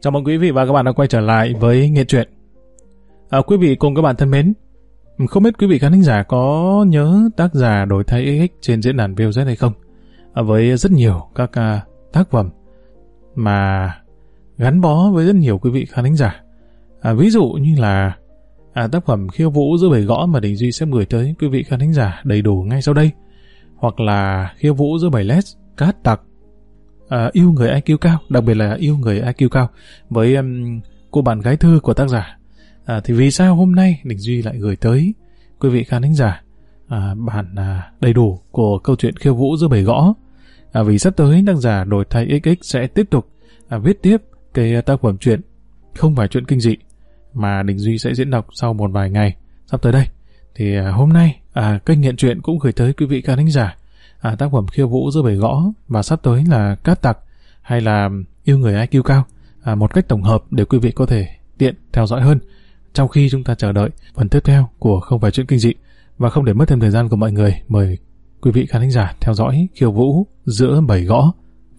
Chào mừng quý vị và các bạn đã quay trở lại với Nghệ truyện. À, quý vị cùng các bạn thân mến, không biết quý vị khán thính giả có nhớ tác giả đổi thay XX trên diễn đàn VOZ hay không? À, với rất nhiều các à, tác phẩm mà gắn bó với rất nhiều quý vị khán thính giả. À, ví dụ như là à, tác phẩm khiêu vũ giữa bầy gõ mà Đình Duy sẽ gửi tới quý vị khán thính giả đầy đủ ngay sau đây. Hoặc là khiêu vũ giữa bầy les, cát tặc, à, yêu người IQ cao, đặc biệt là yêu người IQ cao với um, cô bạn gái thư của tác giả. À, thì vì sao hôm nay Đình Duy lại gửi tới quý vị khán thính giả à, bản à, đầy đủ của câu chuyện khiêu vũ giữa bầy gõ? À, vì sắp tới tác giả đổi thay XX sẽ tiếp tục à, viết tiếp cái à, tác phẩm truyện không phải chuyện kinh dị mà Đình Duy sẽ diễn đọc sau một vài ngày sắp tới đây. Thì à, hôm nay à, kênh nghiện truyện cũng gửi tới quý vị khán thính giả à, tác phẩm khiêu vũ giữa bể gõ và sắp tới là cát tặc hay là yêu người IQ cao. À, một cách tổng hợp để quý vị có thể tiện theo dõi hơn trong khi chúng ta chờ đợi phần tiếp theo của không phải chuyện kinh dị. Và không để mất thêm thời gian của mọi người mời quý vị khán thính giả theo dõi khiêu vũ giữa bảy gõ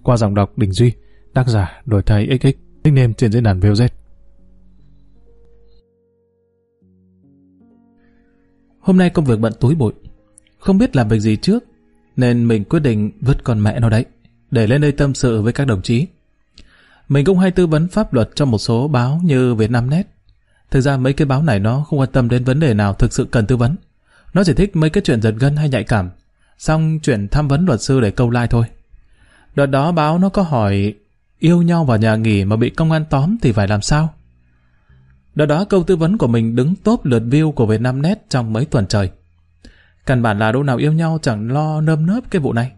qua dòng đọc Đình Duy tác giả đổi thay XX nickname trên diễn đàn VOZ Hôm nay công việc bận túi bụi. Không biết làm việc gì trước, nên mình quyết định vứt con mẹ nó đấy, để lên đây tâm sự với các đồng chí. Mình cũng hay tư vấn pháp luật cho một số báo như Việt Nam Net. Thực ra mấy cái báo này nó không quan tâm đến vấn đề nào thực sự cần tư vấn. Nó chỉ thích mấy cái chuyện giật gân hay nhạy cảm. Xong chuyện tham vấn luật sư để câu like thôi. Đợt đó báo nó có hỏi yêu nhau vào nhà nghỉ mà bị công an tóm thì phải làm sao? Đợt đó câu tư vấn của mình đứng top lượt view của Việt Nam Net trong mấy tuần trời. Căn bản là đôi nào yêu nhau chẳng lo nơm nớp cái vụ này.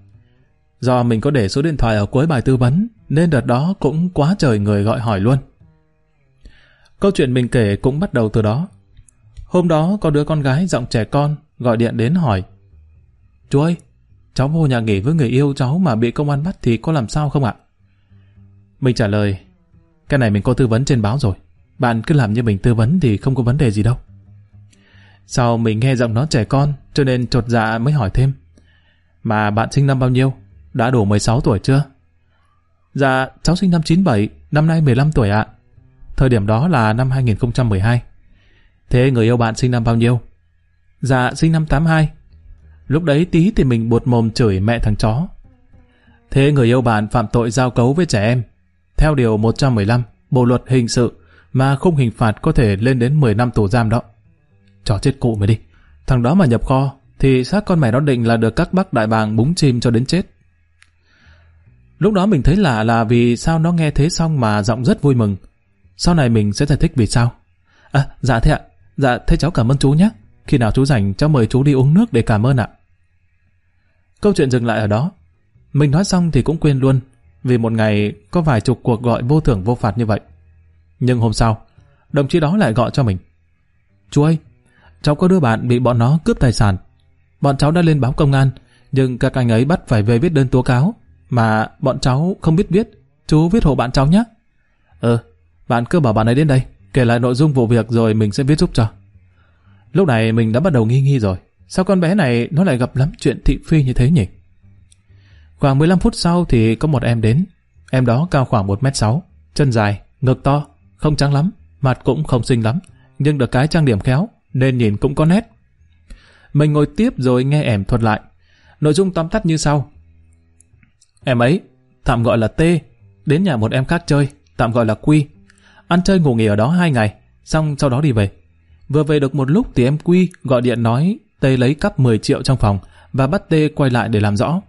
Do mình có để số điện thoại ở cuối bài tư vấn, nên đợt đó cũng quá trời người gọi hỏi luôn. Câu chuyện mình kể cũng bắt đầu từ đó. Hôm đó có đứa con gái giọng trẻ con gọi điện đến hỏi Chú ơi, cháu vô nhà nghỉ với người yêu cháu mà bị công an bắt thì có làm sao không ạ? Mình trả lời Cái này mình có tư vấn trên báo rồi. Bạn cứ làm như mình tư vấn thì không có vấn đề gì đâu. Sau mình nghe giọng nó trẻ con, cho nên trột dạ mới hỏi thêm. Mà bạn sinh năm bao nhiêu? Đã đủ 16 tuổi chưa? Dạ, cháu sinh năm 97, năm nay 15 tuổi ạ. Thời điểm đó là năm 2012. Thế người yêu bạn sinh năm bao nhiêu? Dạ, sinh năm 82. Lúc đấy tí thì mình buột mồm chửi mẹ thằng chó. Thế người yêu bạn phạm tội giao cấu với trẻ em. Theo điều 115, Bộ luật hình sự, mà không hình phạt có thể lên đến 10 năm tù giam đó. Cho chết cụ mới đi. Thằng đó mà nhập kho, thì xác con mẹ nó định là được các bác đại bàng búng chim cho đến chết. Lúc đó mình thấy lạ là vì sao nó nghe thế xong mà giọng rất vui mừng. Sau này mình sẽ giải thích vì sao. À, dạ thế ạ. Dạ, thế cháu cảm ơn chú nhé. Khi nào chú rảnh, cháu mời chú đi uống nước để cảm ơn ạ. Câu chuyện dừng lại ở đó. Mình nói xong thì cũng quên luôn, vì một ngày có vài chục cuộc gọi vô thưởng vô phạt như vậy. Nhưng hôm sau, đồng chí đó lại gọi cho mình. Chú ơi, cháu có đứa bạn bị bọn nó cướp tài sản. Bọn cháu đã lên báo công an, nhưng các anh ấy bắt phải về viết đơn tố cáo, mà bọn cháu không biết viết. Chú viết hộ bạn cháu nhé. Ừ, bạn cứ bảo bạn ấy đến đây, kể lại nội dung vụ việc rồi mình sẽ viết giúp cho. Lúc này mình đã bắt đầu nghi nghi rồi. Sao con bé này nó lại gặp lắm chuyện thị phi như thế nhỉ? Khoảng 15 phút sau thì có một em đến. Em đó cao khoảng 1m6, chân dài, ngực to, không trắng lắm, mặt cũng không xinh lắm, nhưng được cái trang điểm khéo, nên nhìn cũng có nét. Mình ngồi tiếp rồi nghe em thuật lại. Nội dung tóm tắt như sau. Em ấy, tạm gọi là T, đến nhà một em khác chơi, tạm gọi là Quy. Ăn chơi ngủ nghỉ ở đó hai ngày, xong sau đó đi về. Vừa về được một lúc thì em Quy gọi điện nói T lấy cắp 10 triệu trong phòng và bắt T quay lại để làm rõ.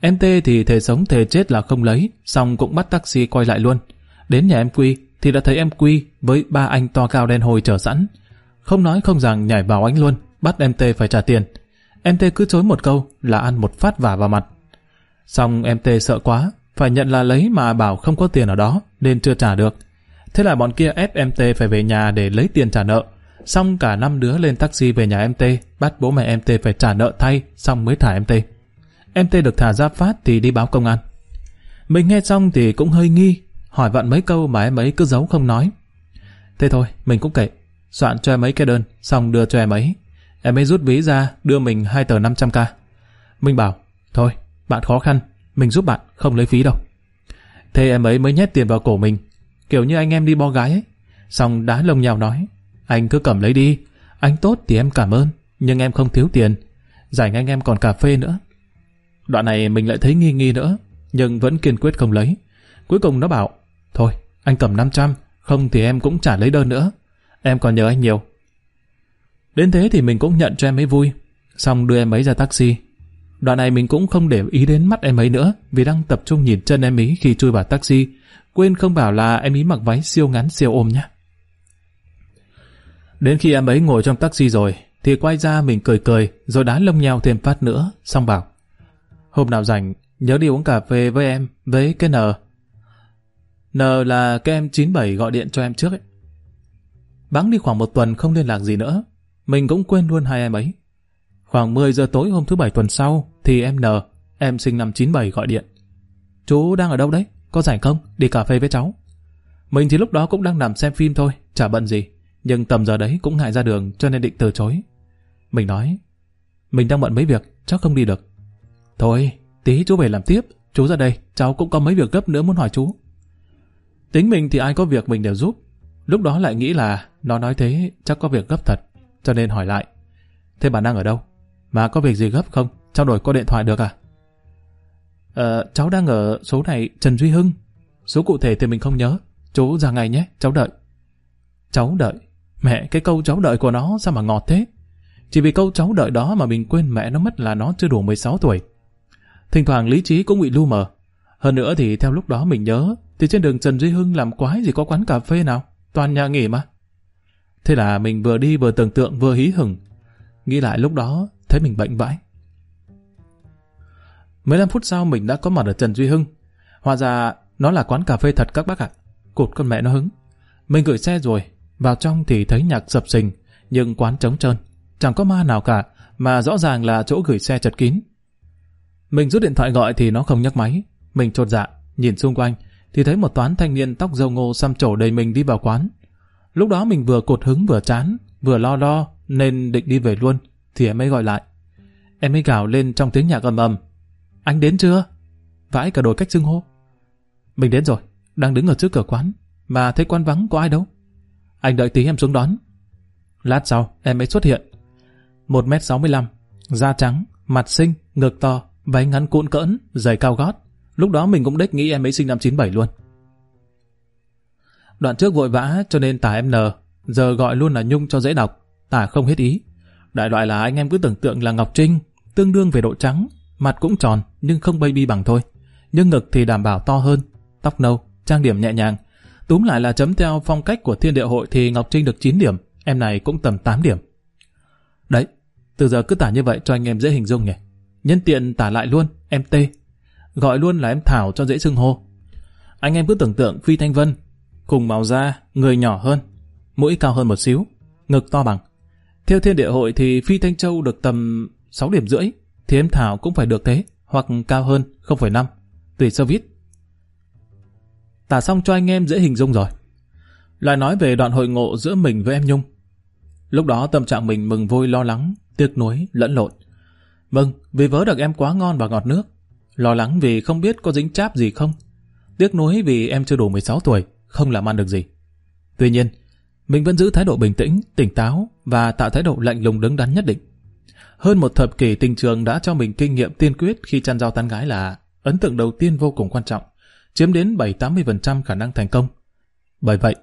Em T thì thề sống thề chết là không lấy, xong cũng bắt taxi quay lại luôn. Đến nhà em Quy thì đã thấy em Quy với ba anh to cao đen hồi chờ sẵn. Không nói không rằng nhảy vào anh luôn, bắt em Tê phải trả tiền. Em Tê cứ chối một câu là ăn một phát vả vào mặt. Xong em Tê sợ quá, phải nhận là lấy mà bảo không có tiền ở đó nên chưa trả được. Thế là bọn kia ép em Tê phải về nhà để lấy tiền trả nợ. Xong cả năm đứa lên taxi về nhà em Tê, bắt bố mẹ em Tê phải trả nợ thay, xong mới thả em Tê. Em Tê được thả ra phát thì đi báo công an. Mình nghe xong thì cũng hơi nghi, hỏi vặn mấy câu mà em ấy cứ giấu không nói. Thế thôi, mình cũng kệ. Soạn cho em ấy cái đơn, xong đưa cho em ấy. Em ấy rút ví ra, đưa mình hai tờ 500k. Mình bảo, thôi, bạn khó khăn, mình giúp bạn, không lấy phí đâu. Thế em ấy mới nhét tiền vào cổ mình. kiểu như anh em đi bo gái ấy. Xong đá lông nhào nói, anh cứ cầm lấy đi, anh tốt thì em cảm ơn, nhưng em không thiếu tiền, rảnh anh em còn cà phê nữa. Đoạn này mình lại thấy nghi nghi nữa, nhưng vẫn kiên quyết không lấy. Cuối cùng nó bảo, thôi, anh cầm 500, không thì em cũng trả lấy đơn nữa. Em còn nhớ anh nhiều. Đến thế thì mình cũng nhận cho em ấy vui, xong đưa em ấy ra taxi. Đoạn này mình cũng không để ý đến mắt em ấy nữa, vì đang tập trung nhìn chân em ấy khi chui vào taxi. Quên không bảo là em ấy mặc váy siêu ngắn siêu ôm nhá. Đến khi em ấy ngồi trong taxi rồi, thì quay ra mình cười cười, rồi đá lông nhau thêm phát nữa, xong bảo. Hôm nào rảnh, nhớ đi uống cà phê với em, với cái N. N là cái em 97 gọi điện cho em trước ấy. Bắn đi khoảng một tuần không liên lạc gì nữa, mình cũng quên luôn hai em ấy. Khoảng 10 giờ tối hôm thứ bảy tuần sau, thì em N, em sinh năm 97 gọi điện. Chú đang ở đâu đấy? Có rảnh không? Đi cà phê với cháu. Mình thì lúc đó cũng đang nằm xem phim thôi, chả bận gì. Nhưng tầm giờ đấy cũng ngại ra đường cho nên định từ chối. Mình nói, mình đang bận mấy việc, chắc không đi được. Thôi, tí chú về làm tiếp, chú ra đây, cháu cũng có mấy việc gấp nữa muốn hỏi chú. Tính mình thì ai có việc mình đều giúp. Lúc đó lại nghĩ là nó nói thế chắc có việc gấp thật, cho nên hỏi lại. Thế bà đang ở đâu? Mà có việc gì gấp không? Trao đổi qua điện thoại được à? Ờ, cháu đang ở số này Trần Duy Hưng. Số cụ thể thì mình không nhớ. Chú ra ngay nhé, cháu đợi. Cháu đợi. Mẹ, cái câu cháu đợi của nó sao mà ngọt thế? Chỉ vì câu cháu đợi đó mà mình quên mẹ nó mất là nó chưa đủ 16 tuổi. Thỉnh thoảng lý trí cũng bị lu mờ. Hơn nữa thì theo lúc đó mình nhớ, thì trên đường Trần Duy Hưng làm quái gì có quán cà phê nào, toàn nhà nghỉ mà. Thế là mình vừa đi vừa tưởng tượng vừa hí hửng. Nghĩ lại lúc đó, thấy mình bệnh vãi. 15 phút sau mình đã có mặt ở Trần Duy Hưng. Hóa ra nó là quán cà phê thật các bác ạ. Cụt con mẹ nó hứng. Mình gửi xe rồi, vào trong thì thấy nhạc sập sình, nhưng quán trống trơn. Chẳng có ma nào cả, mà rõ ràng là chỗ gửi xe chật kín. Mình rút điện thoại gọi thì nó không nhấc máy. Mình trột dạ, nhìn xung quanh, thì thấy một toán thanh niên tóc dâu ngô xăm trổ đầy mình đi vào quán. Lúc đó mình vừa cột hứng vừa chán, vừa lo lo, nên định đi về luôn, thì em ấy gọi lại. Em ấy gào lên trong tiếng nhạc ầm ầm. Anh đến chưa? Vãi cả đổi cách xưng hô. Mình đến rồi, đang đứng ở trước cửa quán, mà thấy quán vắng có ai đâu. Anh đợi tí em xuống đón. Lát sau, em ấy xuất hiện. 1m65, da trắng, mặt xinh, ngực to, váy ngắn cuộn cỡn, giày cao gót. Lúc đó mình cũng đếch nghĩ em ấy sinh năm 97 luôn. Đoạn trước vội vã cho nên tả em N, giờ gọi luôn là Nhung cho dễ đọc, tả không hết ý. Đại loại là anh em cứ tưởng tượng là Ngọc Trinh, tương đương về độ trắng, mặt cũng tròn nhưng không baby bằng thôi. Nhưng ngực thì đảm bảo to hơn, tóc nâu, trang điểm nhẹ nhàng. Túm lại là chấm theo phong cách của thiên địa hội thì Ngọc Trinh được 9 điểm, em này cũng tầm 8 điểm. Đấy, từ giờ cứ tả như vậy cho anh em dễ hình dung nhỉ. Nhân tiện tả lại luôn, em T. Gọi luôn là em Thảo cho dễ xưng hô. Anh em cứ tưởng tượng Phi Thanh Vân, cùng màu da, người nhỏ hơn, mũi cao hơn một xíu, ngực to bằng. Theo thiên địa hội thì Phi Thanh Châu được tầm 6 điểm rưỡi, thì em Thảo cũng phải được thế, hoặc cao hơn 0,5, tùy sơ vít. Tả xong cho anh em dễ hình dung rồi. Lại nói về đoạn hội ngộ giữa mình với em Nhung. Lúc đó tâm trạng mình mừng vui lo lắng, tiếc nuối, lẫn lộn. Mừng vì vớ được em quá ngon và ngọt nước. Lo lắng vì không biết có dính cháp gì không. Tiếc nuối vì em chưa đủ 16 tuổi, không làm ăn được gì. Tuy nhiên, mình vẫn giữ thái độ bình tĩnh, tỉnh táo và tạo thái độ lạnh lùng đứng đắn nhất định. Hơn một thập kỷ tình trường đã cho mình kinh nghiệm tiên quyết khi chăn giao tán gái là ấn tượng đầu tiên vô cùng quan trọng, chiếm đến 7-80% khả năng thành công. Bởi vậy,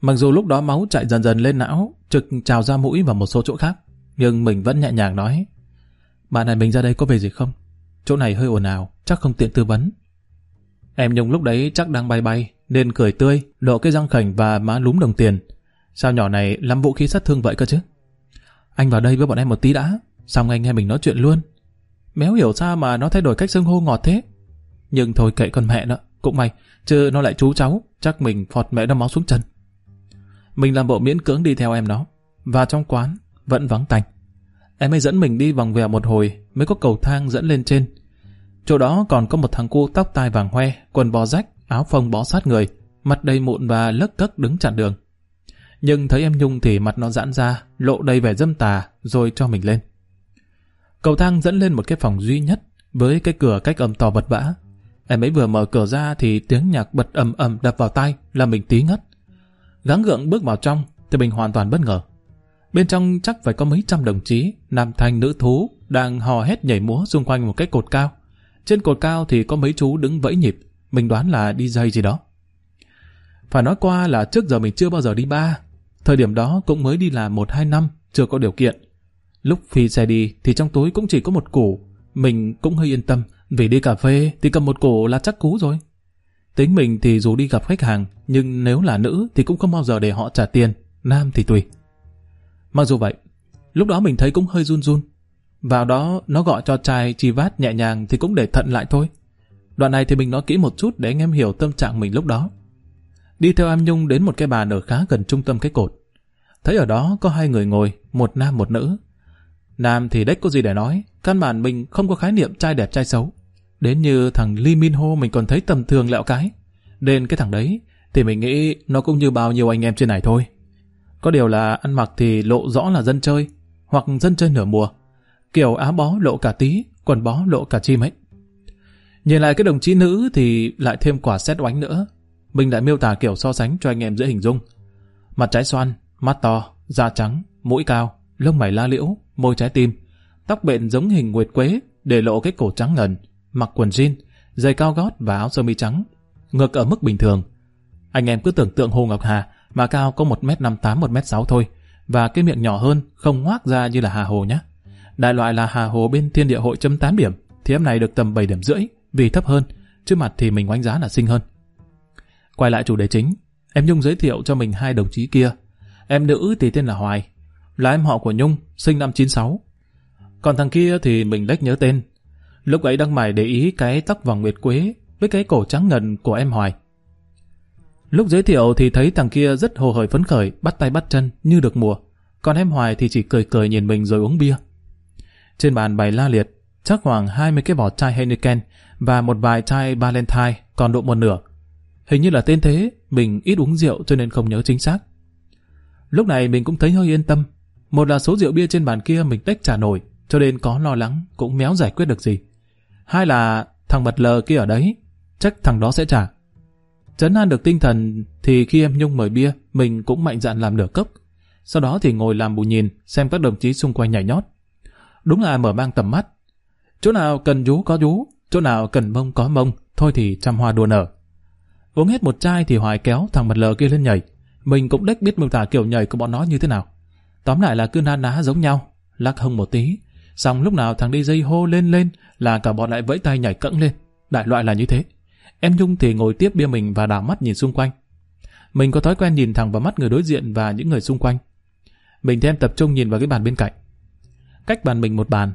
mặc dù lúc đó máu chạy dần dần lên não, trực trào ra mũi và một số chỗ khác, nhưng mình vẫn nhẹ nhàng nói Bạn này mình ra đây có về gì không? Chỗ này hơi ồn ào, chắc không tiện tư vấn. Em Nhung lúc đấy chắc đang bay bay, nên cười tươi, lộ cái răng khảnh và má lúm đồng tiền. Sao nhỏ này lắm vũ khí sát thương vậy cơ chứ? Anh vào đây với bọn em một tí đã, xong anh nghe mình nói chuyện luôn. Méo hiểu sao mà nó thay đổi cách xưng hô ngọt thế. Nhưng thôi kệ con mẹ nó, cũng may, chứ nó lại chú cháu, chắc mình phọt mẹ nó máu xuống chân. Mình làm bộ miễn cưỡng đi theo em nó. Và trong quán, vẫn vắng tành. Em ấy dẫn mình đi vòng vèo một hồi mới có cầu thang dẫn lên trên. Chỗ đó còn có một thằng cu tóc tai vàng hoe, quần bò rách, áo phông bó sát người, mặt đầy mụn và lấc cấc đứng chặn đường. Nhưng thấy em Nhung thì mặt nó giãn ra, lộ đầy vẻ dâm tà, rồi cho mình lên. Cầu thang dẫn lên một cái phòng duy nhất, với cái cửa cách âm to vật vã. Em ấy vừa mở cửa ra thì tiếng nhạc bật ầm ầm đập vào tai làm mình tí ngất. Gắng gượng bước vào trong thì mình hoàn toàn bất ngờ. Bên trong chắc phải có mấy trăm đồng chí, nam thanh nữ thú, đang hò hét nhảy múa xung quanh một cái cột cao. Trên cột cao thì có mấy chú đứng vẫy nhịp, mình đoán là đi dây gì đó. Phải nói qua là trước giờ mình chưa bao giờ đi ba. Thời điểm đó cũng mới đi làm một hai năm, chưa có điều kiện. Lúc phi xe đi thì trong túi cũng chỉ có một củ. Mình cũng hơi yên tâm, vì đi cà phê thì cầm một củ là chắc cú rồi. Tính mình thì dù đi gặp khách hàng, nhưng nếu là nữ thì cũng không bao giờ để họ trả tiền, nam thì tùy. Mặc dù vậy, lúc đó mình thấy cũng hơi run run. Vào đó nó gọi cho trai chi vát nhẹ nhàng thì cũng để thận lại thôi. Đoạn này thì mình nói kỹ một chút để anh em hiểu tâm trạng mình lúc đó. Đi theo em Nhung đến một cái bàn ở khá gần trung tâm cái cột. Thấy ở đó có hai người ngồi, một nam một nữ. Nam thì đếch có gì để nói, căn bản mình không có khái niệm trai đẹp trai xấu. Đến như thằng Lee Min Ho mình còn thấy tầm thường lẹo cái. Đến cái thằng đấy, thì mình nghĩ nó cũng như bao nhiêu anh em trên này thôi. Có điều là ăn mặc thì lộ rõ là dân chơi, hoặc dân chơi nửa mùa. Kiểu áo bó lộ cả tí, quần bó lộ cả chim ấy. Nhìn lại cái đồng chí nữ thì lại thêm quả xét oánh nữa. Mình lại miêu tả kiểu so sánh cho anh em dễ hình dung. Mặt trái xoan, mắt to, da trắng, mũi cao, lông mày la liễu, môi trái tim, tóc bện giống hình nguyệt quế, để lộ cái cổ trắng ngần, mặc quần jean, giày cao gót và áo sơ mi trắng, ngược ở mức bình thường. Anh em cứ tưởng tượng Hồ Ngọc Hà mà cao có 1m58, 1m6 thôi, và cái miệng nhỏ hơn, không ngoác ra như là Hà Hồ nhé. Đại loại là Hà Hồ bên Thiên Địa Hội chấm 8 điểm, thì em này được tầm 7 điểm rưỡi, vì thấp hơn, chứ mặt thì mình oánh giá là xinh hơn. Quay lại chủ đề chính, em Nhung giới thiệu cho mình hai đồng chí kia. Em nữ thì tên là Hoài, là em họ của Nhung, sinh năm 96. Còn thằng kia thì mình đếch nhớ tên. Lúc ấy đăng mải để ý cái tóc vòng nguyệt quế với cái cổ trắng ngần của em Hoài. Lúc giới thiệu thì thấy thằng kia rất hồ hởi phấn khởi, bắt tay bắt chân như được mùa. Còn em Hoài thì chỉ cười cười nhìn mình rồi uống bia. Trên bàn bày la liệt, chắc khoảng 20 cái vỏ chai Heineken và một vài chai Valentine còn độ một nửa. Hình như là tên thế, mình ít uống rượu cho nên không nhớ chính xác. Lúc này mình cũng thấy hơi yên tâm. Một là số rượu bia trên bàn kia mình tách trả nổi, cho nên có lo lắng cũng méo giải quyết được gì. Hai là thằng bật lờ kia ở đấy, chắc thằng đó sẽ trả. Chấn an được tinh thần thì khi em Nhung mời bia, mình cũng mạnh dạn làm nửa cốc. Sau đó thì ngồi làm bù nhìn, xem các đồng chí xung quanh nhảy nhót. Đúng là mở mang tầm mắt. Chỗ nào cần rú có rú, chỗ nào cần mông có mông, thôi thì trăm hoa đua nở. Uống hết một chai thì Hoài kéo thằng mặt lờ kia lên nhảy. Mình cũng đếch biết miêu tả kiểu nhảy của bọn nó như thế nào. Tóm lại là cứ na ná giống nhau, lắc hông một tí. Xong lúc nào thằng đi dây hô lên lên là cả bọn lại vẫy tay nhảy cẫng lên. Đại loại là như thế. Em Nhung thì ngồi tiếp bia mình và đảo mắt nhìn xung quanh. Mình có thói quen nhìn thẳng vào mắt người đối diện và những người xung quanh. Mình thêm tập trung nhìn vào cái bàn bên cạnh. Cách bàn mình một bàn.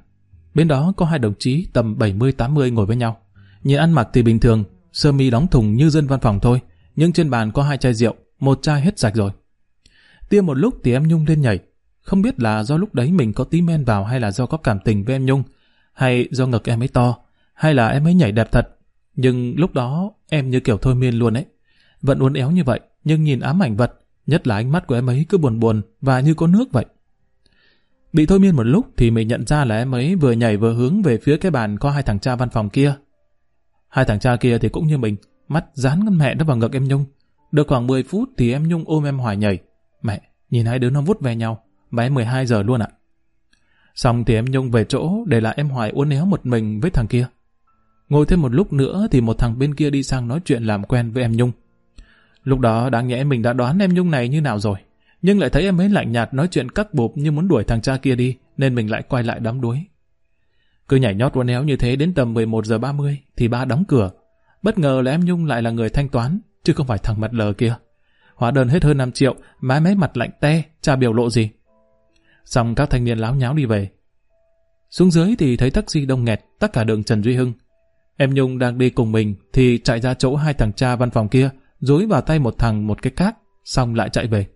Bên đó có hai đồng chí tầm 70-80 ngồi với nhau. Nhìn ăn mặc thì bình thường, sơ mi đóng thùng như dân văn phòng thôi. Nhưng trên bàn có hai chai rượu, một chai hết sạch rồi. Tiêm một lúc thì em Nhung lên nhảy. Không biết là do lúc đấy mình có tí men vào hay là do có cảm tình với em Nhung, hay do ngực em ấy to, hay là em ấy nhảy đẹp thật. Nhưng lúc đó em như kiểu thôi miên luôn ấy. Vẫn uốn éo như vậy, nhưng nhìn ám ảnh vật, nhất là ánh mắt của em ấy cứ buồn buồn và như có nước vậy. Bị thôi miên một lúc thì mình nhận ra là em ấy vừa nhảy vừa hướng về phía cái bàn có hai thằng cha văn phòng kia. Hai thằng cha kia thì cũng như mình, mắt dán ngân mẹ nó vào ngực em Nhung. Được khoảng 10 phút thì em Nhung ôm em Hoài nhảy. Mẹ, nhìn hai đứa nó vút về nhau, bé 12 giờ luôn ạ. Xong thì em Nhung về chỗ để lại em Hoài uốn éo một mình với thằng kia. Ngồi thêm một lúc nữa thì một thằng bên kia đi sang nói chuyện làm quen với em Nhung. Lúc đó đáng nhẽ mình đã đoán em Nhung này như nào rồi. Nhưng lại thấy em ấy lạnh nhạt nói chuyện cắt bộp như muốn đuổi thằng cha kia đi, nên mình lại quay lại đóng đuối. Cứ nhảy nhót uốn éo như thế đến tầm 11 giờ 30 thì ba đóng cửa. Bất ngờ là em Nhung lại là người thanh toán, chứ không phải thằng mặt lờ kia. Hóa đơn hết hơn 5 triệu, má mấy mặt lạnh te, chả biểu lộ gì. Xong các thanh niên láo nháo đi về. Xuống dưới thì thấy taxi đông nghẹt, tất cả đường Trần Duy Hưng. Em Nhung đang đi cùng mình thì chạy ra chỗ hai thằng cha văn phòng kia, dối vào tay một thằng một cái cát, xong lại chạy về.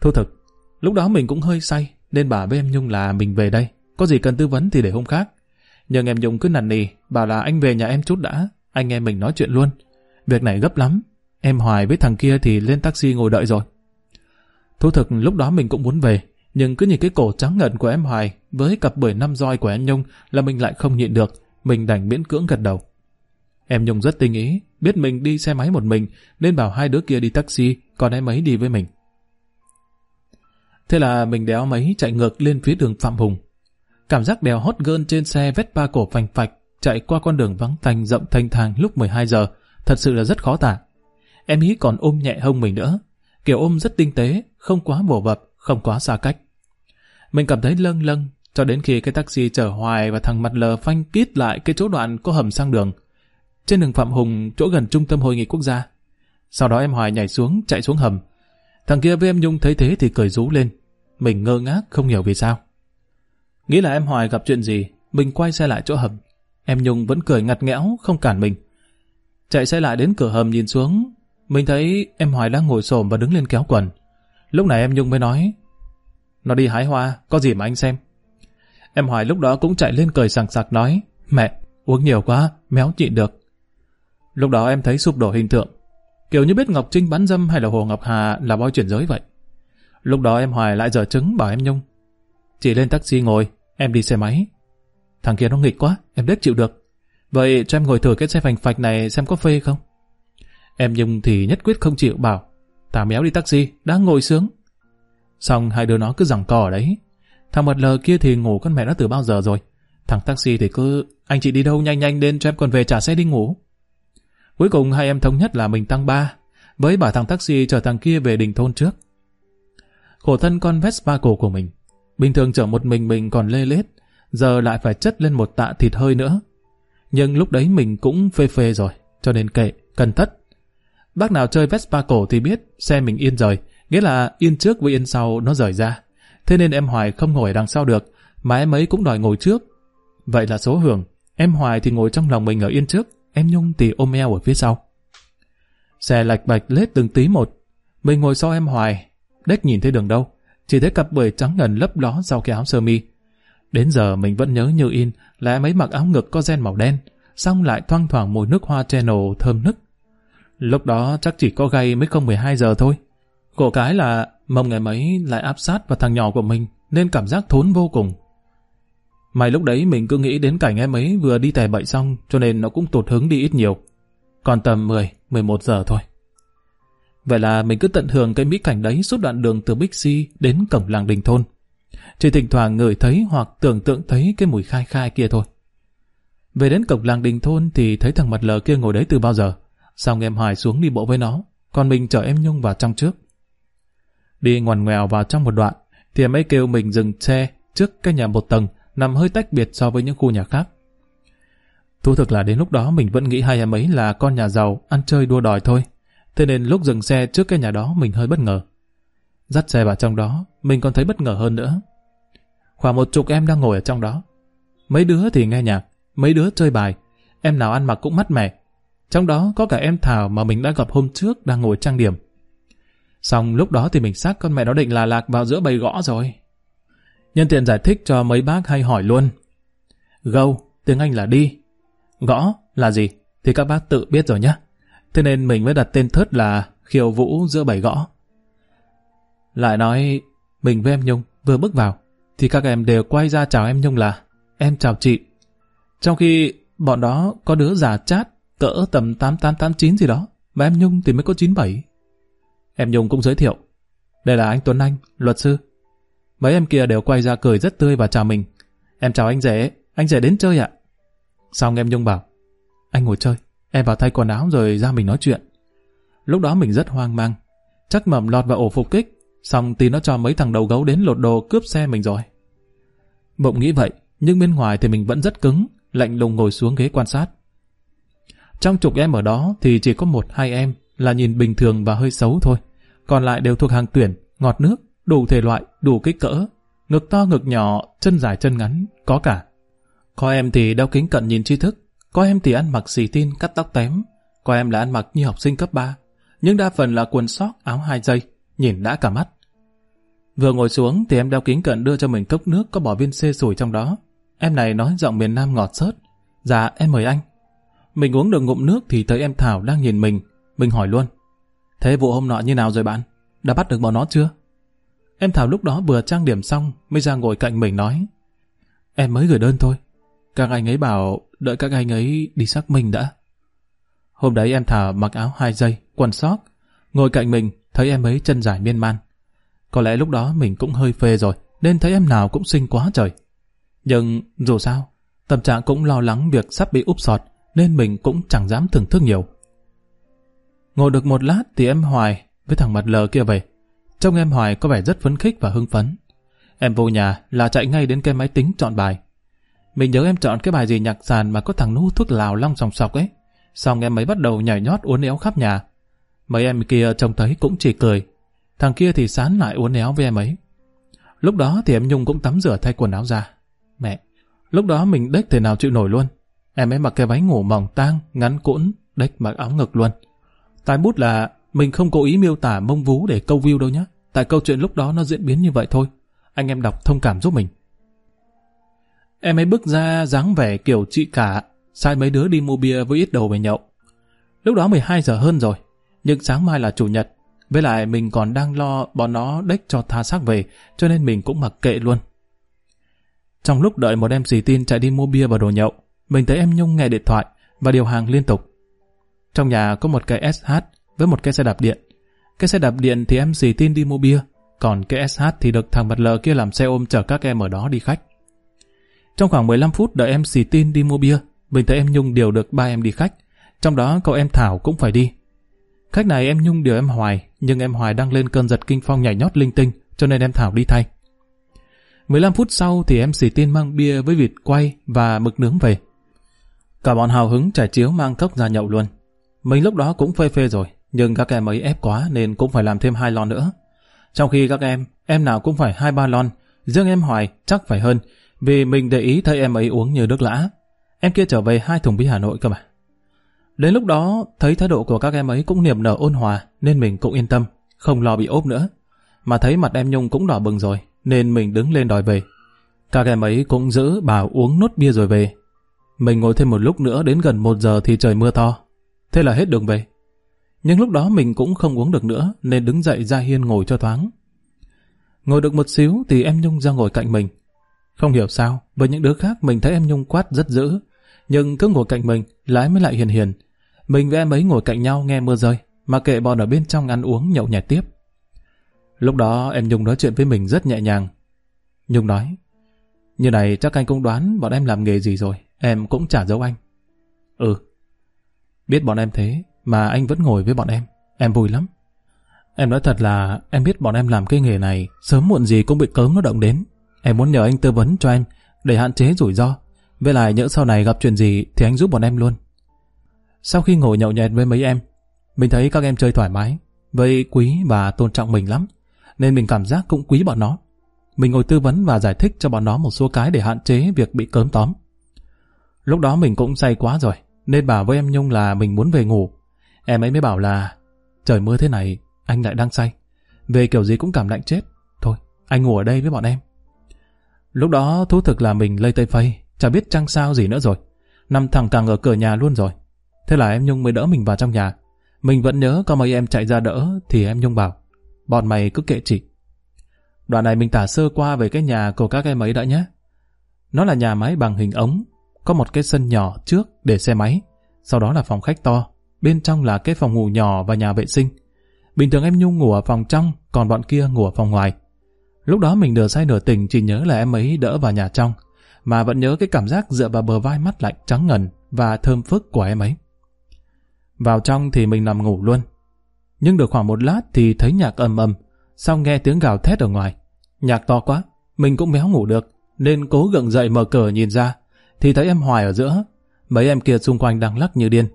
Thu thực, lúc đó mình cũng hơi say, nên bà với em Nhung là mình về đây. Có gì cần tư vấn thì để hôm khác. Nhưng em Nhung cứ nằn nì, bảo là anh về nhà em chút đã, anh em mình nói chuyện luôn. Việc này gấp lắm, em Hoài với thằng kia thì lên taxi ngồi đợi rồi. Thu thực lúc đó mình cũng muốn về, nhưng cứ nhìn cái cổ trắng ngần của em Hoài với cặp bưởi năm roi của em Nhung là mình lại không nhịn được, mình đành miễn cưỡng gật đầu. Em Nhung rất tinh ý, biết mình đi xe máy một mình, nên bảo hai đứa kia đi taxi, còn em ấy đi với mình. Thế là mình đéo mấy chạy ngược lên phía đường Phạm Hùng. Cảm giác đèo hot girl trên xe vét ba cổ phành phạch, chạy qua con đường vắng tanh rộng thanh thang lúc 12 giờ, thật sự là rất khó tả. Em ý còn ôm nhẹ hông mình nữa, kiểu ôm rất tinh tế, không quá bổ vập, không quá xa cách. Mình cảm thấy lâng lâng, cho đến khi cái taxi chở hoài và thằng mặt lờ phanh kít lại cái chỗ đoạn có hầm sang đường. Trên đường Phạm Hùng, chỗ gần trung tâm hội nghị quốc gia. Sau đó em Hoài nhảy xuống, chạy xuống hầm. Thằng kia với em Nhung thấy thế thì cười rú lên. Mình ngơ ngác không hiểu vì sao. Nghĩ là em Hoài gặp chuyện gì, mình quay xe lại chỗ hầm. Em Nhung vẫn cười ngặt nghẽo, không cản mình. Chạy xe lại đến cửa hầm nhìn xuống, mình thấy em Hoài đang ngồi xổm và đứng lên kéo quần. Lúc này em Nhung mới nói, nó đi hái hoa, có gì mà anh xem. Em Hoài lúc đó cũng chạy lên cười sảng sặc nói, mẹ, uống nhiều quá, méo chị được. Lúc đó em thấy sụp đổ hình tượng, kiểu như biết Ngọc Trinh bắn dâm hay là Hồ Ngọc Hà là boy chuyển giới vậy. Lúc đó em Hoài lại dở trứng bảo em Nhung, chị lên taxi ngồi, em đi xe máy. Thằng kia nó nghịch quá, em đếch chịu được. Vậy cho em ngồi thử cái xe phành phạch này xem có phê không? Em Nhung thì nhất quyết không chịu bảo, thả méo đi taxi, đã ngồi sướng. Xong hai đứa nó cứ giằng cò đấy. Thằng mật lờ kia thì ngủ con mẹ nó từ bao giờ rồi. Thằng taxi thì cứ, anh chị đi đâu nhanh nhanh đến cho em còn về trả xe đi ngủ. Cuối cùng hai em thống nhất là mình tăng ba, với bà thằng taxi chở thằng kia về đình thôn trước. Khổ thân con Vespa cổ của mình. Bình thường chở một mình mình còn lê lết, giờ lại phải chất lên một tạ thịt hơi nữa. Nhưng lúc đấy mình cũng phê phê rồi, cho nên kệ, cần thất. Bác nào chơi Vespa cổ thì biết xe mình yên rời, nghĩa là yên trước với yên sau nó rời ra. Thế nên em Hoài không ngồi đằng sau được, mà em ấy cũng đòi ngồi trước. Vậy là số hưởng, em Hoài thì ngồi trong lòng mình ở yên trước, em Nhung thì ôm eo ở phía sau. Xe lạch bạch lết từng tí một, mình ngồi sau em Hoài, đếch nhìn thấy đường đâu, chỉ thấy cặp bưởi trắng ngần lấp ló sau cái áo sơ mi. Đến giờ mình vẫn nhớ như in là em ấy mặc áo ngực có ren màu đen, xong lại thoang thoảng mùi nước hoa channel thơm nức. Lúc đó chắc chỉ có gay mới không 12 giờ thôi. Cổ cái là mông ngày mấy lại áp sát vào thằng nhỏ của mình nên cảm giác thốn vô cùng. May lúc đấy mình cứ nghĩ đến cảnh em ấy vừa đi tè bậy xong cho nên nó cũng tụt hứng đi ít nhiều. Còn tầm 10, 11 giờ thôi. Vậy là mình cứ tận hưởng cái mỹ cảnh đấy suốt đoạn đường từ Bixi đến cổng làng đình thôn. Chỉ thỉnh thoảng ngửi thấy hoặc tưởng tượng thấy cái mùi khai khai kia thôi. Về đến cổng làng đình thôn thì thấy thằng mặt lờ kia ngồi đấy từ bao giờ. Xong em Hoài xuống đi bộ với nó, còn mình chở em Nhung vào trong trước. Đi ngoằn ngoèo vào trong một đoạn, thì em ấy kêu mình dừng xe trước cái nhà một tầng nằm hơi tách biệt so với những khu nhà khác. Thú thực là đến lúc đó mình vẫn nghĩ hai em ấy là con nhà giàu, ăn chơi đua đòi thôi. Thế nên lúc dừng xe trước cái nhà đó mình hơi bất ngờ. Dắt xe vào trong đó, mình còn thấy bất ngờ hơn nữa. Khoảng một chục em đang ngồi ở trong đó. Mấy đứa thì nghe nhạc, mấy đứa chơi bài, em nào ăn mặc cũng mắt mẻ. Trong đó có cả em Thảo mà mình đã gặp hôm trước đang ngồi trang điểm. Xong lúc đó thì mình xác con mẹ nó định là lạc vào giữa bầy gõ rồi. Nhân tiện giải thích cho mấy bác hay hỏi luôn. Gâu, tiếng Anh là đi. Gõ là gì? Thì các bác tự biết rồi nhé. Thế nên mình mới đặt tên thớt là khiêu vũ giữa bảy gõ. Lại nói, mình với em Nhung vừa bước vào, thì các em đều quay ra chào em Nhung là em chào chị. Trong khi bọn đó có đứa già chát cỡ tầm 8889 gì đó, mà em Nhung thì mới có 97. Em Nhung cũng giới thiệu. Đây là anh Tuấn Anh, luật sư. Mấy em kia đều quay ra cười rất tươi và chào mình. Em chào anh rể, anh rể đến chơi ạ. Xong em Nhung bảo, anh ngồi chơi, em vào thay quần áo rồi ra mình nói chuyện. Lúc đó mình rất hoang mang, chắc mầm lọt vào ổ phục kích, xong tí nó cho mấy thằng đầu gấu đến lột đồ cướp xe mình rồi. Bụng nghĩ vậy, nhưng bên ngoài thì mình vẫn rất cứng, lạnh lùng ngồi xuống ghế quan sát. Trong chục em ở đó thì chỉ có một hai em là nhìn bình thường và hơi xấu thôi. Còn lại đều thuộc hàng tuyển, ngọt nước, đủ thể loại, đủ kích cỡ. Ngực to ngực nhỏ, chân dài chân ngắn, có cả. Có em thì đeo kính cận nhìn tri thức, có em thì ăn mặc xì tin cắt tóc tém, có em là ăn mặc như học sinh cấp 3, nhưng đa phần là quần sóc áo hai dây, nhìn đã cả mắt. Vừa ngồi xuống thì em đeo kính cận đưa cho mình cốc nước có bỏ viên xê sủi trong đó. Em này nói giọng miền Nam ngọt sớt. Dạ em mời anh. Mình uống được ngụm nước thì thấy em Thảo đang nhìn mình. Mình hỏi luôn. Thế vụ hôm nọ như nào rồi bạn? Đã bắt được bọn nó chưa? Em Thảo lúc đó vừa trang điểm xong mới ra ngồi cạnh mình nói. Em mới gửi đơn thôi. Các anh ấy bảo đợi các anh ấy đi xác minh đã. Hôm đấy em Thảo mặc áo hai dây, quần sóc, ngồi cạnh mình, thấy em ấy chân dài miên man. Có lẽ lúc đó mình cũng hơi phê rồi, nên thấy em nào cũng xinh quá trời. Nhưng dù sao, tâm trạng cũng lo lắng việc sắp bị úp sọt, nên mình cũng chẳng dám thưởng thức nhiều. Ngồi được một lát thì em Hoài với thằng mặt lờ kia về. Trông em Hoài có vẻ rất phấn khích và hưng phấn. Em vô nhà là chạy ngay đến cái máy tính chọn bài. Mình nhớ em chọn cái bài gì nhạc sàn mà có thằng nú thuốc lào long sòng sọc ấy. Xong em ấy bắt đầu nhảy nhót uốn éo khắp nhà. Mấy em kia trông thấy cũng chỉ cười. Thằng kia thì sán lại uốn éo với em ấy. Lúc đó thì em Nhung cũng tắm rửa thay quần áo ra. Mẹ, lúc đó mình đếch thể nào chịu nổi luôn. Em ấy mặc cái váy ngủ mỏng tang, ngắn cũn, đếch mặc áo ngực luôn. tai bút là mình không cố ý miêu tả mông vú để câu view đâu nhé. Tại câu chuyện lúc đó nó diễn biến như vậy thôi. Anh em đọc thông cảm giúp mình. Em ấy bước ra dáng vẻ kiểu chị cả, sai mấy đứa đi mua bia với ít đầu về nhậu. Lúc đó 12 giờ hơn rồi, nhưng sáng mai là chủ nhật. Với lại mình còn đang lo bọn nó đếch cho tha xác về, cho nên mình cũng mặc kệ luôn. Trong lúc đợi một em xì tin chạy đi mua bia và đồ nhậu, mình thấy em Nhung nghe điện thoại và điều hàng liên tục. Trong nhà có một cái SH với một cái xe đạp điện. Cái xe đạp điện thì em xì tin đi mua bia, còn cái SH thì được thằng mặt lờ kia làm xe ôm chở các em ở đó đi khách. Trong khoảng 15 phút đợi em xì tin đi mua bia, mình thấy em Nhung điều được ba em đi khách, trong đó cậu em Thảo cũng phải đi. Khách này em Nhung điều em Hoài, nhưng em Hoài đang lên cơn giật kinh phong nhảy nhót linh tinh, cho nên em Thảo đi thay. 15 phút sau thì em xì tin mang bia với vịt quay và mực nướng về. Cả bọn hào hứng trải chiếu mang cốc ra nhậu luôn. Mình lúc đó cũng phê phê rồi, nhưng các em ấy ép quá nên cũng phải làm thêm hai lon nữa. Trong khi các em, em nào cũng phải hai ba lon, riêng em Hoài chắc phải hơn, vì mình để ý thấy em ấy uống như nước lã. Em kia trở về hai thùng bia Hà Nội cơ mà. Đến lúc đó, thấy thái độ của các em ấy cũng niềm nở ôn hòa, nên mình cũng yên tâm, không lo bị ốp nữa. Mà thấy mặt em Nhung cũng đỏ bừng rồi, nên mình đứng lên đòi về. Các em ấy cũng giữ bảo uống nốt bia rồi về. Mình ngồi thêm một lúc nữa đến gần một giờ thì trời mưa to. Thế là hết đường về. Nhưng lúc đó mình cũng không uống được nữa nên đứng dậy ra hiên ngồi cho thoáng. Ngồi được một xíu thì em Nhung ra ngồi cạnh mình. Không hiểu sao, với những đứa khác mình thấy em Nhung quát rất dữ. Nhưng cứ ngồi cạnh mình, lái mới lại hiền hiền. Mình với em ấy ngồi cạnh nhau nghe mưa rơi, mà kệ bọn ở bên trong ăn uống nhậu nhẹt tiếp. Lúc đó em Nhung nói chuyện với mình rất nhẹ nhàng. Nhung nói, như này chắc anh cũng đoán bọn em làm nghề gì rồi, em cũng trả dấu anh. Ừ, biết bọn em thế, mà anh vẫn ngồi với bọn em, em vui lắm. Em nói thật là em biết bọn em làm cái nghề này, sớm muộn gì cũng bị cớm nó động đến. Em muốn nhờ anh tư vấn cho em, để hạn chế rủi ro. Với lại nhỡ sau này gặp chuyện gì thì anh giúp bọn em luôn. Sau khi ngồi nhậu nhẹt với mấy em, mình thấy các em chơi thoải mái, với quý và tôn trọng mình lắm nên mình cảm giác cũng quý bọn nó. Mình ngồi tư vấn và giải thích cho bọn nó một số cái để hạn chế việc bị cớm tóm. Lúc đó mình cũng say quá rồi, nên bảo với em Nhung là mình muốn về ngủ. Em ấy mới bảo là trời mưa thế này, anh lại đang say. Về kiểu gì cũng cảm lạnh chết. Thôi, anh ngủ ở đây với bọn em. Lúc đó thú thực là mình lây tây phây, chả biết trăng sao gì nữa rồi. Nằm thẳng thẳng ở cửa nhà luôn rồi. Thế là em Nhung mới đỡ mình vào trong nhà. Mình vẫn nhớ có mấy em chạy ra đỡ thì em Nhung bảo Bọn mày cứ kệ chị. Đoạn này mình tả sơ qua về cái nhà của các em ấy đã nhé. Nó là nhà máy bằng hình ống, có một cái sân nhỏ trước để xe máy, sau đó là phòng khách to, bên trong là cái phòng ngủ nhỏ và nhà vệ sinh. Bình thường em Nhung ngủ ở phòng trong, còn bọn kia ngủ ở phòng ngoài. Lúc đó mình nửa say nửa tỉnh chỉ nhớ là em ấy đỡ vào nhà trong, mà vẫn nhớ cái cảm giác dựa vào bờ vai mắt lạnh trắng ngần và thơm phức của em ấy. Vào trong thì mình nằm ngủ luôn, nhưng được khoảng một lát thì thấy nhạc ầm ầm, sau nghe tiếng gào thét ở ngoài. Nhạc to quá, mình cũng méo ngủ được, nên cố gượng dậy mở cửa nhìn ra, thì thấy em Hoài ở giữa, mấy em kia xung quanh đang lắc như điên.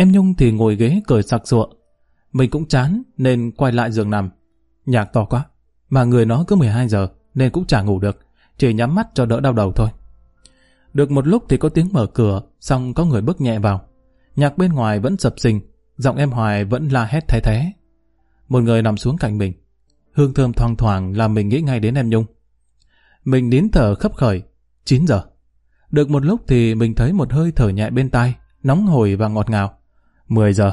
Em Nhung thì ngồi ghế cười sặc sụa. Mình cũng chán nên quay lại giường nằm. Nhạc to quá, mà người nó cứ 12 giờ nên cũng chả ngủ được, chỉ nhắm mắt cho đỡ đau đầu thôi. Được một lúc thì có tiếng mở cửa, xong có người bước nhẹ vào. Nhạc bên ngoài vẫn sập sình, Giọng em Hoài vẫn la hét thay thế. Một người nằm xuống cạnh mình. Hương thơm thoang thoảng làm mình nghĩ ngay đến em Nhung. Mình nín thở khấp khởi. 9 giờ. Được một lúc thì mình thấy một hơi thở nhẹ bên tai, nóng hổi và ngọt ngào. 10 giờ.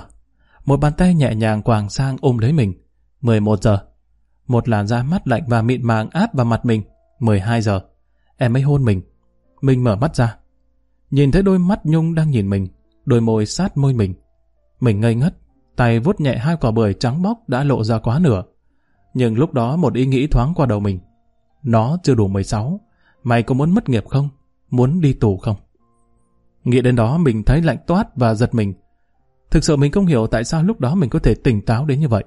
Một bàn tay nhẹ nhàng quàng sang ôm lấy mình. 11 giờ. Một làn da mắt lạnh và mịn màng áp vào mặt mình. 12 giờ. Em ấy hôn mình. Mình mở mắt ra. Nhìn thấy đôi mắt Nhung đang nhìn mình, đôi môi sát môi mình. Mình ngây ngất, tay vuốt nhẹ hai quả bưởi trắng bóc đã lộ ra quá nửa. Nhưng lúc đó một ý nghĩ thoáng qua đầu mình. Nó chưa đủ 16, mày có muốn mất nghiệp không? Muốn đi tù không? Nghĩ đến đó mình thấy lạnh toát và giật mình. Thực sự mình không hiểu tại sao lúc đó mình có thể tỉnh táo đến như vậy.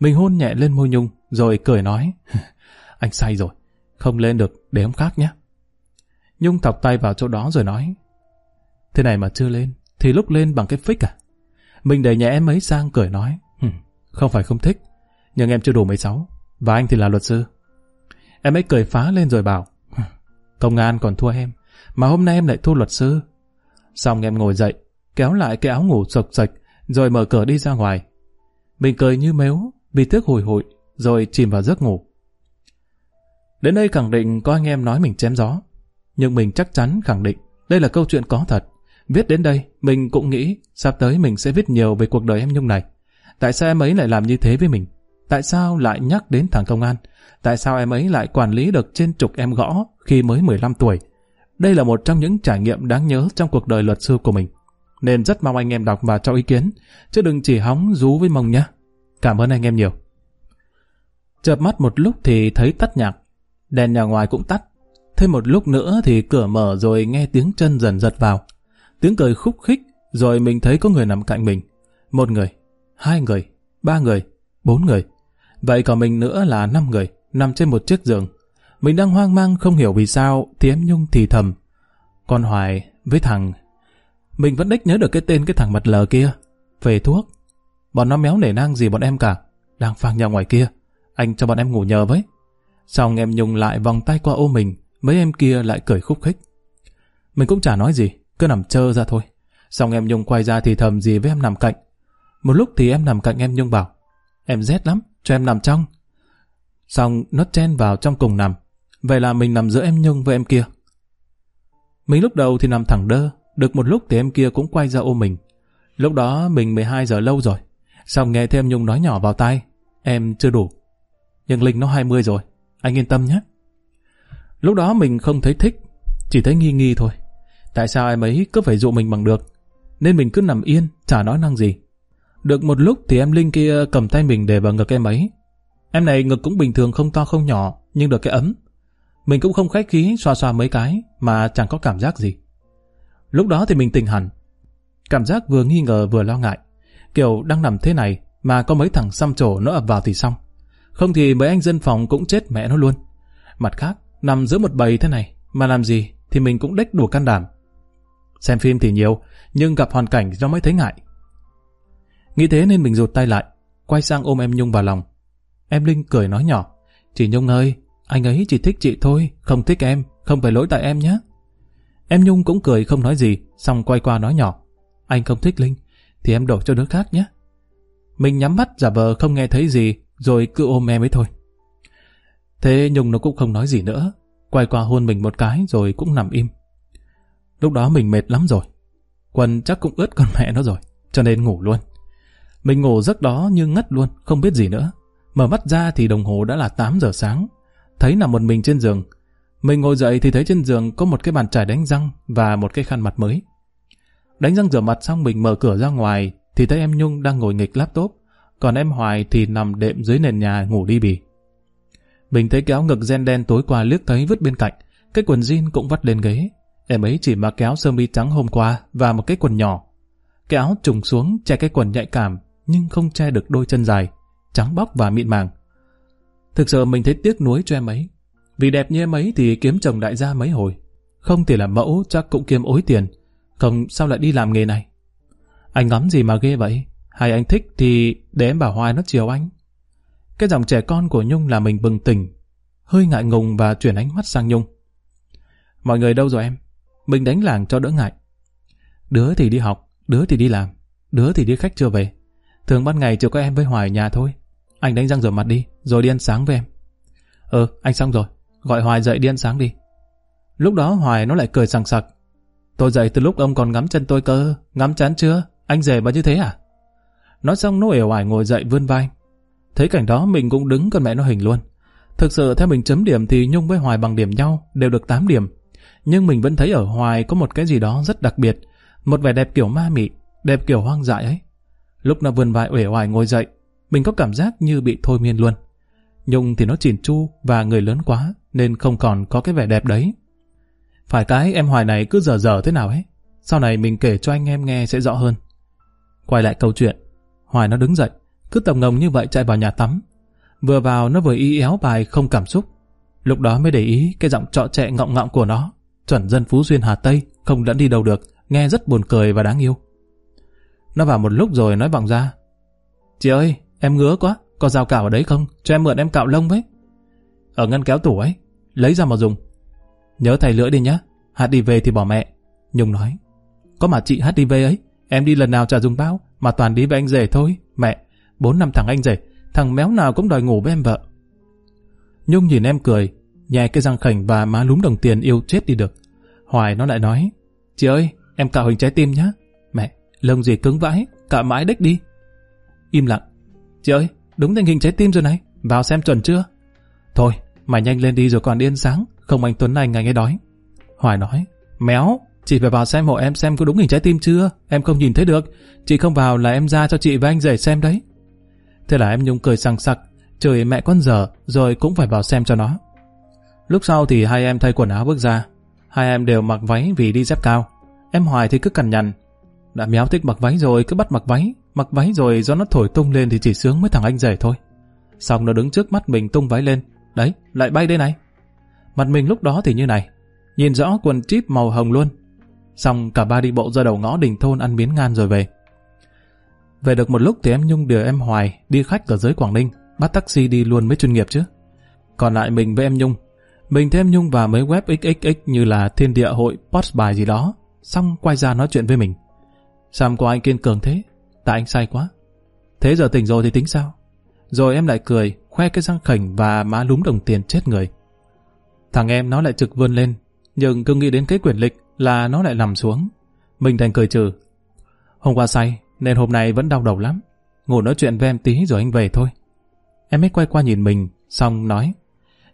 Mình hôn nhẹ lên môi Nhung, rồi cười nói. Anh say rồi, không lên được, để hôm khác nhé. Nhung thọc tay vào chỗ đó rồi nói. Thế này mà chưa lên, thì lúc lên bằng cái phích à? Mình đẩy nhẹ em ấy sang cười nói. Không phải không thích, nhưng em chưa đủ 16, và anh thì là luật sư. Em ấy cười phá lên rồi bảo. Công an còn thua em, mà hôm nay em lại thua luật sư. Xong em ngồi dậy, kéo lại cái áo ngủ sộc sạch, rồi mở cửa đi ra ngoài. Mình cười như mếu, vì tiếc hồi hội, rồi chìm vào giấc ngủ. Đến đây khẳng định có anh em nói mình chém gió. Nhưng mình chắc chắn khẳng định đây là câu chuyện có thật. Viết đến đây, mình cũng nghĩ sắp tới mình sẽ viết nhiều về cuộc đời em Nhung này. Tại sao em ấy lại làm như thế với mình? Tại sao lại nhắc đến thằng công an? Tại sao em ấy lại quản lý được trên chục em gõ khi mới 15 tuổi? Đây là một trong những trải nghiệm đáng nhớ trong cuộc đời luật sư của mình. Nên rất mong anh em đọc và cho ý kiến, chứ đừng chỉ hóng rú với mông nhé. Cảm ơn anh em nhiều. Chợp mắt một lúc thì thấy tắt nhạc. Đèn nhà ngoài cũng tắt. Thêm một lúc nữa thì cửa mở rồi nghe tiếng chân dần giật vào. Tiếng cười khúc khích, rồi mình thấy có người nằm cạnh mình. Một người, hai người, ba người, bốn người. Vậy còn mình nữa là năm người, nằm trên một chiếc giường. Mình đang hoang mang không hiểu vì sao thì em Nhung thì thầm. Con Hoài với thằng... Mình vẫn đích nhớ được cái tên cái thằng mặt lờ kia. Về thuốc. Bọn nó méo nể nang gì bọn em cả. Đang phang nhau ngoài kia. Anh cho bọn em ngủ nhờ với. Xong em Nhung lại vòng tay qua ô mình. Mấy em kia lại cười khúc khích. Mình cũng chả nói gì. Cứ nằm chơ ra thôi. Xong em Nhung quay ra thì thầm gì với em nằm cạnh. Một lúc thì em nằm cạnh em Nhung bảo. Em rét lắm, cho em nằm trong. Xong nó chen vào trong cùng nằm. Vậy là mình nằm giữa em Nhung với em kia. Mình lúc đầu thì nằm thẳng đơ, được một lúc thì em kia cũng quay ra ôm mình. Lúc đó mình 12 giờ lâu rồi. Xong nghe thêm Nhung nói nhỏ vào tai, em chưa đủ. Nhưng Linh nó 20 rồi, anh yên tâm nhé. Lúc đó mình không thấy thích, chỉ thấy nghi nghi thôi. Tại sao em ấy cứ phải dụ mình bằng được? Nên mình cứ nằm yên, chả nói năng gì. Được một lúc thì em Linh kia cầm tay mình để vào ngực em ấy. Em này ngực cũng bình thường không to không nhỏ, nhưng được cái ấm. Mình cũng không khách khí xoa xoa mấy cái mà chẳng có cảm giác gì. Lúc đó thì mình tỉnh hẳn. Cảm giác vừa nghi ngờ vừa lo ngại. Kiểu đang nằm thế này mà có mấy thằng xăm trổ nó ập vào thì xong. Không thì mấy anh dân phòng cũng chết mẹ nó luôn. Mặt khác, nằm giữa một bầy thế này mà làm gì thì mình cũng đếch đủ can đảm. Xem phim thì nhiều, nhưng gặp hoàn cảnh nó mới thấy ngại. Nghĩ thế nên mình rụt tay lại, quay sang ôm em Nhung vào lòng. Em Linh cười nói nhỏ, Chị Nhung ơi, anh ấy chỉ thích chị thôi, không thích em, không phải lỗi tại em nhé. Em Nhung cũng cười không nói gì, xong quay qua nói nhỏ. Anh không thích Linh, thì em đổi cho đứa khác nhé. Mình nhắm mắt giả vờ không nghe thấy gì, rồi cứ ôm em ấy thôi. Thế Nhung nó cũng không nói gì nữa, quay qua hôn mình một cái rồi cũng nằm im. Lúc đó mình mệt lắm rồi. Quần chắc cũng ướt con mẹ nó rồi, cho nên ngủ luôn. Mình ngủ giấc đó như ngất luôn, không biết gì nữa. Mở mắt ra thì đồng hồ đã là 8 giờ sáng. Thấy nằm một mình trên giường. Mình ngồi dậy thì thấy trên giường có một cái bàn chải đánh răng và một cái khăn mặt mới. Đánh răng rửa mặt xong mình mở cửa ra ngoài thì thấy em Nhung đang ngồi nghịch laptop, còn em Hoài thì nằm đệm dưới nền nhà ngủ đi bì. Mình thấy cái áo ngực gen đen tối qua liếc thấy vứt bên cạnh, cái quần jean cũng vắt lên ghế. Em ấy chỉ mặc kéo sơ mi trắng hôm qua và một cái quần nhỏ. Cái áo trùng xuống che cái quần nhạy cảm nhưng không che được đôi chân dài, trắng bóc và mịn màng. Thực sự mình thấy tiếc nuối cho em ấy. Vì đẹp như em ấy thì kiếm chồng đại gia mấy hồi. Không thì làm mẫu chắc cũng kiếm ối tiền. Không sao lại đi làm nghề này. Anh ngắm gì mà ghê vậy? Hay anh thích thì để em bảo Hoài nó chiều anh. Cái dòng trẻ con của Nhung là mình bừng tỉnh. Hơi ngại ngùng và chuyển ánh mắt sang Nhung. Mọi người đâu rồi em? Mình đánh làng cho đỡ ngại. Đứa thì đi học, đứa thì đi làm, đứa thì đi khách chưa về. Thường ban ngày chỉ có em với Hoài nhà thôi. Anh đánh răng rửa mặt đi, rồi đi ăn sáng với em. ờ anh xong rồi. Gọi Hoài dậy đi ăn sáng đi. Lúc đó Hoài nó lại cười sằng sặc. Tôi dậy từ lúc ông còn ngắm chân tôi cơ. Ngắm chán chưa? Anh rể mà như thế à? Nói xong nó ẻo ải ngồi dậy vươn vai. Thấy cảnh đó mình cũng đứng con mẹ nó hình luôn. Thực sự theo mình chấm điểm thì Nhung với Hoài bằng điểm nhau, đều được 8 điểm. Nhưng mình vẫn thấy ở Hoài có một cái gì đó rất đặc biệt. Một vẻ đẹp kiểu ma mị, đẹp kiểu hoang dại ấy. Lúc nó vươn vai uể oải ngồi dậy, mình có cảm giác như bị thôi miên luôn. Nhung thì nó chỉn chu và người lớn quá, nên không còn có cái vẻ đẹp đấy. Phải cái em Hoài này cứ dở dở thế nào ấy. Sau này mình kể cho anh em nghe sẽ rõ hơn. Quay lại câu chuyện. Hoài nó đứng dậy, cứ tầm ngồng như vậy chạy vào nhà tắm. Vừa vào nó vừa y éo bài không cảm xúc. Lúc đó mới để ý cái giọng trọ trẹ ngọng ngọng của nó. Chuẩn dân Phú Xuyên Hà Tây, không lẫn đi đâu được, nghe rất buồn cười và đáng yêu. Nó vào một lúc rồi nói vọng ra. Chị ơi, em ngứa quá, có dao cạo ở đấy không? Cho em mượn em cạo lông với. Ở ngăn kéo tủ ấy, lấy ra mà dùng. Nhớ thầy lưỡi đi nhá, hiv về thì bỏ mẹ. Nhung nói, có mà chị hiv ấy, em đi lần nào chả dùng bao, mà toàn đi với anh rể thôi. Mẹ, bốn năm thằng anh rể, thằng méo nào cũng đòi ngủ với em vợ. Nhung nhìn em cười, nhè cái răng khảnh và má lúm đồng tiền yêu chết đi được. Hoài nó lại nói, chị ơi, em cạo hình trái tim nhá. Mẹ, lông gì cứng vãi, cạo mãi đếch đi. Im lặng. Chị ơi, đúng tình hình trái tim rồi này, vào xem chuẩn chưa? Thôi, mày nhanh lên đi rồi còn điên sáng, không anh Tuấn Anh anh ấy đói. Hoài nói, méo, chị phải vào xem hộ em xem có đúng hình trái tim chưa, em không nhìn thấy được, chị không vào là em ra cho chị và anh rể xem đấy. Thế là em Nhung cười sằng sặc, chửi mẹ con dở, rồi cũng phải vào xem cho nó. Lúc sau thì hai em thay quần áo bước ra, hai em đều mặc váy vì đi dép cao. Em Hoài thì cứ cằn nhằn, đã méo thích mặc váy rồi cứ bắt mặc váy, mặc váy rồi do nó thổi tung lên thì chỉ sướng với thằng anh rể thôi. Xong nó đứng trước mắt mình tung váy lên, đấy, lại bay đây này. Mặt mình lúc đó thì như này, nhìn rõ quần chip màu hồng luôn. Xong cả ba đi bộ ra đầu ngõ đình thôn ăn miến ngan rồi về. Về được một lúc thì em Nhung đưa em Hoài đi khách ở dưới Quảng Ninh, bắt taxi đi luôn mới chuyên nghiệp chứ. Còn lại mình với em Nhung, mình thêm Nhung và mấy web XXX như là Thiên Địa Hội, Post bài gì đó, xong quay ra nói chuyện với mình. Sao có anh kiên cường thế? Tại anh say quá. Thế giờ tỉnh rồi thì tính sao? Rồi em lại cười, khoe cái răng khảnh và má lúm đồng tiền chết người. Thằng em nó lại trực vươn lên, nhưng cứ nghĩ đến cái quyển lịch là nó lại nằm xuống. Mình thành cười trừ. Hôm qua say, nên hôm nay vẫn đau đầu lắm. Ngủ nói chuyện với em tí rồi anh về thôi. Em ấy quay qua nhìn mình, xong nói.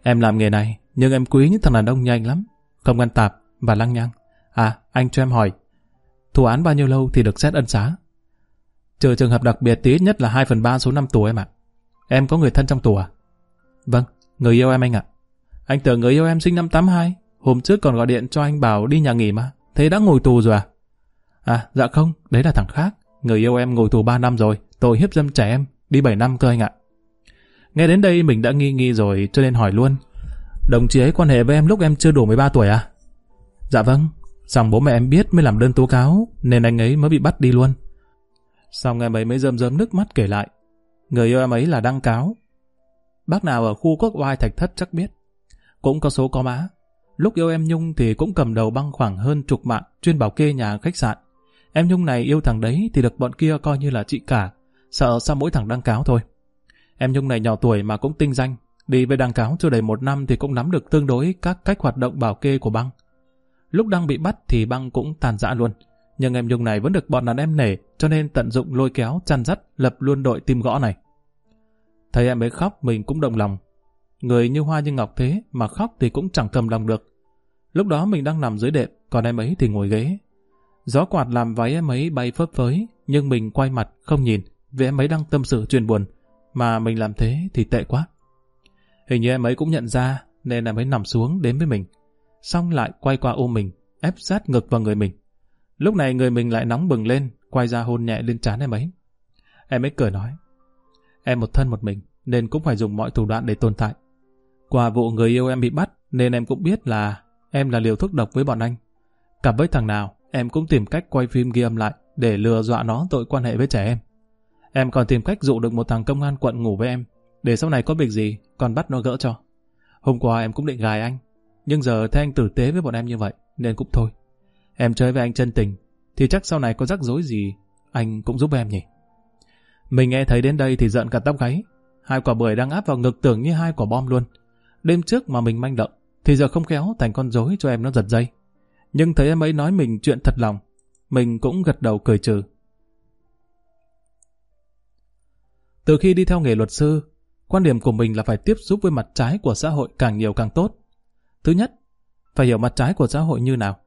Em làm nghề này, nhưng em quý những thằng đàn ông nhanh lắm. Không ăn tạp và lăng nhăng. À, anh cho em hỏi. Thủ án bao nhiêu lâu thì được xét ân xá? Trừ trường hợp đặc biệt tí nhất là 2 phần 3 số năm tù em ạ. Em có người thân trong tù à? Vâng, người yêu em anh ạ. Anh tưởng người yêu em sinh năm 82. Hôm trước còn gọi điện cho anh bảo đi nhà nghỉ mà. Thế đã ngồi tù rồi à? À, dạ không, đấy là thằng khác. Người yêu em ngồi tù 3 năm rồi, tội hiếp dâm trẻ em, đi 7 năm cơ anh ạ. Nghe đến đây mình đã nghi nghi rồi cho nên hỏi luôn. Đồng chí ấy quan hệ với em lúc em chưa đủ 13 tuổi à? Dạ vâng, xong bố mẹ em biết mới làm đơn tố cáo, nên anh ấy mới bị bắt đi luôn. Xong em ấy mới rơm rớm nước mắt kể lại. Người yêu em ấy là đăng cáo. Bác nào ở khu quốc oai thạch thất chắc biết. Cũng có số có má. Lúc yêu em Nhung thì cũng cầm đầu băng khoảng hơn chục mạng chuyên bảo kê nhà khách sạn. Em Nhung này yêu thằng đấy thì được bọn kia coi như là chị cả. Sợ sao mỗi thằng đăng cáo thôi. Em Nhung này nhỏ tuổi mà cũng tinh danh. Đi với đăng cáo chưa đầy một năm thì cũng nắm được tương đối các cách hoạt động bảo kê của băng. Lúc đang bị bắt thì băng cũng tàn dã luôn. Nhưng em Nhung này vẫn được bọn đàn em nể cho nên tận dụng lôi kéo, chăn dắt, lập luôn đội tim gõ này. Thấy em ấy khóc mình cũng động lòng. Người như hoa như ngọc thế mà khóc thì cũng chẳng cầm lòng được. Lúc đó mình đang nằm dưới đệm, còn em ấy thì ngồi ghế. Gió quạt làm váy em ấy bay phấp phới, nhưng mình quay mặt không nhìn vì em ấy đang tâm sự chuyện buồn. Mà mình làm thế thì tệ quá. Hình như em ấy cũng nhận ra nên em ấy nằm xuống đến với mình. Xong lại quay qua ôm mình, ép sát ngực vào người mình. Lúc này người mình lại nóng bừng lên, quay ra hôn nhẹ lên trán em ấy. Em ấy cười nói, em một thân một mình, nên cũng phải dùng mọi thủ đoạn để tồn tại. Qua vụ người yêu em bị bắt, nên em cũng biết là em là liều thuốc độc với bọn anh. Cặp với thằng nào, em cũng tìm cách quay phim ghi âm lại để lừa dọa nó tội quan hệ với trẻ em. Em còn tìm cách dụ được một thằng công an quận ngủ với em, để sau này có việc gì, còn bắt nó gỡ cho. Hôm qua em cũng định gài anh, nhưng giờ thấy anh tử tế với bọn em như vậy, nên cũng thôi. Em chơi với anh chân tình, thì chắc sau này có rắc rối gì, anh cũng giúp em nhỉ. Mình nghe thấy đến đây thì giận cả tóc gáy. Hai quả bưởi đang áp vào ngực tưởng như hai quả bom luôn. Đêm trước mà mình manh động, thì giờ không khéo thành con rối cho em nó giật dây. Nhưng thấy em ấy nói mình chuyện thật lòng, mình cũng gật đầu cười trừ. Từ khi đi theo nghề luật sư, quan điểm của mình là phải tiếp xúc với mặt trái của xã hội càng nhiều càng tốt. Thứ nhất, phải hiểu mặt trái của xã hội như nào.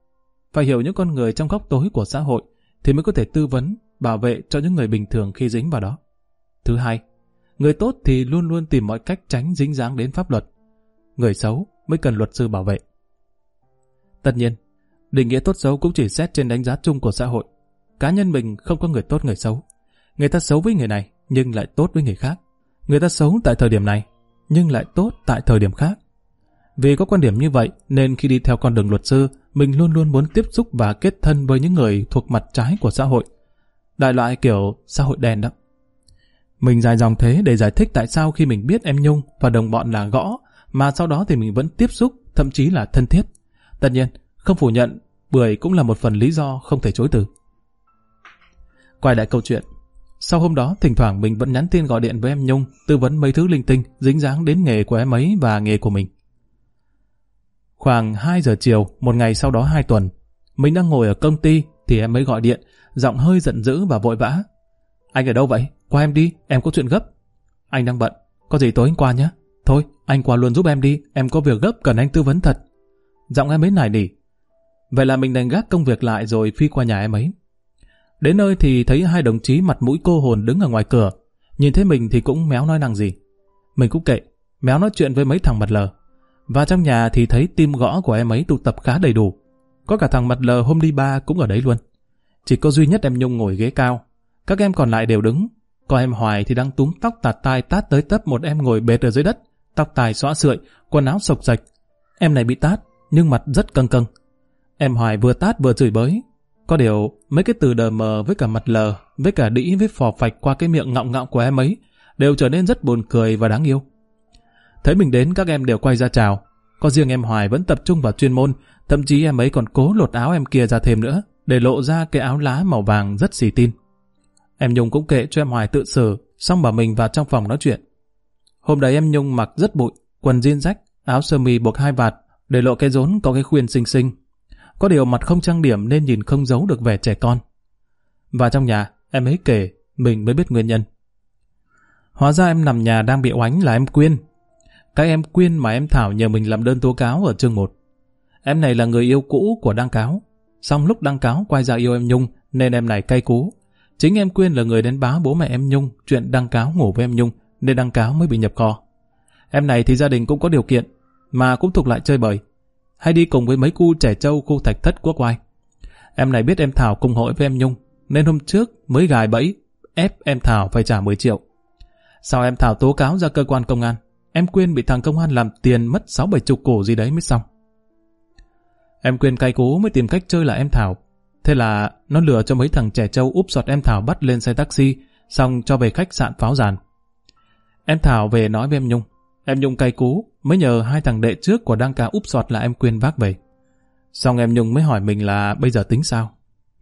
Phải hiểu những con người trong góc tối của xã hội thì mới có thể tư vấn bảo vệ cho những người bình thường khi dính vào đó. Thứ hai, người tốt thì luôn luôn tìm mọi cách tránh dính dáng đến pháp luật. Người xấu mới cần luật sư bảo vệ. Tất nhiên, định nghĩa tốt xấu cũng chỉ xét trên đánh giá chung của xã hội. Cá nhân mình không có người tốt người xấu. Người ta xấu với người này, nhưng lại tốt với người khác. Người ta xấu tại thời điểm này, nhưng lại tốt tại thời điểm khác. Vì có quan điểm như vậy, nên khi đi theo con đường luật sư, mình luôn luôn muốn tiếp xúc và kết thân với những người thuộc mặt trái của xã hội. Đại loại kiểu xã hội đen đó. Mình dài dòng thế để giải thích tại sao khi mình biết em Nhung và đồng bọn là gõ, mà sau đó thì mình vẫn tiếp xúc, thậm chí là thân thiết. Tất nhiên, không phủ nhận, bưởi cũng là một phần lý do không thể chối từ. Quay lại câu chuyện. Sau hôm đó, thỉnh thoảng mình vẫn nhắn tin gọi điện với em Nhung, tư vấn mấy thứ linh tinh, dính dáng đến nghề của em ấy và nghề của mình. Khoảng 2 giờ chiều, một ngày sau đó 2 tuần, mình đang ngồi ở công ty thì em mới gọi điện, giọng hơi giận dữ và vội vã. Anh ở đâu vậy? Qua em đi, em có chuyện gấp. Anh đang bận, có gì tối anh qua nhé. Thôi, anh qua luôn giúp em đi, em có việc gấp cần anh tư vấn thật. Giọng em ấy nài nỉ. Vậy là mình đành gác công việc lại rồi phi qua nhà em ấy. Đến nơi thì thấy hai đồng chí mặt mũi cô hồn đứng ở ngoài cửa. Nhìn thấy mình thì cũng méo nói năng gì. Mình cũng kệ, méo nói chuyện với mấy thằng mặt lờ. Và trong nhà thì thấy tim gõ của em ấy tụ tập khá đầy đủ. Có cả thằng mặt lờ hôm đi ba cũng ở đấy luôn. Chỉ có duy nhất em Nhung ngồi ghế cao. Các em còn lại đều đứng. Còn em Hoài thì đang túm tóc tạt tai tát tới tấp một em ngồi bệt ở dưới đất. Tóc tài xõa sượi, quần áo sộc sạch. Em này bị tát, nhưng mặt rất căng căng. Em Hoài vừa tát vừa chửi bới. Có điều, mấy cái từ đờ mờ với cả mặt lờ, với cả đĩ với phò phạch qua cái miệng ngọng ngọng của em ấy, đều trở nên rất buồn cười và đáng yêu. Thấy mình đến các em đều quay ra chào. Có riêng em Hoài vẫn tập trung vào chuyên môn, thậm chí em ấy còn cố lột áo em kia ra thêm nữa, để lộ ra cái áo lá màu vàng rất xì tin. Em Nhung cũng kệ cho em Hoài tự xử, xong bảo mình vào trong phòng nói chuyện. Hôm đấy em Nhung mặc rất bụi, quần jean rách, áo sơ mi buộc hai vạt, để lộ cái rốn có cái khuyên xinh xinh. Có điều mặt không trang điểm nên nhìn không giấu được vẻ trẻ con. Và trong nhà, em ấy kể, mình mới biết nguyên nhân. Hóa ra em nằm nhà đang bị oánh là em Quyên, các em Quyên mà em Thảo nhờ mình làm đơn tố cáo ở chương 1. Em này là người yêu cũ của đăng cáo. Xong lúc đăng cáo quay ra yêu em Nhung, nên em này cay cú. Chính em Quyên là người đến báo bố mẹ em Nhung, chuyện đăng cáo ngủ với em Nhung, nên đăng cáo mới bị nhập kho. Em này thì gia đình cũng có điều kiện, mà cũng thuộc lại chơi bời. Hay đi cùng với mấy cu trẻ trâu khu thạch thất quốc oai. Em này biết em Thảo cùng hội với em Nhung, nên hôm trước mới gài bẫy ép em Thảo phải trả 10 triệu. Sau em Thảo tố cáo ra cơ quan công an Em Quyên bị thằng công an làm tiền mất sáu bảy chục cổ gì đấy mới xong. Em Quyên cay cú mới tìm cách chơi lại em Thảo. Thế là nó lừa cho mấy thằng trẻ trâu úp sọt em Thảo bắt lên xe taxi, xong cho về khách sạn pháo giàn. Em Thảo về nói với em Nhung. Em Nhung cay cú, mới nhờ hai thằng đệ trước của đăng ca úp sọt là em Quyên vác về. Xong em Nhung mới hỏi mình là bây giờ tính sao?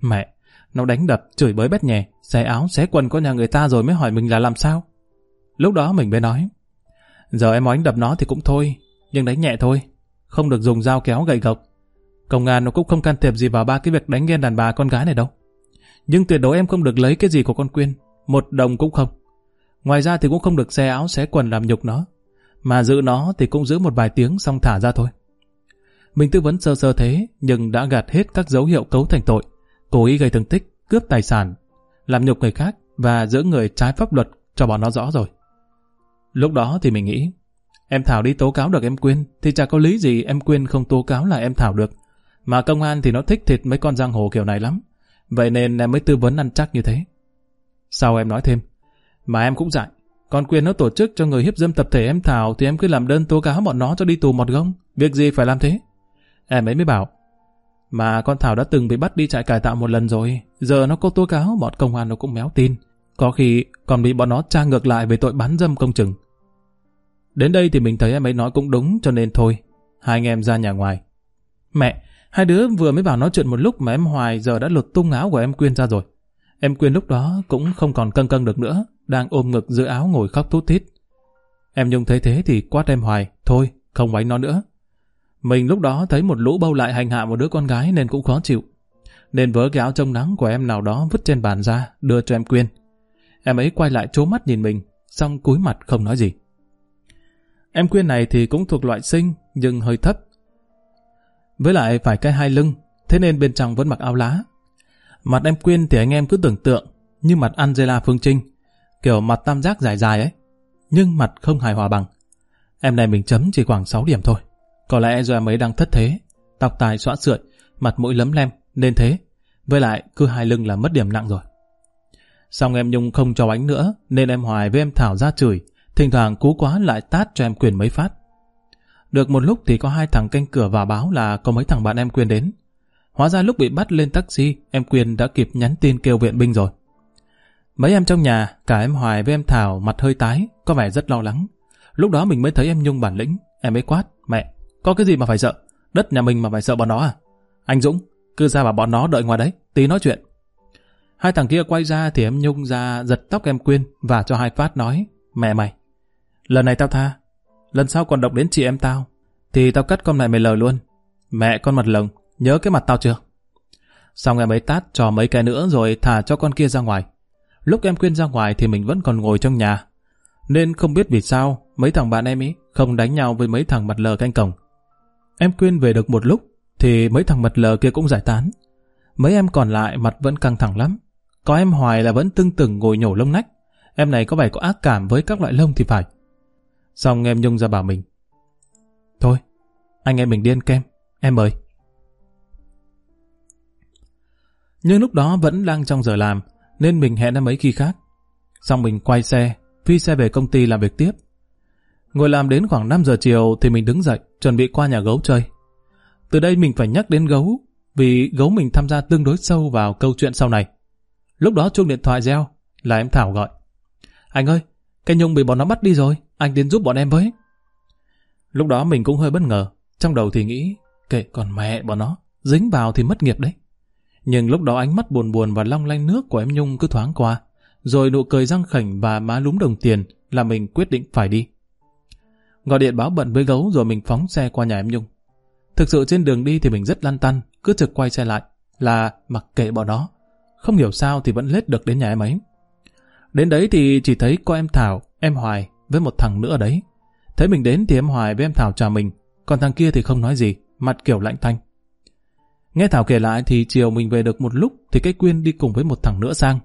Mẹ, nó đánh đập, chửi bới bét nhè, xé áo, xé quần của nhà người ta rồi mới hỏi mình là làm sao? Lúc đó mình mới nói, Giờ em oánh đập nó thì cũng thôi, nhưng đánh nhẹ thôi. Không được dùng dao kéo gậy gộc. Công an nó cũng không can thiệp gì vào ba cái việc đánh ghen đàn bà con gái này đâu. Nhưng tuyệt đối em không được lấy cái gì của con Quyên. Một đồng cũng không. Ngoài ra thì cũng không được xe áo xé quần làm nhục nó. Mà giữ nó thì cũng giữ một vài tiếng xong thả ra thôi. Mình tư vấn sơ sơ thế, nhưng đã gạt hết các dấu hiệu cấu thành tội. Cố ý gây thương tích, cướp tài sản, làm nhục người khác và giữ người trái pháp luật cho bọn nó rõ rồi. Lúc đó thì mình nghĩ, em Thảo đi tố cáo được em Quyên, thì chả có lý gì em Quyên không tố cáo là em Thảo được. Mà công an thì nó thích thịt mấy con giang hồ kiểu này lắm. Vậy nên em mới tư vấn ăn chắc như thế. Sau em nói thêm, mà em cũng dạy, con Quyên nó tổ chức cho người hiếp dâm tập thể em Thảo thì em cứ làm đơn tố cáo bọn nó cho đi tù một gông. Việc gì phải làm thế? Em ấy mới bảo, mà con Thảo đã từng bị bắt đi trại cải tạo một lần rồi, giờ nó có tố cáo bọn công an nó cũng méo tin. Có khi còn bị bọn nó tra ngược lại về tội bán dâm công chừng. Đến đây thì mình thấy em ấy nói cũng đúng cho nên thôi. Hai anh em ra nhà ngoài. Mẹ, hai đứa vừa mới vào nói chuyện một lúc mà em Hoài giờ đã lột tung áo của em Quyên ra rồi. Em Quyên lúc đó cũng không còn cân cân được nữa, đang ôm ngực giữa áo ngồi khóc thút thít. Em Nhung thấy thế thì quát em Hoài, thôi, không quánh nó nữa. Mình lúc đó thấy một lũ bâu lại hành hạ một đứa con gái nên cũng khó chịu. Nên vớ cái áo trông nắng của em nào đó vứt trên bàn ra, đưa cho em Quyên. Em ấy quay lại trố mắt nhìn mình, xong cúi mặt không nói gì. Em Quyên này thì cũng thuộc loại sinh, nhưng hơi thấp. Với lại phải cái hai lưng, thế nên bên trong vẫn mặc áo lá. Mặt em Quyên thì anh em cứ tưởng tượng, như mặt Angela Phương Trinh, kiểu mặt tam giác dài dài ấy, nhưng mặt không hài hòa bằng. Em này mình chấm chỉ khoảng 6 điểm thôi. Có lẽ do em ấy đang thất thế, tóc tài xõa sượt, mặt mũi lấm lem, nên thế. Với lại, cứ hai lưng là mất điểm nặng rồi. Xong em Nhung không cho ánh nữa, nên em Hoài với em Thảo ra chửi, thỉnh thoảng cú quá lại tát cho em Quyền mấy phát. Được một lúc thì có hai thằng canh cửa vào báo là có mấy thằng bạn em Quyền đến. Hóa ra lúc bị bắt lên taxi, em Quyền đã kịp nhắn tin kêu viện binh rồi. Mấy em trong nhà, cả em Hoài với em Thảo mặt hơi tái, có vẻ rất lo lắng. Lúc đó mình mới thấy em Nhung bản lĩnh, em ấy quát, mẹ, có cái gì mà phải sợ, đất nhà mình mà phải sợ bọn nó à? Anh Dũng, cứ ra bảo bọn nó đợi ngoài đấy, tí nói chuyện. Hai thằng kia quay ra thì em Nhung ra giật tóc em Quyên và cho hai phát nói, mẹ mày, lần này tao tha, lần sau còn động đến chị em tao, thì tao cắt con này mày lời luôn. Mẹ con mặt lồng, nhớ cái mặt tao chưa? Xong em ấy tát cho mấy cái nữa rồi thả cho con kia ra ngoài. Lúc em Quyên ra ngoài thì mình vẫn còn ngồi trong nhà. Nên không biết vì sao mấy thằng bạn em ấy không đánh nhau với mấy thằng mặt lờ canh cổng. Em Quyên về được một lúc thì mấy thằng mặt lờ kia cũng giải tán. Mấy em còn lại mặt vẫn căng thẳng lắm. Có em Hoài là vẫn tưng từng ngồi nhổ lông nách. Em này có vẻ có ác cảm với các loại lông thì phải. Xong em Nhung ra bảo mình. Thôi, anh em mình điên kem, em ơi. Nhưng lúc đó vẫn đang trong giờ làm, nên mình hẹn em ấy khi khác. Xong mình quay xe, phi xe về công ty làm việc tiếp. Ngồi làm đến khoảng 5 giờ chiều thì mình đứng dậy, chuẩn bị qua nhà gấu chơi. Từ đây mình phải nhắc đến gấu, vì gấu mình tham gia tương đối sâu vào câu chuyện sau này. Lúc đó chuông điện thoại reo, là em Thảo gọi. Anh ơi, cái Nhung bị bọn nó bắt đi rồi, anh đến giúp bọn em với. Lúc đó mình cũng hơi bất ngờ, trong đầu thì nghĩ, kệ còn mẹ bọn nó, dính vào thì mất nghiệp đấy. Nhưng lúc đó ánh mắt buồn buồn và long lanh nước của em Nhung cứ thoáng qua, rồi nụ cười răng khảnh và má lúm đồng tiền là mình quyết định phải đi. Gọi điện báo bận với gấu rồi mình phóng xe qua nhà em Nhung. Thực sự trên đường đi thì mình rất lăn tăn, cứ trực quay xe lại, là mặc kệ bọn nó. Không hiểu sao thì vẫn lết được đến nhà em ấy. Đến đấy thì chỉ thấy có em Thảo, em Hoài với một thằng nữa ở đấy. Thấy mình đến thì em Hoài với em Thảo chào mình, còn thằng kia thì không nói gì, mặt kiểu lạnh thanh. Nghe Thảo kể lại thì chiều mình về được một lúc thì cái Quyên đi cùng với một thằng nữa sang.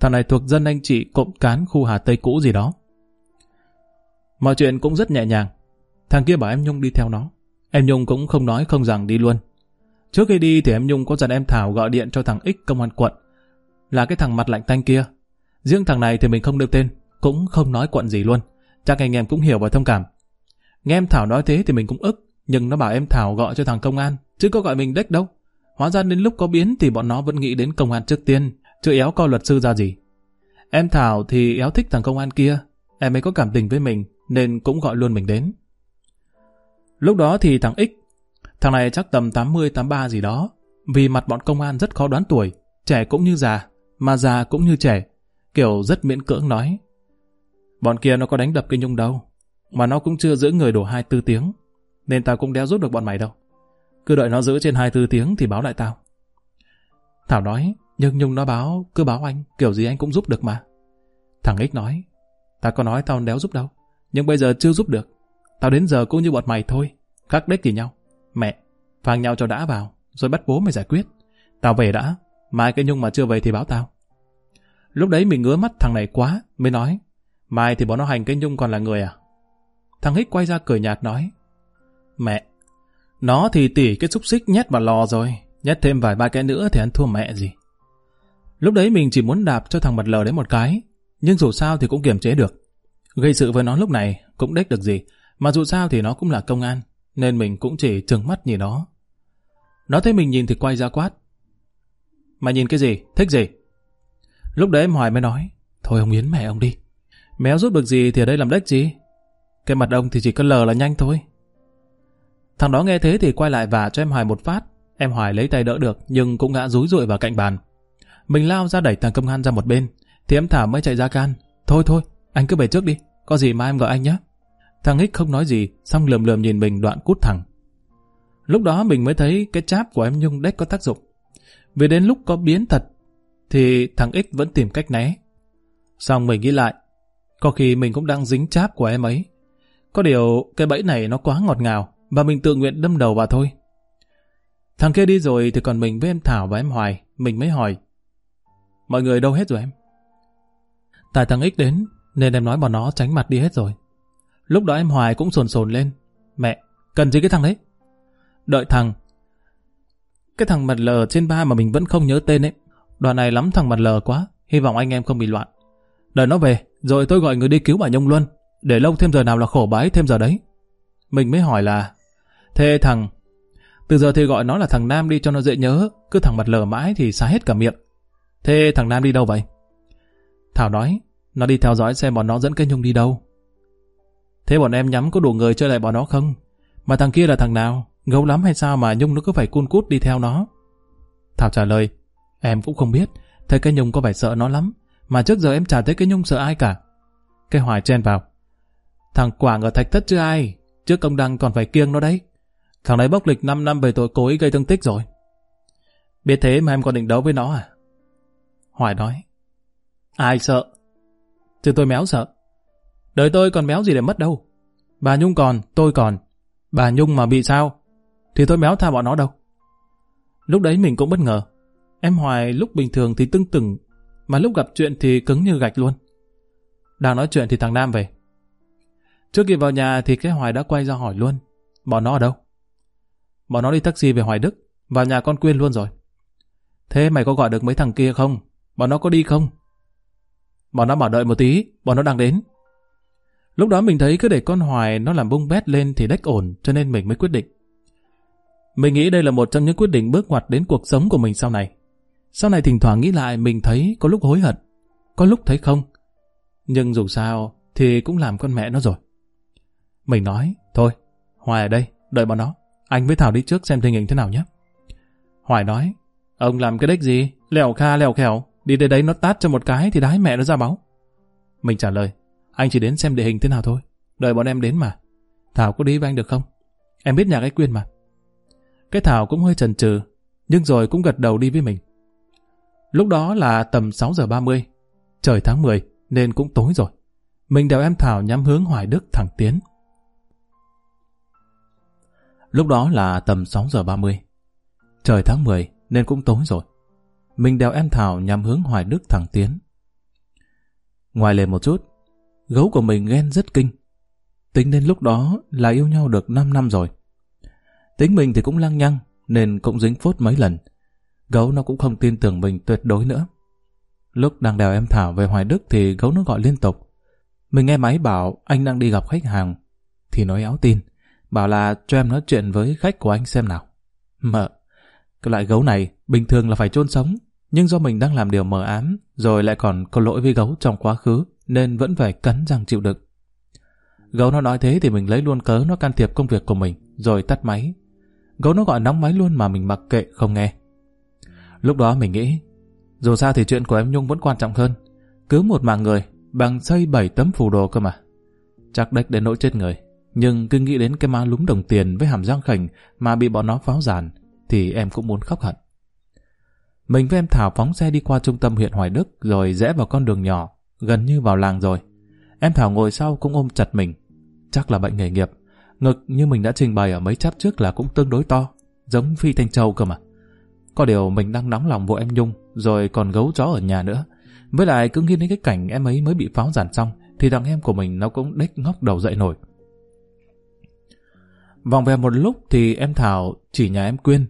Thằng này thuộc dân anh chị cộng cán khu Hà Tây cũ gì đó. Mọi chuyện cũng rất nhẹ nhàng. Thằng kia bảo em Nhung đi theo nó. Em Nhung cũng không nói không rằng đi luôn. Trước khi đi thì em Nhung có dặn em Thảo gọi điện cho thằng X công an quận. Là cái thằng mặt lạnh tanh kia. Riêng thằng này thì mình không nêu tên, cũng không nói quận gì luôn. Chắc anh em cũng hiểu và thông cảm. Nghe em Thảo nói thế thì mình cũng ức, nhưng nó bảo em Thảo gọi cho thằng công an, chứ có gọi mình đếch đâu. Hóa ra đến lúc có biến thì bọn nó vẫn nghĩ đến công an trước tiên, chứ éo coi luật sư ra gì. Em Thảo thì éo thích thằng công an kia, em ấy có cảm tình với mình, nên cũng gọi luôn mình đến. Lúc đó thì thằng X, thằng này chắc tầm 80-83 gì đó, vì mặt bọn công an rất khó đoán tuổi, trẻ cũng như già, mà già cũng như trẻ, kiểu rất miễn cưỡng nói. Bọn kia nó có đánh đập cái nhung đâu, mà nó cũng chưa giữ người đủ 24 tiếng, nên tao cũng đeo giúp được bọn mày đâu. Cứ đợi nó giữ trên 24 tiếng thì báo lại tao. Thảo nói, nhưng Nhung nó báo, cứ báo anh, kiểu gì anh cũng giúp được mà. Thằng ích nói, tao có nói tao đéo giúp đâu, nhưng bây giờ chưa giúp được. Tao đến giờ cũng như bọn mày thôi, khắc đếch gì nhau. Mẹ, phang nhau cho đã vào, rồi bắt bố mày giải quyết. Tao về đã, mai cái Nhung mà chưa về thì báo tao. Lúc đấy mình ngứa mắt thằng này quá, mới nói, mai thì bọn nó hành cái Nhung còn là người à? Thằng Hích quay ra cười nhạt nói, mẹ, nó thì tỉ cái xúc xích nhét vào lò rồi, nhét thêm vài ba cái nữa thì ăn thua mẹ gì. Lúc đấy mình chỉ muốn đạp cho thằng mặt lờ đấy một cái, nhưng dù sao thì cũng kiềm chế được. Gây sự với nó lúc này cũng đếch được gì, mà dù sao thì nó cũng là công an, nên mình cũng chỉ trừng mắt nhìn nó. Nó thấy mình nhìn thì quay ra quát. Mày nhìn cái gì? Thích gì? Lúc đấy em Hoài mới nói, thôi ông Yến mẹ ông đi. Méo giúp được gì thì ở đây làm đếch gì? Cái mặt ông thì chỉ có lờ là nhanh thôi. Thằng đó nghe thế thì quay lại và cho em Hoài một phát. Em Hoài lấy tay đỡ được nhưng cũng ngã rúi rụi vào cạnh bàn. Mình lao ra đẩy thằng công an ra một bên. Thì em Thảo mới chạy ra can. Thôi thôi, anh cứ về trước đi. Có gì mà em gọi anh nhé. Thằng Hích không nói gì, xong lườm lườm nhìn mình đoạn cút thẳng. Lúc đó mình mới thấy cái cháp của em Nhung đếch có tác dụng. Vì đến lúc có biến thật, thì thằng X vẫn tìm cách né. Xong mình nghĩ lại, có khi mình cũng đang dính cháp của em ấy. Có điều cái bẫy này nó quá ngọt ngào, và mình tự nguyện đâm đầu vào thôi. Thằng kia đi rồi thì còn mình với em Thảo và em Hoài, mình mới hỏi. Mọi người đâu hết rồi em? Tại thằng X đến, nên em nói bọn nó tránh mặt đi hết rồi. Lúc đó em Hoài cũng sồn sồn lên. Mẹ, cần gì cái thằng đấy? Đợi thằng. Cái thằng mặt lờ trên ba mà mình vẫn không nhớ tên ấy. Đoạn này lắm thằng mặt lờ quá. Hy vọng anh em không bị loạn. Đợi nó về, rồi tôi gọi người đi cứu bà Nhung luôn. Để lâu thêm giờ nào là khổ bái thêm giờ đấy. Mình mới hỏi là, thế thằng... Từ giờ thì gọi nó là thằng Nam đi cho nó dễ nhớ, cứ thằng mặt lờ mãi thì xá hết cả miệng. Thế thằng Nam đi đâu vậy? Thảo nói, nó đi theo dõi xem bọn nó dẫn cái Nhung đi đâu. Thế bọn em nhắm có đủ người chơi lại bọn nó không? Mà thằng kia là thằng nào? Gấu lắm hay sao mà Nhung nó cứ phải cun cút đi theo nó? Thảo trả lời, em cũng không biết, thấy cái Nhung có vẻ sợ nó lắm, mà trước giờ em chả thấy cái Nhung sợ ai cả. Cái Hoài chen vào, thằng Quảng ở thạch thất chứ ai, trước công đăng còn phải kiêng nó đấy. Thằng đấy bốc lịch 5 năm về tội cố ý gây thương tích rồi. Biết thế mà em còn định đấu với nó à? Hoài nói, ai sợ? Chứ tôi méo sợ. Đời tôi còn méo gì để mất đâu. Bà Nhung còn, tôi còn. Bà Nhung mà bị sao? Thì tôi méo tha bọn nó đâu. Lúc đấy mình cũng bất ngờ. Em Hoài lúc bình thường thì tưng từng, mà lúc gặp chuyện thì cứng như gạch luôn. Đang nói chuyện thì thằng Nam về. Trước khi vào nhà thì cái Hoài đã quay ra hỏi luôn. Bọn nó ở đâu? Bọn nó đi taxi về Hoài Đức, vào nhà con Quyên luôn rồi. Thế mày có gọi được mấy thằng kia không? Bọn nó có đi không? Bọn nó bảo đợi một tí, bọn nó đang đến. Lúc đó mình thấy cứ để con Hoài nó làm bung bét lên thì đếch ổn, cho nên mình mới quyết định. Mình nghĩ đây là một trong những quyết định bước ngoặt đến cuộc sống của mình sau này. Sau này thỉnh thoảng nghĩ lại mình thấy có lúc hối hận, có lúc thấy không. Nhưng dù sao thì cũng làm con mẹ nó rồi. Mình nói, thôi, Hoài ở đây, đợi bọn nó. Anh với Thảo đi trước xem tình hình thế nào nhé. Hoài nói, ông làm cái đếch gì? Lèo kha lèo khèo, đi đây đấy nó tát cho một cái thì đái mẹ nó ra máu. Mình trả lời, anh chỉ đến xem địa hình thế nào thôi. Đợi bọn em đến mà. Thảo có đi với anh được không? Em biết nhà cái Quyên mà. Cái Thảo cũng hơi chần chừ, nhưng rồi cũng gật đầu đi với mình. Lúc đó là tầm 6 giờ 30. Trời tháng 10 nên cũng tối rồi. Mình đèo em Thảo nhắm hướng Hoài Đức thẳng tiến. Lúc đó là tầm 6 giờ 30. Trời tháng 10 nên cũng tối rồi. Mình đèo em Thảo nhắm hướng Hoài Đức thẳng tiến. Ngoài lề một chút, gấu của mình ghen rất kinh. Tính đến lúc đó là yêu nhau được 5 năm rồi. Tính mình thì cũng lăng nhăng, nên cũng dính phốt mấy lần. Gấu nó cũng không tin tưởng mình tuyệt đối nữa. Lúc đang đèo em Thảo về Hoài Đức thì gấu nó gọi liên tục. Mình nghe máy bảo anh đang đi gặp khách hàng. Thì nói áo tin, bảo là cho em nói chuyện với khách của anh xem nào. Mợ, cái loại gấu này bình thường là phải chôn sống, nhưng do mình đang làm điều mờ ám, rồi lại còn có lỗi với gấu trong quá khứ, nên vẫn phải cắn răng chịu đựng. Gấu nó nói thế thì mình lấy luôn cớ nó can thiệp công việc của mình, rồi tắt máy. Gấu nó gọi nóng máy luôn mà mình mặc kệ không nghe. Lúc đó mình nghĩ, dù sao thì chuyện của em Nhung vẫn quan trọng hơn. Cứu một mạng người, bằng xây bảy tấm phù đồ cơ mà. Chắc đếch đến nỗi chết người. Nhưng cứ nghĩ đến cái má lúng đồng tiền với hàm răng khảnh mà bị bọn nó pháo giàn, thì em cũng muốn khóc hận. Mình với em Thảo phóng xe đi qua trung tâm huyện Hoài Đức rồi rẽ vào con đường nhỏ, gần như vào làng rồi. Em Thảo ngồi sau cũng ôm chặt mình. Chắc là bệnh nghề nghiệp. Ngực như mình đã trình bày ở mấy chap trước là cũng tương đối to, giống phi thanh châu cơ mà. Có điều mình đang nóng lòng vụ em Nhung, rồi còn gấu chó ở nhà nữa. Với lại cứ nghĩ đến cái cảnh em ấy mới bị pháo giản xong, thì thằng em của mình nó cũng đếch ngóc đầu dậy nổi. Vòng về một lúc thì em Thảo chỉ nhà em Quyên.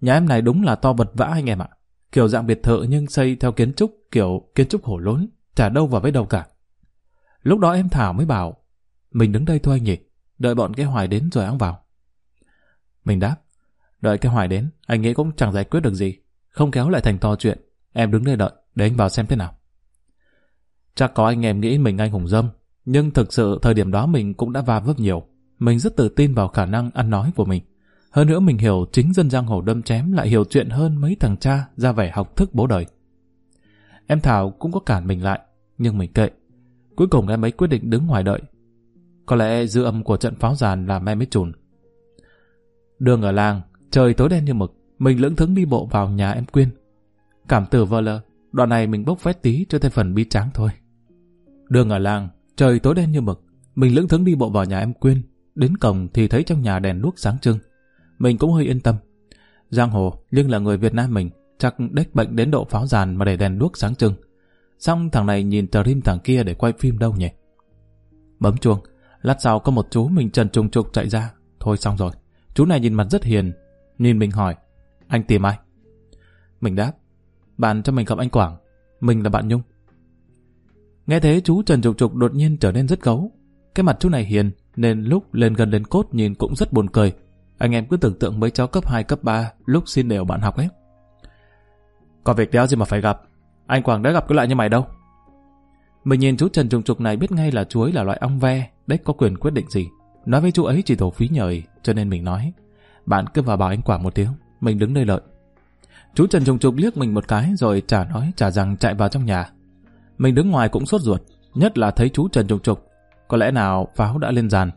Nhà em này đúng là to vật vã anh em ạ. Kiểu dạng biệt thự nhưng xây theo kiến trúc kiểu kiến trúc hổ lốn, chả đâu vào với đâu cả. Lúc đó em Thảo mới bảo, mình đứng đây thôi anh nhỉ, đợi bọn cái hoài đến rồi ăn vào. Mình đáp, đợi cái hoài đến, anh nghĩ cũng chẳng giải quyết được gì, không kéo lại thành to chuyện, em đứng đây đợi, để anh vào xem thế nào. Chắc có anh em nghĩ mình anh hùng dâm, nhưng thực sự thời điểm đó mình cũng đã va vấp nhiều. Mình rất tự tin vào khả năng ăn nói của mình. Hơn nữa mình hiểu chính dân giang hồ đâm chém lại hiểu chuyện hơn mấy thằng cha ra vẻ học thức bố đời. Em Thảo cũng có cản mình lại, nhưng mình kệ. Cuối cùng em ấy quyết định đứng ngoài đợi. Có lẽ dư âm của trận pháo giàn làm em mới trùn. Đường ở làng, trời tối đen như mực, mình lững thững đi bộ vào nhà em Quyên. Cảm tử vơ lơ, đoạn này mình bốc phét tí cho thêm phần bi tráng thôi. Đường ở làng, trời tối đen như mực, mình lững thững đi bộ vào nhà em Quyên. Đến cổng thì thấy trong nhà đèn đuốc sáng trưng. Mình cũng hơi yên tâm. Giang hồ, nhưng là người Việt Nam mình, chắc đếch bệnh đến độ pháo giàn mà để đèn đuốc sáng trưng. Xong thằng này nhìn tờ rim thằng kia để quay phim đâu nhỉ? Bấm chuông, lát sau có một chú mình trần trùng trục chạy ra. Thôi xong rồi, chú này nhìn mặt rất hiền. Nhìn mình hỏi, anh tìm ai? Mình đáp, bạn cho mình gặp anh Quảng. Mình là bạn Nhung. Nghe thế chú Trần Trục Trục đột nhiên trở nên rất gấu. Cái mặt chú này hiền, nên lúc lên gần đến cốt nhìn cũng rất buồn cười. Anh em cứ tưởng tượng mấy cháu cấp 2, cấp 3 lúc xin đều bạn học ấy. Có việc đéo gì mà phải gặp. Anh Quảng đã gặp cái loại như mày đâu. Mình nhìn chú Trần Trùng Trục này biết ngay là chú ấy là loại ong ve, đếch có quyền quyết định gì. Nói với chú ấy chỉ thổ phí nhời, cho nên mình nói. Bạn cứ vào bảo anh quả một tiếng, mình đứng đây lợi. Chú Trần Trùng Trục liếc mình một cái rồi trả nói trả rằng chạy vào trong nhà. Mình đứng ngoài cũng sốt ruột, nhất là thấy chú Trần Trùng Trục. Có lẽ nào pháo đã lên giàn.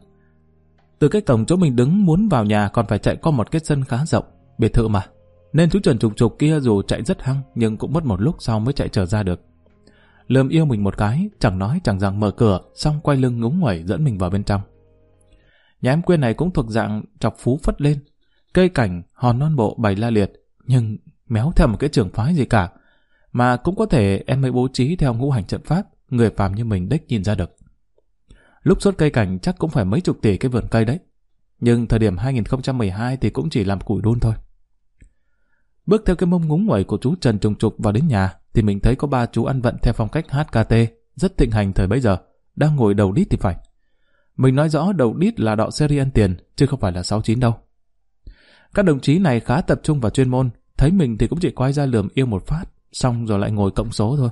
Từ cái cổng chỗ mình đứng muốn vào nhà còn phải chạy qua một cái sân khá rộng, biệt thự mà. Nên chú Trần Trục Trục kia dù chạy rất hăng nhưng cũng mất một lúc sau mới chạy trở ra được. Lườm yêu mình một cái, chẳng nói chẳng rằng mở cửa, xong quay lưng ngúng nguẩy dẫn mình vào bên trong. Nhà em quê này cũng thuộc dạng chọc phú phất lên. Cây cảnh, hòn non bộ bày la liệt, nhưng méo theo một cái trường phái gì cả. Mà cũng có thể em mới bố trí theo ngũ hành trận pháp, người phàm như mình đếch nhìn ra được. Lúc xuất cây cảnh chắc cũng phải mấy chục tỷ cái vườn cây đấy. Nhưng thời điểm 2012 thì cũng chỉ làm củi đun thôi. Bước theo cái mông ngúng nguẩy của chú Trần Trùng Trục vào đến nhà, thì mình thấy có ba chú ăn vận theo phong cách HKT, rất thịnh hành thời bấy giờ, đang ngồi đầu đít thì phải. Mình nói rõ đầu đít là đọ seri ăn tiền, chứ không phải là 69 đâu. Các đồng chí này khá tập trung vào chuyên môn, thấy mình thì cũng chỉ quay ra lườm yêu một phát, xong rồi lại ngồi cộng số thôi.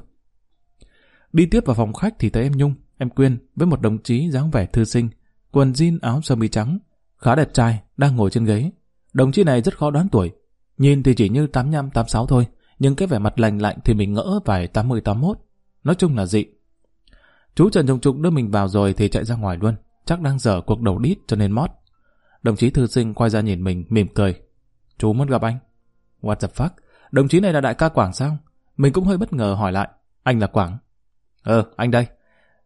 Đi tiếp vào phòng khách thì thấy em Nhung, em Quyên với một đồng chí dáng vẻ thư sinh, quần jean áo sơ mi trắng, khá đẹp trai, đang ngồi trên ghế. Đồng chí này rất khó đoán tuổi, nhìn thì chỉ như 85, 86 thôi, nhưng cái vẻ mặt lành lạnh thì mình ngỡ vài 80, 81. Nói chung là dị. Chú Trần Trung Trục đưa mình vào rồi thì chạy ra ngoài luôn, chắc đang dở cuộc đầu đít cho nên mót. Đồng chí thư sinh quay ra nhìn mình, mỉm cười. Chú muốn gặp anh. What the fuck? Đồng chí này là đại ca Quảng sao? Mình cũng hơi bất ngờ hỏi lại. Anh là Quảng. Ờ, anh đây.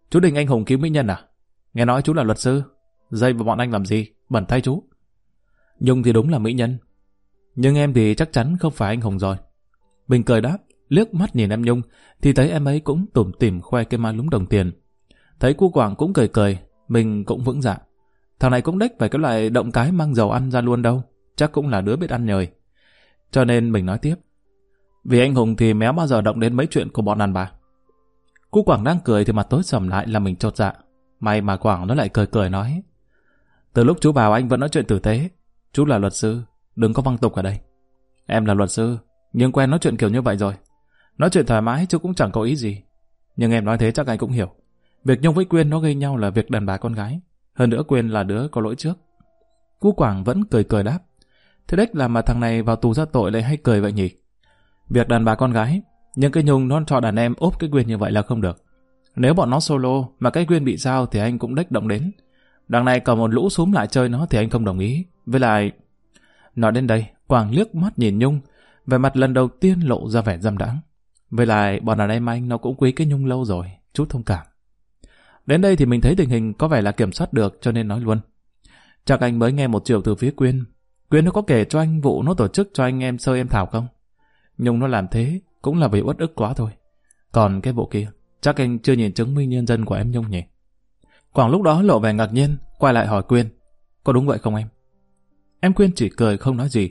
Chú định anh hùng cứu mỹ nhân à? Nghe nói chú là luật sư. Dây vào bọn anh làm gì? Bẩn thay chú. Nhung thì đúng là mỹ nhân. Nhưng em thì chắc chắn không phải anh hùng rồi. Bình cười đáp, liếc mắt nhìn em Nhung, thì thấy em ấy cũng tủm tỉm khoe cái má lúng đồng tiền. Thấy cu Quảng cũng cười cười, mình cũng vững dạ. Thằng này cũng đếch phải cái loại động cái mang dầu ăn ra luôn đâu, chắc cũng là đứa biết ăn nhời. Cho nên mình nói tiếp. Vì anh Hùng thì méo bao giờ động đến mấy chuyện của bọn đàn bà. Cu Quảng đang cười thì mặt tối sầm lại là mình chột dạ. May mà Quảng nó lại cười cười nói. Từ lúc chú vào anh vẫn nói chuyện tử tế. Chú là luật sư, đừng có văng tục ở đây. Em là luật sư, nhưng quen nói chuyện kiểu như vậy rồi. Nói chuyện thoải mái chứ cũng chẳng có ý gì. Nhưng em nói thế chắc anh cũng hiểu. Việc Nhung với Quyên nó gây nhau là việc đàn bà con gái. Hơn nữa Quyên là đứa có lỗi trước. Cú Quảng vẫn cười cười đáp. Thế đếch là mà thằng này vào tù ra tội lại hay cười vậy nhỉ? Việc đàn bà con gái, nhưng cái Nhung nó cho đàn em ốp cái Quyên như vậy là không được. Nếu bọn nó solo mà cái Quyên bị sao thì anh cũng đếch động đến. Đằng này cầm một lũ xuống lại chơi nó thì anh không đồng ý. Với lại... Nói đến đây, Quảng liếc mắt nhìn Nhung, về mặt lần đầu tiên lộ ra vẻ dâm đãng. Với lại, bọn đàn em anh nó cũng quý cái Nhung lâu rồi, chút thông cảm. Đến đây thì mình thấy tình hình có vẻ là kiểm soát được cho nên nói luôn. Chắc anh mới nghe một chiều từ phía Quyên. Quyên nó có kể cho anh vụ nó tổ chức cho anh em sơ em thảo không? Nhung nó làm thế cũng là vì uất ức quá thôi. Còn cái vụ kia, chắc anh chưa nhìn chứng minh nhân dân của em Nhung nhỉ? Quảng lúc đó lộ vẻ ngạc nhiên, quay lại hỏi Quyên. Có đúng vậy không em? Em Quyên chỉ cười không nói gì.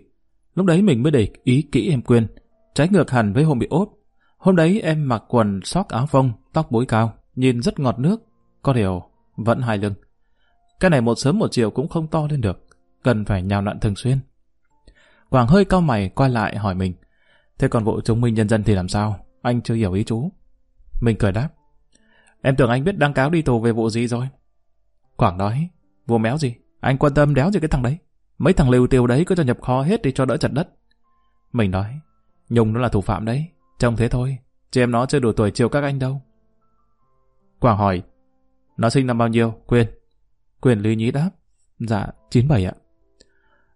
Lúc đấy mình mới để ý kỹ em Quyên. Trái ngược hẳn với hôm bị ốp. Hôm đấy em mặc quần sóc áo phông, tóc búi cao, nhìn rất ngọt nước. Có điều, vẫn hai lưng. Cái này một sớm một chiều cũng không to lên được. Cần phải nhào nặn thường xuyên. Quảng hơi cao mày quay lại hỏi mình. Thế còn vụ chứng minh nhân dân thì làm sao? Anh chưa hiểu ý chú. Mình cười đáp. Em tưởng anh biết đăng cáo đi tù về vụ gì rồi. Quảng nói. Vụ méo gì? Anh quan tâm đéo gì cái thằng đấy. Mấy thằng lưu tiêu đấy cứ cho nhập kho hết đi cho đỡ chặt đất. Mình nói. Nhung nó là thủ phạm đấy. Trông thế thôi. Chứ em nó chưa đủ tuổi chiều các anh đâu. Quảng hỏi. Nó sinh năm bao nhiêu? Quyền. Quyền lý nhí đáp. Dạ, 97 ạ.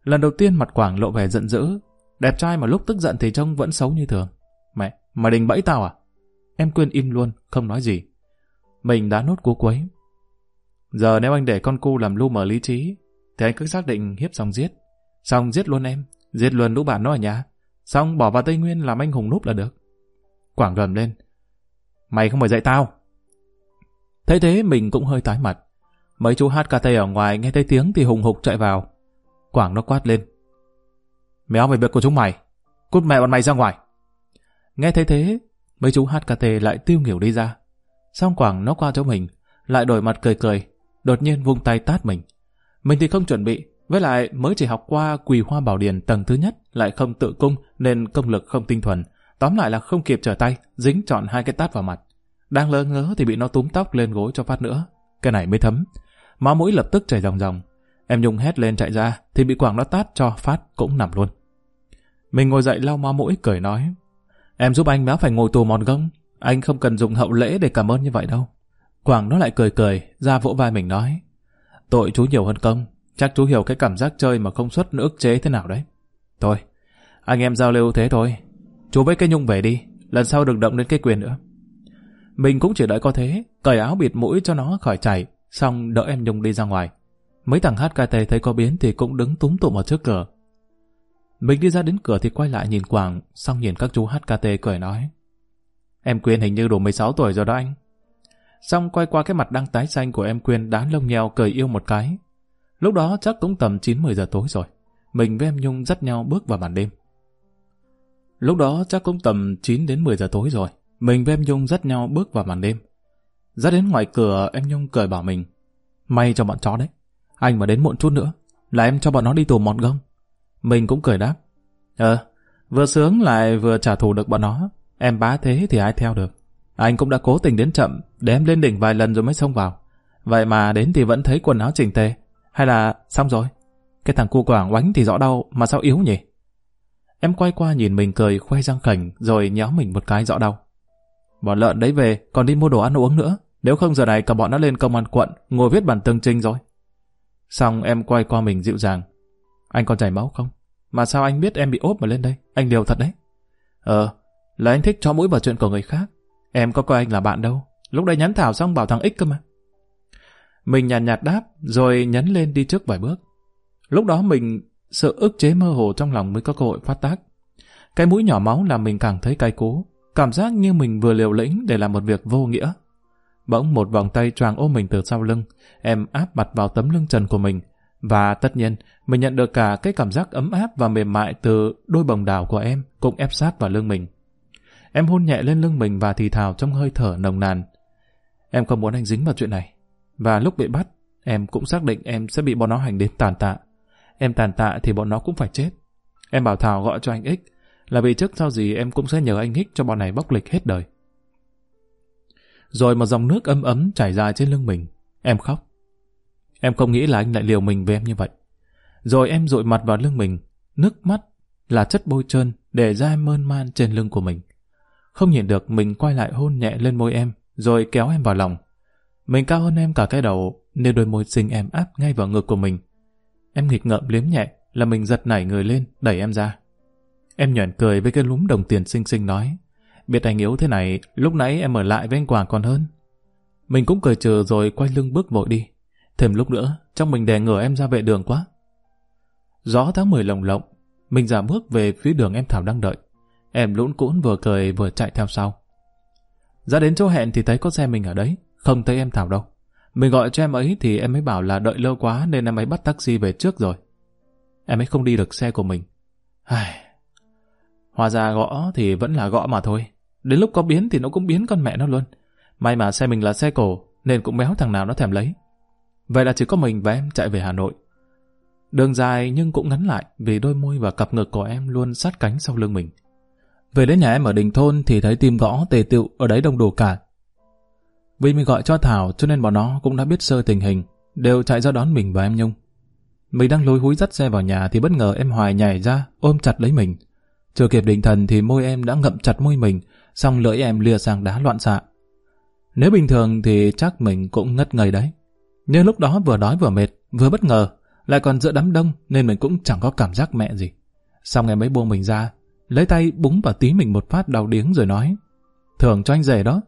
Lần đầu tiên mặt Quảng lộ vẻ giận dữ. Đẹp trai mà lúc tức giận thì trông vẫn xấu như thường. Mẹ, mày định bẫy tao à? Em Quyên im luôn, không nói gì. Mình đã nốt cú quấy. Giờ nếu anh để con cu làm lu mờ lý trí, thì anh cứ xác định hiếp xong giết. Xong giết luôn em, giết luôn lũ bạn nó ở nhà. Xong bỏ vào Tây Nguyên làm anh hùng núp là được. Quảng gầm lên. Mày không phải dạy tao. Thế thế mình cũng hơi tái mặt. Mấy chú HKT ở ngoài nghe thấy tiếng thì hùng hục chạy vào. Quảng nó quát lên. Méo về việc của chúng mày. Cút mẹ bọn mày ra ngoài. Nghe thấy thế, mấy chú HKT lại tiêu nghỉu đi ra. Xong Quảng nó qua chỗ mình, lại đổi mặt cười cười, đột nhiên vung tay tát mình. Mình thì không chuẩn bị, với lại mới chỉ học qua quỳ hoa bảo điển tầng thứ nhất, lại không tự cung nên công lực không tinh thuần. Tóm lại là không kịp trở tay, dính trọn hai cái tát vào mặt. Đang lơ ngớ thì bị nó túm tóc lên gối cho phát nữa. Cái này mới thấm. má mũi lập tức chảy ròng ròng. Em Nhung hét lên chạy ra, thì bị Quảng nó tát cho phát cũng nằm luôn. Mình ngồi dậy lau má mũi cười nói. Em giúp anh béo phải ngồi tù mòn gông. Anh không cần dùng hậu lễ để cảm ơn như vậy đâu. Quảng nó lại cười cười, ra vỗ vai mình nói. Tội chú nhiều hơn công. Chắc chú hiểu cái cảm giác chơi mà không xuất ức chế thế nào đấy. Thôi, anh em giao lưu thế thôi. Chú với cái Nhung về đi, lần sau đừng động đến cái quyền nữa. Mình cũng chỉ đợi có thế, cởi áo bịt mũi cho nó khỏi chảy, xong đỡ em Nhung đi ra ngoài. Mấy thằng HKT thấy có biến thì cũng đứng túm tụm ở trước cửa. Mình đi ra đến cửa thì quay lại nhìn Quảng, xong nhìn các chú HKT cười nói. Em Quyên hình như đủ 16 tuổi rồi đó anh. Xong quay qua cái mặt đang tái xanh của em Quyên đá lông nheo cười yêu một cái. Lúc đó chắc cũng tầm 9-10 giờ tối rồi. Mình với em Nhung dắt nhau bước vào màn đêm. Lúc đó chắc cũng tầm 9 đến 10 giờ tối rồi. Mình với em Nhung dắt nhau bước vào màn đêm. Ra đến ngoài cửa em Nhung cười bảo mình. May cho bọn chó đấy. Anh mà đến muộn chút nữa. Là em cho bọn nó đi tù mọt gông. Mình cũng cười đáp. Ờ, vừa sướng lại vừa trả thù được bọn nó. Em bá thế thì ai theo được. Anh cũng đã cố tình đến chậm đếm lên đỉnh vài lần rồi mới xông vào. Vậy mà đến thì vẫn thấy quần áo chỉnh tề. Hay là xong rồi? Cái thằng cu quảng oánh thì rõ đau mà sao yếu nhỉ? Em quay qua nhìn mình cười khoe răng khảnh rồi nhéo mình một cái rõ đau. Bọn lợn đấy về còn đi mua đồ ăn uống nữa. Nếu không giờ này cả bọn nó lên công an quận ngồi viết bản tường trình rồi. Xong em quay qua mình dịu dàng. Anh còn chảy máu không? Mà sao anh biết em bị ốp mà lên đây? Anh liều thật đấy. Ờ, là anh thích cho mũi vào chuyện của người khác. Em có coi anh là bạn đâu. Lúc đấy nhắn Thảo xong bảo thằng X cơ mà. Mình nhàn nhạt, nhạt đáp, rồi nhấn lên đi trước vài bước. Lúc đó mình sợ ức chế mơ hồ trong lòng mới có cơ hội phát tác. Cái mũi nhỏ máu làm mình càng thấy cay cú, cảm giác như mình vừa liều lĩnh để làm một việc vô nghĩa. Bỗng một vòng tay choàng ôm mình từ sau lưng, em áp mặt vào tấm lưng trần của mình, và tất nhiên, mình nhận được cả cái cảm giác ấm áp và mềm mại từ đôi bồng đảo của em cũng ép sát vào lưng mình. Em hôn nhẹ lên lưng mình và thì thào trong hơi thở nồng nàn. Em không muốn anh dính vào chuyện này. Và lúc bị bắt, em cũng xác định em sẽ bị bọn nó hành đến tàn tạ. Em tàn tạ thì bọn nó cũng phải chết. Em bảo Thảo gọi cho anh Ích, là vì trước sau gì em cũng sẽ nhờ anh Ích cho bọn này bóc lịch hết đời. Rồi một dòng nước ấm ấm chảy dài trên lưng mình. Em khóc. Em không nghĩ là anh lại liều mình với em như vậy. Rồi em dội mặt vào lưng mình, nước mắt là chất bôi trơn để ra em mơn man trên lưng của mình. Không nhìn được mình quay lại hôn nhẹ lên môi em, rồi kéo em vào lòng. Mình cao hơn em cả cái đầu, nên đôi môi xinh em áp ngay vào ngực của mình. Em nghịch ngợm liếm nhẹ, là mình giật nảy người lên, đẩy em ra. Em nhoẻn cười với cái lúm đồng tiền xinh xinh nói, biết anh yếu thế này, lúc nãy em ở lại với anh Quảng còn hơn. Mình cũng cười trừ rồi quay lưng bước vội đi. Thêm lúc nữa, trong mình đè ngửa em ra vệ đường quá. Gió tháng 10 lồng lộng, mình giả bước về phía đường em Thảo đang đợi. Em lũn cũn vừa cười vừa chạy theo sau. Ra đến chỗ hẹn thì thấy có xe mình ở đấy, không thấy em Thảo đâu. Mình gọi cho em ấy thì em ấy bảo là đợi lâu quá nên em ấy bắt taxi về trước rồi. Em ấy không đi được xe của mình. Ai... Hóa ra gõ thì vẫn là gõ mà thôi. Đến lúc có biến thì nó cũng biến con mẹ nó luôn. May mà xe mình là xe cổ nên cũng béo thằng nào nó thèm lấy. Vậy là chỉ có mình và em chạy về Hà Nội. Đường dài nhưng cũng ngắn lại vì đôi môi và cặp ngực của em luôn sát cánh sau lưng mình. Về đến nhà em ở đình thôn thì thấy tim gõ tề tựu ở đấy đông đủ cả. Vì mình gọi cho Thảo cho nên bọn nó cũng đã biết sơ tình hình, đều chạy ra đón mình và em Nhung. Mình đang lối húi dắt xe vào nhà thì bất ngờ em Hoài nhảy ra, ôm chặt lấy mình. Chưa kịp định thần thì môi em đã ngậm chặt môi mình, xong lưỡi em lìa sang đá loạn xạ. Nếu bình thường thì chắc mình cũng ngất ngây đấy. Nhưng lúc đó vừa đói vừa mệt, vừa bất ngờ, lại còn giữa đám đông nên mình cũng chẳng có cảm giác mẹ gì. Xong em mới buông mình ra, lấy tay búng vào tí mình một phát đau điếng rồi nói Thưởng cho anh rể đó.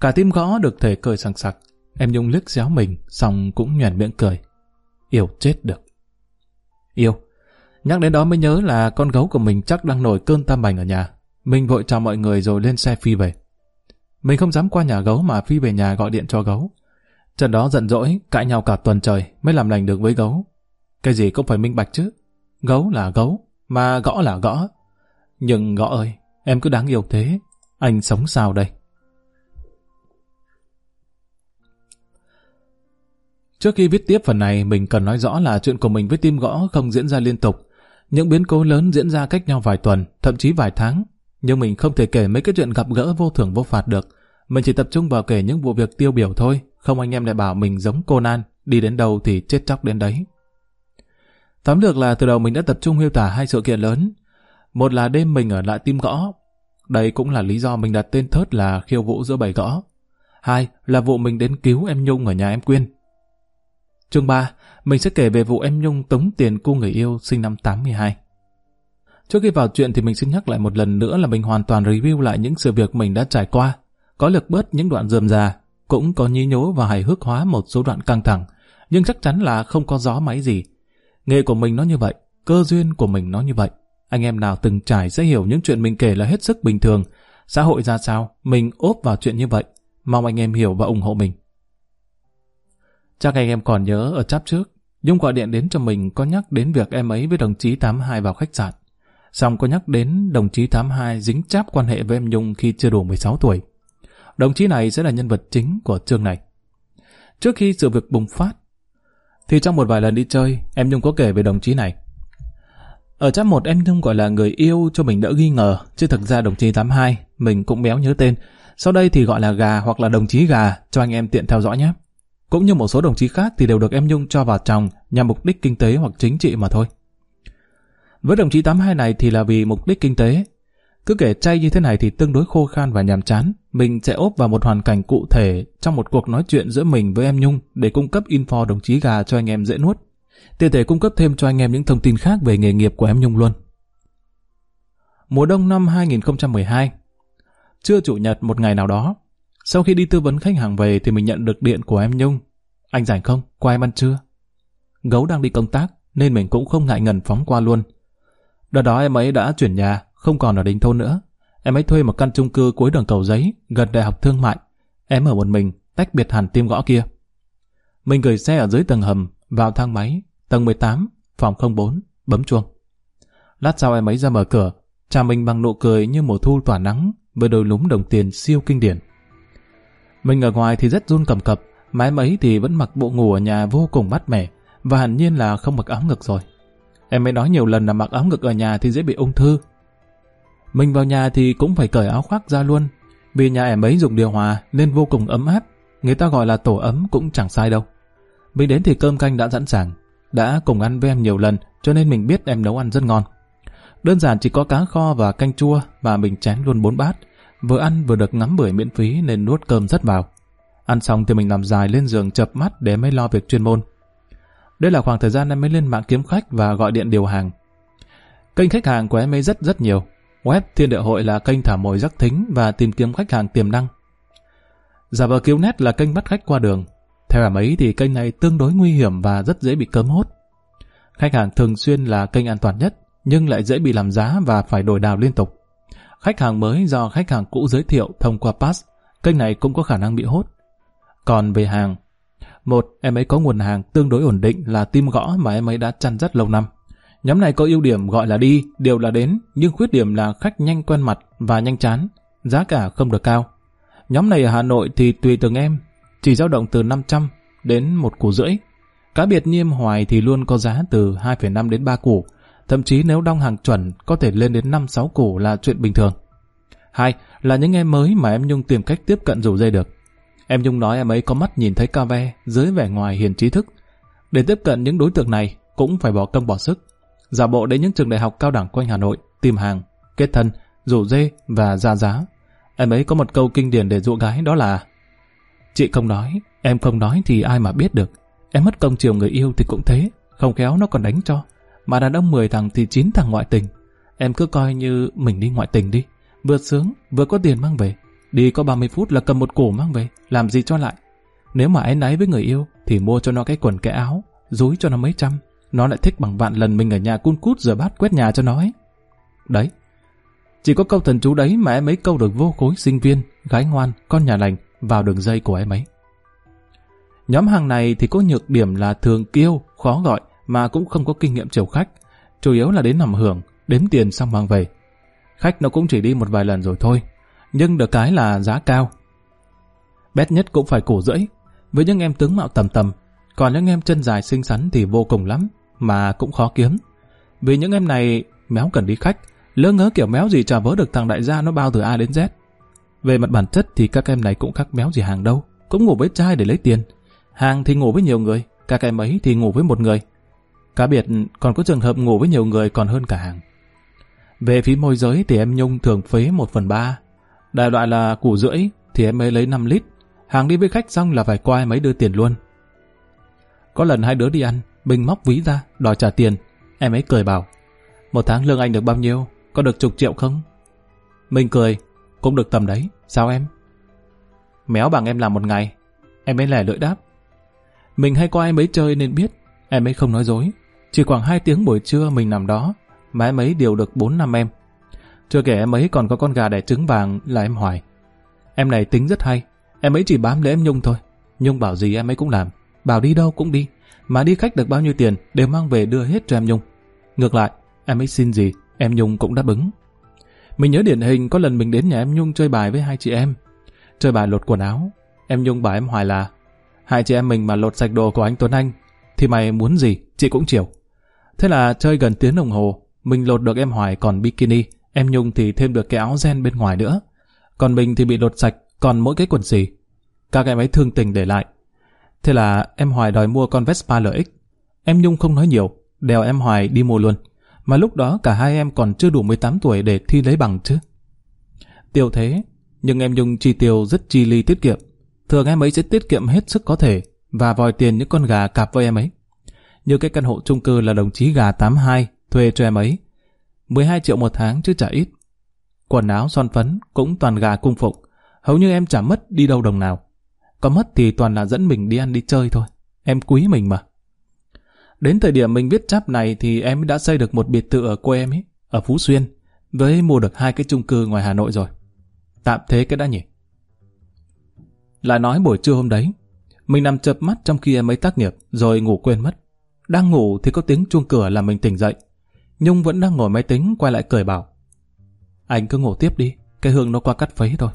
Cả tim gõ được thể cười sằng sặc. Em Nhung liếc xéo mình, xong cũng nhoẻn miệng cười. Yêu chết được. Yêu. Nhắc đến đó mới nhớ là con gấu của mình chắc đang nổi cơn tam bành ở nhà. Mình vội chào mọi người rồi lên xe phi về. Mình không dám qua nhà gấu mà phi về nhà gọi điện cho gấu. Trận đó giận dỗi, cãi nhau cả tuần trời mới làm lành được với gấu. Cái gì cũng phải minh bạch chứ. Gấu là gấu, mà gõ là gõ. Nhưng gõ ơi, em cứ đáng yêu thế. Anh sống sao đây? Trước khi viết tiếp phần này, mình cần nói rõ là chuyện của mình với tim gõ không diễn ra liên tục. Những biến cố lớn diễn ra cách nhau vài tuần, thậm chí vài tháng. Nhưng mình không thể kể mấy cái chuyện gặp gỡ vô thưởng vô phạt được. Mình chỉ tập trung vào kể những vụ việc tiêu biểu thôi, không anh em lại bảo mình giống Conan, đi đến đâu thì chết chóc đến đấy. Tóm lược là từ đầu mình đã tập trung miêu tả hai sự kiện lớn. Một là đêm mình ở lại tim gõ. Đây cũng là lý do mình đặt tên thớt là khiêu vũ giữa bầy gõ. Hai là vụ mình đến cứu em Nhung ở nhà em Quyên. Chương 3, mình sẽ kể về vụ em Nhung tống tiền cô người yêu sinh năm 82. Trước khi vào chuyện thì mình xin nhắc lại một lần nữa là mình hoàn toàn review lại những sự việc mình đã trải qua, có lực bớt những đoạn dườm già, cũng có nhí nhố và hài hước hóa một số đoạn căng thẳng, nhưng chắc chắn là không có gió máy gì. Nghề của mình nó như vậy, cơ duyên của mình nó như vậy. Anh em nào từng trải sẽ hiểu những chuyện mình kể là hết sức bình thường. Xã hội ra sao, mình ốp vào chuyện như vậy. Mong anh em hiểu và ủng hộ mình. Chắc anh em còn nhớ ở chap trước, Nhung gọi điện đến cho mình có nhắc đến việc em ấy với đồng chí 82 vào khách sạn. Xong có nhắc đến đồng chí 82 dính cháp quan hệ với em Nhung khi chưa đủ 16 tuổi. Đồng chí này sẽ là nhân vật chính của chương này. Trước khi sự việc bùng phát, thì trong một vài lần đi chơi, em Nhung có kể về đồng chí này. Ở chap một em Nhung gọi là người yêu cho mình đỡ ghi ngờ, chứ thực ra đồng chí 82, mình cũng béo nhớ tên. Sau đây thì gọi là gà hoặc là đồng chí gà, cho anh em tiện theo dõi nhé. Cũng như một số đồng chí khác thì đều được em Nhung cho vào chồng nhằm mục đích kinh tế hoặc chính trị mà thôi. Với đồng chí 82 này thì là vì mục đích kinh tế. Cứ kể chay như thế này thì tương đối khô khan và nhàm chán. Mình sẽ ốp vào một hoàn cảnh cụ thể trong một cuộc nói chuyện giữa mình với em Nhung để cung cấp info đồng chí gà cho anh em dễ nuốt. Tiện thể cung cấp thêm cho anh em những thông tin khác về nghề nghiệp của em Nhung luôn. Mùa đông năm 2012 Trưa chủ nhật một ngày nào đó, sau khi đi tư vấn khách hàng về thì mình nhận được điện của em Nhung. Anh rảnh không? Qua em ăn trưa. Gấu đang đi công tác nên mình cũng không ngại ngần phóng qua luôn. Đợt đó em ấy đã chuyển nhà, không còn ở đình thôn nữa. Em ấy thuê một căn chung cư cuối đường cầu giấy, gần đại học thương mại. Em ở một mình, tách biệt hẳn tim gõ kia. Mình gửi xe ở dưới tầng hầm, vào thang máy, tầng 18, phòng 04, bấm chuông. Lát sau em ấy ra mở cửa, chào mình bằng nụ cười như mùa thu tỏa nắng với đôi lúm đồng tiền siêu kinh điển. Mình ở ngoài thì rất run cầm cập, mà em ấy thì vẫn mặc bộ ngủ ở nhà vô cùng mát mẻ, và hẳn nhiên là không mặc áo ngực rồi. Em ấy nói nhiều lần là mặc áo ngực ở nhà thì dễ bị ung thư. Mình vào nhà thì cũng phải cởi áo khoác ra luôn, vì nhà em ấy dùng điều hòa nên vô cùng ấm áp, người ta gọi là tổ ấm cũng chẳng sai đâu. Mình đến thì cơm canh đã sẵn sàng, đã cùng ăn với em nhiều lần cho nên mình biết em nấu ăn rất ngon. Đơn giản chỉ có cá kho và canh chua mà mình chén luôn bốn bát, Vừa ăn vừa được ngắm bưởi miễn phí nên nuốt cơm rất vào. Ăn xong thì mình nằm dài lên giường chập mắt để mới lo việc chuyên môn. Đây là khoảng thời gian em mới lên mạng kiếm khách và gọi điện điều hàng. Kênh khách hàng của em ấy rất rất nhiều. Web Thiên Địa Hội là kênh thả mồi rắc thính và tìm kiếm khách hàng tiềm năng. Giả vờ cứu nét là kênh bắt khách qua đường. Theo em ấy thì kênh này tương đối nguy hiểm và rất dễ bị cấm hốt. Khách hàng thường xuyên là kênh an toàn nhất, nhưng lại dễ bị làm giá và phải đổi đào liên tục. Khách hàng mới do khách hàng cũ giới thiệu thông qua pass, kênh này cũng có khả năng bị hốt. Còn về hàng, một, em ấy có nguồn hàng tương đối ổn định là tim gõ mà em ấy đã chăn rất lâu năm. Nhóm này có ưu điểm gọi là đi, đều là đến, nhưng khuyết điểm là khách nhanh quen mặt và nhanh chán, giá cả không được cao. Nhóm này ở Hà Nội thì tùy từng em, chỉ dao động từ 500 đến một củ rưỡi. Cá biệt niêm hoài thì luôn có giá từ 2,5 đến 3 củ, thậm chí nếu đong hàng chuẩn có thể lên đến 5-6 củ là chuyện bình thường. Hai là những em mới mà em Nhung tìm cách tiếp cận rủ dây được. Em Nhung nói em ấy có mắt nhìn thấy ca ve dưới vẻ ngoài hiền trí thức. Để tiếp cận những đối tượng này cũng phải bỏ công bỏ sức. Giả bộ đến những trường đại học cao đẳng quanh Hà Nội, tìm hàng, kết thân, rủ dê và ra giá. Em ấy có một câu kinh điển để dụ gái đó là Chị không nói, em không nói thì ai mà biết được. Em mất công chiều người yêu thì cũng thế, không khéo nó còn đánh cho. Mà đàn ông 10 thằng thì 9 thằng ngoại tình. Em cứ coi như mình đi ngoại tình đi. Vừa sướng, vừa có tiền mang về. Đi có 30 phút là cầm một cổ mang về, làm gì cho lại. Nếu mà em náy với người yêu, thì mua cho nó cái quần cái áo, dúi cho nó mấy trăm. Nó lại thích bằng vạn lần mình ở nhà cun cút rửa bát quét nhà cho nó ấy. Đấy. Chỉ có câu thần chú đấy mà em ấy câu được vô khối sinh viên, gái ngoan, con nhà lành vào đường dây của em ấy. Nhóm hàng này thì có nhược điểm là thường kiêu, khó gọi mà cũng không có kinh nghiệm chiều khách. Chủ yếu là đến nằm hưởng, đếm tiền xong mang về. Khách nó cũng chỉ đi một vài lần rồi thôi. Nhưng được cái là giá cao. Bét nhất cũng phải cổ rưỡi. Với những em tướng mạo tầm tầm, còn những em chân dài xinh xắn thì vô cùng lắm, mà cũng khó kiếm. Vì những em này méo cần đi khách, lỡ ngớ kiểu méo gì trả vớ được thằng đại gia nó bao từ A đến Z. Về mặt bản chất thì các em này cũng khác méo gì hàng đâu, cũng ngủ với trai để lấy tiền. Hàng thì ngủ với nhiều người, các em ấy thì ngủ với một người. Cá biệt còn có trường hợp ngủ với nhiều người còn hơn cả hàng. Về phí môi giới thì em Nhung thường phế 1 phần 3. Đại loại là củ rưỡi thì em ấy lấy 5 lít. Hàng đi với khách xong là phải qua em ấy đưa tiền luôn. Có lần hai đứa đi ăn, Bình móc ví ra, đòi trả tiền. Em ấy cười bảo, một tháng lương anh được bao nhiêu? Có được chục triệu không? Mình cười, cũng được tầm đấy, sao em? Méo bằng em làm một ngày. Em ấy lẻ lưỡi đáp. Mình hay qua em ấy chơi nên biết, em ấy không nói dối. Chỉ khoảng 2 tiếng buổi trưa mình nằm đó, mà em ấy điều được 4 năm em. Chưa kể em ấy còn có con gà đẻ trứng vàng là em Hoài. Em này tính rất hay, em ấy chỉ bám lấy em Nhung thôi. Nhung bảo gì em ấy cũng làm, bảo đi đâu cũng đi. Mà đi khách được bao nhiêu tiền đều mang về đưa hết cho em Nhung. Ngược lại, em ấy xin gì, em Nhung cũng đáp ứng. Mình nhớ điển hình có lần mình đến nhà em Nhung chơi bài với hai chị em. Chơi bài lột quần áo. Em Nhung bảo em Hoài là hai chị em mình mà lột sạch đồ của anh Tuấn Anh thì mày muốn gì, chị cũng chiều. Thế là chơi gần tiếng đồng hồ, mình lột được em Hoài còn bikini, em Nhung thì thêm được cái áo ren bên ngoài nữa. Còn mình thì bị lột sạch, còn mỗi cái quần xì. Các em ấy thương tình để lại. Thế là em Hoài đòi mua con Vespa LX. Em Nhung không nói nhiều, đèo em Hoài đi mua luôn. Mà lúc đó cả hai em còn chưa đủ 18 tuổi để thi lấy bằng chứ. Tiêu thế, nhưng em Nhung chi tiêu rất chi ly tiết kiệm. Thường em ấy sẽ tiết kiệm hết sức có thể và vòi tiền những con gà cạp với em ấy. Như cái căn hộ chung cư là đồng chí gà 82 thuê cho em ấy. 12 triệu một tháng chứ chả ít. Quần áo son phấn cũng toàn gà cung phụng. Hầu như em chả mất đi đâu đồng nào. Có mất thì toàn là dẫn mình đi ăn đi chơi thôi. Em quý mình mà. Đến thời điểm mình viết chap này thì em đã xây được một biệt thự ở quê em ấy, ở Phú Xuyên, với mua được hai cái chung cư ngoài Hà Nội rồi. Tạm thế cái đã nhỉ. Lại nói buổi trưa hôm đấy, mình nằm chập mắt trong khi em ấy tác nghiệp, rồi ngủ quên mất. Đang ngủ thì có tiếng chuông cửa làm mình tỉnh dậy. Nhung vẫn đang ngồi máy tính, quay lại cười bảo. Anh cứ ngủ tiếp đi, cái hương nó qua cắt phấy thôi.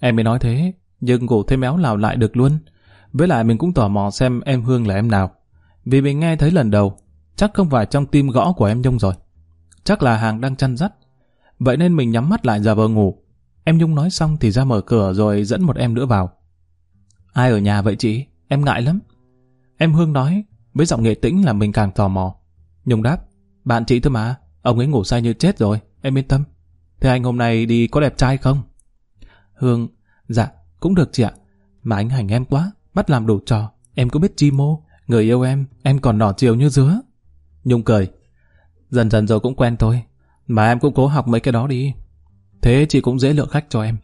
Em mới nói thế, nhưng ngủ thêm méo lào lại được luôn. Với lại mình cũng tò mò xem em Hương là em nào. Vì mình nghe thấy lần đầu, chắc không phải trong tim gõ của em Nhung rồi. Chắc là hàng đang chăn dắt. Vậy nên mình nhắm mắt lại giả vờ ngủ. Em Nhung nói xong thì ra mở cửa rồi dẫn một em nữa vào. Ai ở nhà vậy chị? Em ngại lắm. Em Hương nói, với giọng nghệ tĩnh là mình càng tò mò. Nhung đáp, bạn chị thôi mà, ông ấy ngủ say như chết rồi, em yên tâm. Thế anh hôm nay đi có đẹp trai không? Hương, dạ, cũng được chị ạ. Mà anh hành em quá, bắt làm đủ trò, em có biết chi mô, người yêu em, em còn đỏ chiều như dứa. Nhung cười, dần dần rồi cũng quen thôi, mà em cũng cố học mấy cái đó đi. Thế chị cũng dễ lượng khách cho em.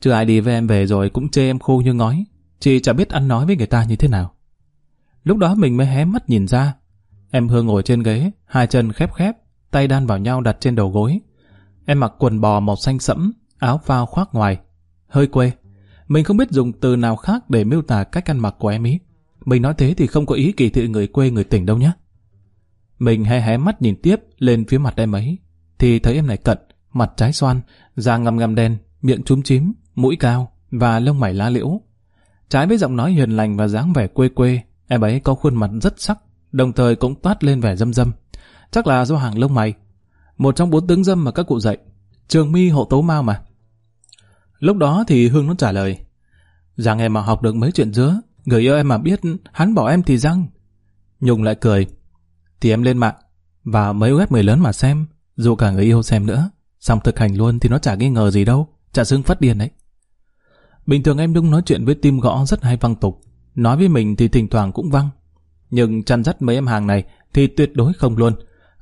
Chứ ai đi với em về rồi cũng chê em khô như ngói, chị chả biết ăn nói với người ta như thế nào. Lúc đó mình mới hé mắt nhìn ra. Em Hương ngồi trên ghế, hai chân khép khép, tay đan vào nhau đặt trên đầu gối. Em mặc quần bò màu xanh sẫm, áo phao khoác ngoài. Hơi quê. Mình không biết dùng từ nào khác để miêu tả cách ăn mặc của em ý. Mình nói thế thì không có ý kỳ thị người quê người tỉnh đâu nhé. Mình hé hé mắt nhìn tiếp lên phía mặt em ấy. Thì thấy em này cận, mặt trái xoan, da ngăm ngăm đen, miệng chúm chím, mũi cao và lông mày lá liễu. Trái với giọng nói hiền lành và dáng vẻ quê quê, em ấy có khuôn mặt rất sắc, đồng thời cũng toát lên vẻ dâm dâm. Chắc là do hàng lông mày. Một trong bốn tướng dâm mà các cụ dạy. Trường mi hộ tố mau mà. Lúc đó thì Hương nó trả lời. Rằng em mà học được mấy chuyện dứa, người yêu em mà biết, hắn bỏ em thì răng. Nhung lại cười. Thì em lên mạng, và mấy web người lớn mà xem, dù cả người yêu xem nữa. Xong thực hành luôn thì nó chả nghi ngờ gì đâu, chả xưng phát điên đấy. Bình thường em Nhung nói chuyện với tim gõ rất hay văng tục. Nói với mình thì thỉnh thoảng cũng văng. Nhưng chăn dắt mấy em hàng này thì tuyệt đối không luôn.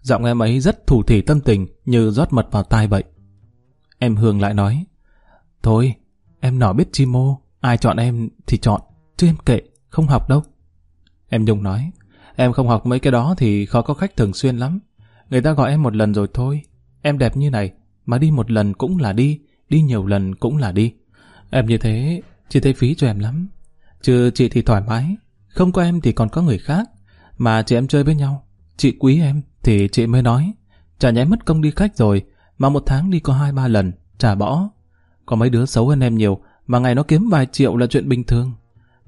Giọng em ấy rất thủ thỉ tâm tình như rót mật vào tai vậy. Em Hương lại nói Thôi, em nhỏ biết chi mô, ai chọn em thì chọn, chứ em kệ, không học đâu. Em Nhung nói Em không học mấy cái đó thì khó có khách thường xuyên lắm. Người ta gọi em một lần rồi thôi. Em đẹp như này, mà đi một lần cũng là đi, đi nhiều lần cũng là đi. Em như thế, chị thấy phí cho em lắm. Chứ chị thì thoải mái, không có em thì còn có người khác. Mà chị em chơi với nhau, chị quý em thì chị mới nói. Chả nhẽ mất công đi khách rồi, mà một tháng đi có hai ba lần, trả bỏ. Có mấy đứa xấu hơn em nhiều, mà ngày nó kiếm vài triệu là chuyện bình thường.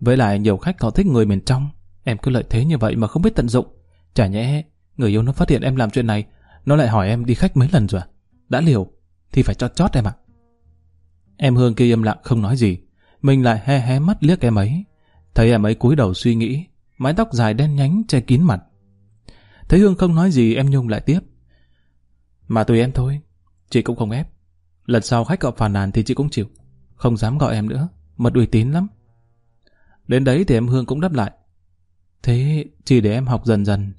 Với lại nhiều khách họ thích người miền trong, em cứ lợi thế như vậy mà không biết tận dụng. Chả nhẽ người yêu nó phát hiện em làm chuyện này, nó lại hỏi em đi khách mấy lần rồi à? Đã liều, thì phải cho chót em ạ. Em Hương kia im lặng không nói gì, mình lại he hé mắt liếc em ấy. Thấy em ấy cúi đầu suy nghĩ, mái tóc dài đen nhánh che kín mặt. Thấy Hương không nói gì em Nhung lại tiếp. Mà tùy em thôi, chị cũng không ép. Lần sau khách gọi phàn nàn thì chị cũng chịu. Không dám gọi em nữa, mật uy tín lắm. Đến đấy thì em Hương cũng đáp lại. Thế chỉ để em học dần dần,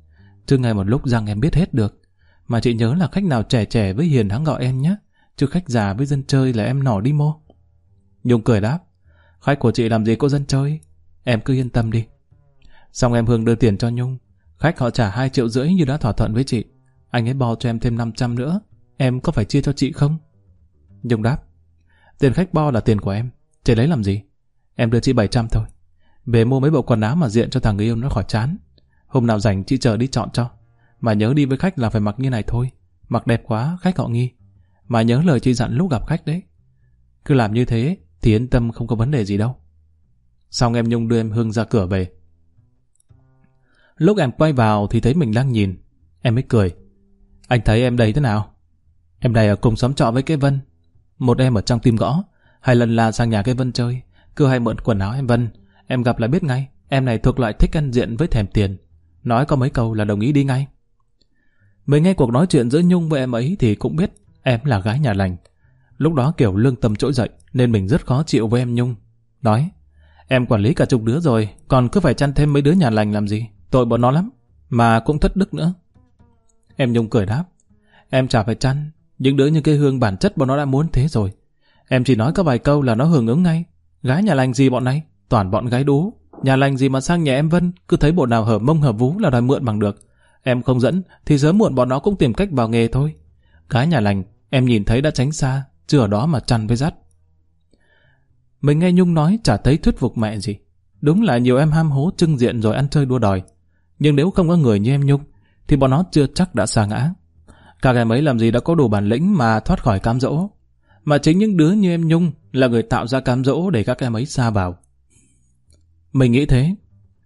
chứ ngày một lúc rằng em biết hết được. Mà chị nhớ là khách nào trẻ trẻ với hiền hãng gọi em nhé, chứ khách già với dân chơi là em nỏ đi mô. Nhung cười đáp, khách của chị làm gì có dân chơi, em cứ yên tâm đi. Xong em Hương đưa tiền cho Nhung, khách họ trả 2 triệu rưỡi như đã thỏa thuận với chị. Anh ấy bo cho em thêm 500 nữa, em có phải chia cho chị không? Nhung đáp, tiền khách bo là tiền của em, chị lấy làm gì? Em đưa chị 700 thôi. Về mua mấy bộ quần áo mà diện cho thằng người yêu nó khỏi chán. Hôm nào rảnh chị chờ đi chọn cho. Mà nhớ đi với khách là phải mặc như này thôi. Mặc đẹp quá, khách họ nghi. Mà nhớ lời chị dặn lúc gặp khách đấy. Cứ làm như thế thì yên tâm không có vấn đề gì đâu. Xong em Nhung đưa em Hương ra cửa về. Lúc em quay vào thì thấy mình đang nhìn. Em mới cười. Anh thấy em đây thế nào? Em đây ở cùng xóm trọ với cái Vân. Một em ở trong tim gõ. Hai lần là sang nhà cái Vân chơi. Cứ hay mượn quần áo em Vân. Em gặp là biết ngay. Em này thuộc loại thích ăn diện với thèm tiền. Nói có mấy câu là đồng ý đi ngay. Mình nghe cuộc nói chuyện giữa Nhung với em ấy thì cũng biết em là gái nhà lành. Lúc đó kiểu lương tâm trỗi dậy nên mình rất khó chịu với em Nhung. Nói, em quản lý cả chục đứa rồi, còn cứ phải chăn thêm mấy đứa nhà lành làm gì? Tội bọn nó lắm, mà cũng thất đức nữa. Em Nhung cười đáp, em chả phải chăn, những đứa như cái hương bản chất bọn nó đã muốn thế rồi. Em chỉ nói có vài câu là nó hưởng ứng ngay. Gái nhà lành gì bọn này? Toàn bọn gái đú. Nhà lành gì mà sang nhà em Vân, cứ thấy bộ nào hở mông hở vú là đòi mượn bằng được. Em không dẫn, thì sớm muộn bọn nó cũng tìm cách vào nghề thôi. Gái nhà lành, em nhìn thấy đã tránh xa, chưa ở đó mà chăn với dắt. Mình nghe Nhung nói chả thấy thuyết phục mẹ gì. Đúng là nhiều em ham hố trưng diện rồi ăn chơi đua đòi. Nhưng nếu không có người như em Nhung, thì bọn nó chưa chắc đã xa ngã. Các em ấy làm gì đã có đủ bản lĩnh mà thoát khỏi cám dỗ. Mà chính những đứa như em Nhung là người tạo ra cám dỗ để các em ấy xa vào. Mình nghĩ thế,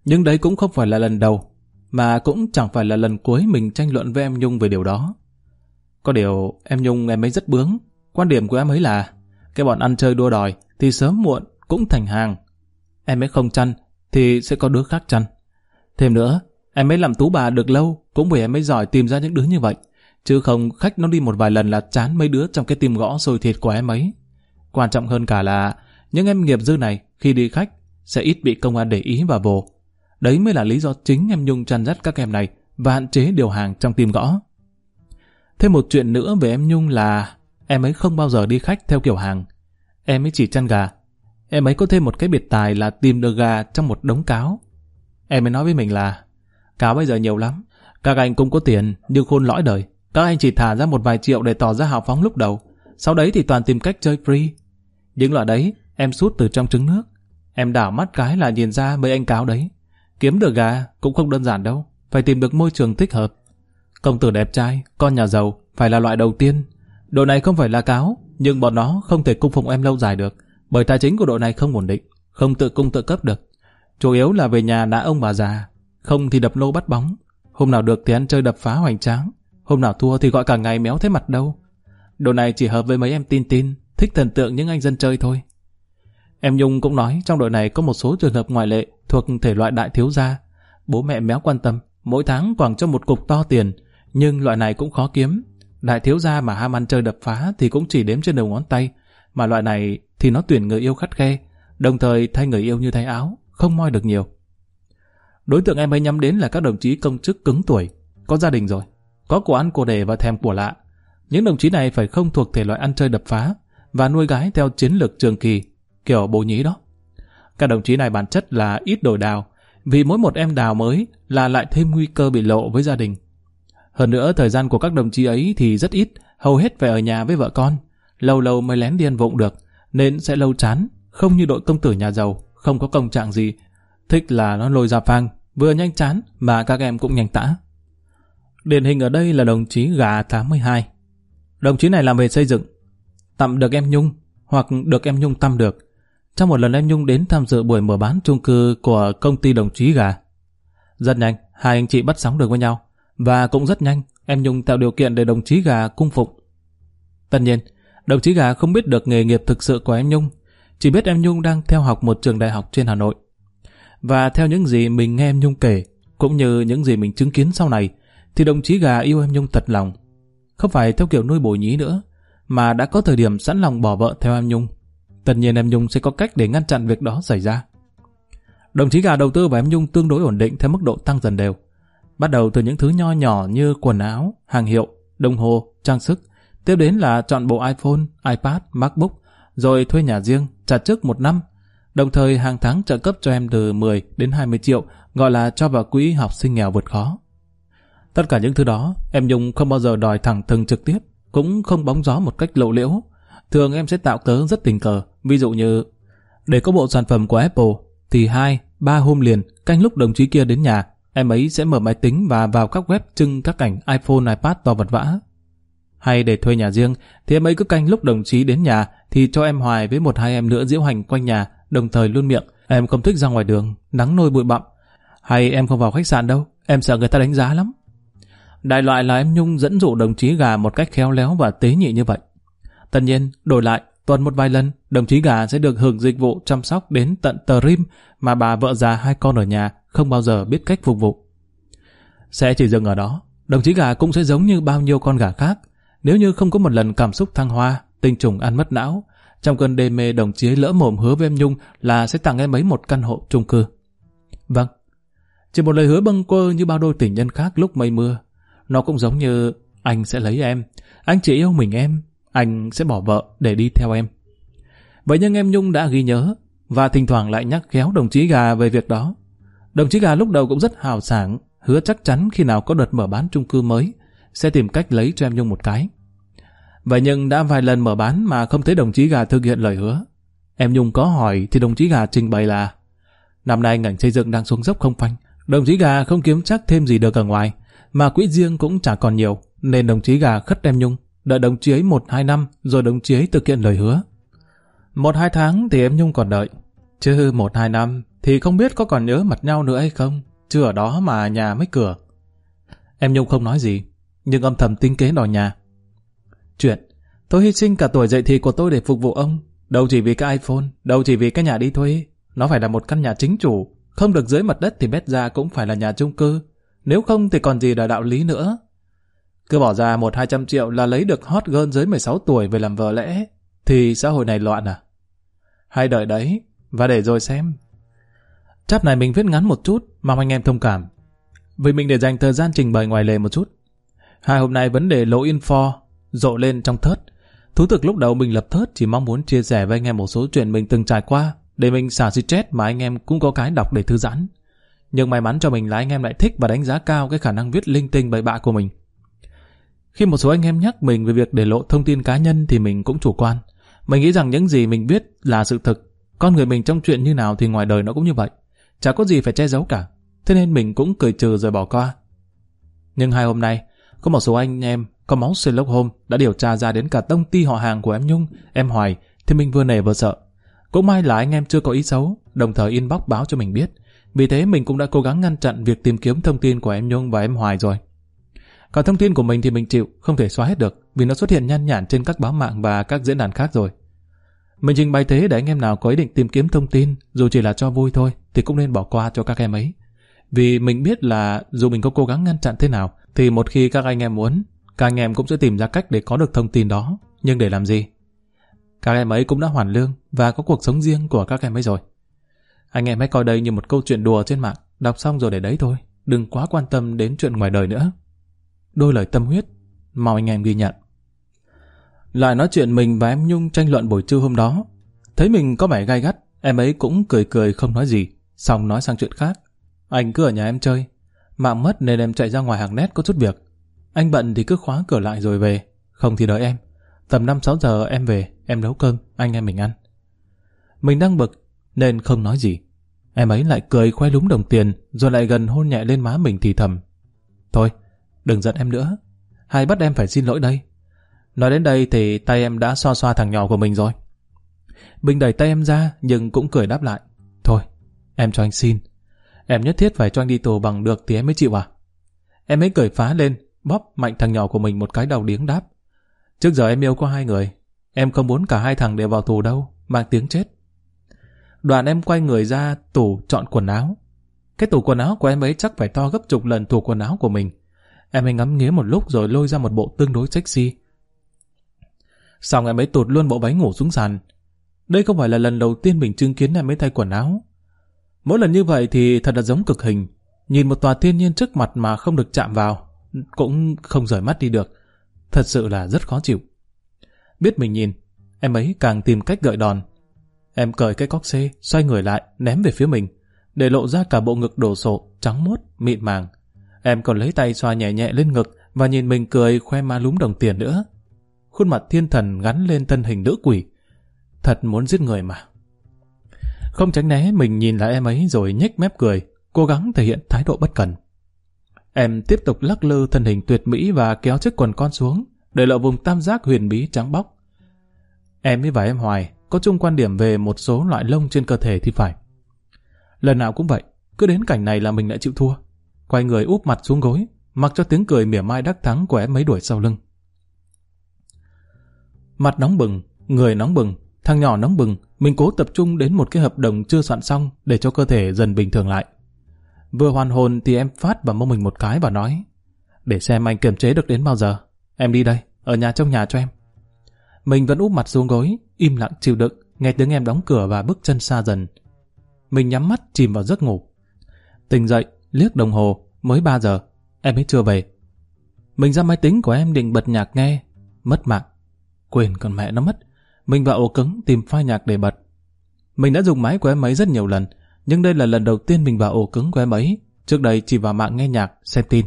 nhưng đấy cũng không phải là lần đầu, mà cũng chẳng phải là lần cuối mình tranh luận với em Nhung về điều đó. Có điều em Nhung em ấy rất bướng, quan điểm của em ấy là cái bọn ăn chơi đua đòi thì sớm muộn cũng thành hàng. Em ấy không chăn thì sẽ có đứa khác chăn. Thêm nữa, em ấy làm tú bà được lâu cũng vì em ấy giỏi tìm ra những đứa như vậy. Chứ không khách nó đi một vài lần là chán mấy đứa trong cái tim gõ sôi thịt của em ấy. Quan trọng hơn cả là những em nghiệp dư này khi đi khách sẽ ít bị công an để ý và vồ. Đấy mới là lý do chính em Nhung chăn dắt các em này và hạn chế điều hàng trong tim gõ. Thêm một chuyện nữa về em Nhung là em ấy không bao giờ đi khách theo kiểu hàng. Em ấy chỉ chăn gà. Em ấy có thêm một cái biệt tài là tìm được gà trong một đống cáo. Em ấy nói với mình là, cáo bây giờ nhiều lắm. Các anh cũng có tiền nhưng khôn lõi đời. Các anh chỉ thả ra một vài triệu để tỏ ra hào phóng lúc đầu. Sau đấy thì toàn tìm cách chơi free. Những loại đấy em sút từ trong trứng nước. Em đảo mắt cái là nhìn ra mấy anh cáo đấy. Kiếm được gà cũng không đơn giản đâu. Phải tìm được môi trường thích hợp. Công tử đẹp trai, con nhà giàu phải là loại đầu tiên. Đội này không phải là cáo, nhưng bọn nó không thể cung phụng em lâu dài được. Bởi tài chính của đội này không ổn định, không tự cung tự cấp được. Chủ yếu là về nhà đã ông bà già, không thì đập lô bắt bóng. Hôm nào được thì ăn chơi đập phá hoành tráng, hôm nào thua thì gọi cả ngày méo thế mặt đâu. Đồ này chỉ hợp với mấy em tin tin, thích thần tượng những anh dân chơi thôi. Em Nhung cũng nói trong đội này có một số trường hợp ngoại lệ thuộc thể loại đại thiếu gia. Bố mẹ méo quan tâm, mỗi tháng quảng cho một cục to tiền, nhưng loại này cũng khó kiếm. Đại thiếu gia mà ham ăn chơi đập phá thì cũng chỉ đếm trên đầu ngón tay, mà loại này thì nó tuyển người yêu khắt khe, đồng thời thay người yêu như thay áo, không moi được nhiều. Đối tượng em ấy nhắm đến là các đồng chí công chức cứng tuổi, có gia đình rồi, có của ăn của đề và thèm của lạ. Những đồng chí này phải không thuộc thể loại ăn chơi đập phá và nuôi gái theo chiến lược trường kỳ, kiểu bồ nhí đó. Các đồng chí này bản chất là ít đổi đào, vì mỗi một em đào mới là lại thêm nguy cơ bị lộ với gia đình. Hơn nữa thời gian của các đồng chí ấy thì rất ít, hầu hết phải ở nhà với vợ con. Lâu lâu mới lén đi ăn vụng được, nên sẽ lâu chán, không như đội công tử nhà giàu, không có công trạng gì. Thích là nó lôi ra phang, vừa nhanh chán mà các em cũng nhanh tã. Điển hình ở đây là đồng chí gà 82. Đồng chí này làm về xây dựng, tặng được em Nhung hoặc được em Nhung tăm được. Trong một lần em Nhung đến tham dự buổi mở bán chung cư của công ty đồng chí gà. Rất nhanh, hai anh chị bắt sóng được với nhau. Và cũng rất nhanh, em Nhung tạo điều kiện để đồng chí gà cung phục. Tất nhiên, đồng chí gà không biết được nghề nghiệp thực sự của em Nhung, chỉ biết em Nhung đang theo học một trường đại học trên Hà Nội. Và theo những gì mình nghe em Nhung kể, cũng như những gì mình chứng kiến sau này, thì đồng chí gà yêu em Nhung thật lòng. Không phải theo kiểu nuôi bồi nhí nữa, mà đã có thời điểm sẵn lòng bỏ vợ theo em Nhung. Tất nhiên em Nhung sẽ có cách để ngăn chặn việc đó xảy ra. Đồng chí gà đầu tư và em Nhung tương đối ổn định theo mức độ tăng dần đều. Bắt đầu từ những thứ nho nhỏ như quần áo, hàng hiệu, đồng hồ, trang sức, tiếp đến là chọn bộ iPhone, iPad, MacBook, rồi thuê nhà riêng, trả trước một năm, đồng thời hàng tháng trợ cấp cho em từ 10 đến 20 triệu, gọi là cho vào quỹ học sinh nghèo vượt khó. Tất cả những thứ đó, em Nhung không bao giờ đòi thẳng thừng trực tiếp, cũng không bóng gió một cách lộ liễu. Thường em sẽ tạo cớ rất tình cờ, ví dụ như để có bộ sản phẩm của Apple, thì hai, ba hôm liền, canh lúc đồng chí kia đến nhà, em ấy sẽ mở máy tính và vào các web trưng các ảnh iPhone, iPad to vật vã. Hay để thuê nhà riêng, thì em ấy cứ canh lúc đồng chí đến nhà, thì cho em Hoài với một hai em nữa diễu hành quanh nhà, đồng thời luôn miệng, em không thích ra ngoài đường, nắng nôi bụi bặm. Hay em không vào khách sạn đâu, em sợ người ta đánh giá lắm. Đại loại là em Nhung dẫn dụ đồng chí gà một cách khéo léo và tế nhị như vậy. Tất nhiên, đổi lại, tuần một vài lần, đồng chí gà sẽ được hưởng dịch vụ chăm sóc đến tận tờ rim mà bà vợ già hai con ở nhà không bao giờ biết cách phục vụ. Sẽ chỉ dừng ở đó, đồng chí gà cũng sẽ giống như bao nhiêu con gà khác. Nếu như không có một lần cảm xúc thăng hoa, tinh trùng ăn mất não, trong cơn đê mê đồng chí lỡ mồm hứa với em Nhung là sẽ tặng em ấy một căn hộ chung cư. Vâng, chỉ một lời hứa bâng quơ như bao đôi tình nhân khác lúc mây mưa. Nó cũng giống như anh sẽ lấy em, anh chỉ yêu mình em, anh sẽ bỏ vợ để đi theo em. Vậy nhưng em Nhung đã ghi nhớ và thỉnh thoảng lại nhắc khéo đồng chí gà về việc đó. Đồng chí gà lúc đầu cũng rất hào sảng, hứa chắc chắn khi nào có đợt mở bán chung cư mới, sẽ tìm cách lấy cho em Nhung một cái. Vậy nhưng đã vài lần mở bán mà không thấy đồng chí gà thực hiện lời hứa. Em Nhung có hỏi thì đồng chí gà trình bày là Năm nay ngành xây dựng đang xuống dốc không phanh, đồng chí gà không kiếm chắc thêm gì được ở ngoài, mà quỹ riêng cũng chả còn nhiều, nên đồng chí gà khất em Nhung, đợi đồng chí ấy một hai năm rồi đồng chí ấy thực hiện lời hứa. Một hai tháng thì em Nhung còn đợi, chứ một hai năm thì không biết có còn nhớ mặt nhau nữa hay không, chứ ở đó mà nhà mới cửa. Em Nhung không nói gì, nhưng âm thầm tính kế đòi nhà. Chuyện, tôi hy sinh cả tuổi dậy thì của tôi để phục vụ ông, đâu chỉ vì cái iPhone, đâu chỉ vì cái nhà đi thuê, nó phải là một căn nhà chính chủ, không được dưới mặt đất thì bét ra cũng phải là nhà chung cư, nếu không thì còn gì là đạo lý nữa. Cứ bỏ ra một hai trăm triệu là lấy được hot girl dưới 16 tuổi về làm vợ lẽ, thì xã hội này loạn à? Hay đợi đấy, và để rồi xem. Chap này mình viết ngắn một chút, mong anh em thông cảm. Vì mình để dành thời gian trình bày ngoài lề một chút. Hai hôm nay vấn đề lộ info rộ lên trong thớt. Thú thực lúc đầu mình lập thớt chỉ mong muốn chia sẻ với anh em một số chuyện mình từng trải qua để mình xả stress mà anh em cũng có cái đọc để thư giãn. Nhưng may mắn cho mình là anh em lại thích và đánh giá cao cái khả năng viết linh tinh bậy bạ của mình. Khi một số anh em nhắc mình về việc để lộ thông tin cá nhân thì mình cũng chủ quan. Mình nghĩ rằng những gì mình biết là sự thực. Con người mình trong chuyện như nào thì ngoài đời nó cũng như vậy. Chả có gì phải che giấu cả. Thế nên mình cũng cười trừ rồi bỏ qua. Nhưng hai hôm nay, có một số anh em có máu Sherlock Holmes đã điều tra ra đến cả tông ty họ hàng của em Nhung, em Hoài, thì mình vừa nể vừa sợ. Cũng may là anh em chưa có ý xấu, đồng thời inbox báo cho mình biết. Vì thế mình cũng đã cố gắng ngăn chặn việc tìm kiếm thông tin của em Nhung và em Hoài rồi. Còn thông tin của mình thì mình chịu, không thể xóa hết được vì nó xuất hiện nhan nhản trên các báo mạng và các diễn đàn khác rồi. Mình trình bày thế để anh em nào có ý định tìm kiếm thông tin, dù chỉ là cho vui thôi, thì cũng nên bỏ qua cho các em ấy. Vì mình biết là dù mình có cố gắng ngăn chặn thế nào, thì một khi các anh em muốn, các anh em cũng sẽ tìm ra cách để có được thông tin đó. Nhưng để làm gì? Các em ấy cũng đã hoàn lương và có cuộc sống riêng của các em ấy rồi. Anh em hãy coi đây như một câu chuyện đùa trên mạng, đọc xong rồi để đấy thôi. Đừng quá quan tâm đến chuyện ngoài đời nữa. Đôi lời tâm huyết, mong anh em ghi nhận. Lại nói chuyện mình và em Nhung tranh luận buổi trưa hôm đó. Thấy mình có vẻ gai gắt, em ấy cũng cười cười không nói gì, xong nói sang chuyện khác. Anh cứ ở nhà em chơi. Mạng mất nên em chạy ra ngoài hàng nét có chút việc. Anh bận thì cứ khóa cửa lại rồi về. Không thì đợi em. Tầm 5-6 giờ em về, em nấu cơm, anh em mình ăn. Mình đang bực, nên không nói gì. Em ấy lại cười khoe lúng đồng tiền, rồi lại gần hôn nhẹ lên má mình thì thầm. Thôi, đừng giận em nữa. Hay bắt em phải xin lỗi đây. Nói đến đây thì tay em đã xoa xoa thằng nhỏ của mình rồi. Bình đẩy tay em ra nhưng cũng cười đáp lại. Thôi, em cho anh xin. Em nhất thiết phải cho anh đi tù bằng được thì em mới chịu à? Em ấy cười phá lên, bóp mạnh thằng nhỏ của mình một cái đầu điếng đáp. Trước giờ em yêu có hai người. Em không muốn cả hai thằng đều vào tù đâu, mang tiếng chết. Đoàn em quay người ra tủ chọn quần áo. Cái tủ quần áo của em ấy chắc phải to gấp chục lần tủ quần áo của mình. Em ấy ngắm nghía một lúc rồi lôi ra một bộ tương đối sexy. Xong em ấy tụt luôn bộ váy ngủ xuống sàn. Đây không phải là lần đầu tiên mình chứng kiến em ấy thay quần áo. Mỗi lần như vậy thì thật là giống cực hình. Nhìn một tòa thiên nhiên trước mặt mà không được chạm vào, cũng không rời mắt đi được. Thật sự là rất khó chịu. Biết mình nhìn, em ấy càng tìm cách gợi đòn. Em cởi cái cóc xê, xoay người lại, ném về phía mình, để lộ ra cả bộ ngực đổ sộ, trắng mốt, mịn màng. Em còn lấy tay xoa nhẹ nhẹ lên ngực và nhìn mình cười khoe ma lúm đồng tiền nữa. Khuôn mặt thiên thần gắn lên thân hình nữ quỷ. Thật muốn giết người mà. Không tránh né, mình nhìn lại em ấy rồi nhếch mép cười, cố gắng thể hiện thái độ bất cần. Em tiếp tục lắc lư thân hình tuyệt mỹ và kéo chiếc quần con xuống, để lộ vùng tam giác huyền bí trắng bóc. Em với và em Hoài có chung quan điểm về một số loại lông trên cơ thể thì phải. Lần nào cũng vậy, cứ đến cảnh này là mình lại chịu thua. Quay người úp mặt xuống gối, mặc cho tiếng cười mỉa mai đắc thắng của em mấy đuổi sau lưng. Mặt nóng bừng, người nóng bừng, thằng nhỏ nóng bừng, mình cố tập trung đến một cái hợp đồng chưa soạn xong để cho cơ thể dần bình thường lại. Vừa hoàn hồn thì em phát vào mông mình một cái và nói Để xem anh kiềm chế được đến bao giờ. Em đi đây, ở nhà trong nhà cho em. Mình vẫn úp mặt xuống gối, im lặng chịu đựng, nghe tiếng em đóng cửa và bước chân xa dần. Mình nhắm mắt chìm vào giấc ngủ. Tỉnh dậy, liếc đồng hồ, mới 3 giờ, em ấy chưa về. Mình ra máy tính của em định bật nhạc nghe, mất mạng. Quên con mẹ nó mất. Mình vào ổ cứng tìm file nhạc để bật. Mình đã dùng máy của em ấy rất nhiều lần, nhưng đây là lần đầu tiên mình vào ổ cứng của em ấy. Trước đây chỉ vào mạng nghe nhạc, xem tin.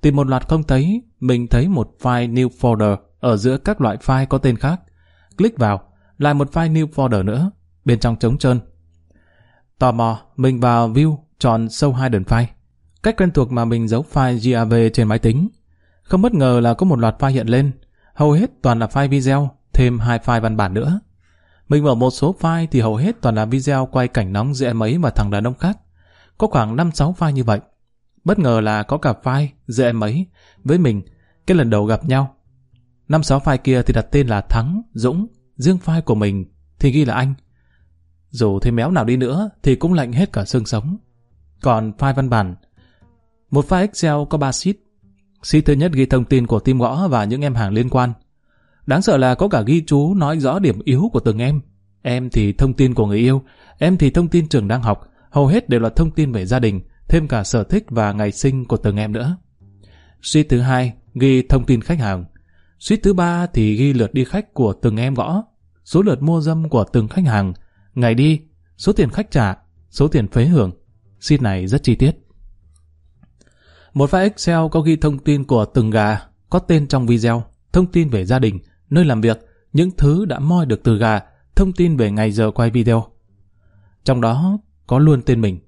Tìm một loạt không thấy, mình thấy một file new folder ở giữa các loại file có tên khác. Click vào, lại một file new folder nữa, bên trong trống trơn. Tò mò, mình vào View, chọn sâu hai hidden file. Cách quen thuộc mà mình giấu file GAV trên máy tính. Không bất ngờ là có một loạt file hiện lên, hầu hết toàn là file video, thêm hai file văn bản nữa. Mình mở một số file thì hầu hết toàn là video quay cảnh nóng giữa em ấy và thằng đàn ông khác. Có khoảng 5-6 file như vậy. Bất ngờ là có cả file giữa em ấy với mình cái lần đầu gặp nhau. Năm sáu file kia thì đặt tên là Thắng, Dũng, riêng file của mình thì ghi là anh. Dù thế méo nào đi nữa thì cũng lạnh hết cả xương sống. Còn file văn bản, một file Excel có 3 sheet. Sheet thứ nhất ghi thông tin của team gõ và những em hàng liên quan. Đáng sợ là có cả ghi chú nói rõ điểm yếu của từng em. Em thì thông tin của người yêu, em thì thông tin trường đang học, hầu hết đều là thông tin về gia đình, thêm cả sở thích và ngày sinh của từng em nữa. Sheet thứ hai ghi thông tin khách hàng. Sheet thứ ba thì ghi lượt đi khách của từng em gõ, số lượt mua dâm của từng khách hàng, ngày đi, số tiền khách trả, số tiền phế hưởng. Sheet này rất chi tiết. Một file Excel có ghi thông tin của từng gà, có tên trong video, thông tin về gia đình, nơi làm việc, những thứ đã moi được từ gà, thông tin về ngày giờ quay video. Trong đó có luôn tên mình,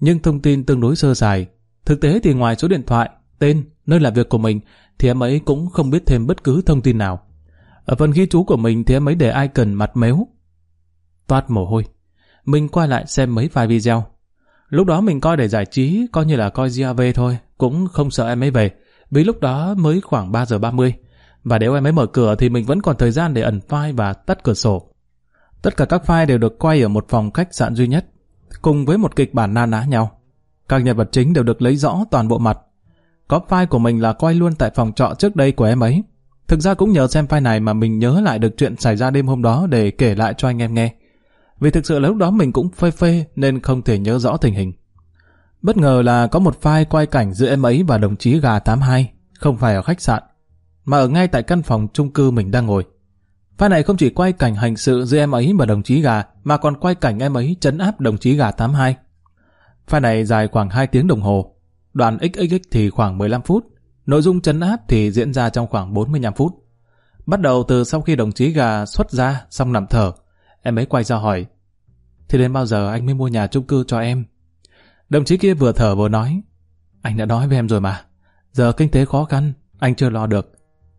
nhưng thông tin tương đối sơ sài. Thực tế thì ngoài số điện thoại, tên, nơi làm việc của mình, thì em ấy cũng không biết thêm bất cứ thông tin nào. Ở phần ghi chú của mình thì em ấy để icon mặt méo. Toát mồ hôi. Mình quay lại xem mấy file video. Lúc đó mình coi để giải trí, coi như là coi GAV thôi, cũng không sợ em ấy về, vì lúc đó mới khoảng 3 giờ 30. Và nếu em ấy mở cửa thì mình vẫn còn thời gian để ẩn file và tắt cửa sổ. Tất cả các file đều được quay ở một phòng khách sạn duy nhất, cùng với một kịch bản na ná nhau. Các nhân vật chính đều được lấy rõ toàn bộ mặt. Có file của mình là quay luôn tại phòng trọ trước đây của em ấy. Thực ra cũng nhờ xem file này mà mình nhớ lại được chuyện xảy ra đêm hôm đó để kể lại cho anh em nghe. Vì thực sự là lúc đó mình cũng phê phê nên không thể nhớ rõ tình hình. Bất ngờ là có một file quay cảnh giữa em ấy và đồng chí gà 82, không phải ở khách sạn, mà ở ngay tại căn phòng chung cư mình đang ngồi. file này không chỉ quay cảnh hành sự giữa em ấy và đồng chí gà, mà còn quay cảnh em ấy chấn áp đồng chí gà 82. file này dài khoảng 2 tiếng đồng hồ, đoạn XXX thì khoảng 15 phút. Nội dung chấn áp thì diễn ra trong khoảng 45 phút. Bắt đầu từ sau khi đồng chí gà xuất ra xong nằm thở, em ấy quay ra hỏi. Thì đến bao giờ anh mới mua nhà chung cư cho em? Đồng chí kia vừa thở vừa nói. Anh đã nói với em rồi mà. Giờ kinh tế khó khăn, anh chưa lo được.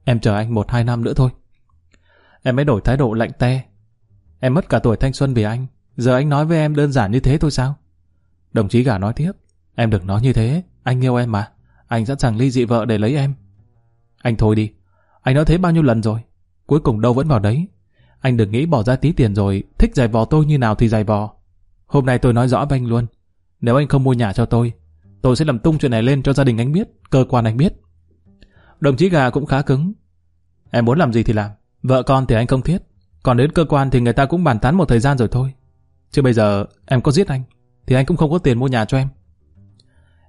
Em chờ anh một hai năm nữa thôi. Em ấy đổi thái độ lạnh te. Em mất cả tuổi thanh xuân vì anh. Giờ anh nói với em đơn giản như thế thôi sao? Đồng chí gà nói tiếp. Em đừng nói như thế, anh yêu em mà. Anh sẵn sàng ly dị vợ để lấy em. Anh thôi đi. Anh nói thế bao nhiêu lần rồi. Cuối cùng đâu vẫn vào đấy. Anh đừng nghĩ bỏ ra tí tiền rồi, thích giày vò tôi như nào thì giày vò. Hôm nay tôi nói rõ với anh luôn. Nếu anh không mua nhà cho tôi, tôi sẽ làm tung chuyện này lên cho gia đình anh biết, cơ quan anh biết. Đồng chí gà cũng khá cứng. Em muốn làm gì thì làm, vợ con thì anh không thiết. Còn đến cơ quan thì người ta cũng bàn tán một thời gian rồi thôi. Chứ bây giờ em có giết anh, thì anh cũng không có tiền mua nhà cho em.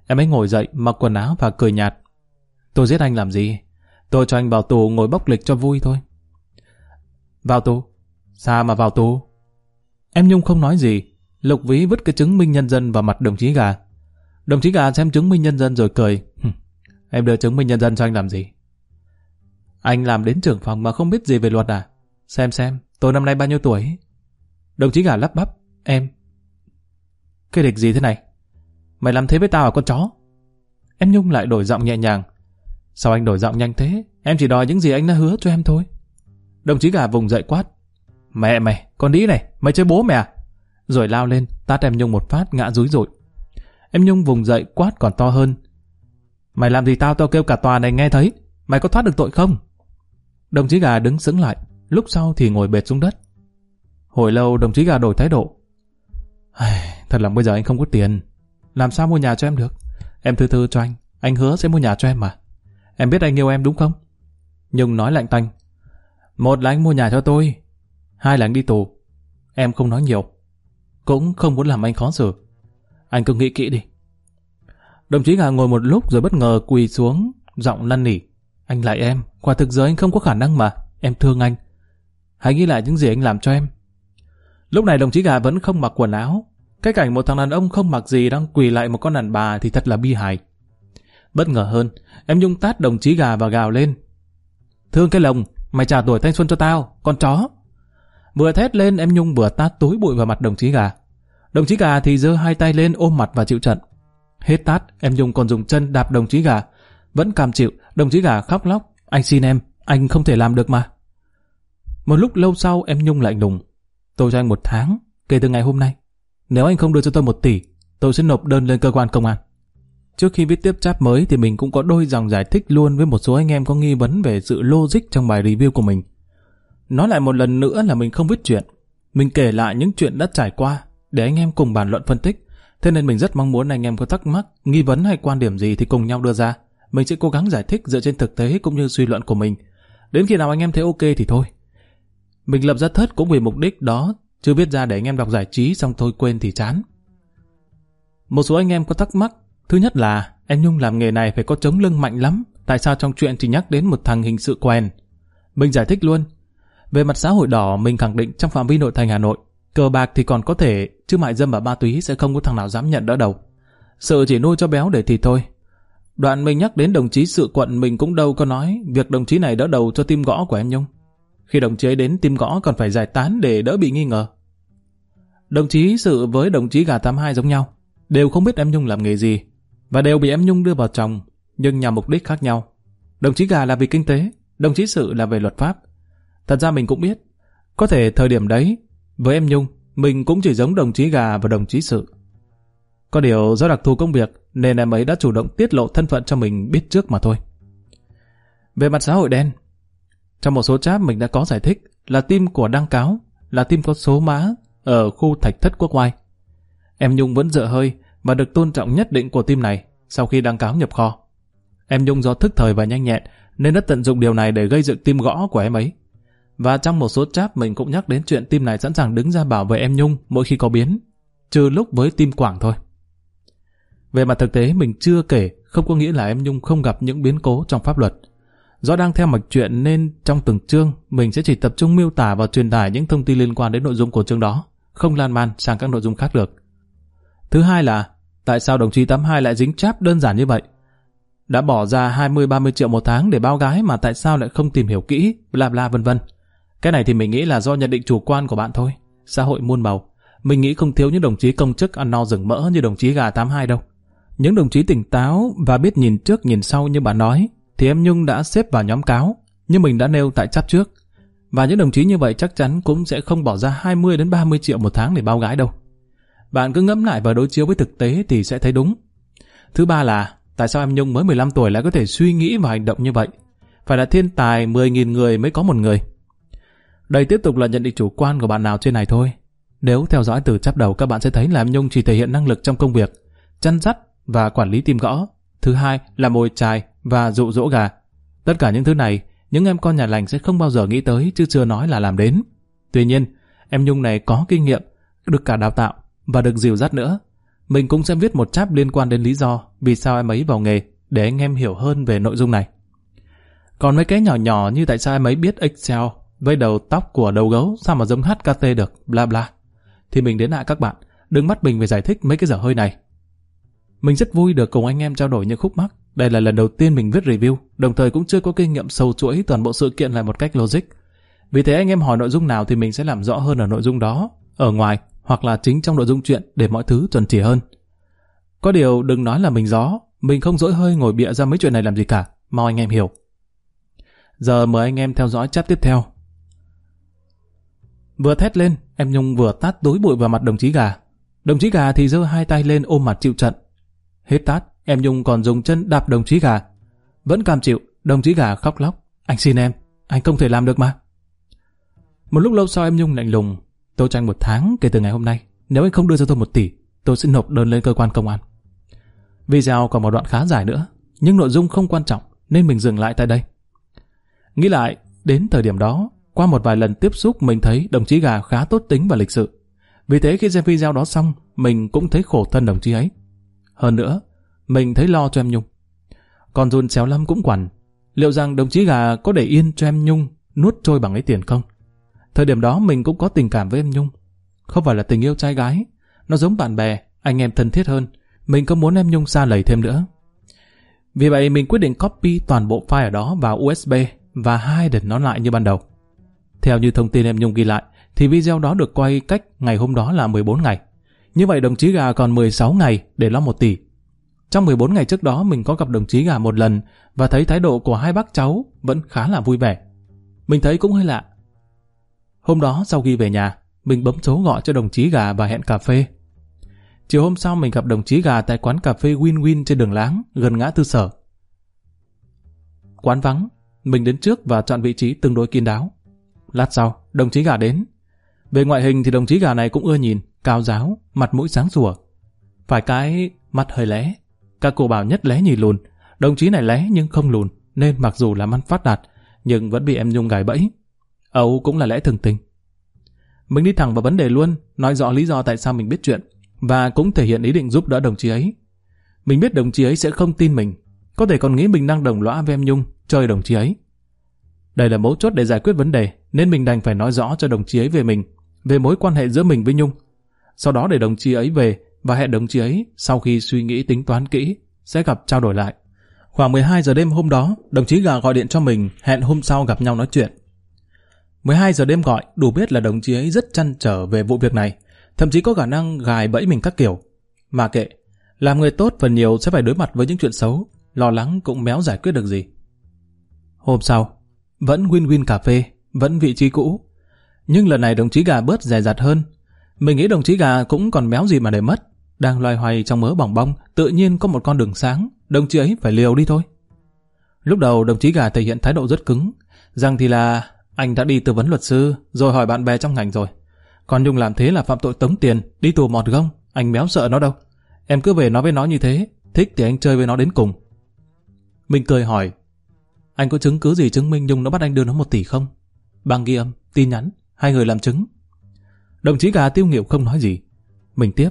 Em ấy ngồi dậy, mặc quần áo và cười nhạt. Tôi giết anh làm gì? Tôi cho anh vào tù ngồi bóc lịch cho vui thôi. Vào tù? Sao mà vào tù? Em Nhung không nói gì. Lục Vĩ vứt cái chứng minh nhân dân vào mặt đồng chí gà. Đồng chí gà xem chứng minh nhân dân rồi cười. em đưa chứng minh nhân dân cho anh làm gì? Anh làm đến trưởng phòng mà không biết gì về luật à? Xem xem, tôi năm nay bao nhiêu tuổi? Đồng chí gà lắp bắp. Em. Cái địch gì thế này? Mày làm thế với tao à con chó? Em Nhung lại đổi giọng nhẹ nhàng. Sao anh đổi giọng nhanh thế? Em chỉ đòi những gì anh đã hứa cho em thôi. Đồng chí gà vùng dậy quát. Mẹ mày, con đĩ này, mày chơi bố mày à? Rồi lao lên, tát em Nhung một phát ngã rúi rụi. Em Nhung vùng dậy quát còn to hơn. Mày làm gì tao tao kêu cả tòa này nghe thấy. Mày có thoát được tội không? Đồng chí gà đứng sững lại, lúc sau thì ngồi bệt xuống đất. Hồi lâu đồng chí gà đổi thái độ. Thật lòng bây giờ anh không có tiền. Làm sao mua nhà cho em được? Em thư thư cho anh. Anh hứa sẽ mua nhà cho em mà. Em biết anh yêu em đúng không? Nhung nói lạnh tanh. Một là anh mua nhà cho tôi. Hai là anh đi tù. Em không nói nhiều. Cũng không muốn làm anh khó xử. Anh cứ nghĩ kỹ đi. Đồng chí gà ngồi một lúc rồi bất ngờ quỳ xuống, giọng năn nỉ. Anh lại em, quả thực giờ anh không có khả năng mà. Em thương anh. Hãy nghĩ lại những gì anh làm cho em. Lúc này đồng chí gà vẫn không mặc quần áo. Cái cảnh một thằng đàn ông không mặc gì đang quỳ lại một con đàn bà thì thật là bi hài. Bất ngờ hơn, em Nhung tát đồng chí gà và gào lên. Thương cái lồng, mày trả tuổi thanh xuân cho tao, con chó. Vừa thét lên em Nhung vừa tát túi bụi vào mặt đồng chí gà. Đồng chí gà thì giơ hai tay lên ôm mặt và chịu trận. Hết tát, em Nhung còn dùng chân đạp đồng chí gà. Vẫn cam chịu, đồng chí gà khóc lóc. Anh xin em, anh không thể làm được mà. Một lúc lâu sau em Nhung lạnh lùng. Tôi cho anh một tháng, kể từ ngày hôm nay. Nếu anh không đưa cho tôi một tỷ, tôi sẽ nộp đơn lên cơ quan công an. Trước khi viết tiếp chap mới thì mình cũng có đôi dòng giải thích luôn với một số anh em có nghi vấn về sự logic trong bài review của mình. Nói lại một lần nữa là mình không viết chuyện. Mình kể lại những chuyện đã trải qua để anh em cùng bàn luận phân tích. Thế nên mình rất mong muốn anh em có thắc mắc, nghi vấn hay quan điểm gì thì cùng nhau đưa ra. Mình sẽ cố gắng giải thích dựa trên thực tế cũng như suy luận của mình. Đến khi nào anh em thấy ok thì thôi. Mình lập ra thất cũng vì mục đích đó, chưa viết ra để anh em đọc giải trí xong thôi quên thì chán. Một số anh em có thắc mắc Thứ nhất là em Nhung làm nghề này phải có chống lưng mạnh lắm. Tại sao trong chuyện chỉ nhắc đến một thằng hình sự quen? Mình giải thích luôn. Về mặt xã hội đỏ, mình khẳng định trong phạm vi nội thành Hà Nội, cờ bạc thì còn có thể, chứ mại dâm và ma túy sẽ không có thằng nào dám nhận đỡ đầu. Sự chỉ nuôi cho béo để thì thôi. Đoạn mình nhắc đến đồng chí sự quận mình cũng đâu có nói việc đồng chí này đỡ đầu cho tim gõ của em Nhung. Khi đồng chí ấy đến tim gõ còn phải giải tán để đỡ bị nghi ngờ. Đồng chí sự với đồng chí gà 82 giống nhau, đều không biết em Nhung làm nghề gì, và đều bị em Nhung đưa vào chồng, nhưng nhằm mục đích khác nhau. Đồng chí Gà là vì kinh tế, đồng chí Sự là về luật pháp. Thật ra mình cũng biết, có thể thời điểm đấy, với em Nhung, mình cũng chỉ giống đồng chí Gà và đồng chí Sự. Có điều do đặc thù công việc nên em ấy đã chủ động tiết lộ thân phận cho mình biết trước mà thôi. Về mặt xã hội đen, trong một số chat mình đã có giải thích là tim của đăng cáo, là tim có số mã ở khu thạch thất quốc oai. Em Nhung vẫn dựa hơi và được tôn trọng nhất định của team này sau khi đăng cáo nhập kho. Em Nhung do thức thời và nhanh nhẹn nên đã tận dụng điều này để gây dựng team gõ của em ấy. Và trong một số chat mình cũng nhắc đến chuyện team này sẵn sàng đứng ra bảo vệ em Nhung mỗi khi có biến, trừ lúc với team Quảng thôi. Về mặt thực tế mình chưa kể không có nghĩa là em Nhung không gặp những biến cố trong pháp luật. Do đang theo mạch chuyện nên trong từng chương mình sẽ chỉ tập trung miêu tả và truyền tải những thông tin liên quan đến nội dung của chương đó, không lan man sang các nội dung khác được. Thứ hai là tại sao đồng chí 82 lại dính cháp đơn giản như vậy? đã bỏ ra 20-30 triệu một tháng để bao gái mà tại sao lại không tìm hiểu kỹ, bla bla vân vân. Cái này thì mình nghĩ là do nhận định chủ quan của bạn thôi. Xã hội muôn màu. Mình nghĩ không thiếu những đồng chí công chức ăn no rừng mỡ như đồng chí gà 82 đâu. Những đồng chí tỉnh táo và biết nhìn trước nhìn sau như bạn nói, thì em Nhung đã xếp vào nhóm cáo, như mình đã nêu tại chắp trước. Và những đồng chí như vậy chắc chắn cũng sẽ không bỏ ra 20 đến 30 triệu một tháng để bao gái đâu. Bạn cứ ngẫm lại và đối chiếu với thực tế thì sẽ thấy đúng. Thứ ba là, tại sao em Nhung mới 15 tuổi lại có thể suy nghĩ và hành động như vậy? Phải là thiên tài 10.000 người mới có một người. Đây tiếp tục là nhận định chủ quan của bạn nào trên này thôi. Nếu theo dõi từ chấp đầu các bạn sẽ thấy là em Nhung chỉ thể hiện năng lực trong công việc, chăn dắt và quản lý tim gõ. Thứ hai là mồi chài và dụ dỗ gà. Tất cả những thứ này, những em con nhà lành sẽ không bao giờ nghĩ tới chứ chưa nói là làm đến. Tuy nhiên, em Nhung này có kinh nghiệm, được cả đào tạo và được dìu dắt nữa. Mình cũng sẽ viết một cháp liên quan đến lý do vì sao em ấy vào nghề để anh em hiểu hơn về nội dung này. Còn mấy cái nhỏ nhỏ như tại sao em ấy biết Excel với đầu tóc của đầu gấu sao mà giống HKT được, bla bla. Thì mình đến lại các bạn, đừng bắt mình phải giải thích mấy cái dở hơi này. Mình rất vui được cùng anh em trao đổi những khúc mắc. Đây là lần đầu tiên mình viết review, đồng thời cũng chưa có kinh nghiệm sâu chuỗi toàn bộ sự kiện lại một cách logic. Vì thế anh em hỏi nội dung nào thì mình sẽ làm rõ hơn ở nội dung đó, ở ngoài hoặc là chính trong nội dung chuyện để mọi thứ chuẩn chỉ hơn. Có điều đừng nói là mình gió, mình không dỗi hơi ngồi bịa ra mấy chuyện này làm gì cả, mong anh em hiểu. Giờ mời anh em theo dõi chat tiếp theo. Vừa thét lên, em Nhung vừa tát túi bụi vào mặt đồng chí gà. Đồng chí gà thì giơ hai tay lên ôm mặt chịu trận. Hết tát, em Nhung còn dùng chân đạp đồng chí gà. Vẫn cam chịu, đồng chí gà khóc lóc. Anh xin em, anh không thể làm được mà. Một lúc lâu sau em Nhung lạnh lùng. Tôi tranh một tháng kể từ ngày hôm nay. Nếu anh không đưa cho tôi một tỷ, tôi sẽ nộp đơn lên cơ quan công an. Video còn một đoạn khá dài nữa, nhưng nội dung không quan trọng nên mình dừng lại tại đây. Nghĩ lại, đến thời điểm đó, qua một vài lần tiếp xúc mình thấy đồng chí gà khá tốt tính và lịch sự. Vì thế khi xem video đó xong, mình cũng thấy khổ thân đồng chí ấy. Hơn nữa, mình thấy lo cho em Nhung. Còn Dùn Xéo Lâm cũng quằn. liệu rằng đồng chí gà có để yên cho em Nhung nuốt trôi bằng ấy tiền không? Thời điểm đó mình cũng có tình cảm với em Nhung. Không phải là tình yêu trai gái, nó giống bạn bè, anh em thân thiết hơn. Mình không muốn em Nhung xa lầy thêm nữa. Vì vậy mình quyết định copy toàn bộ file ở đó vào USB và hai để nó lại như ban đầu. Theo như thông tin em Nhung ghi lại, thì video đó được quay cách ngày hôm đó là 14 ngày. Như vậy đồng chí gà còn 16 ngày để lo 1 tỷ. Trong 14 ngày trước đó mình có gặp đồng chí gà một lần và thấy thái độ của hai bác cháu vẫn khá là vui vẻ. Mình thấy cũng hơi lạ. Hôm đó sau khi về nhà, mình bấm số gọi cho đồng chí gà và hẹn cà phê. Chiều hôm sau mình gặp đồng chí gà tại quán cà phê Win Win trên đường Láng, gần ngã tư sở. Quán vắng, mình đến trước và chọn vị trí tương đối kín đáo. Lát sau, đồng chí gà đến. Về ngoại hình thì đồng chí gà này cũng ưa nhìn, cao giáo, mặt mũi sáng sủa. Phải cái mặt hơi lé. Các cô bảo nhất lé nhì lùn. Đồng chí này lé nhưng không lùn, nên mặc dù làm ăn phát đạt, nhưng vẫn bị em Nhung gài bẫy. Âu cũng là lẽ thường tình. Mình đi thẳng vào vấn đề luôn, nói rõ lý do tại sao mình biết chuyện, và cũng thể hiện ý định giúp đỡ đồng chí ấy. Mình biết đồng chí ấy sẽ không tin mình, có thể còn nghĩ mình đang đồng lõa với em Nhung, chơi đồng chí ấy. Đây là mấu chốt để giải quyết vấn đề, nên mình đành phải nói rõ cho đồng chí ấy về mình, về mối quan hệ giữa mình với Nhung. Sau đó để đồng chí ấy về và hẹn đồng chí ấy sau khi suy nghĩ tính toán kỹ sẽ gặp trao đổi lại. Khoảng 12 giờ đêm hôm đó, đồng chí gà gọi điện cho mình hẹn hôm sau gặp nhau nói chuyện. 12 giờ đêm gọi, đủ biết là đồng chí ấy rất chăn trở về vụ việc này, thậm chí có khả năng gài bẫy mình các kiểu. Mà kệ, làm người tốt phần nhiều sẽ phải đối mặt với những chuyện xấu, lo lắng cũng méo giải quyết được gì. Hôm sau, vẫn win-win cà phê, vẫn vị trí cũ. Nhưng lần này đồng chí gà bớt dè dặt hơn. Mình nghĩ đồng chí gà cũng còn méo gì mà để mất. Đang loay hoay trong mớ bỏng bong, tự nhiên có một con đường sáng, đồng chí ấy phải liều đi thôi. Lúc đầu đồng chí gà thể hiện thái độ rất cứng, rằng thì là anh đã đi tư vấn luật sư, rồi hỏi bạn bè trong ngành rồi. Còn Nhung làm thế là phạm tội tống tiền, đi tù mọt gông, anh méo sợ nó đâu. Em cứ về nói với nó như thế, thích thì anh chơi với nó đến cùng. Mình cười hỏi, anh có chứng cứ gì chứng minh Nhung nó bắt anh đưa nó một tỷ không? Bằng ghi âm, tin nhắn, hai người làm chứng. Đồng chí gà tiêu nghiệp không nói gì. Mình tiếp.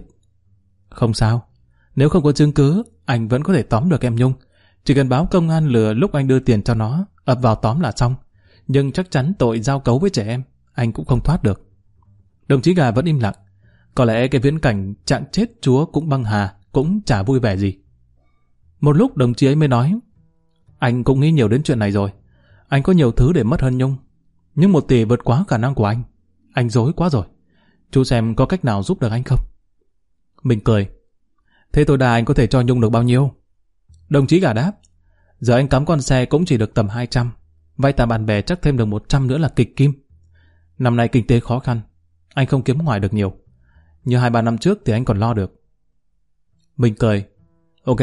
Không sao. Nếu không có chứng cứ, anh vẫn có thể tóm được em Nhung. Chỉ cần báo công an lừa lúc anh đưa tiền cho nó, ập vào tóm là xong. Nhưng chắc chắn tội giao cấu với trẻ em, anh cũng không thoát được. Đồng chí gà vẫn im lặng. Có lẽ cái viễn cảnh chặn chết chúa cũng băng hà, cũng chả vui vẻ gì. Một lúc đồng chí ấy mới nói, Anh cũng nghĩ nhiều đến chuyện này rồi. Anh có nhiều thứ để mất hơn Nhung. Nhưng một tỷ vượt quá khả năng của anh. Anh dối quá rồi. Chú xem có cách nào giúp được anh không? Mình cười. Thế tối đa anh có thể cho Nhung được bao nhiêu? Đồng chí gà đáp. Giờ anh cắm con xe cũng chỉ được tầm 200. Vay tạm bạn bè chắc thêm được 100 nữa là kịch kim. Năm nay kinh tế khó khăn. Anh không kiếm ngoài được nhiều. Như hai ba năm trước thì anh còn lo được. Mình cười. Ok,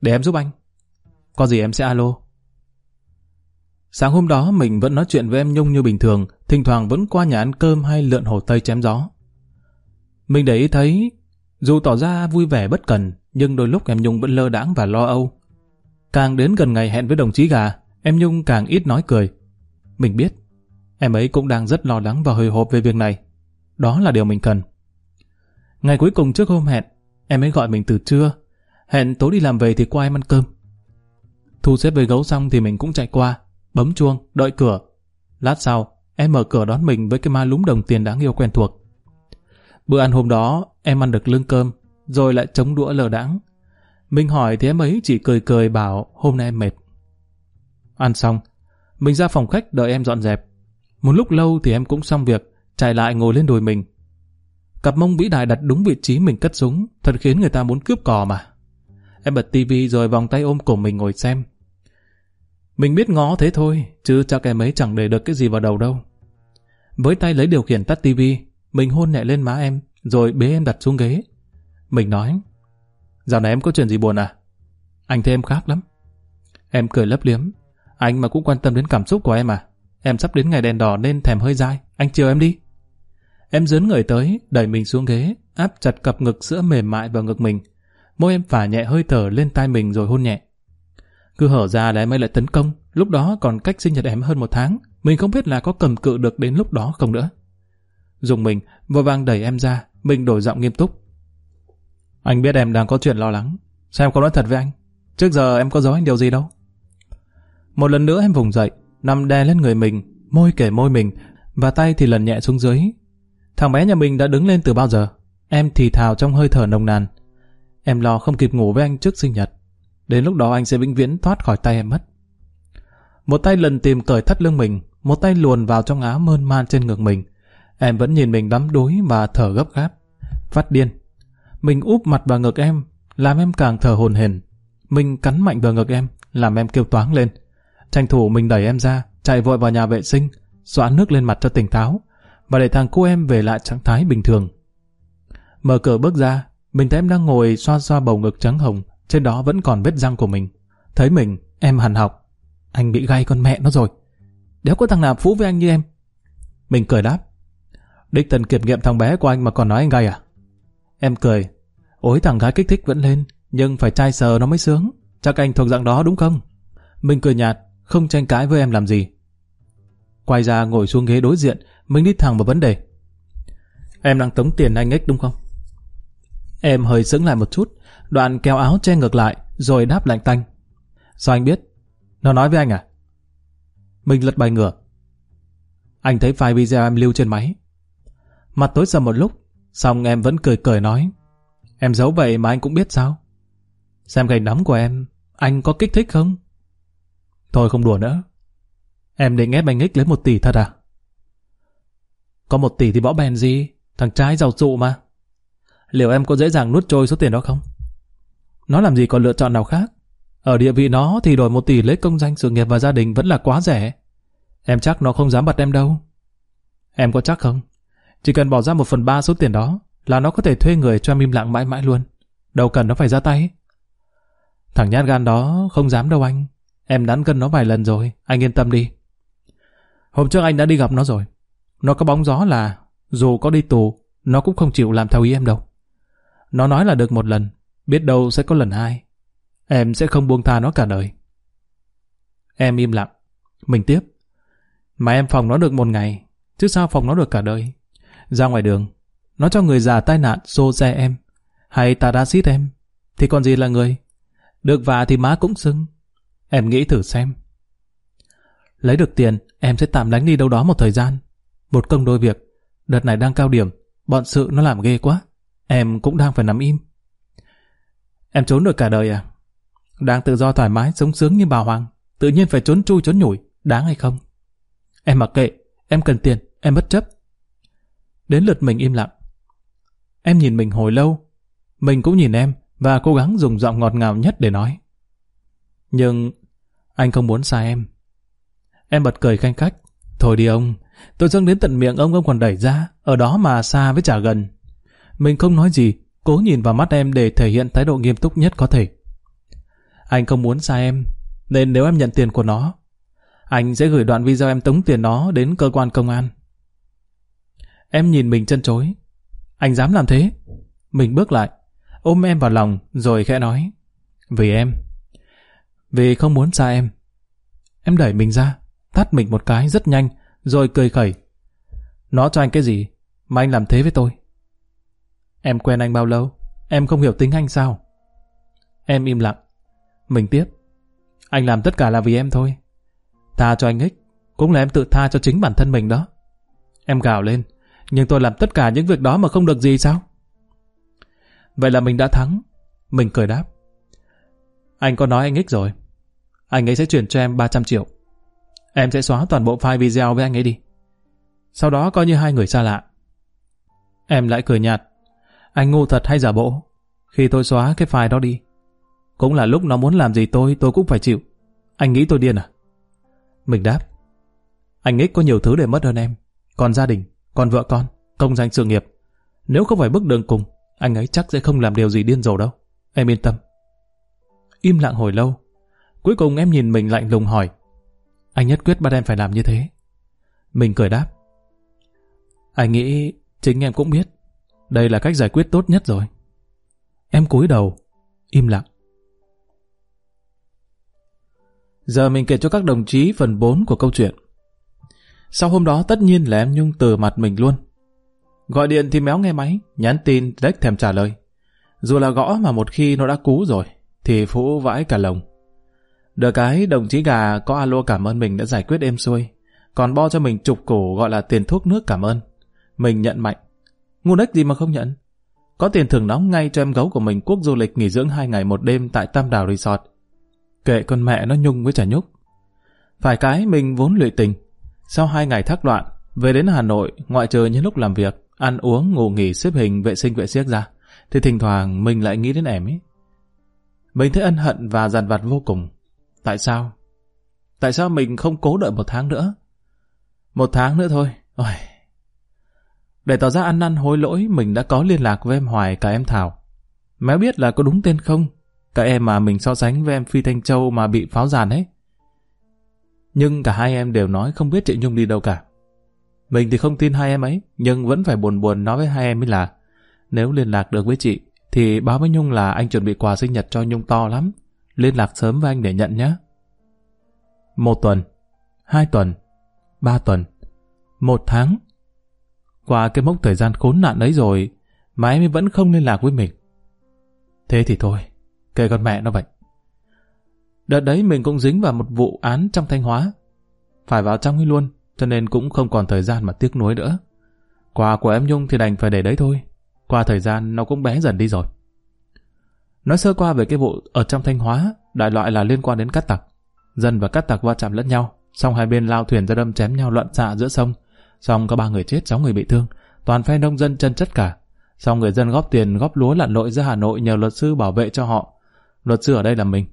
để em giúp anh. Có gì em sẽ alo. Sáng hôm đó mình vẫn nói chuyện với em Nhung như bình thường, thỉnh thoảng vẫn qua nhà ăn cơm hay lượn hồ Tây chém gió. Mình để ý thấy, dù tỏ ra vui vẻ bất cần, nhưng đôi lúc em Nhung vẫn lơ đãng và lo âu. Càng đến gần ngày hẹn với đồng chí gà, em Nhung càng ít nói cười. Mình biết, em ấy cũng đang rất lo lắng và hồi hộp về việc này. Đó là điều mình cần. Ngày cuối cùng trước hôm hẹn, em ấy gọi mình từ trưa. Hẹn tối đi làm về thì qua em ăn cơm. Thu xếp với gấu xong thì mình cũng chạy qua, bấm chuông, đợi cửa. Lát sau, em mở cửa đón mình với cái ma lúm đồng tiền đáng yêu quen thuộc. Bữa ăn hôm đó, em ăn được lương cơm, rồi lại chống đũa lờ đãng. Mình hỏi thì em ấy chỉ cười cười bảo hôm nay em mệt. Ăn xong, mình ra phòng khách đợi em dọn dẹp. Một lúc lâu thì em cũng xong việc, chạy lại ngồi lên đùi mình. Cặp mông vĩ đại đặt đúng vị trí mình cất súng, thật khiến người ta muốn cướp cò mà. Em bật tivi rồi vòng tay ôm cổ mình ngồi xem. Mình biết ngó thế thôi, chứ chắc em ấy chẳng để được cái gì vào đầu đâu. Với tay lấy điều khiển tắt tivi, mình hôn nhẹ lên má em, rồi bế em đặt xuống ghế. Mình nói, dạo này em có chuyện gì buồn à? Anh thấy em khác lắm. Em cười lấp liếm, anh mà cũng quan tâm đến cảm xúc của em à? Em sắp đến ngày đèn đỏ nên thèm hơi dai, anh chiều em đi. Em dướn người tới, đẩy mình xuống ghế, áp chặt cặp ngực sữa mềm mại vào ngực mình. Môi em phả nhẹ hơi thở lên tai mình rồi hôn nhẹ. Cứ hở ra là em ấy lại tấn công, lúc đó còn cách sinh nhật em hơn một tháng, mình không biết là có cầm cự được đến lúc đó không nữa. Dùng mình, vội vàng đẩy em ra, mình đổi giọng nghiêm túc. Anh biết em đang có chuyện lo lắng, sao em không nói thật với anh? Trước giờ em có giấu anh điều gì đâu. Một lần nữa em vùng dậy, nằm đè lên người mình, môi kể môi mình, và tay thì lần nhẹ xuống dưới. Thằng bé nhà mình đã đứng lên từ bao giờ? Em thì thào trong hơi thở nồng nàn. Em lo không kịp ngủ với anh trước sinh nhật. Đến lúc đó anh sẽ vĩnh viễn thoát khỏi tay em mất. Một tay lần tìm cởi thắt lưng mình, một tay luồn vào trong áo mơn man trên ngực mình. Em vẫn nhìn mình đắm đuối và thở gấp gáp. Phát điên. Mình úp mặt vào ngực em, làm em càng thở hồn hển. Mình cắn mạnh vào ngực em, làm em kêu toáng lên. Tranh thủ mình đẩy em ra, chạy vội vào nhà vệ sinh, xóa nước lên mặt cho tỉnh táo, và để thằng cô em về lại trạng thái bình thường. Mở cửa bước ra, mình thấy em đang ngồi xoa xoa bầu ngực trắng hồng, trên đó vẫn còn vết răng của mình. Thấy mình, em hằn học. Anh bị gai con mẹ nó rồi. Đéo có thằng nào phú với anh như em. Mình cười đáp. Đích thần kiểm nghiệm thằng bé của anh mà còn nói anh gay à? Em cười. Ôi thằng gái kích thích vẫn lên, nhưng phải trai sờ nó mới sướng. Chắc anh thuộc dạng đó đúng không? Mình cười nhạt, không tranh cãi với em làm gì. Quay ra ngồi xuống ghế đối diện, mình đi thẳng vào vấn đề. Em đang tống tiền anh ích đúng không? Em hơi sững lại một chút, đoạn kéo áo che ngược lại, rồi đáp lạnh tanh. Sao anh biết? Nó nói với anh à? Mình lật bài ngửa. Anh thấy file video em lưu trên máy. Mặt tối sầm một lúc, xong em vẫn cười cười nói. Em giấu vậy mà anh cũng biết sao? Xem gầy nắm của em, anh có kích thích không? Thôi không đùa nữa. Em định ép anh ích lấy một tỷ thật à? Có một tỷ thì bỏ bèn gì? Thằng trai giàu trụ mà. Liệu em có dễ dàng nuốt trôi số tiền đó không? Nó làm gì còn lựa chọn nào khác? Ở địa vị nó thì đổi một tỷ lấy công danh sự nghiệp và gia đình vẫn là quá rẻ. Em chắc nó không dám bật em đâu. Em có chắc không? Chỉ cần bỏ ra một phần ba số tiền đó là nó có thể thuê người cho em im lặng mãi mãi luôn. Đâu cần nó phải ra tay. Thằng nhát gan đó không dám đâu anh. Em đắn cân nó vài lần rồi, anh yên tâm đi. Hôm trước anh đã đi gặp nó rồi. Nó có bóng gió là dù có đi tù, nó cũng không chịu làm theo ý em đâu. Nó nói là được một lần, biết đâu sẽ có lần hai. Em sẽ không buông tha nó cả đời. Em im lặng. Mình tiếp. Mà em phòng nó được một ngày, chứ sao phòng nó được cả đời. Ra ngoài đường, nó cho người già tai nạn xô xe em, hay tà đa xít em, thì còn gì là người. Được và thì má cũng xưng. Em nghĩ thử xem. Lấy được tiền, em sẽ tạm đánh đi đâu đó một thời gian. Một công đôi việc. Đợt này đang cao điểm, bọn sự nó làm ghê quá. Em cũng đang phải nằm im. Em trốn được cả đời à? Đang tự do thoải mái, sống sướng như bà Hoàng. tự nhiên phải trốn chui trốn nhủi, đáng hay không? Em mặc kệ, em cần tiền, em bất chấp. Đến lượt mình im lặng. Em nhìn mình hồi lâu, mình cũng nhìn em và cố gắng dùng giọng ngọt ngào nhất để nói. Nhưng anh không muốn xa em. Em bật cười khanh khách. Thôi đi ông, tôi dâng đến tận miệng ông ông còn đẩy ra, ở đó mà xa với chả gần. Mình không nói gì, cố nhìn vào mắt em để thể hiện thái độ nghiêm túc nhất có thể. Anh không muốn xa em, nên nếu em nhận tiền của nó, anh sẽ gửi đoạn video em tống tiền nó đến cơ quan công an. Em nhìn mình chân chối. Anh dám làm thế? Mình bước lại, ôm em vào lòng rồi khẽ nói. Vì em. Vì không muốn xa em. Em đẩy mình ra, tắt mình một cái rất nhanh, rồi cười khẩy. Nó cho anh cái gì mà anh làm thế với tôi? Em quen anh bao lâu? Em không hiểu tính anh sao? Em im lặng. Mình tiếp. Anh làm tất cả là vì em thôi. Tha cho anh ích, cũng là em tự tha cho chính bản thân mình đó. Em gào lên, nhưng tôi làm tất cả những việc đó mà không được gì sao? Vậy là mình đã thắng. Mình cười đáp. Anh có nói anh ích rồi. Anh ấy sẽ chuyển cho em 300 triệu. Em sẽ xóa toàn bộ file video với anh ấy đi. Sau đó coi như hai người xa lạ. Em lại cười nhạt. Anh ngu thật hay giả bộ? Khi tôi xóa cái file đó đi. Cũng là lúc nó muốn làm gì tôi, tôi cũng phải chịu. Anh nghĩ tôi điên à? Mình đáp. Anh ích có nhiều thứ để mất hơn em. Còn gia đình, còn vợ con, công danh sự nghiệp. Nếu không phải bước đường cùng, anh ấy chắc sẽ không làm điều gì điên rồ đâu. Em yên tâm. Im lặng hồi lâu. Cuối cùng em nhìn mình lạnh lùng hỏi. Anh nhất quyết bắt em phải làm như thế. Mình cười đáp. Anh nghĩ chính em cũng biết. Đây là cách giải quyết tốt nhất rồi. Em cúi đầu, im lặng. Giờ mình kể cho các đồng chí phần 4 của câu chuyện. Sau hôm đó tất nhiên là em Nhung từ mặt mình luôn. Gọi điện thì méo nghe máy, nhắn tin đếch thèm trả lời. Dù là gõ mà một khi nó đã cú rồi, thì phũ vãi cả lồng. Được cái đồng chí gà có alo cảm ơn mình đã giải quyết êm xuôi, còn bo cho mình chục cổ gọi là tiền thuốc nước cảm ơn. Mình nhận mạnh. Ngu đếch gì mà không nhận. Có tiền thưởng nóng ngay cho em gấu của mình quốc du lịch nghỉ dưỡng hai ngày một đêm tại Tam Đảo Resort. Kệ con mẹ nó nhung với trả nhúc. Phải cái mình vốn lụy tình. Sau hai ngày thác loạn, về đến Hà Nội, ngoại trừ những lúc làm việc, ăn uống, ngủ nghỉ, xếp hình, vệ sinh vệ siếc ra, thì thỉnh thoảng mình lại nghĩ đến em ấy. Mình thấy ân hận và dằn vặt vô cùng. Tại sao? Tại sao mình không cố đợi một tháng nữa? Một tháng nữa thôi. Ôi. Để tỏ ra ăn năn hối lỗi, mình đã có liên lạc với em Hoài cả em Thảo. Méo biết là có đúng tên không? Cả em mà mình so sánh với em Phi Thanh Châu mà bị pháo giàn ấy. Nhưng cả hai em đều nói không biết chị Nhung đi đâu cả. Mình thì không tin hai em ấy, nhưng vẫn phải buồn buồn nói với hai em ấy là nếu liên lạc được với chị, thì báo với Nhung là anh chuẩn bị quà sinh nhật cho Nhung to lắm. Liên lạc sớm với anh để nhận nhé. Một tuần, hai tuần, ba tuần, một tháng. Qua cái mốc thời gian khốn nạn ấy rồi, mà em ấy vẫn không liên lạc với mình. Thế thì thôi, kệ con mẹ nó vậy. Đợt đấy mình cũng dính vào một vụ án trong Thanh Hóa. Phải vào trong ấy luôn, cho nên cũng không còn thời gian mà tiếc nuối nữa. Quà của em Nhung thì đành phải để đấy thôi. Qua thời gian nó cũng bé dần đi rồi. Nói sơ qua về cái vụ ở trong Thanh Hóa, đại loại là liên quan đến cát tặc. Dân và cát tặc va chạm lẫn nhau, xong hai bên lao thuyền ra đâm chém nhau loạn xạ giữa sông. Xong có ba người chết, sáu người bị thương, toàn phe nông dân chân chất cả. Xong người dân góp tiền góp lúa lặn lội ra Hà Nội nhờ luật sư bảo vệ cho họ. Luật sư ở đây là mình.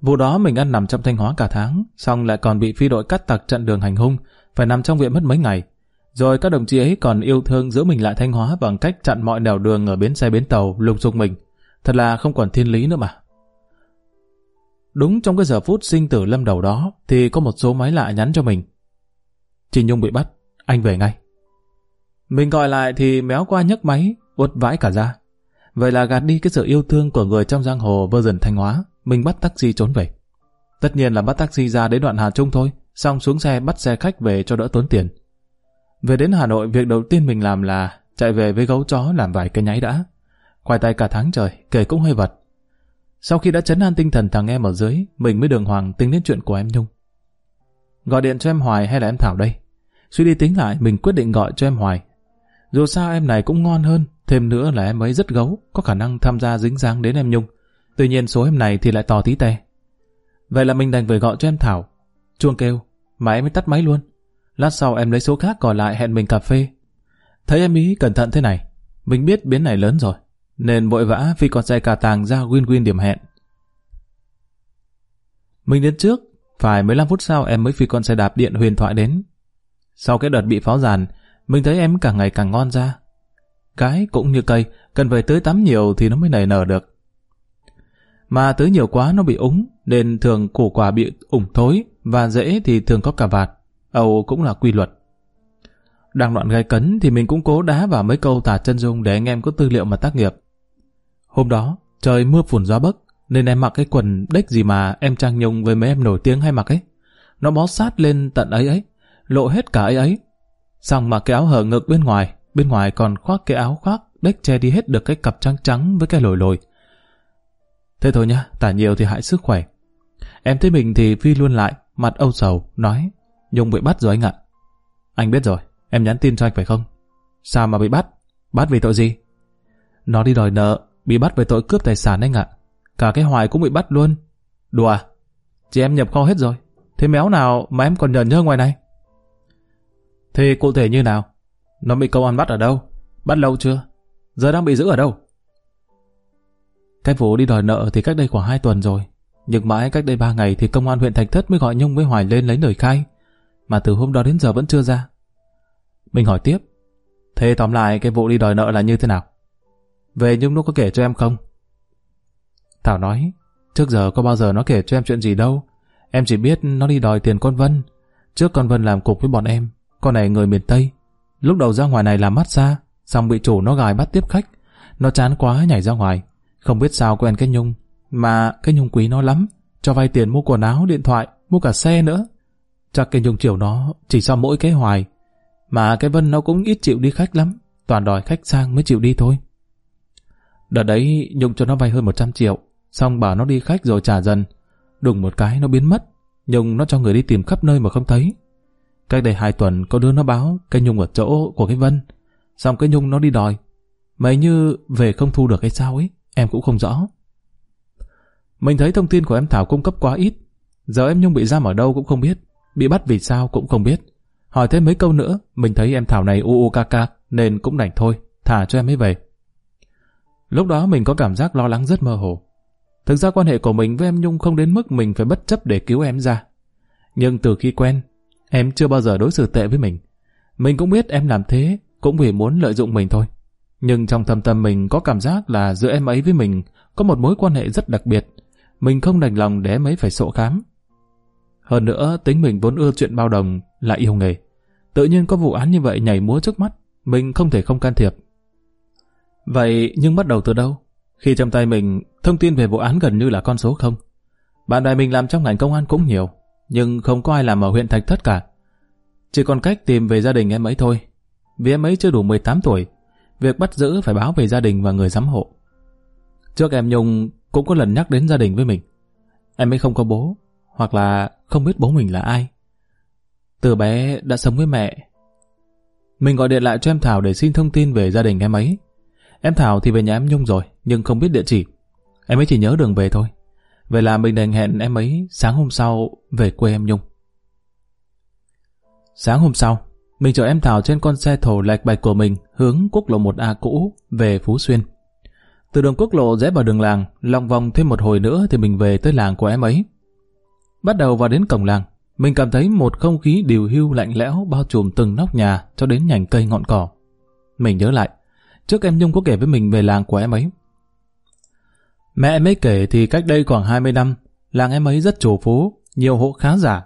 Vụ đó mình ăn nằm trong Thanh Hóa cả tháng, xong lại còn bị phi đội cắt tặc chặn đường hành hung, phải nằm trong viện mất mấy ngày. Rồi các đồng chí ấy còn yêu thương giữ mình lại Thanh Hóa bằng cách chặn mọi nẻo đường ở bến xe bến tàu lùng dục mình. Thật là không còn thiên lý nữa mà. Đúng trong cái giờ phút sinh tử lâm đầu đó thì có một số máy lạ nhắn cho mình. Chị Nhung bị bắt, anh về ngay. Mình gọi lại thì méo qua nhấc máy, uất vãi cả ra. Vậy là gạt đi cái sự yêu thương của người trong giang hồ version Thanh Hóa, mình bắt taxi trốn về. Tất nhiên là bắt taxi ra đến đoạn Hà Trung thôi, xong xuống xe bắt xe khách về cho đỡ tốn tiền. Về đến Hà Nội, việc đầu tiên mình làm là chạy về với gấu chó làm vài cái nháy đã khoai tay cả tháng trời, kể cũng hơi vật. Sau khi đã chấn an tinh thần thằng em ở dưới, mình mới đường hoàng tính đến chuyện của em Nhung. Gọi điện cho em Hoài hay là em Thảo đây? Suy đi tính lại, mình quyết định gọi cho em Hoài. Dù sao em này cũng ngon hơn, thêm nữa là em ấy rất gấu, có khả năng tham gia dính dáng đến em Nhung. Tuy nhiên số em này thì lại tò tí tè. Vậy là mình đành phải gọi cho em Thảo. Chuông kêu, mà em mới tắt máy luôn. Lát sau em lấy số khác còn lại hẹn mình cà phê. Thấy em ý cẩn thận thế này, mình biết biến này lớn rồi, nên vội vã phi con xe cà tàng ra Win Win điểm hẹn. Mình đến trước, phải 15 phút sau em mới phi con xe đạp điện huyền thoại đến. Sau cái đợt bị pháo giàn, mình thấy em càng ngày càng ngon ra. Cái cũng như cây, cần phải tưới tắm nhiều thì nó mới nảy nở được. Mà tưới nhiều quá nó bị úng, nên thường củ quả bị ủng thối, và dễ thì thường có cả vạt. Âu cũng là quy luật. Đang đoạn gai cấn thì mình cũng cố đá vào mấy câu tả chân dung để anh em có tư liệu mà tác nghiệp. Hôm đó, trời mưa phùn gió bấc, nên em mặc cái quần đếch gì mà em Trang Nhung với mấy em nổi tiếng hay mặc ấy. Nó bó sát lên tận ấy ấy, lộ hết cả ấy ấy. Xong mặc cái áo hở ngực bên ngoài, bên ngoài còn khoác cái áo khoác đếch che đi hết được cái cặp trắng trắng với cái lồi lồi. Thế thôi nhá, tả nhiều thì hại sức khỏe. Em thấy mình thì phi luôn lại, mặt âu sầu, nói, Nhung bị bắt rồi anh ạ. Anh biết rồi, em nhắn tin cho anh phải không? Sao mà bị bắt? Bắt vì tội gì? Nó đi đòi nợ, bị bắt về tội cướp tài sản anh ạ. Cả cái hoài cũng bị bắt luôn. Đùa à? Chị em nhập kho hết rồi. Thế méo nào mà em còn nhận nhơ ngoài này? Thế cụ thể như nào? Nó bị công an bắt ở đâu? Bắt lâu chưa? Giờ đang bị giữ ở đâu? Cái vụ đi đòi nợ thì cách đây khoảng 2 tuần rồi. Nhưng mãi cách đây 3 ngày thì công an huyện Thạch Thất mới gọi Nhung với Hoài lên lấy lời khai. Mà từ hôm đó đến giờ vẫn chưa ra. Mình hỏi tiếp. Thế tóm lại cái vụ đi đòi nợ là như thế nào? Về Nhung nó có kể cho em không? Thảo nói, trước giờ có bao giờ nó kể cho em chuyện gì đâu. Em chỉ biết nó đi đòi tiền con Vân. Trước con Vân làm cục với bọn em. Con này người miền Tây. Lúc đầu ra ngoài này làm mát xa, xong bị chủ nó gài bắt tiếp khách. Nó chán quá nhảy ra ngoài. Không biết sao quen cái Nhung. Mà cái Nhung quý nó lắm. Cho vay tiền mua quần áo, điện thoại, mua cả xe nữa. Chắc cái Nhung chiều nó chỉ sau mỗi cái hoài. Mà cái Vân nó cũng ít chịu đi khách lắm. Toàn đòi khách sang mới chịu đi thôi. Đợt đấy Nhung cho nó vay hơn 100 triệu. Xong bảo nó đi khách rồi trả dần. Đùng một cái nó biến mất. Nhung nó cho người đi tìm khắp nơi mà không thấy. Cách đây hai tuần có đứa nó báo cái Nhung ở chỗ của cái Vân. Xong cái Nhung nó đi đòi. Mấy như về không thu được hay sao ấy, em cũng không rõ. Mình thấy thông tin của em Thảo cung cấp quá ít. Giờ em Nhung bị giam ở đâu cũng không biết. Bị bắt vì sao cũng không biết. Hỏi thêm mấy câu nữa, mình thấy em Thảo này u u ca ca, nên cũng đành thôi, thả cho em ấy về. Lúc đó mình có cảm giác lo lắng rất mơ hồ. Thực ra quan hệ của mình với em Nhung không đến mức mình phải bất chấp để cứu em ra. Nhưng từ khi quen, em chưa bao giờ đối xử tệ với mình. Mình cũng biết em làm thế cũng vì muốn lợi dụng mình thôi. Nhưng trong thâm tâm mình có cảm giác là giữa em ấy với mình có một mối quan hệ rất đặc biệt. Mình không đành lòng để em ấy phải sộ khám. Hơn nữa, tính mình vốn ưa chuyện bao đồng lại yêu nghề. Tự nhiên có vụ án như vậy nhảy múa trước mắt, mình không thể không can thiệp. Vậy nhưng bắt đầu từ đâu? Khi trong tay mình, thông tin về vụ án gần như là con số không. Bạn bè mình làm trong ngành công an cũng nhiều, nhưng không có ai làm ở huyện Thạch Thất cả. Chỉ còn cách tìm về gia đình em ấy thôi. Vì em ấy chưa đủ 18 tuổi, việc bắt giữ phải báo về gia đình và người giám hộ. Trước em Nhung cũng có lần nhắc đến gia đình với mình. Em ấy không có bố, hoặc là không biết bố mình là ai. Từ bé đã sống với mẹ. Mình gọi điện lại cho em Thảo để xin thông tin về gia đình em ấy. Em Thảo thì về nhà em Nhung rồi, nhưng không biết địa chỉ. Em ấy chỉ nhớ đường về thôi. Vậy là mình đành hẹn em ấy sáng hôm sau về quê em Nhung. Sáng hôm sau, mình chở em Thảo trên con xe thổ lạch bạch của mình hướng quốc lộ 1A cũ về Phú Xuyên. Từ đường quốc lộ rẽ vào đường làng, lòng vòng thêm một hồi nữa thì mình về tới làng của em ấy. Bắt đầu vào đến cổng làng, mình cảm thấy một không khí điều hưu lạnh lẽo bao trùm từng nóc nhà cho đến nhành cây ngọn cỏ. Mình nhớ lại, trước em Nhung có kể với mình về làng của em ấy. Mẹ em ấy kể thì cách đây khoảng 20 năm, làng em ấy rất chủ phú, nhiều hộ khá giả.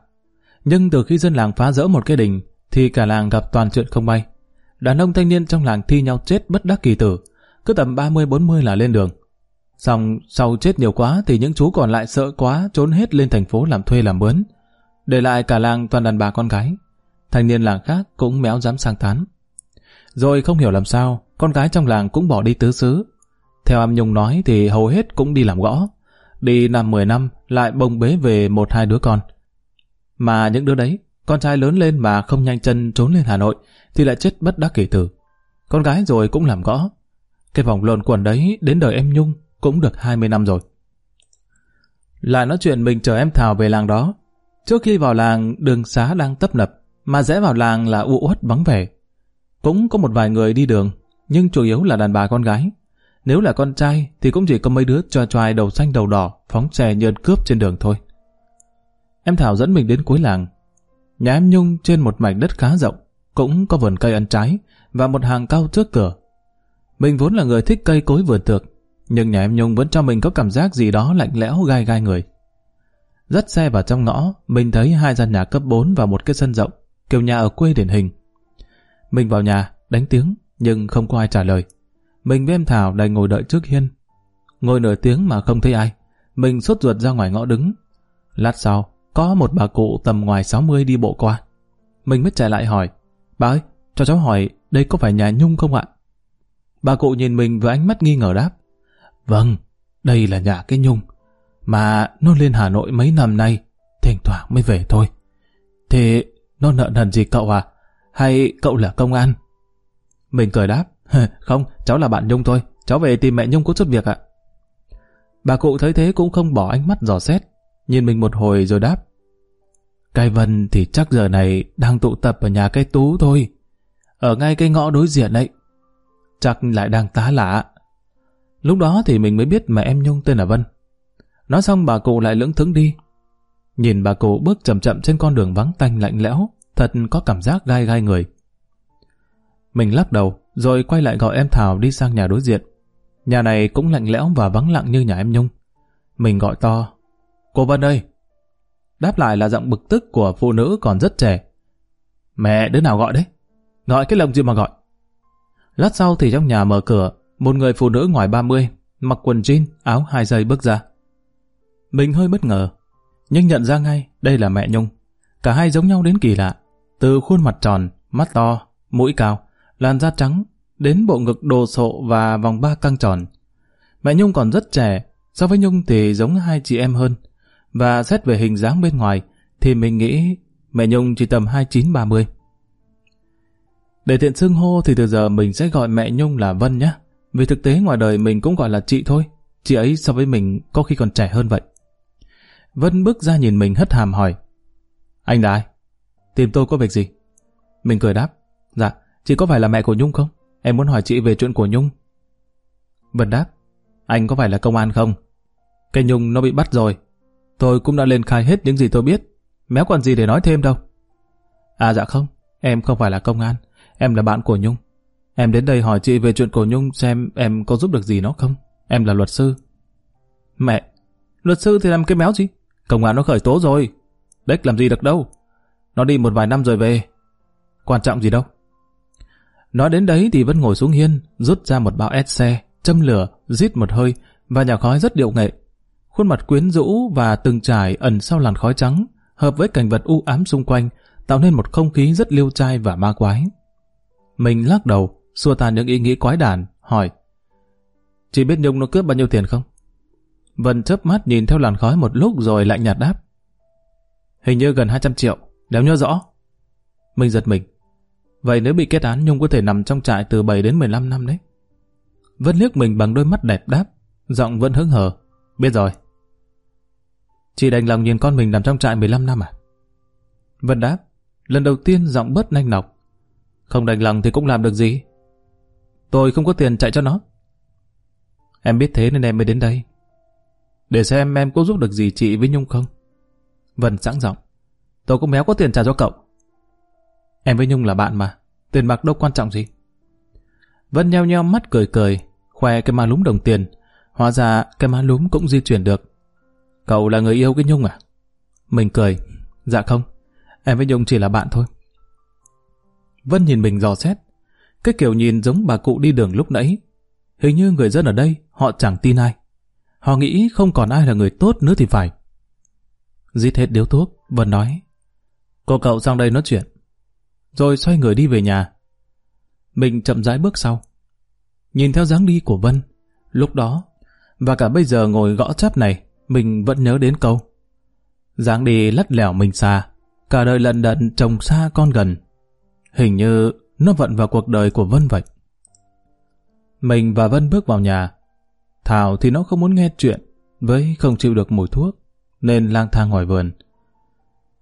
Nhưng từ khi dân làng phá rỡ một cái đình, thì cả làng gặp toàn chuyện không may. Đàn ông thanh niên trong làng thi nhau chết bất đắc kỳ tử, cứ tầm 30-40 là lên đường. Xong sau chết nhiều quá thì những chú còn lại sợ quá trốn hết lên thành phố làm thuê làm bướn. Để lại cả làng toàn đàn bà con gái. Thanh niên làng khác cũng méo dám sang tán. Rồi không hiểu làm sao, con gái trong làng cũng bỏ đi tứ xứ. Theo em Nhung nói thì hầu hết cũng đi làm gõ. Đi năm 10 năm lại bồng bế về một hai đứa con. Mà những đứa đấy, con trai lớn lên mà không nhanh chân trốn lên Hà Nội thì lại chết bất đắc kỳ tử. Con gái rồi cũng làm gõ. Cái vòng luẩn quần đấy đến đời em Nhung cũng được 20 năm rồi. Lại nói chuyện mình chờ em Thảo về làng đó. Trước khi vào làng, đường xá đang tấp nập, mà rẽ vào làng là u uất vắng vẻ. Cũng có một vài người đi đường, nhưng chủ yếu là đàn bà con gái. Nếu là con trai thì cũng chỉ có mấy đứa cho choai đầu xanh đầu đỏ phóng xe nhơn cướp trên đường thôi. Em Thảo dẫn mình đến cuối làng. Nhà em Nhung trên một mảnh đất khá rộng, cũng có vườn cây ăn trái và một hàng cao trước cửa. Mình vốn là người thích cây cối vườn tược, nhưng nhà em Nhung vẫn cho mình có cảm giác gì đó lạnh lẽo gai gai người. Dắt xe vào trong ngõ, mình thấy hai gian nhà cấp 4 và một cái sân rộng, kiểu nhà ở quê điển hình. Mình vào nhà, đánh tiếng, nhưng không có ai trả lời. Mình với em Thảo đành ngồi đợi trước hiên. Ngồi nửa tiếng mà không thấy ai. Mình sốt ruột ra ngoài ngõ đứng. Lát sau, có một bà cụ tầm ngoài 60 đi bộ qua. Mình mới chạy lại hỏi. Bà ơi, cho cháu hỏi, đây có phải nhà Nhung không ạ? Bà cụ nhìn mình với ánh mắt nghi ngờ đáp. Vâng, đây là nhà cái Nhung. Mà nó lên Hà Nội mấy năm nay, thỉnh thoảng mới về thôi. Thế nó nợ nần gì cậu à? Hay cậu là công an? Mình cười đáp. không, cháu là bạn Nhung thôi. Cháu về tìm mẹ Nhung có chút việc ạ. Bà cụ thấy thế cũng không bỏ ánh mắt dò xét. Nhìn mình một hồi rồi đáp. Cái Vân thì chắc giờ này đang tụ tập ở nhà cái Tú thôi. Ở ngay cái ngõ đối diện đấy. Chắc lại đang tá lạ. Lúc đó thì mình mới biết mẹ em Nhung tên là Vân. Nói xong bà cụ lại lưỡng thững đi. Nhìn bà cụ bước chậm chậm trên con đường vắng tanh lạnh lẽo, thật có cảm giác gai gai người. Mình lắc đầu, rồi quay lại gọi em Thảo đi sang nhà đối diện. Nhà này cũng lạnh lẽo và vắng lặng như nhà em Nhung. Mình gọi to. Cô Vân ơi! Đáp lại là giọng bực tức của phụ nữ còn rất trẻ. Mẹ đứa nào gọi đấy? Gọi cái lồng gì mà gọi? Lát sau thì trong nhà mở cửa, một người phụ nữ ngoài 30, mặc quần jean, áo hai dây bước ra. Mình hơi bất ngờ, nhưng nhận ra ngay đây là mẹ Nhung. Cả hai giống nhau đến kỳ lạ, từ khuôn mặt tròn, mắt to, mũi cao, làn da trắng, đến bộ ngực đồ sộ và vòng ba căng tròn. Mẹ Nhung còn rất trẻ, so với Nhung thì giống hai chị em hơn. Và xét về hình dáng bên ngoài, thì mình nghĩ mẹ Nhung chỉ tầm 29-30. Để tiện xưng hô thì từ giờ mình sẽ gọi mẹ Nhung là Vân nhé. Vì thực tế ngoài đời mình cũng gọi là chị thôi. Chị ấy so với mình có khi còn trẻ hơn vậy. Vân bước ra nhìn mình hất hàm hỏi. Anh là ai? Tìm tôi có việc gì? Mình cười đáp. Dạ, chị có phải là mẹ của Nhung không? Em muốn hỏi chị về chuyện của Nhung. Vân đáp. Anh có phải là công an không? Cái Nhung nó bị bắt rồi. Tôi cũng đã lên khai hết những gì tôi biết. Méo còn gì để nói thêm đâu. À dạ không, em không phải là công an. Em là bạn của Nhung. Em đến đây hỏi chị về chuyện của Nhung xem em có giúp được gì nó không. Em là luật sư. Mẹ, luật sư thì làm cái méo gì? Công an nó khởi tố rồi. Đếch làm gì được đâu. Nó đi một vài năm rồi về. Quan trọng gì đâu. Nói đến đấy thì vẫn ngồi xuống hiên, rút ra một bao ép xe, châm lửa, rít một hơi và nhà khói rất điệu nghệ. Khuôn mặt quyến rũ và từng trải ẩn sau làn khói trắng, hợp với cảnh vật u ám xung quanh, tạo nên một không khí rất liêu trai và ma quái. Mình lắc đầu, xua tan những ý nghĩ quái đản, hỏi. Chị biết Nhung nó cướp bao nhiêu tiền không? Vân chớp mắt nhìn theo làn khói một lúc rồi lạnh nhạt đáp. Hình như gần 200 triệu, nếu nhớ rõ. Mình giật mình. Vậy nếu bị kết án Nhung có thể nằm trong trại từ 7 đến 15 năm đấy. Vân liếc mình bằng đôi mắt đẹp đáp, giọng vẫn hứng hờ. Biết rồi. Chị đành lòng nhìn con mình nằm trong trại 15 năm à? Vân đáp, lần đầu tiên giọng bớt nanh nọc. Không đành lòng thì cũng làm được gì. Tôi không có tiền chạy cho nó. Em biết thế nên em mới đến đây. Để xem em có giúp được gì chị với Nhung không? Vân sẵn giọng. Tôi cũng méo có tiền trả cho cậu. Em với Nhung là bạn mà. Tiền bạc đâu quan trọng gì. Vân nheo nheo mắt cười cười, khoe cái má lúm đồng tiền. Hóa ra cái má lúm cũng di chuyển được. Cậu là người yêu cái Nhung à? Mình cười. Dạ không. Em với Nhung chỉ là bạn thôi. Vân nhìn mình dò xét. Cái kiểu nhìn giống bà cụ đi đường lúc nãy. Hình như người dân ở đây họ chẳng tin ai. Họ nghĩ không còn ai là người tốt nữa thì phải. Giết hết điếu thuốc, Vân nói. Cô cậu sang đây nói chuyện. Rồi xoay người đi về nhà. Mình chậm rãi bước sau. Nhìn theo dáng đi của Vân, lúc đó, và cả bây giờ ngồi gõ chắp này, mình vẫn nhớ đến câu. dáng đi lắt lẻo mình xa, cả đời lận đận trồng xa con gần. Hình như nó vận vào cuộc đời của Vân vậy. Mình và Vân bước vào nhà. Thảo thì nó không muốn nghe chuyện, với không chịu được mùi thuốc. nên lang thang ngoài vườn.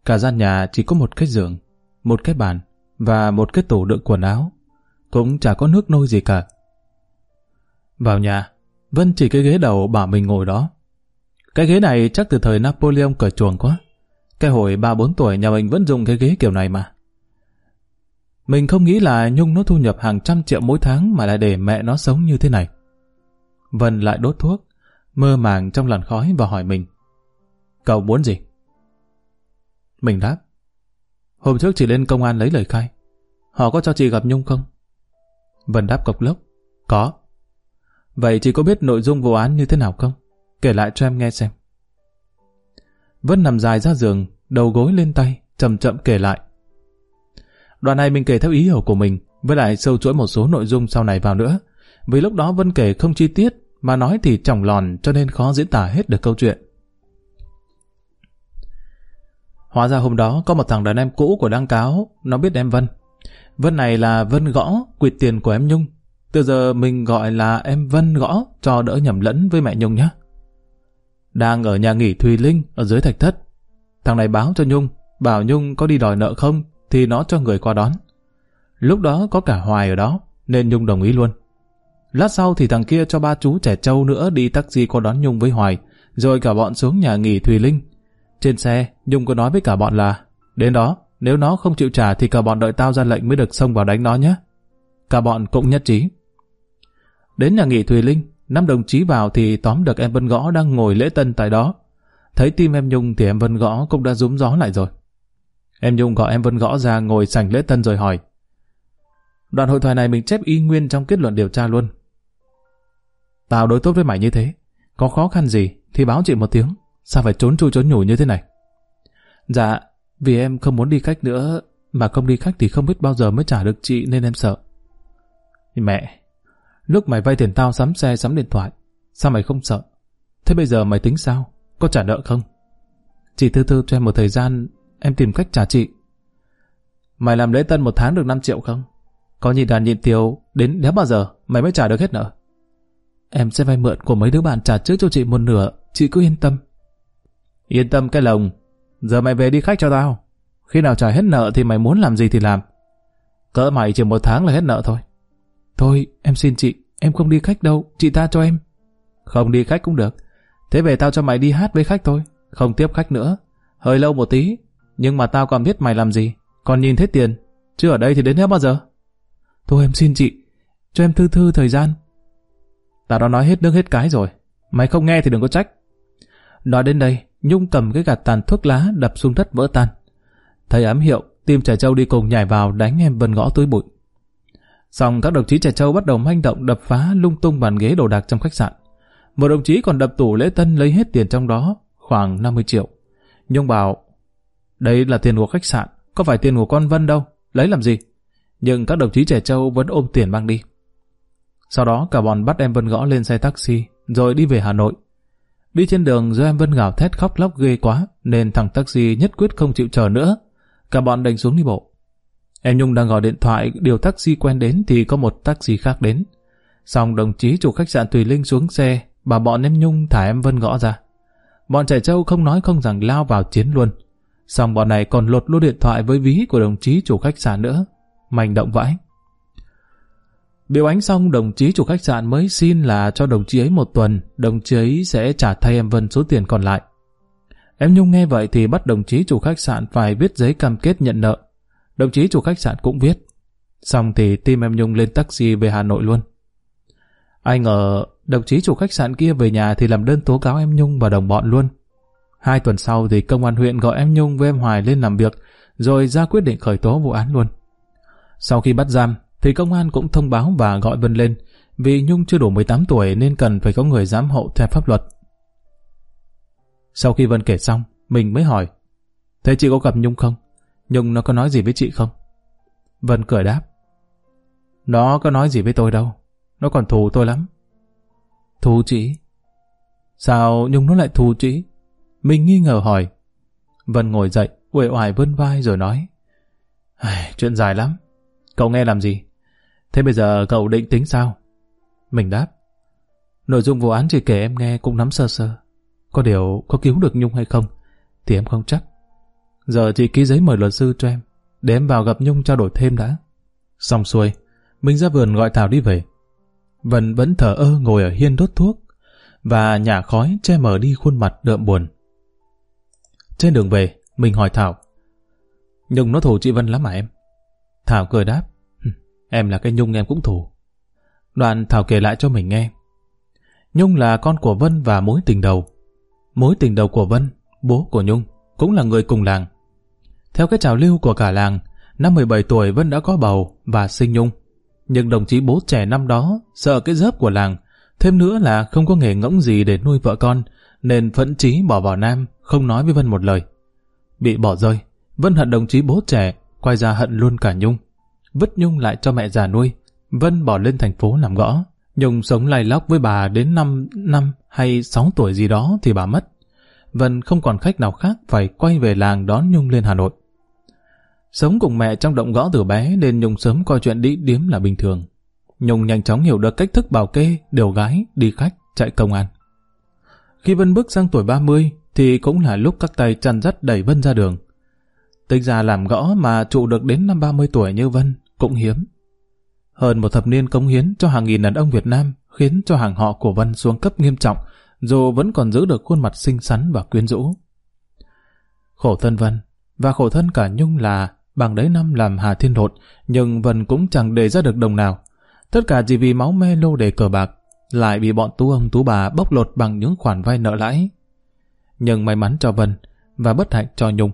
Cả gian nhà chỉ có một cái giường, một cái bàn và một cái tủ đựng quần áo. Cũng chả có nước nôi gì cả. Vào nhà, Vân chỉ cái ghế đầu bảo mình ngồi đó. Cái ghế này chắc từ thời Napoleon cởi chuồng quá. Cái hồi 3-4 tuổi nhà mình vẫn dùng cái ghế kiểu này mà. Mình không nghĩ là Nhung nó thu nhập hàng trăm triệu mỗi tháng mà lại để mẹ nó sống như thế này. Vân lại đốt thuốc, mơ màng trong làn khói và hỏi mình. Cậu muốn gì? Mình đáp. Hôm trước chị lên công an lấy lời khai. Họ có cho chị gặp Nhung không? Vân đáp cộc lốc. Có. Vậy chị có biết nội dung vụ án như thế nào không? Kể lại cho em nghe xem. Vân nằm dài ra giường, đầu gối lên tay, chậm chậm kể lại. Đoạn này mình kể theo ý hiểu của mình, với lại sâu chuỗi một số nội dung sau này vào nữa. Vì lúc đó Vân kể không chi tiết, mà nói thì trọng lòn cho nên khó diễn tả hết được câu chuyện. Hóa ra hôm đó có một thằng đàn em cũ của đăng cáo, nó biết em Vân. Vân này là Vân Gõ, quyệt tiền của em Nhung. Từ giờ mình gọi là em Vân Gõ cho đỡ nhầm lẫn với mẹ Nhung nhé. Đang ở nhà nghỉ Thùy Linh ở dưới thạch thất. Thằng này báo cho Nhung, bảo Nhung có đi đòi nợ không thì nó cho người qua đón. Lúc đó có cả Hoài ở đó, nên Nhung đồng ý luôn. Lát sau thì thằng kia cho ba chú trẻ trâu nữa đi taxi qua đón Nhung với Hoài, rồi cả bọn xuống nhà nghỉ Thùy Linh. Trên xe, Nhung có nói với cả bọn là, đến đó, nếu nó không chịu trả thì cả bọn đợi tao ra lệnh mới được xông vào đánh nó nhé. Cả bọn cũng nhất trí. Đến nhà nghỉ Thùy Linh, năm đồng chí vào thì tóm được em Vân Gõ đang ngồi lễ tân tại đó. Thấy tim em Nhung thì em Vân Gõ cũng đã rúm gió lại rồi. Em Nhung gọi em Vân Gõ ra ngồi sảnh lễ tân rồi hỏi. Đoạn hội thoại này mình chép y nguyên trong kết luận điều tra luôn. Tao đối tốt với mày như thế. Có khó khăn gì thì báo chị một tiếng. Sao phải trốn chui trốn nhủ như thế này? Dạ, vì em không muốn đi khách nữa, mà không đi khách thì không biết bao giờ mới trả được chị nên em sợ. Mẹ, lúc mày vay tiền tao sắm xe sắm điện thoại, sao mày không sợ? Thế bây giờ mày tính sao? Có trả nợ không? Chị thư thư cho em một thời gian, em tìm cách trả chị. Mày làm lễ tân một tháng được 5 triệu không? Có nhịn đàn nhịn tiêu, đến đéo bao giờ mày mới trả được hết nợ. Em sẽ vay mượn của mấy đứa bạn trả trước cho chị một nửa, chị cứ yên tâm. Yên tâm cái lồng, giờ mày về đi khách cho tao. Khi nào trả hết nợ thì mày muốn làm gì thì làm. Cỡ mày chỉ một tháng là hết nợ thôi. Thôi, em xin chị, em không đi khách đâu, chị ta cho em. Không đi khách cũng được. Thế về tao cho mày đi hát với khách thôi, không tiếp khách nữa. Hơi lâu một tí, nhưng mà tao còn biết mày làm gì, còn nhìn thấy tiền, chứ ở đây thì đến hết bao giờ. Thôi em xin chị, cho em thư thư thời gian. Tao đã nói hết nước hết cái rồi, mày không nghe thì đừng có trách. Nói đến đây, Nhung cầm cái gạt tàn thuốc lá đập xuống đất vỡ tan. Thấy ám hiệu, tim trẻ trâu đi cùng nhảy vào đánh em vân gõ túi bụi. Xong các đồng chí trẻ trâu bắt đầu manh động đập phá lung tung bàn ghế đồ đạc trong khách sạn. Một đồng chí còn đập tủ lễ tân lấy hết tiền trong đó, khoảng 50 triệu. Nhung bảo, đây là tiền của khách sạn, có phải tiền của con Vân đâu, lấy làm gì? Nhưng các đồng chí trẻ trâu vẫn ôm tiền mang đi. Sau đó cả bọn bắt em Vân gõ lên xe taxi, rồi đi về Hà Nội. Đi trên đường do em Vân gào thét khóc lóc ghê quá, nên thằng taxi nhất quyết không chịu chờ nữa. Cả bọn đành xuống đi bộ. Em Nhung đang gọi điện thoại điều taxi quen đến thì có một taxi khác đến. Xong đồng chí chủ khách sạn Tùy Linh xuống xe, bà bọn em Nhung thả em Vân gõ ra. Bọn trẻ trâu không nói không rằng lao vào chiến luôn. Xong bọn này còn lột luôn điện thoại với ví của đồng chí chủ khách sạn nữa. Manh động vãi. Biểu ánh xong đồng chí chủ khách sạn mới xin là cho đồng chí ấy một tuần, đồng chí ấy sẽ trả thay em Vân số tiền còn lại. Em Nhung nghe vậy thì bắt đồng chí chủ khách sạn phải viết giấy cam kết nhận nợ. Đồng chí chủ khách sạn cũng viết. Xong thì tim em Nhung lên taxi về Hà Nội luôn. Ai ngờ đồng chí chủ khách sạn kia về nhà thì làm đơn tố cáo em Nhung và đồng bọn luôn. Hai tuần sau thì công an huyện gọi em Nhung với em Hoài lên làm việc, rồi ra quyết định khởi tố vụ án luôn. Sau khi bắt giam, thì công an cũng thông báo và gọi Vân lên, vì Nhung chưa đủ 18 tuổi nên cần phải có người giám hộ theo pháp luật. Sau khi Vân kể xong, mình mới hỏi, thế chị có gặp Nhung không? Nhung nó có nói gì với chị không? Vân cười đáp, nó có nói gì với tôi đâu, nó còn thù tôi lắm. Thù chị? Sao Nhung nó lại thù chị? Mình nghi ngờ hỏi. Vân ngồi dậy, uể oải vươn vai rồi nói, chuyện dài lắm, cậu nghe làm gì? Thế bây giờ cậu định tính sao? Mình đáp. Nội dung vụ án chỉ kể em nghe cũng nắm sơ sơ. Có điều có cứu được Nhung hay không thì em không chắc. Giờ chị ký giấy mời luật sư cho em để em vào gặp Nhung trao đổi thêm đã. Xong xuôi, mình ra vườn gọi Thảo đi về. Vân vẫn thở ơ ngồi ở hiên đốt thuốc và nhả khói che mờ đi khuôn mặt đượm buồn. Trên đường về, mình hỏi Thảo Nhung nó thù chị Vân lắm mà em? Thảo cười đáp Em là cái Nhung em cũng thủ. Đoạn Thảo kể lại cho mình nghe. Nhung là con của Vân và mối tình đầu. Mối tình đầu của Vân, bố của Nhung, cũng là người cùng làng. Theo cái trào lưu của cả làng, năm 17 tuổi Vân đã có bầu và sinh Nhung. Nhưng đồng chí bố trẻ năm đó sợ cái dớp của làng, thêm nữa là không có nghề ngỗng gì để nuôi vợ con, nên phẫn chí bỏ vào Nam, không nói với Vân một lời. Bị bỏ rơi, Vân hận đồng chí bố trẻ, quay ra hận luôn cả Nhung. Vứt Nhung lại cho mẹ già nuôi, Vân bỏ lên thành phố làm gõ. Nhung sống lay lóc với bà đến 5 năm hay 6 tuổi gì đó thì bà mất. Vân không còn khách nào khác phải quay về làng đón Nhung lên Hà Nội. Sống cùng mẹ trong động gõ từ bé nên Nhung sớm coi chuyện đi điếm là bình thường. Nhung nhanh chóng hiểu được cách thức bảo kê, điều gái, đi khách, chạy công an. Khi Vân bước sang tuổi 30 thì cũng là lúc các tay chăn dắt đẩy Vân ra đường. Tính ra làm gõ mà trụ được đến năm 30 tuổi như Vân cũng hiếm. Hơn một thập niên cống hiến cho hàng nghìn đàn ông Việt Nam khiến cho hàng họ của Vân xuống cấp nghiêm trọng dù vẫn còn giữ được khuôn mặt xinh xắn và quyến rũ. Khổ thân Vân và khổ thân cả Nhung là bằng đấy năm làm Hà Thiên Đột nhưng Vân cũng chẳng để ra được đồng nào. Tất cả chỉ vì máu me lô đề cờ bạc lại bị bọn tú ông tú bà bóc lột bằng những khoản vay nợ lãi. Nhưng may mắn cho Vân và bất hạnh cho Nhung.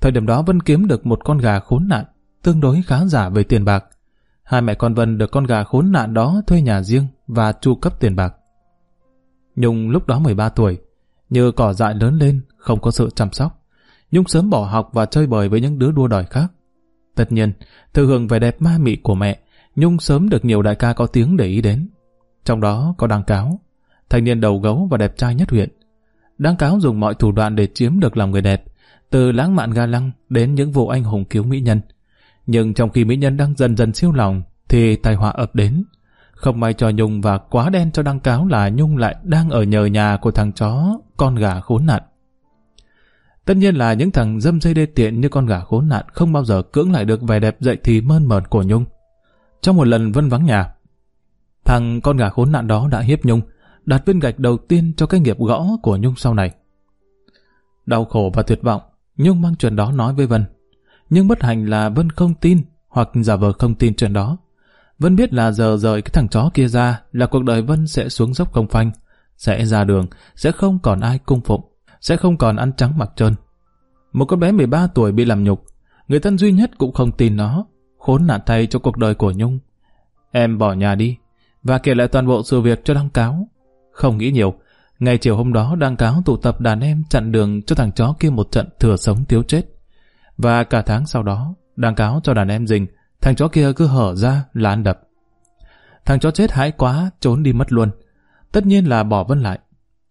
Thời điểm đó Vân kiếm được một con gà khốn nạn, tương đối khá giả về tiền bạc. Hai mẹ con Vân được con gà khốn nạn đó thuê nhà riêng và chu cấp tiền bạc. Nhung lúc đó 13 tuổi, như cỏ dại lớn lên, không có sự chăm sóc. Nhung sớm bỏ học và chơi bời với những đứa đua đòi khác. Tất nhiên, thừa hưởng vẻ đẹp ma mị của mẹ, Nhung sớm được nhiều đại ca có tiếng để ý đến. Trong đó có Đăng Cáo, thanh niên đầu gấu và đẹp trai nhất huyện. Đăng Cáo dùng mọi thủ đoạn để chiếm được lòng người đẹp, từ lãng mạn ga lăng đến những vụ anh hùng cứu mỹ nhân. Nhưng trong khi mỹ nhân đang dần dần siêu lòng, thì tai họa ập đến. Không may cho Nhung và quá đen cho đăng cáo là Nhung lại đang ở nhờ nhà của thằng chó, con gà khốn nạn. Tất nhiên là những thằng dâm dây đê tiện như con gà khốn nạn không bao giờ cưỡng lại được vẻ đẹp dậy thì mơn mởn của Nhung. Trong một lần Vân vắng nhà, thằng con gà khốn nạn đó đã hiếp Nhung, đặt viên gạch đầu tiên cho cái nghiệp gõ của Nhung sau này. Đau khổ và tuyệt vọng, Nhung mang chuyện đó nói với Vân. Nhưng bất hạnh là Vân không tin hoặc giả vờ không tin chuyện đó. Vân biết là giờ rời cái thằng chó kia ra là cuộc đời Vân sẽ xuống dốc không phanh, sẽ ra đường, sẽ không còn ai cung phụng, sẽ không còn ăn trắng mặc trơn. Một con bé 13 tuổi bị làm nhục, người thân duy nhất cũng không tin nó, khốn nạn thay cho cuộc đời của Nhung. Em bỏ nhà đi, và kể lại toàn bộ sự việc cho đăng cáo. Không nghĩ nhiều, ngày chiều hôm đó đăng cáo tụ tập đàn em chặn đường cho thằng chó kia một trận thừa sống thiếu chết. Và cả tháng sau đó, đăng cáo cho đàn em dình, Thằng chó kia cứ hở ra là ăn đập. Thằng chó chết hãi quá, trốn đi mất luôn. Tất nhiên là bỏ Vân lại.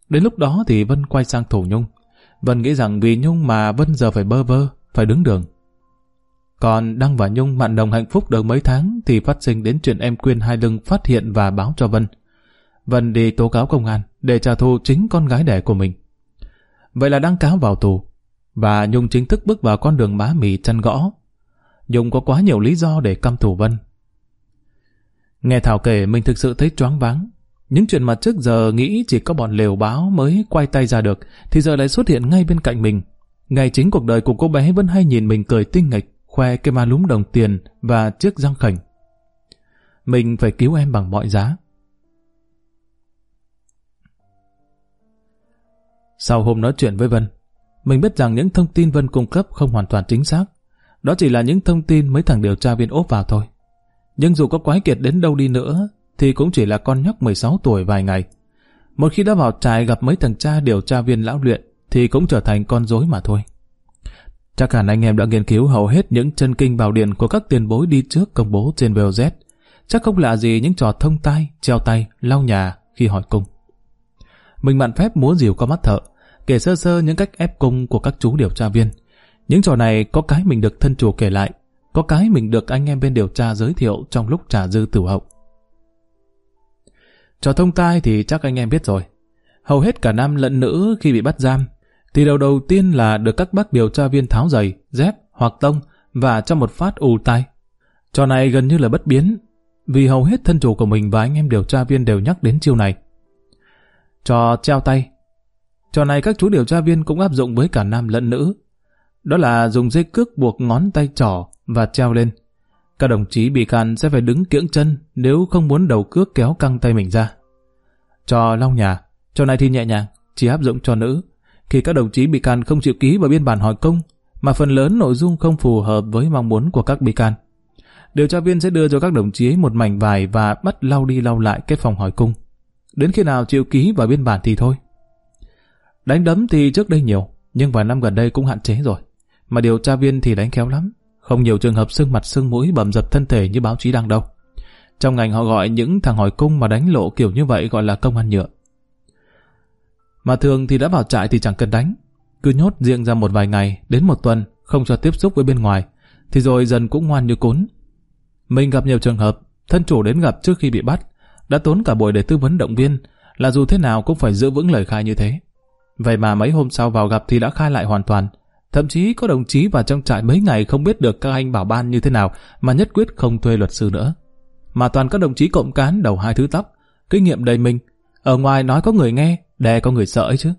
Đến lúc đó thì Vân quay sang thủ Nhung. Vân nghĩ rằng vì Nhung mà Vân giờ phải bơ vơ, phải đứng đường. Còn Đăng và Nhung mặn đồng hạnh phúc được mấy tháng thì phát sinh đến chuyện em Quyên hai lưng phát hiện và báo cho Vân. Vân đi tố cáo công an để trả thù chính con gái đẻ của mình. Vậy là đăng cáo vào tù, và Nhung chính thức bước vào con đường má mì chăn gõ Nhung có quá nhiều lý do để căm thù Vân. Nghe Thảo kể mình thực sự thấy choáng váng. Những chuyện mà trước giờ nghĩ chỉ có bọn lều báo mới quay tay ra được, thì giờ lại xuất hiện ngay bên cạnh mình. Ngày chính cuộc đời của cô bé vẫn hay nhìn mình cười tinh nghịch, khoe cái ma lúm đồng tiền và chiếc răng khảnh. Mình phải cứu em bằng mọi giá. Sau hôm nói chuyện với Vân, mình biết rằng những thông tin Vân cung cấp không hoàn toàn chính xác. Đó chỉ là những thông tin mấy thằng điều tra viên ốp vào thôi. Nhưng dù có quái kiệt đến đâu đi nữa, thì cũng chỉ là con nhóc 16 tuổi vài ngày. Một khi đã vào trại gặp mấy thằng cha điều tra viên lão luyện, thì cũng trở thành con rối mà thôi. Chắc hẳn anh em đã nghiên cứu hầu hết những chân kinh bảo điện của các tiền bối đi trước công bố trên VOZ. Chắc không lạ gì những trò thông tay, treo tay, lau nhà khi hỏi cung. Mình mạn phép múa dìu có mắt thợ, kể sơ sơ những cách ép cung của các chú điều tra viên, những trò này có cái mình được thân chủ kể lại, có cái mình được anh em bên điều tra giới thiệu trong lúc trả dư tử hậu. Trò thông tai thì chắc anh em biết rồi. Hầu hết cả nam lẫn nữ khi bị bắt giam, thì đầu đầu tiên là được các bác điều tra viên tháo giày, dép hoặc tông và cho một phát ù tai. Trò này gần như là bất biến, vì hầu hết thân chủ của mình và anh em điều tra viên đều nhắc đến chiêu này. Trò treo tay Trò này các chú điều tra viên cũng áp dụng với cả nam lẫn nữ. Đó là dùng dây cước buộc ngón tay trỏ và treo lên. Các đồng chí bị can sẽ phải đứng kiễng chân nếu không muốn đầu cước kéo căng tay mình ra. Trò lau nhà, trò này thì nhẹ nhàng, chỉ áp dụng cho nữ. Khi các đồng chí bị can không chịu ký vào biên bản hỏi công, mà phần lớn nội dung không phù hợp với mong muốn của các bị can. Điều tra viên sẽ đưa cho các đồng chí một mảnh vải và bắt lau đi lau lại cái phòng hỏi cung. Đến khi nào chịu ký vào biên bản thì thôi. Đánh đấm thì trước đây nhiều, nhưng vài năm gần đây cũng hạn chế rồi. Mà điều tra viên thì đánh khéo lắm. Không nhiều trường hợp sưng mặt sưng mũi bầm dập thân thể như báo chí đang đâu. Trong ngành họ gọi những thằng hỏi cung mà đánh lộ kiểu như vậy gọi là công an nhựa. Mà thường thì đã vào trại thì chẳng cần đánh. Cứ nhốt riêng ra một vài ngày, đến một tuần, không cho tiếp xúc với bên ngoài, thì rồi dần cũng ngoan như cún. Mình gặp nhiều trường hợp, thân chủ đến gặp trước khi bị bắt, đã tốn cả buổi để tư vấn động viên, là dù thế nào cũng phải giữ vững lời khai như thế. Vậy mà mấy hôm sau vào gặp thì đã khai lại hoàn toàn. Thậm chí có đồng chí vào trong trại mấy ngày không biết được các anh bảo ban như thế nào mà nhất quyết không thuê luật sư nữa. Mà toàn các đồng chí cộng cán đầu hai thứ tóc, kinh nghiệm đầy mình. Ở ngoài nói có người nghe, đè có người sợ ấy chứ.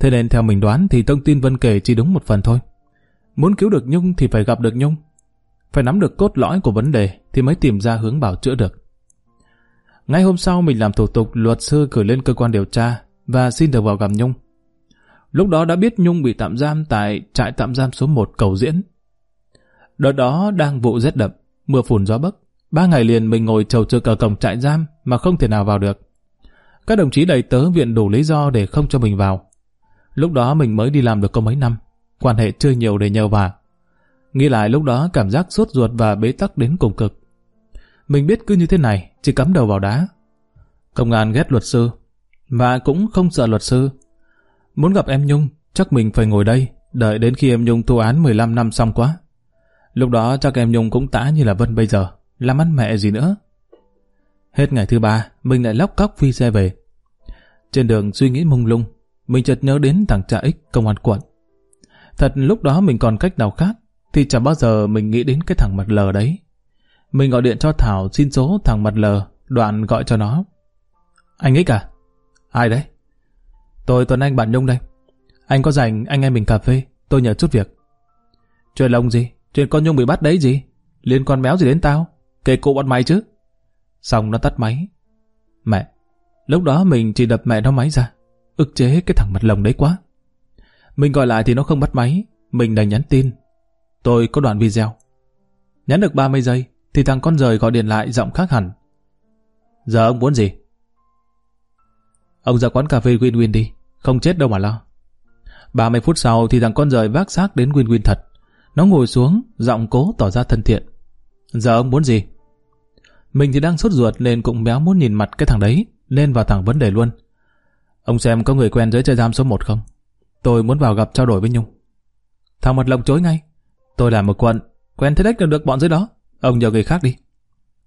Thế nên theo mình đoán thì thông tin Vân kể chỉ đúng một phần thôi. Muốn cứu được Nhung thì phải gặp được Nhung. Phải nắm được cốt lõi của vấn đề thì mới tìm ra hướng bảo chữa được. Ngay hôm sau mình làm thủ tục luật sư gửi lên cơ quan điều tra và xin được vào gặp Nhung. Lúc đó đã biết Nhung bị tạm giam tại trại tạm giam số 1 cầu diễn. Đợt đó đang vụ rét đậm, mưa phùn gió bấc. Ba ngày liền mình ngồi trầu trực ở cổng trại giam mà không thể nào vào được. Các đồng chí đầy tớ viện đủ lý do để không cho mình vào. Lúc đó mình mới đi làm được có mấy năm, quan hệ chưa nhiều để nhờ vả. Nghĩ lại lúc đó cảm giác sốt ruột và bế tắc đến cùng cực. Mình biết cứ như thế này, chỉ cắm đầu vào đá. Công an ghét luật sư, và cũng không sợ luật sư. Muốn gặp em Nhung, chắc mình phải ngồi đây, đợi đến khi em Nhung thu án 15 năm xong quá. Lúc đó chắc em Nhung cũng tã như là Vân bây giờ, làm ăn mẹ gì nữa. Hết ngày thứ ba, mình lại lóc cóc phi xe về. Trên đường suy nghĩ mông lung, mình chợt nhớ đến thằng cha ích công an quận. Thật lúc đó mình còn cách nào khác, thì chẳng bao giờ mình nghĩ đến cái thằng mặt lờ đấy. Mình gọi điện cho Thảo xin số thằng mặt lờ, đoạn gọi cho nó. Anh ích à? Ai đấy? Tôi Tuấn Anh bạn Nhung đây. Anh có rảnh anh em mình cà phê, tôi nhờ chút việc. Chuyện lông gì? Chuyện con Nhung bị bắt đấy gì? Liên quan méo gì đến tao? Kể cụ bọn mày chứ? Xong nó tắt máy. Mẹ, lúc đó mình chỉ đập mẹ nó máy ra. ức chế cái thằng mặt lồng đấy quá. Mình gọi lại thì nó không bắt máy, mình đành nhắn tin. Tôi có đoạn video. Nhắn được 30 giây, thì thằng con rời gọi điện lại giọng khác hẳn. Giờ ông muốn gì? Ông ra quán cà phê Win Win đi, không chết đâu mà lo. 30 phút sau thì thằng con rời vác xác đến Win Win thật. Nó ngồi xuống, giọng cố tỏ ra thân thiện. Giờ ông muốn gì? Mình thì đang sốt ruột nên cũng béo muốn nhìn mặt cái thằng đấy, nên vào thẳng vấn đề luôn. Ông xem có người quen dưới trại giam số 1 không? Tôi muốn vào gặp trao đổi với Nhung. Thằng mặt lộng chối ngay. Tôi là một quận, quen thế đếch được, được bọn dưới đó. Ông nhờ người khác đi.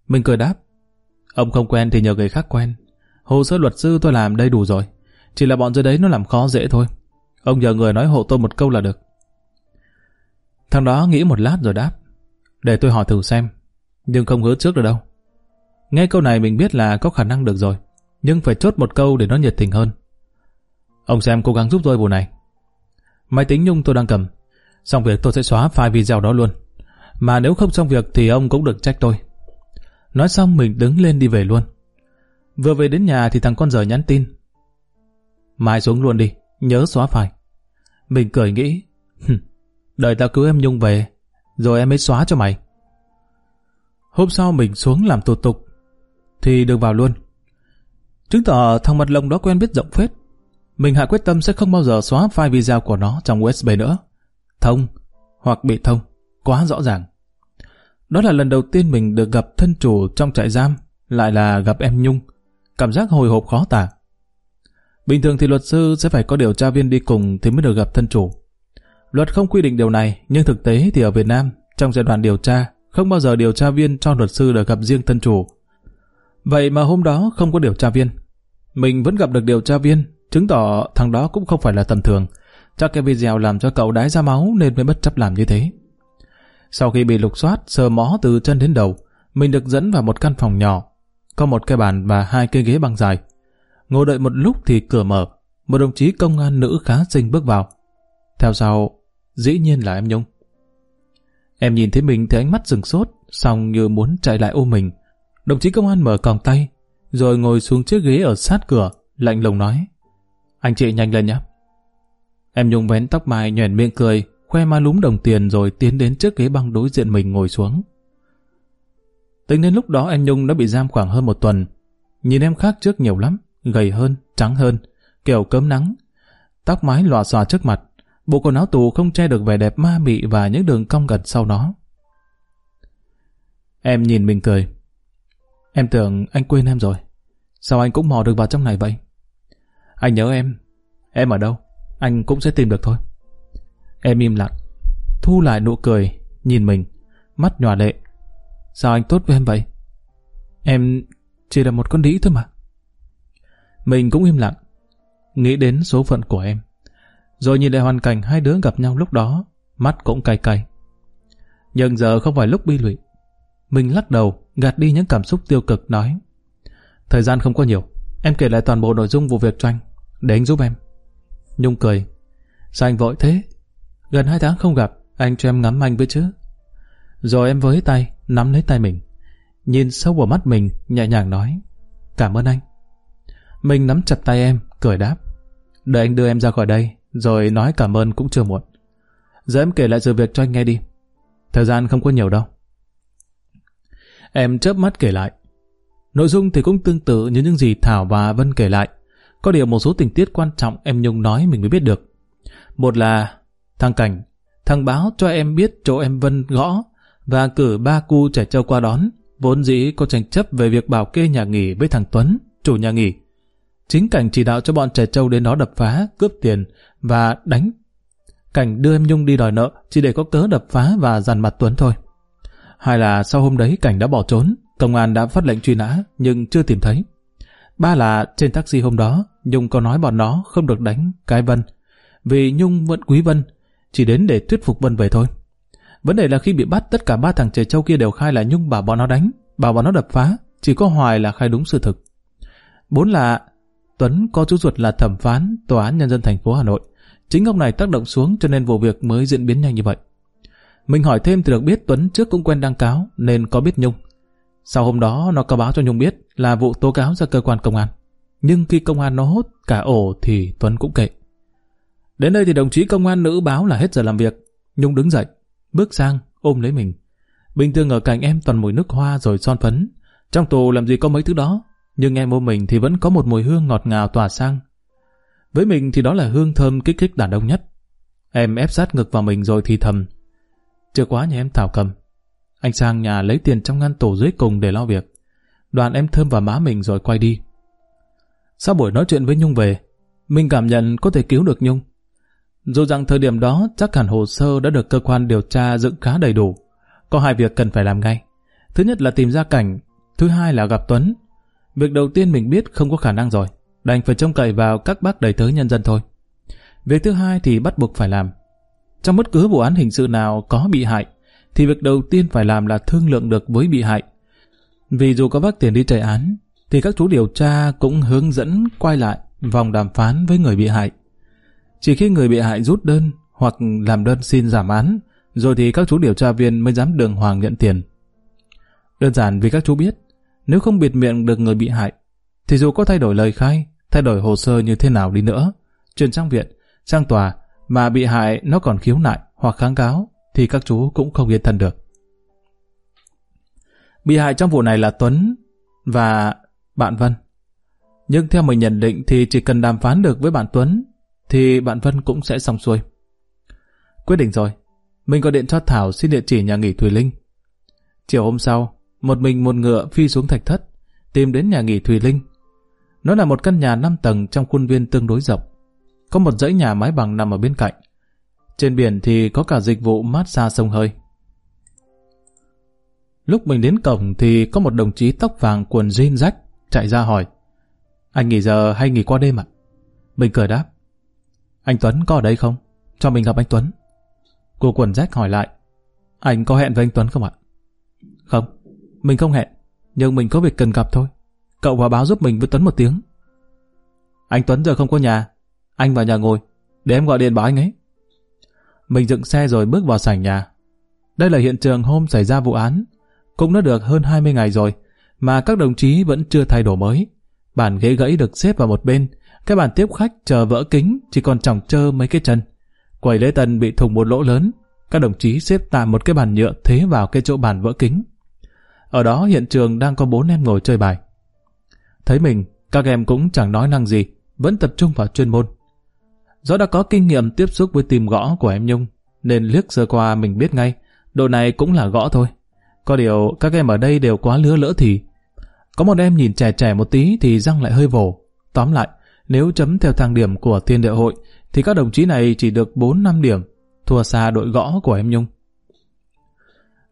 Mình cười đáp. Ông không quen thì nhờ người khác quen. Hồ sơ luật sư tôi làm đây đủ rồi. Chỉ là bọn dưới đấy nó làm khó dễ thôi. Ông nhờ người nói hộ tôi một câu là được. Thằng đó nghĩ một lát rồi đáp. Để tôi hỏi thử xem. Nhưng không hứa trước được đâu. Nghe câu này mình biết là có khả năng được rồi. Nhưng phải chốt một câu để nó nhiệt tình hơn. Ông xem cố gắng giúp tôi vụ này. Máy tính Nhung tôi đang cầm. Xong việc tôi sẽ xóa file video đó luôn. Mà nếu không xong việc thì ông cũng được trách tôi. Nói xong mình đứng lên đi về luôn. Vừa về đến nhà thì thằng con rời nhắn tin. Mai xuống luôn đi, nhớ xóa file. Mình cười nghĩ, đợi tao cứu em Nhung về, rồi em mới xóa cho mày. Hôm sau mình xuống làm thủ tục, thì được vào luôn. Chứng tỏ thằng mặt lông đó quen biết rộng phết. Mình hạ quyết tâm sẽ không bao giờ xóa file video của nó trong USB nữa. Thông, hoặc bị thông, quá rõ ràng. Đó là lần đầu tiên mình được gặp thân chủ trong trại giam, lại là gặp em Nhung. Cảm giác hồi hộp khó tả. Bình thường thì luật sư sẽ phải có điều tra viên đi cùng thì mới được gặp thân chủ. Luật không quy định điều này, nhưng thực tế thì ở Việt Nam, trong giai đoạn điều tra, không bao giờ điều tra viên cho luật sư được gặp riêng thân chủ. Vậy mà hôm đó không có điều tra viên. Mình vẫn gặp được điều tra viên, chứng tỏ thằng đó cũng không phải là tầm thường. Chắc cái video làm cho cậu đái ra máu nên mới bất chấp làm như thế. Sau khi bị lục soát, sờ mó từ chân đến đầu, mình được dẫn vào một căn phòng nhỏ. Có một cái bàn và hai cái ghế bằng dài. Ngồi đợi một lúc thì cửa mở, một đồng chí công an nữ khá xinh bước vào. Theo sau, dĩ nhiên là em Nhung. Em nhìn thấy mình thì ánh mắt rừng sốt, xong như muốn chạy lại ôm mình. Đồng chí công an mở còng tay, rồi ngồi xuống chiếc ghế ở sát cửa, lạnh lùng nói. Anh chị nhanh lên nhé. Em Nhung vén tóc mai nhoẻn miệng cười, khoe ma lúm đồng tiền rồi tiến đến trước ghế băng đối diện mình ngồi xuống. Tính đến lúc đó em Nhung đã bị giam khoảng hơn một tuần. Nhìn em khác trước nhiều lắm, gầy hơn, trắng hơn, kiểu cấm nắng. Tóc mái lòa xòa trước mặt, bộ quần áo tù không che được vẻ đẹp ma mị và những đường cong gật sau đó. Em nhìn mình cười. Em tưởng anh quên em rồi. Sao anh cũng mò được vào trong này vậy? Anh nhớ em. Em ở đâu? Anh cũng sẽ tìm được thôi. Em im lặng. Thu lại nụ cười, nhìn mình, mắt nhòa lệ. Sao anh tốt với em vậy? Em chỉ là một con đĩ thôi mà. Mình cũng im lặng, nghĩ đến số phận của em. Rồi nhìn lại hoàn cảnh hai đứa gặp nhau lúc đó, mắt cũng cay cay. Nhưng giờ không phải lúc bi lụy. Mình lắc đầu, gạt đi những cảm xúc tiêu cực nói. Thời gian không có nhiều, em kể lại toàn bộ nội dung vụ việc cho anh, để anh giúp em. Nhung cười. Sao anh vội thế? Gần hai tháng không gặp, anh cho em ngắm anh với chứ. Rồi em với tay, nắm lấy tay mình. Nhìn sâu vào mắt mình, nhẹ nhàng nói. Cảm ơn anh. Mình nắm chặt tay em, cười đáp. Đợi anh đưa em ra khỏi đây, rồi nói cảm ơn cũng chưa muộn. Giờ em kể lại sự việc cho anh nghe đi. Thời gian không có nhiều đâu. Em chớp mắt kể lại. Nội dung thì cũng tương tự như những gì Thảo và Vân kể lại. Có điều một số tình tiết quan trọng em Nhung nói mình mới biết được. Một là thằng Cảnh, thằng báo cho em biết chỗ em Vân gõ và cử ba cu trẻ trâu qua đón, vốn dĩ có tranh chấp về việc bảo kê nhà nghỉ với thằng Tuấn, chủ nhà nghỉ. Chính Cảnh chỉ đạo cho bọn trẻ trâu đến đó đập phá, cướp tiền và đánh. Cảnh đưa em Nhung đi đòi nợ chỉ để có cớ đập phá và dằn mặt Tuấn thôi. Hai là sau hôm đấy Cảnh đã bỏ trốn, công an đã phát lệnh truy nã nhưng chưa tìm thấy. Ba là trên taxi hôm đó, Nhung có nói bọn nó không được đánh cái Vân. Vì Nhung vẫn quý Vân, chỉ đến để thuyết phục Vân về thôi. Vấn đề là khi bị bắt, tất cả ba thằng trẻ trâu kia đều khai là Nhung bảo bọn nó đánh, bảo bọn nó đập phá, chỉ có Hoài là khai đúng sự thực. Bốn là Tuấn có chú ruột là thẩm phán Tòa án Nhân dân thành phố Hà Nội. Chính ông này tác động xuống cho nên vụ việc mới diễn biến nhanh như vậy. Mình hỏi thêm thì được biết Tuấn trước cũng quen đăng cáo nên có biết Nhung. Sau hôm đó nó có báo cho Nhung biết là vụ tố cáo ra cơ quan công an. Nhưng khi công an nó hốt cả ổ thì Tuấn cũng kệ. Đến đây thì đồng chí công an nữ báo là hết giờ làm việc. Nhung đứng dậy, bước sang, ôm lấy mình. Bình thường ở cạnh em toàn mùi nước hoa rồi son phấn. Trong tù làm gì có mấy thứ đó. Nhưng em ôm mình thì vẫn có một mùi hương ngọt ngào tỏa sang. Với mình thì đó là hương thơm kích thích đàn ông nhất. Em ép sát ngực vào mình rồi thì thầm. Chưa quá nhà em thảo cầm. Anh sang nhà lấy tiền trong ngăn tủ dưới cùng để lo việc. Đoàn em thơm vào má mình rồi quay đi. Sau buổi nói chuyện với Nhung về, mình cảm nhận có thể cứu được Nhung. Dù rằng thời điểm đó chắc hẳn hồ sơ đã được cơ quan điều tra dựng khá đầy đủ. Có hai việc cần phải làm ngay. Thứ nhất là tìm ra cảnh, thứ hai là gặp Tuấn. Việc đầu tiên mình biết không có khả năng rồi, đành phải trông cậy vào các bác đầy tớ nhân dân thôi. Việc thứ hai thì bắt buộc phải làm. Trong bất cứ vụ án hình sự nào có bị hại, thì việc đầu tiên phải làm là thương lượng được với bị hại. Vì dù có bác tiền đi chạy án, thì các chú điều tra cũng hướng dẫn quay lại vòng đàm phán với người bị hại. Chỉ khi người bị hại rút đơn hoặc làm đơn xin giảm án, rồi thì các chú điều tra viên mới dám đường hoàng nhận tiền. Đơn giản vì các chú biết, nếu không biệt miệng được người bị hại, thì dù có thay đổi lời khai, thay đổi hồ sơ như thế nào đi nữa, chuyển sang viện, sang tòa, mà bị hại nó còn khiếu nại hoặc kháng cáo, thì các chú cũng không yên thân được. Bị hại trong vụ này là Tuấn và bạn Vân. Nhưng theo mình nhận định thì chỉ cần đàm phán được với bạn Tuấn thì bạn Vân cũng sẽ xong xuôi. Quyết định rồi, mình gọi điện cho Thảo xin địa chỉ nhà nghỉ Thùy Linh. Chiều hôm sau, một mình một ngựa phi xuống thạch thất, tìm đến nhà nghỉ Thùy Linh. Nó là một căn nhà 5 tầng trong khuôn viên tương đối rộng. Có một dãy nhà mái bằng nằm ở bên cạnh. Trên biển thì có cả dịch vụ mát xa sông hơi. Lúc mình đến cổng thì có một đồng chí tóc vàng quần jean rách chạy ra hỏi. Anh nghỉ giờ hay nghỉ qua đêm ạ? Mình cười đáp. Anh Tuấn có ở đây không? Cho mình gặp anh Tuấn. Cô quần rách hỏi lại. Anh có hẹn với anh Tuấn không ạ? Không, mình không hẹn. Nhưng mình có việc cần gặp thôi. Cậu vào báo giúp mình với Tuấn một tiếng. Anh Tuấn giờ không có nhà. Anh vào nhà ngồi. Để em gọi điện bảo anh ấy. Mình dựng xe rồi bước vào sảnh nhà. Đây là hiện trường hôm xảy ra vụ án. Cũng đã được hơn 20 ngày rồi, mà các đồng chí vẫn chưa thay đổi mới. Bàn ghế gãy được xếp vào một bên, cái bàn tiếp khách chờ vỡ kính chỉ còn chỏng trơ mấy cái chân. Quầy lễ tân bị thủng một lỗ lớn, các đồng chí xếp tạm một cái bàn nhựa thế vào cái chỗ bàn vỡ kính. Ở đó hiện trường đang có bốn em ngồi chơi bài. Thấy mình, các em cũng chẳng nói năng gì, vẫn tập trung vào chuyên môn. Do đã có kinh nghiệm tiếp xúc với tìm gõ của em Nhung, nên liếc sơ qua mình biết ngay, độ này cũng là gõ thôi. Có điều các em ở đây đều quá lứa lỡ thì. Có một em nhìn trẻ trẻ một tí thì răng lại hơi vồ. Tóm lại, nếu chấm theo thang điểm của thiên địa hội, thì các đồng chí này chỉ được 4-5 điểm, thua xa đội gõ của em Nhung.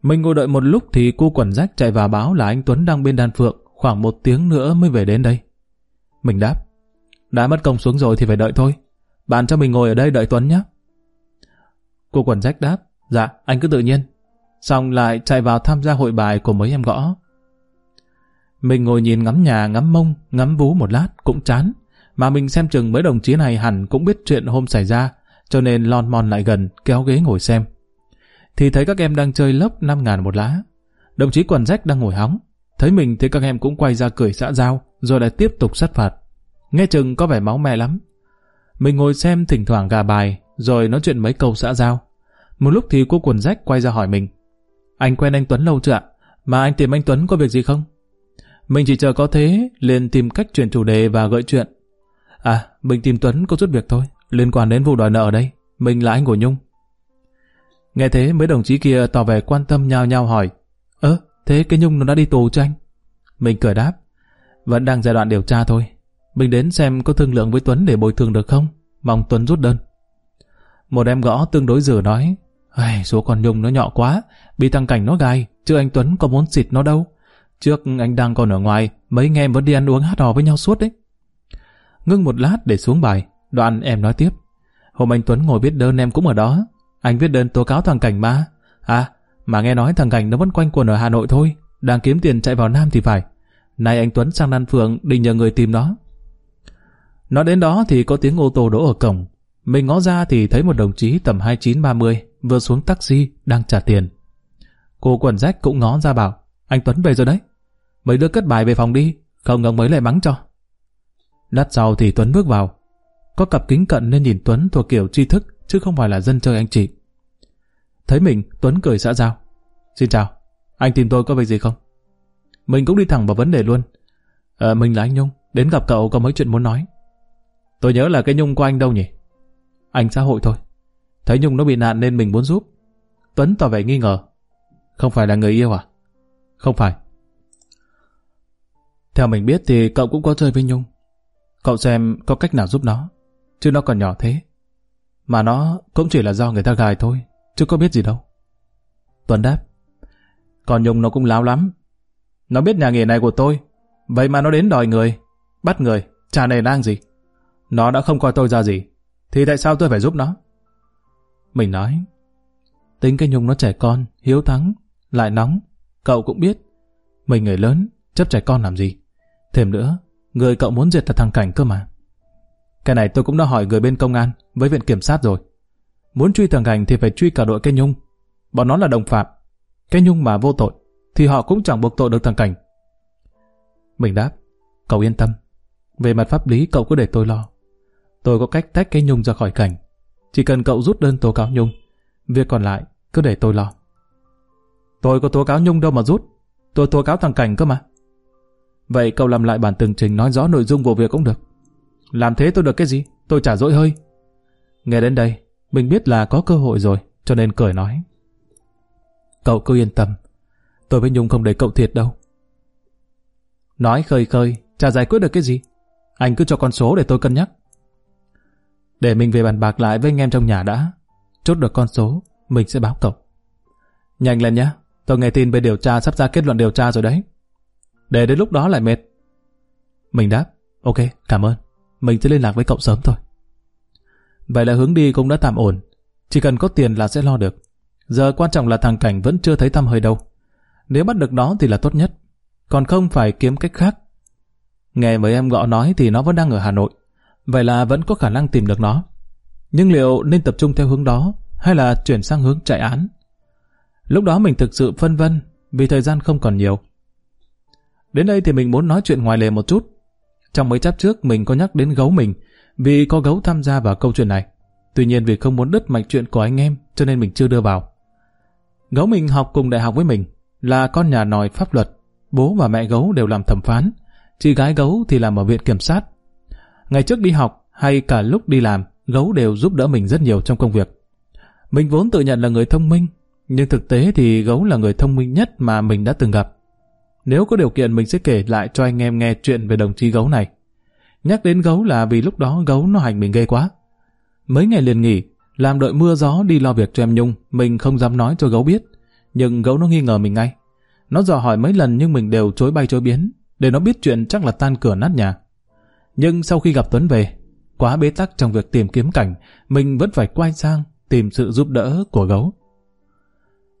Mình ngồi đợi một lúc thì cô quần rách chạy vào báo là anh Tuấn đang bên đàn phượng, khoảng một tiếng nữa mới về đến đây. Mình đáp, đã mất công xuống rồi thì phải đợi thôi. Bạn cho mình ngồi ở đây đợi Tuấn nhé. Cô quần rách đáp, dạ, anh cứ tự nhiên. Xong lại chạy vào tham gia hội bài của mấy em gõ. Mình ngồi nhìn ngắm nhà, ngắm mông, ngắm vú một lát, cũng chán. Mà mình xem chừng mấy đồng chí này hẳn cũng biết chuyện hôm xảy ra, cho nên lon mon lại gần, kéo ghế ngồi xem. Thì thấy các em đang chơi lốc 5 ngàn một lá. Đồng chí quần rách đang ngồi hóng. Thấy mình thì các em cũng quay ra cười xã giao, rồi lại tiếp tục sát phạt. Nghe chừng có vẻ máu me lắm. Mình ngồi xem thỉnh thoảng gà bài, rồi nói chuyện mấy câu xã giao. Một lúc thì cô quần rách quay ra hỏi mình. Anh quen anh Tuấn lâu chưa ạ? Mà anh tìm anh Tuấn có việc gì không? Mình chỉ chờ có thế, liền tìm cách chuyển chủ đề và gợi chuyện. À, mình tìm Tuấn có chút việc thôi, liên quan đến vụ đòi nợ ở đây. Mình là anh của Nhung. Nghe thế mấy đồng chí kia tỏ vẻ quan tâm nhau nhau hỏi. Ơ, thế cái Nhung nó đã đi tù cho anh? Mình cười đáp. Vẫn đang giai đoạn điều tra thôi. Mình đến xem có thương lượng với Tuấn để bồi thường được không? Mong Tuấn rút đơn. Một em gõ tương đối dừa nói. Ai, số con Nhung nó nhỏ quá, bị thằng Cảnh nó gai, chứ anh Tuấn có muốn xịt nó đâu. Trước anh đang còn ở ngoài, mấy anh em vẫn đi ăn uống hát hò với nhau suốt đấy. Ngưng một lát để xuống bài, đoạn em nói tiếp. Hôm anh Tuấn ngồi viết đơn em cũng ở đó. Anh viết đơn tố cáo thằng Cảnh mà. À, mà nghe nói thằng Cảnh nó vẫn quanh quần ở Hà Nội thôi, đang kiếm tiền chạy vào Nam thì phải. Nay anh Tuấn sang Đan Phượng định nhờ người tìm nó. Nói đến đó thì có tiếng ô tô đỗ ở cổng. Mình ngó ra thì thấy một đồng chí tầm 29-30 vừa xuống taxi đang trả tiền. Cô quần rách cũng ngó ra bảo anh Tuấn về rồi đấy. Mấy đứa cất bài về phòng đi, không ông mới lại mắng cho. Lát sau thì Tuấn bước vào. Có cặp kính cận nên nhìn Tuấn thuộc kiểu tri thức, chứ không phải là dân chơi anh chị. Thấy mình, Tuấn cười xã giao. Xin chào, anh tìm tôi có việc gì không? Mình cũng đi thẳng vào vấn đề luôn. À, mình là anh Nhung, đến gặp cậu có mấy chuyện muốn nói. Tôi nhớ là cái Nhung của anh đâu nhỉ? Anh xã hội thôi. Thấy Nhung nó bị nạn nên mình muốn giúp. Tuấn tỏ vẻ nghi ngờ. Không phải là người yêu à? Không phải. Theo mình biết thì cậu cũng có chơi với Nhung. Cậu xem có cách nào giúp nó. Chứ nó còn nhỏ thế. Mà nó cũng chỉ là do người ta gài thôi. Chứ có biết gì đâu. Tuấn đáp. Còn Nhung nó cũng láo lắm. Nó biết nhà nghề này của tôi. Vậy mà nó đến đòi người. Bắt người. Chả nề nang gì. Nó đã không coi tôi ra gì. Thì tại sao tôi phải giúp nó? Mình nói. Tính cái Nhung nó trẻ con, hiếu thắng, lại nóng. Cậu cũng biết. Mình người lớn, chấp trẻ con làm gì. Thêm nữa, người cậu muốn diệt là thằng Cảnh cơ mà. Cái này tôi cũng đã hỏi người bên công an với viện kiểm sát rồi. Muốn truy thằng Cảnh thì phải truy cả đội cái Nhung. Bọn nó là đồng phạm. Cái Nhung mà vô tội thì họ cũng chẳng buộc tội được thằng Cảnh. Mình đáp, cậu yên tâm. Về mặt pháp lý cậu cứ để tôi lo. Tôi có cách tách cái Nhung ra khỏi Cảnh. Chỉ cần cậu rút đơn tố cáo Nhung. Việc còn lại cứ để tôi lo. Tôi có tố cáo Nhung đâu mà rút. Tôi tố cáo thằng Cảnh cơ mà. Vậy cậu làm lại bản tường trình nói rõ nội dung vụ việc cũng được. Làm thế tôi được cái gì? Tôi trả dỗi hơi. Nghe đến đây, mình biết là có cơ hội rồi, cho nên cười nói. Cậu cứ yên tâm, tôi với Nhung không để cậu thiệt đâu. Nói khơi khơi, chả giải quyết được cái gì. Anh cứ cho con số để tôi cân nhắc. Để mình về bàn bạc lại với anh em trong nhà đã. Chốt được con số, mình sẽ báo cậu. Nhanh lên nhé, tôi nghe tin về điều tra sắp ra kết luận điều tra rồi đấy. Để đến lúc đó lại mệt. Mình đáp, ok, cảm ơn. mình sẽ liên lạc với cậu sớm thôi. Vậy là hướng đi cũng đã tạm ổn. Chỉ cần có tiền là sẽ lo được. Giờ quan trọng là thằng Cảnh vẫn chưa thấy thăm hơi đâu. Nếu bắt được nó thì là tốt nhất. Còn không phải kiếm cách khác. Nghe mấy em gọi nói thì nó vẫn đang ở Hà Nội. Vậy là vẫn có khả năng tìm được nó. Nhưng liệu nên tập trung theo hướng đó hay là chuyển sang hướng chạy án? Lúc đó mình thực sự phân vân vì thời gian không còn nhiều. Đến đây thì mình muốn nói chuyện ngoài lề một chút. Trong mấy chap trước mình có nhắc đến gấu mình vì có gấu tham gia vào câu chuyện này. Tuy nhiên vì không muốn đứt mạch chuyện của anh em cho nên mình chưa đưa vào. Gấu mình học cùng đại học với mình là con nhà nòi pháp luật. Bố và mẹ gấu đều làm thẩm phán. Chị gái gấu thì làm ở viện kiểm sát. Ngày trước đi học hay cả lúc đi làm, gấu đều giúp đỡ mình rất nhiều trong công việc. Mình vốn tự nhận là người thông minh, nhưng thực tế thì gấu là người thông minh nhất mà mình đã từng gặp. Nếu có điều kiện mình sẽ kể lại cho anh em nghe chuyện về đồng chí gấu này. Nhắc đến gấu là vì lúc đó gấu nó hành mình ghê quá. Mấy ngày liền nghỉ, làm đợi mưa gió đi lo việc cho em Nhung, mình không dám nói cho gấu biết. Nhưng gấu nó nghi ngờ mình ngay. Nó dò hỏi mấy lần nhưng mình đều chối bay chối biến, để nó biết chuyện chắc là tan cửa nát nhà. Nhưng sau khi gặp Tuấn về, quá bế tắc trong việc tìm kiếm cảnh, mình vẫn phải quay sang tìm sự giúp đỡ của gấu.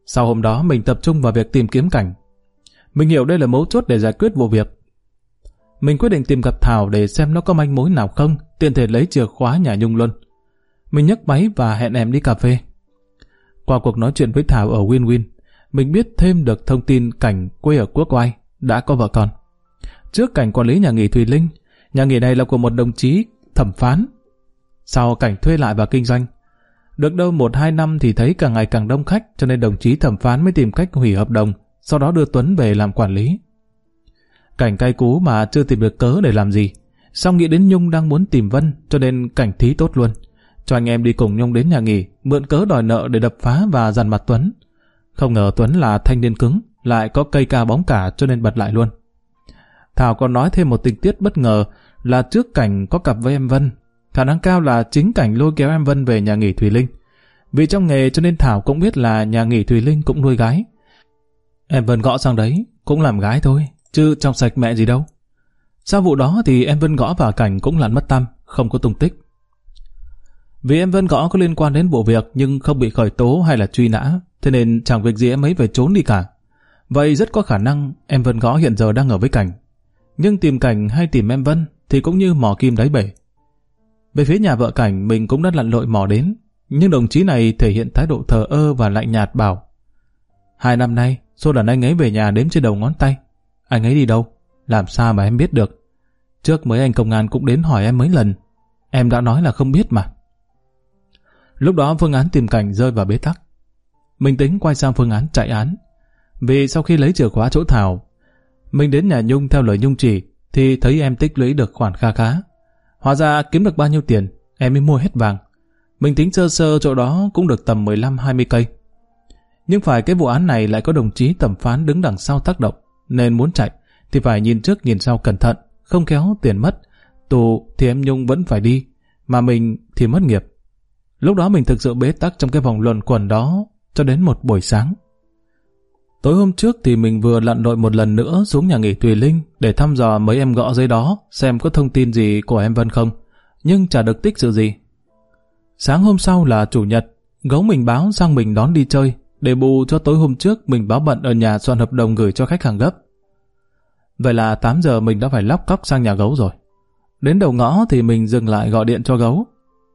Sau hôm đó mình tập trung vào việc tìm kiếm cảnh. Mình hiểu đây là mấu chốt để giải quyết vụ việc. Mình quyết định tìm gặp Thảo để xem nó có manh mối nào không, tiện thể lấy chìa khóa nhà Nhung luôn. Mình nhấc máy và hẹn em đi cà phê. Qua cuộc nói chuyện với Thảo ở Win Win, mình biết thêm được thông tin cảnh quê ở Quốc Oai đã có vợ con. Trước cảnh quản lý nhà nghỉ Thùy Linh, nhà nghỉ này là của một đồng chí thẩm phán. Sau cảnh thuê lại và kinh doanh, được đâu một hai năm thì thấy càng ngày càng đông khách cho nên đồng chí thẩm phán mới tìm cách hủy hợp đồng, sau đó đưa Tuấn về làm quản lý. Cảnh cay cú mà chưa tìm được cớ để làm gì. Xong nghĩ đến Nhung đang muốn tìm Vân cho nên cảnh thí tốt luôn. Cho anh em đi cùng Nhung đến nhà nghỉ, mượn cớ đòi nợ để đập phá và dằn mặt Tuấn. Không ngờ Tuấn là thanh niên cứng, lại có cây ca bóng cả cho nên bật lại luôn. Thảo còn nói thêm một tình tiết bất ngờ là trước cảnh có cặp với em Vân. Khả năng cao là chính cảnh lôi kéo em Vân về nhà nghỉ Thùy Linh. Vì trong nghề cho nên Thảo cũng biết là nhà nghỉ Thùy Linh cũng nuôi gái. Em Vân gõ sang đấy, cũng làm gái thôi, chứ trong sạch mẹ gì đâu. Sau vụ đó thì em Vân gõ vào cảnh cũng lặn mất tâm, không có tung tích. Vì em Vân gõ có liên quan đến vụ việc nhưng không bị khởi tố hay là truy nã, thế nên chẳng việc gì em ấy phải trốn đi cả. Vậy rất có khả năng em Vân gõ hiện giờ đang ở với cảnh. Nhưng tìm cảnh hay tìm em Vân thì cũng như mò kim đáy bể. Về phía nhà vợ cảnh mình cũng đã lặn lội mò đến, nhưng đồng chí này thể hiện thái độ thờ ơ và lạnh nhạt bảo Hai năm nay, số lần anh ấy về nhà đếm trên đầu ngón tay. Anh ấy đi đâu? Làm sao mà em biết được? Trước mấy anh công an cũng đến hỏi em mấy lần. Em đã nói là không biết mà. Lúc đó phương án tìm cảnh rơi vào bế tắc. Mình tính quay sang phương án chạy án. Vì sau khi lấy chìa khóa chỗ Thảo, mình đến nhà Nhung theo lời Nhung chỉ, thì thấy em tích lũy được khoản kha khá. Hóa ra kiếm được bao nhiêu tiền, em mới mua hết vàng. Mình tính sơ sơ chỗ đó cũng được tầm 15-20 cây. Nhưng phải cái vụ án này lại có đồng chí thẩm phán đứng đằng sau tác động, nên muốn chạy thì phải nhìn trước nhìn sau cẩn thận, không kéo tiền mất. Tù thì em Nhung vẫn phải đi, mà mình thì mất nghiệp. Lúc đó mình thực sự bế tắc trong cái vòng luẩn quẩn đó cho đến một buổi sáng. Tối hôm trước thì mình vừa lặn lội một lần nữa xuống nhà nghỉ Tùy Linh để thăm dò mấy em gõ giấy đó xem có thông tin gì của em Vân không, nhưng chả được tích sự gì. Sáng hôm sau là chủ nhật, gấu mình báo sang mình đón đi chơi để bù cho tối hôm trước mình báo bận ở nhà soạn hợp đồng gửi cho khách hàng gấp. Vậy là 8 giờ mình đã phải lóc cóc sang nhà gấu rồi. Đến đầu ngõ thì mình dừng lại gọi điện cho gấu.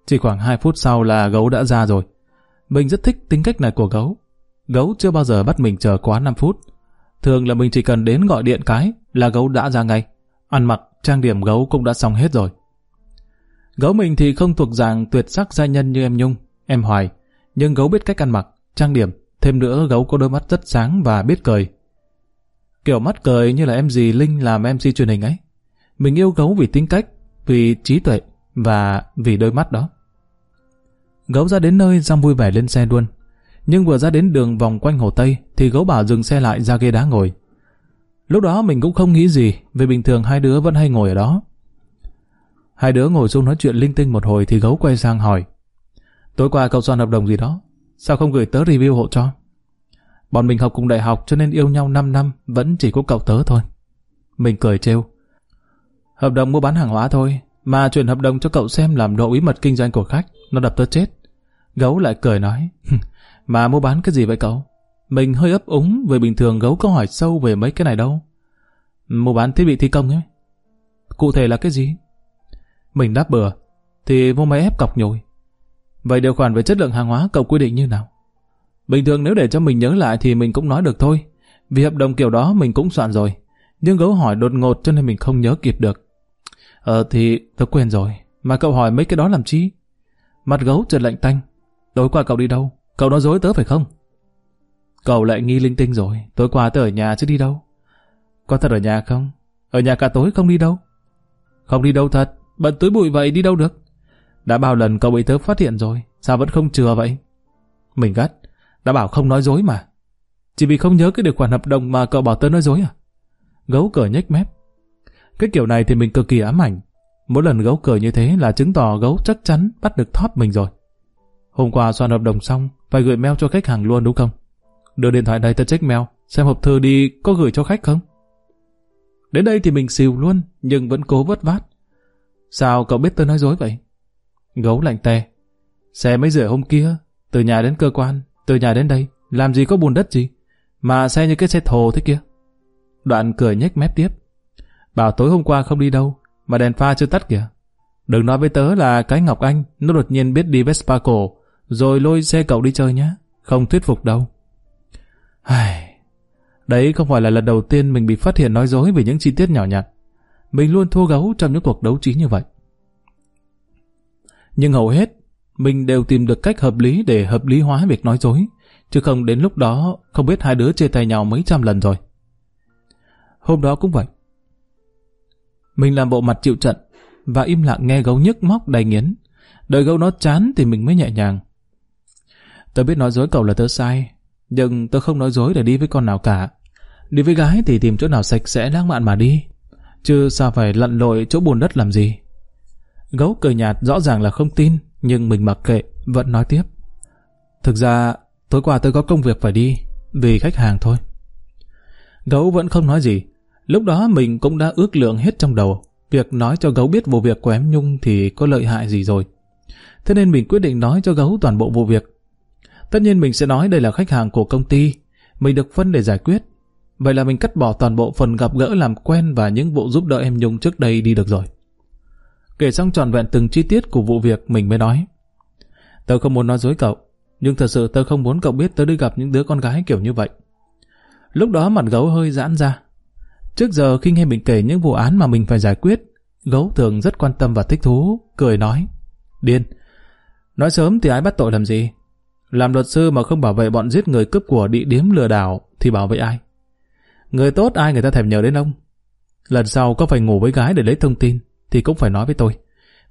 Chỉ khoảng 2 phút sau là gấu đã ra rồi. Mình rất thích tính cách này của gấu. Gấu chưa bao giờ bắt mình chờ quá 5 phút. Thường là mình chỉ cần đến gọi điện cái là gấu đã ra ngay. Ăn mặc, trang điểm gấu cũng đã xong hết rồi. Gấu mình thì không thuộc dạng tuyệt sắc gia nhân như em Nhung, em Hoài. Nhưng gấu biết cách ăn mặc, trang điểm. Thêm nữa gấu có đôi mắt rất sáng và biết cười. Kiểu mắt cười như là em dì Linh làm MC truyền hình ấy. Mình yêu gấu vì tính cách, vì trí tuệ và vì đôi mắt đó. Gấu ra đến nơi Giang vui vẻ lên xe luôn. Nhưng vừa ra đến đường vòng quanh Hồ Tây thì gấu bảo dừng xe lại ra ghế đá ngồi. Lúc đó mình cũng không nghĩ gì vì bình thường hai đứa vẫn hay ngồi ở đó. Hai đứa ngồi xuống nói chuyện linh tinh một hồi thì gấu quay sang hỏi Tối qua cậu soạn hợp đồng gì đó Sao không gửi tớ review hộ cho Bọn mình học cùng đại học cho nên yêu nhau 5 năm Vẫn chỉ có cậu tớ thôi Mình cười trêu Hợp đồng mua bán hàng hóa thôi mà chuyển hợp đồng cho cậu xem làm độ bí mật kinh doanh của khách, nó đập tớ chết. Gấu lại cười nói, mà mua bán cái gì vậy cậu? Mình hơi ấp úng vì bình thường gấu có hỏi sâu về mấy cái này đâu. Mua bán thiết bị thi công ấy. Cụ thể là cái gì? Mình đáp bừa, thì mua máy ép cọc nhồi. Vậy điều khoản về chất lượng hàng hóa cậu quy định như nào? Bình thường nếu để cho mình nhớ lại thì mình cũng nói được thôi. Vì hợp đồng kiểu đó mình cũng soạn rồi. Nhưng gấu hỏi đột ngột cho nên mình không nhớ kịp được. Ờ thì tớ quên rồi. Mà cậu hỏi mấy cái đó làm chi? Mặt gấu trật lạnh tanh. Tối qua cậu đi đâu? Cậu nói dối tớ phải không? Cậu lại nghi linh tinh rồi. Tối qua tớ ở nhà chứ đi đâu? Có thật ở nhà không? Ở nhà cả tối không đi đâu? Không đi đâu thật. Bận túi bụi vậy đi đâu được? Đã bao lần cậu bị tớ phát hiện rồi. Sao vẫn không chừa vậy? Mình gắt. Đã bảo không nói dối mà. Chỉ vì không nhớ cái điều khoản hợp đồng mà cậu bảo tớ nói dối à? Gấu cười nhếch mép. Cái kiểu này thì mình cực kỳ ám ảnh. Mỗi lần gấu cười như thế là chứng tỏ gấu chắc chắn bắt được thóp mình rồi. Hôm qua soạn hợp đồng xong, phải gửi mail cho khách hàng luôn đúng không? Đưa điện thoại đây tớ check mail, xem hộp thư đi có gửi cho khách không? Đến đây thì mình xìu luôn, nhưng vẫn cố vất vát. Sao cậu biết tớ nói dối vậy? Gấu lạnh tè. Xe mấy rưỡi hôm kia, từ nhà đến cơ quan, từ nhà đến đây, làm gì có bùn đất gì, mà xe như cái xe thồ thế kia. Đoạn cười nhếch mép tiếp. Bảo tối hôm qua không đi đâu, mà đèn pha chưa tắt kìa. Đừng nói với tớ là cái Ngọc Anh, nó đột nhiên biết đi Vespa cổ, rồi lôi xe cậu đi chơi nhé. Không thuyết phục đâu. Ai... Đấy không phải là lần đầu tiên mình bị phát hiện nói dối về những chi tiết nhỏ nhặt. Mình luôn thua gấu trong những cuộc đấu trí như vậy. Nhưng hầu hết, mình đều tìm được cách hợp lý để hợp lý hóa việc nói dối, chứ không đến lúc đó không biết hai đứa chia tay nhau mấy trăm lần rồi. Hôm đó cũng vậy. Mình làm bộ mặt chịu trận và im lặng nghe gấu nhức móc đầy nghiến. Đợi gấu nó chán thì mình mới nhẹ nhàng. Tớ biết nói dối cậu là tớ sai, nhưng tớ không nói dối để đi với con nào cả. Đi với gái thì tìm chỗ nào sạch sẽ lãng mạn mà đi. Chứ sao phải lặn lội chỗ bùn đất làm gì. Gấu cười nhạt rõ ràng là không tin, nhưng mình mặc kệ, vẫn nói tiếp. Thực ra, tối qua tôi có công việc phải đi, vì khách hàng thôi. Gấu vẫn không nói gì. Lúc đó mình cũng đã ước lượng hết trong đầu. Việc nói cho gấu biết vụ việc của em Nhung thì có lợi hại gì rồi. Thế nên mình quyết định nói cho gấu toàn bộ vụ việc. Tất nhiên mình sẽ nói đây là khách hàng của công ty. Mình được phân để giải quyết. Vậy là mình cắt bỏ toàn bộ phần gặp gỡ làm quen và những vụ giúp đỡ em Nhung trước đây đi được rồi. Kể xong trọn vẹn từng chi tiết của vụ việc mình mới nói. Tớ không muốn nói dối cậu, nhưng thật sự tớ không muốn cậu biết tớ đi gặp những đứa con gái kiểu như vậy. Lúc đó mặt gấu hơi giãn ra. Trước giờ khi nghe mình kể những vụ án mà mình phải giải quyết, gấu thường rất quan tâm và thích thú, cười nói. Điên, nói sớm thì ai bắt tội làm gì? Làm luật sư mà không bảo vệ bọn giết người cướp của địa điếm lừa đảo thì bảo vệ ai? Người tốt ai người ta thèm nhờ đến ông? Lần sau có phải ngủ với gái để lấy thông tin thì cũng phải nói với tôi.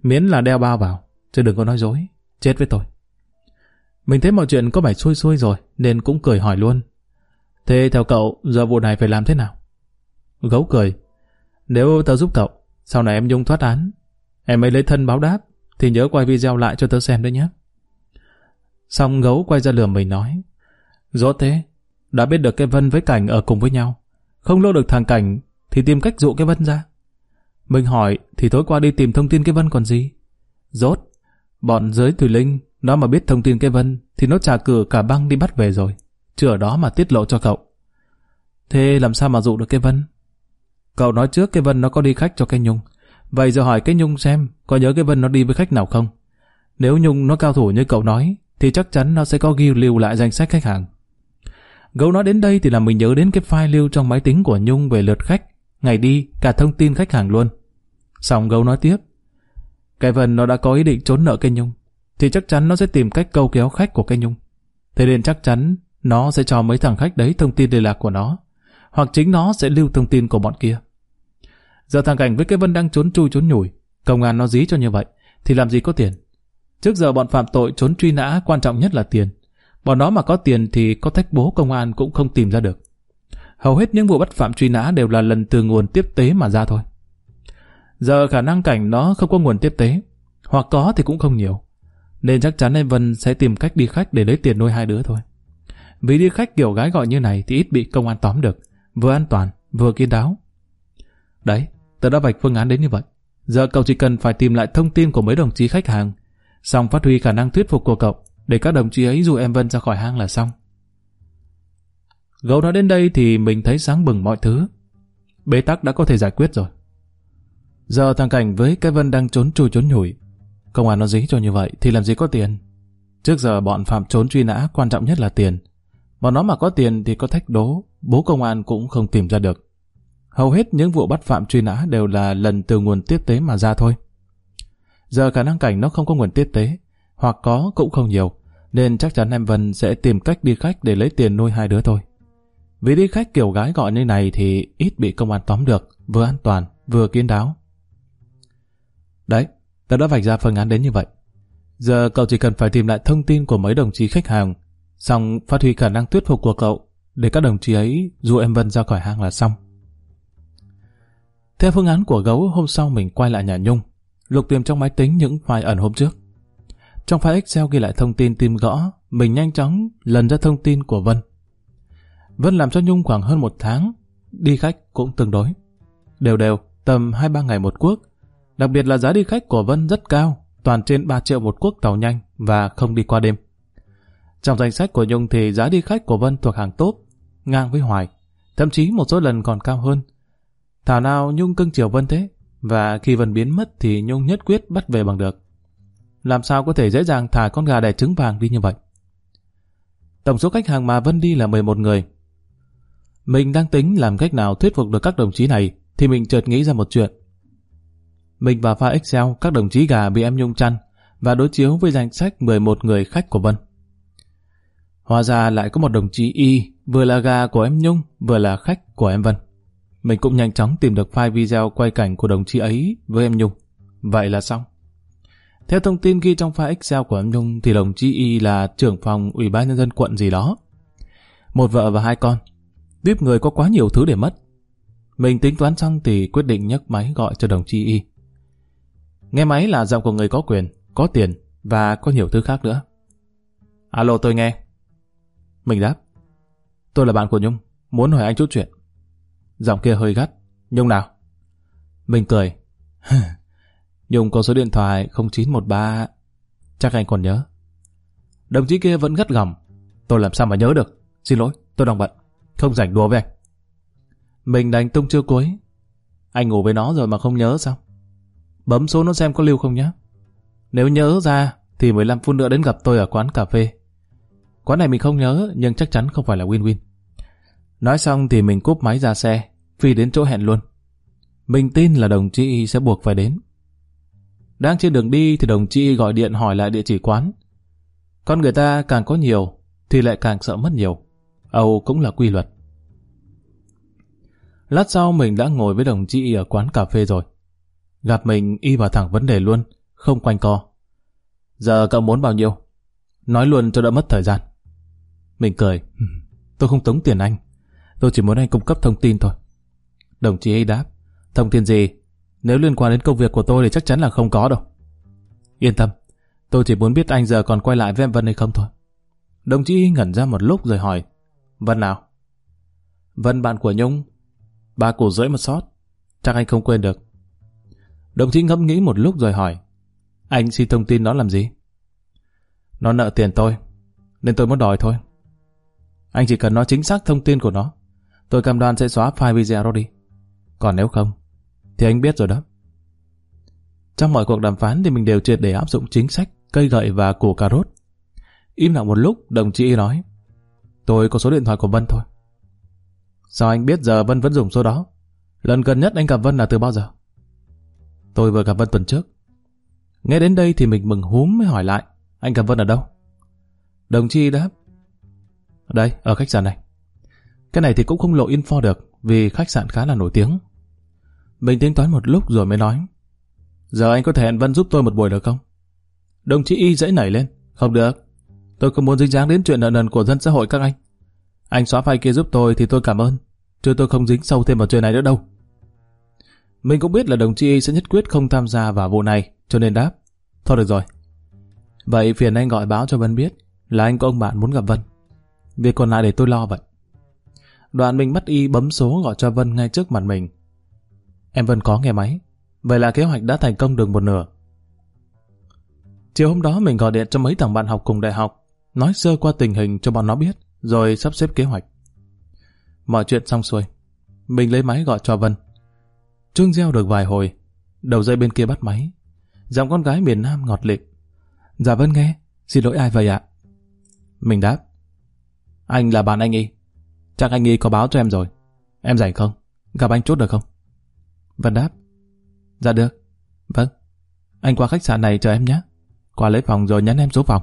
Miễn là đeo bao vào, chứ đừng có nói dối, chết với tôi. Mình thấy mọi chuyện có vẻ xuôi xuôi rồi, nên cũng cười hỏi luôn. Thế theo cậu, giờ vụ này phải làm thế nào? Gấu cười. Nếu tớ giúp cậu, sau này em Nhung thoát án, em ấy lấy thân báo đáp, thì nhớ quay video lại cho tớ xem đấy nhé. Xong gấu quay ra lườm mình nói. Rõ thế, đã biết được cái Vân với Cảnh ở cùng với nhau. Không lô được thằng Cảnh, thì tìm cách dụ cái Vân ra. Mình hỏi, thì tối qua đi tìm thông tin cái Vân còn gì? Rốt, bọn dưới Thùy Linh, nó mà biết thông tin cái Vân, thì nó trả cửa cả băng đi bắt về rồi. Chưa ở đó mà tiết lộ cho cậu. Thế làm sao mà dụ được cái Vân? Cậu nói trước cái Vân nó có đi khách cho cái Nhung. Vậy giờ hỏi cái Nhung xem, có nhớ cái Vân nó đi với khách nào không? Nếu Nhung nó cao thủ như cậu nói, thì chắc chắn nó sẽ có ghi lưu lại danh sách khách hàng. Gấu nói đến đây thì làm mình nhớ đến cái file lưu trong máy tính của Nhung về lượt khách, ngày đi, cả thông tin khách hàng luôn. Xong gấu nói tiếp. Cái Vân nó đã có ý định trốn nợ cây Nhung, thì chắc chắn nó sẽ tìm cách câu kéo khách của cây Nhung. Thế nên chắc chắn nó sẽ cho mấy thằng khách đấy thông tin liên lạc của nó, hoặc chính nó sẽ lưu thông tin của bọn kia. Giờ thằng Cảnh với cái Vân đang trốn chui trốn nhủi, công an nó dí cho như vậy, thì làm gì có tiền. Trước giờ bọn phạm tội trốn truy nã quan trọng nhất là tiền. Bọn nó mà có tiền thì có thách bố công an cũng không tìm ra được. Hầu hết những vụ bắt phạm truy nã đều là lần từ nguồn tiếp tế mà ra thôi. Giờ khả năng cảnh nó không có nguồn tiếp tế, hoặc có thì cũng không nhiều. Nên chắc chắn em Vân sẽ tìm cách đi khách để lấy tiền nuôi hai đứa thôi. Vì đi khách kiểu gái gọi như này thì ít bị công an tóm được, vừa an toàn, vừa kiên đáo. Đấy, tớ đã vạch phương án đến như vậy. Giờ cậu chỉ cần phải tìm lại thông tin của mấy đồng chí khách hàng, xong phát huy khả năng thuyết phục của cậu để các đồng chí ấy dụ em Vân ra khỏi hang là xong. Gấu nói đến đây thì mình thấy sáng bừng mọi thứ. Bế tắc đã có thể giải quyết rồi. Giờ thằng Cảnh với cái Vân đang trốn chui trốn nhủi. Công an nó dí cho như vậy thì làm gì có tiền. Trước giờ bọn phạm trốn truy nã quan trọng nhất là tiền. Bọn nó mà có tiền thì có thách đố, bố công an cũng không tìm ra được. Hầu hết những vụ bắt phạm truy nã đều là lần từ nguồn tiếp tế mà ra thôi. Giờ khả năng cảnh nó không có nguồn tiếp tế, hoặc có cũng không nhiều, nên chắc chắn em Vân sẽ tìm cách đi khách để lấy tiền nuôi hai đứa thôi. Vì đi khách kiểu gái gọi như này thì ít bị công an tóm được, vừa an toàn, vừa kín đáo. Đấy, tớ đã vạch ra phương án đến như vậy. Giờ cậu chỉ cần phải tìm lại thông tin của mấy đồng chí khách hàng, xong phát huy khả năng thuyết phục của cậu để các đồng chí ấy dụ em Vân ra khỏi hang là xong. Theo phương án của gấu, hôm sau mình quay lại nhà Nhung, lục tìm trong máy tính những file ẩn hôm trước. Trong file Excel ghi lại thông tin tìm gõ, mình nhanh chóng lần ra thông tin của Vân. Vân làm cho Nhung khoảng hơn một tháng, đi khách cũng tương đối. Đều đều, tầm 2-3 ngày một quốc. Đặc biệt là giá đi khách của Vân rất cao, toàn trên 3 triệu một quốc tàu nhanh và không đi qua đêm. Trong danh sách của Nhung thì giá đi khách của Vân thuộc hàng tốt, ngang với Hoài, thậm chí một số lần còn cao hơn. Thảo nào Nhung cưng chiều Vân thế, và khi Vân biến mất thì Nhung nhất quyết bắt về bằng được. Làm sao có thể dễ dàng thả con gà đẻ trứng vàng đi như vậy? Tổng số khách hàng mà Vân đi là 11 người. Mình đang tính làm cách nào thuyết phục được các đồng chí này thì mình chợt nghĩ ra một chuyện. Mình vào file Excel, các đồng chí gà bị em Nhung chăn và đối chiếu với danh sách 11 người khách của Vân. Hóa ra lại có một đồng chí Y, vừa là gà của em Nhung, vừa là khách của em Vân. Mình cũng nhanh chóng tìm được file video quay cảnh của đồng chí ấy với em Nhung. Vậy là xong. Theo thông tin ghi trong file Excel của em Nhung thì đồng chí Y là trưởng phòng Ủy ban nhân dân quận gì đó. Một vợ và hai con. Tiếp người có quá nhiều thứ để mất. Mình tính toán xong thì quyết định nhấc máy gọi cho đồng chí Y. Nghe máy là giọng của người có quyền, có tiền và có nhiều thứ khác nữa. Alo tôi nghe. Mình đáp. Tôi là bạn của Nhung, muốn hỏi anh chút chuyện. Giọng kia hơi gắt. Nhung nào? Mình cười. Nhung có số điện thoại 0913. Chắc anh còn nhớ. Đồng chí kia vẫn gắt gỏng. Tôi làm sao mà nhớ được. Xin lỗi, tôi đang bận. Không rảnh đùa với anh. Mình đánh tung chưa cuối. Anh ngủ với nó rồi mà không nhớ sao? Bấm số nó xem có lưu không nhé. Nếu nhớ ra thì 15 phút nữa đến gặp tôi ở quán cà phê. Quán này mình không nhớ nhưng chắc chắn không phải là win-win. Nói xong thì mình cúp máy ra xe, phi đến chỗ hẹn luôn. Mình tin là đồng chí Y sẽ buộc phải đến. Đang trên đường đi thì đồng chí Y gọi điện hỏi lại địa chỉ quán. Con người ta càng có nhiều thì lại càng sợ mất nhiều. Âu cũng là quy luật. Lát sau mình đã ngồi với đồng chí Y ở quán cà phê rồi. Gặp mình Y vào thẳng vấn đề luôn, không quanh co. Giờ cậu muốn bao nhiêu? Nói luôn cho đỡ mất thời gian. Mình cười. Tôi không tống tiền anh. Tôi chỉ muốn anh cung cấp thông tin thôi. Đồng chí ấy đáp. Thông tin gì? Nếu liên quan đến công việc của tôi thì chắc chắn là không có đâu. Yên tâm. Tôi chỉ muốn biết anh giờ còn quay lại với em Vân hay không thôi. Đồng chí ngẩn ra một lúc rồi hỏi. Vân nào? Vân bạn của Nhung. Ba củ rưỡi một sót. Chắc anh không quên được. Đồng chí ngẫm nghĩ một lúc rồi hỏi. Anh xin thông tin nó làm gì? Nó nợ tiền tôi. Nên tôi muốn đòi thôi. Anh chỉ cần nói chính xác thông tin của nó. Tôi cam đoan sẽ xóa file video đó đi. Còn nếu không, thì anh biết rồi đó. Trong mọi cuộc đàm phán thì mình đều triệt để áp dụng chính sách cây gậy và củ cà rốt. Im lặng một lúc, đồng chí nói Tôi có số điện thoại của Vân thôi. Sao anh biết giờ Vân vẫn dùng số đó? Lần gần nhất anh gặp Vân là từ bao giờ? Tôi vừa gặp Vân tuần trước. Nghe đến đây thì mình mừng húm mới hỏi lại Anh gặp Vân ở đâu? Đồng chí đáp Đây, ở khách sạn này. Cái này thì cũng không lộ info được vì khách sạn khá là nổi tiếng. Mình tính toán một lúc rồi mới nói. Giờ anh có thể hẹn Vân giúp tôi một buổi được không? Đồng chí Y dãy nảy lên. Không được. Tôi không muốn dính dáng đến chuyện nợ nần của dân xã hội các anh. Anh xóa file kia giúp tôi thì tôi cảm ơn. Chứ tôi không dính sâu thêm vào chuyện này nữa đâu. Mình cũng biết là đồng chí sẽ nhất quyết không tham gia vào vụ này, cho nên đáp. Thôi được rồi. Vậy phiền anh gọi báo cho Vân biết là anh có ông bạn muốn gặp Vân. Việc còn lại để tôi lo vậy. Đoạn mình bắt y bấm số gọi cho Vân ngay trước mặt mình. Em Vân có nghe máy. Vậy là kế hoạch đã thành công được một nửa. Chiều hôm đó mình gọi điện cho mấy thằng bạn học cùng đại học, nói sơ qua tình hình cho bọn nó biết, rồi sắp xếp kế hoạch. Mọi chuyện xong xuôi. Mình lấy máy gọi cho Vân trương gieo được vài hồi, đầu dây bên kia bắt máy. Giọng con gái miền Nam ngọt lịm. Dạ Vân nghe, xin lỗi ai vậy ạ? Mình đáp. Anh là bạn anh Y. Chắc anh Y có báo cho em rồi. Em rảnh không? Gặp anh chút được không? Vân đáp. Dạ được. Vâng. Anh qua khách sạn này chờ em nhé. Qua lấy phòng rồi nhắn em số phòng.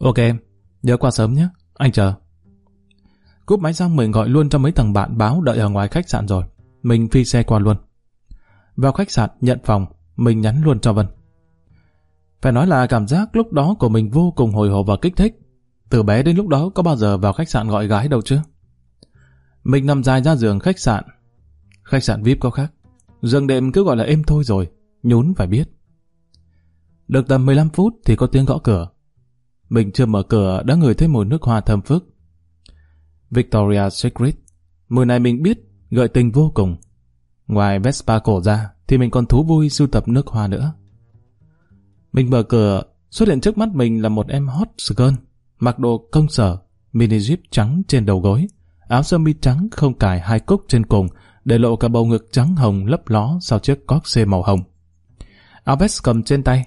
Ok em. Nhớ qua sớm nhé. Anh chờ. Cúp máy xong mình gọi luôn cho mấy thằng bạn báo đợi ở ngoài khách sạn rồi. Mình phi xe qua luôn. Vào khách sạn nhận phòng, mình nhắn luôn cho Vân. Phải nói là cảm giác lúc đó của mình vô cùng hồi hộp và kích thích. Từ bé đến lúc đó có bao giờ vào khách sạn gọi gái đâu chứ? Mình nằm dài ra giường khách sạn. Khách sạn VIP có khác. Giường đệm cứ gọi là êm thôi rồi, nhún phải biết. Được tầm 15 phút thì có tiếng gõ cửa. Mình chưa mở cửa đã ngửi thấy mùi nước hoa thơm phức. victoria Secret. Mùi này mình biết, gợi tình vô cùng. Ngoài Vespa cổ ra, thì mình còn thú vui sưu tập nước hoa nữa. Mình mở cửa, xuất hiện trước mắt mình là một em hot girl, mặc đồ công sở, mini jeep trắng trên đầu gối, áo sơ mi trắng không cài hai cúc trên cùng, để lộ cả bầu ngực trắng hồng lấp ló sau chiếc cóc xê màu hồng. Áo vest cầm trên tay,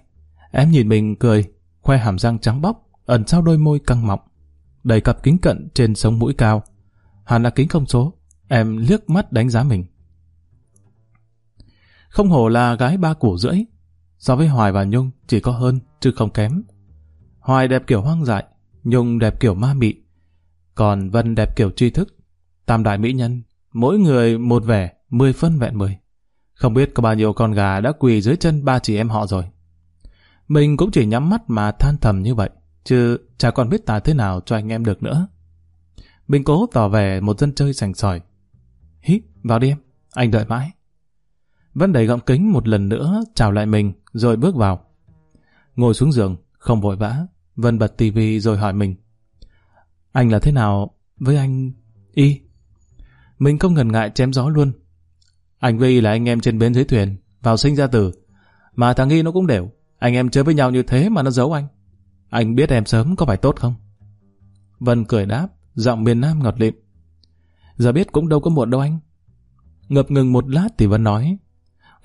em nhìn mình cười, khoe hàm răng trắng bóc, ẩn sau đôi môi căng mọng, đầy cặp kính cận trên sống mũi cao. Hẳn là kính không số, em liếc mắt đánh giá mình. Không hổ là gái ba củ rưỡi, so với Hoài và Nhung chỉ có hơn chứ không kém. Hoài đẹp kiểu hoang dại, Nhung đẹp kiểu ma mị, còn Vân đẹp kiểu tri thức. Tam đại mỹ nhân, mỗi người một vẻ, mười phân vẹn mười. Không biết có bao nhiêu con gà đã quỳ dưới chân ba chị em họ rồi. Mình cũng chỉ nhắm mắt mà than thầm như vậy, chứ chả còn biết tả thế nào cho anh em được nữa. Mình cố tỏ vẻ một dân chơi sành sỏi. Hít, vào đi em, anh đợi mãi. Vân đẩy gọng kính một lần nữa, chào lại mình, rồi bước vào. Ngồi xuống giường, không vội vã, Vân bật tivi rồi hỏi mình. Anh là thế nào với anh Y? Mình không ngần ngại chém gió luôn. Anh với Y là anh em trên bến dưới thuyền, vào sinh ra tử. Mà thằng Y nó cũng đều, anh em chơi với nhau như thế mà nó giấu anh. Anh biết em sớm có phải tốt không? Vân cười đáp, giọng miền Nam ngọt lịm. Giờ biết cũng đâu có muộn đâu anh. Ngập ngừng một lát thì Vân nói,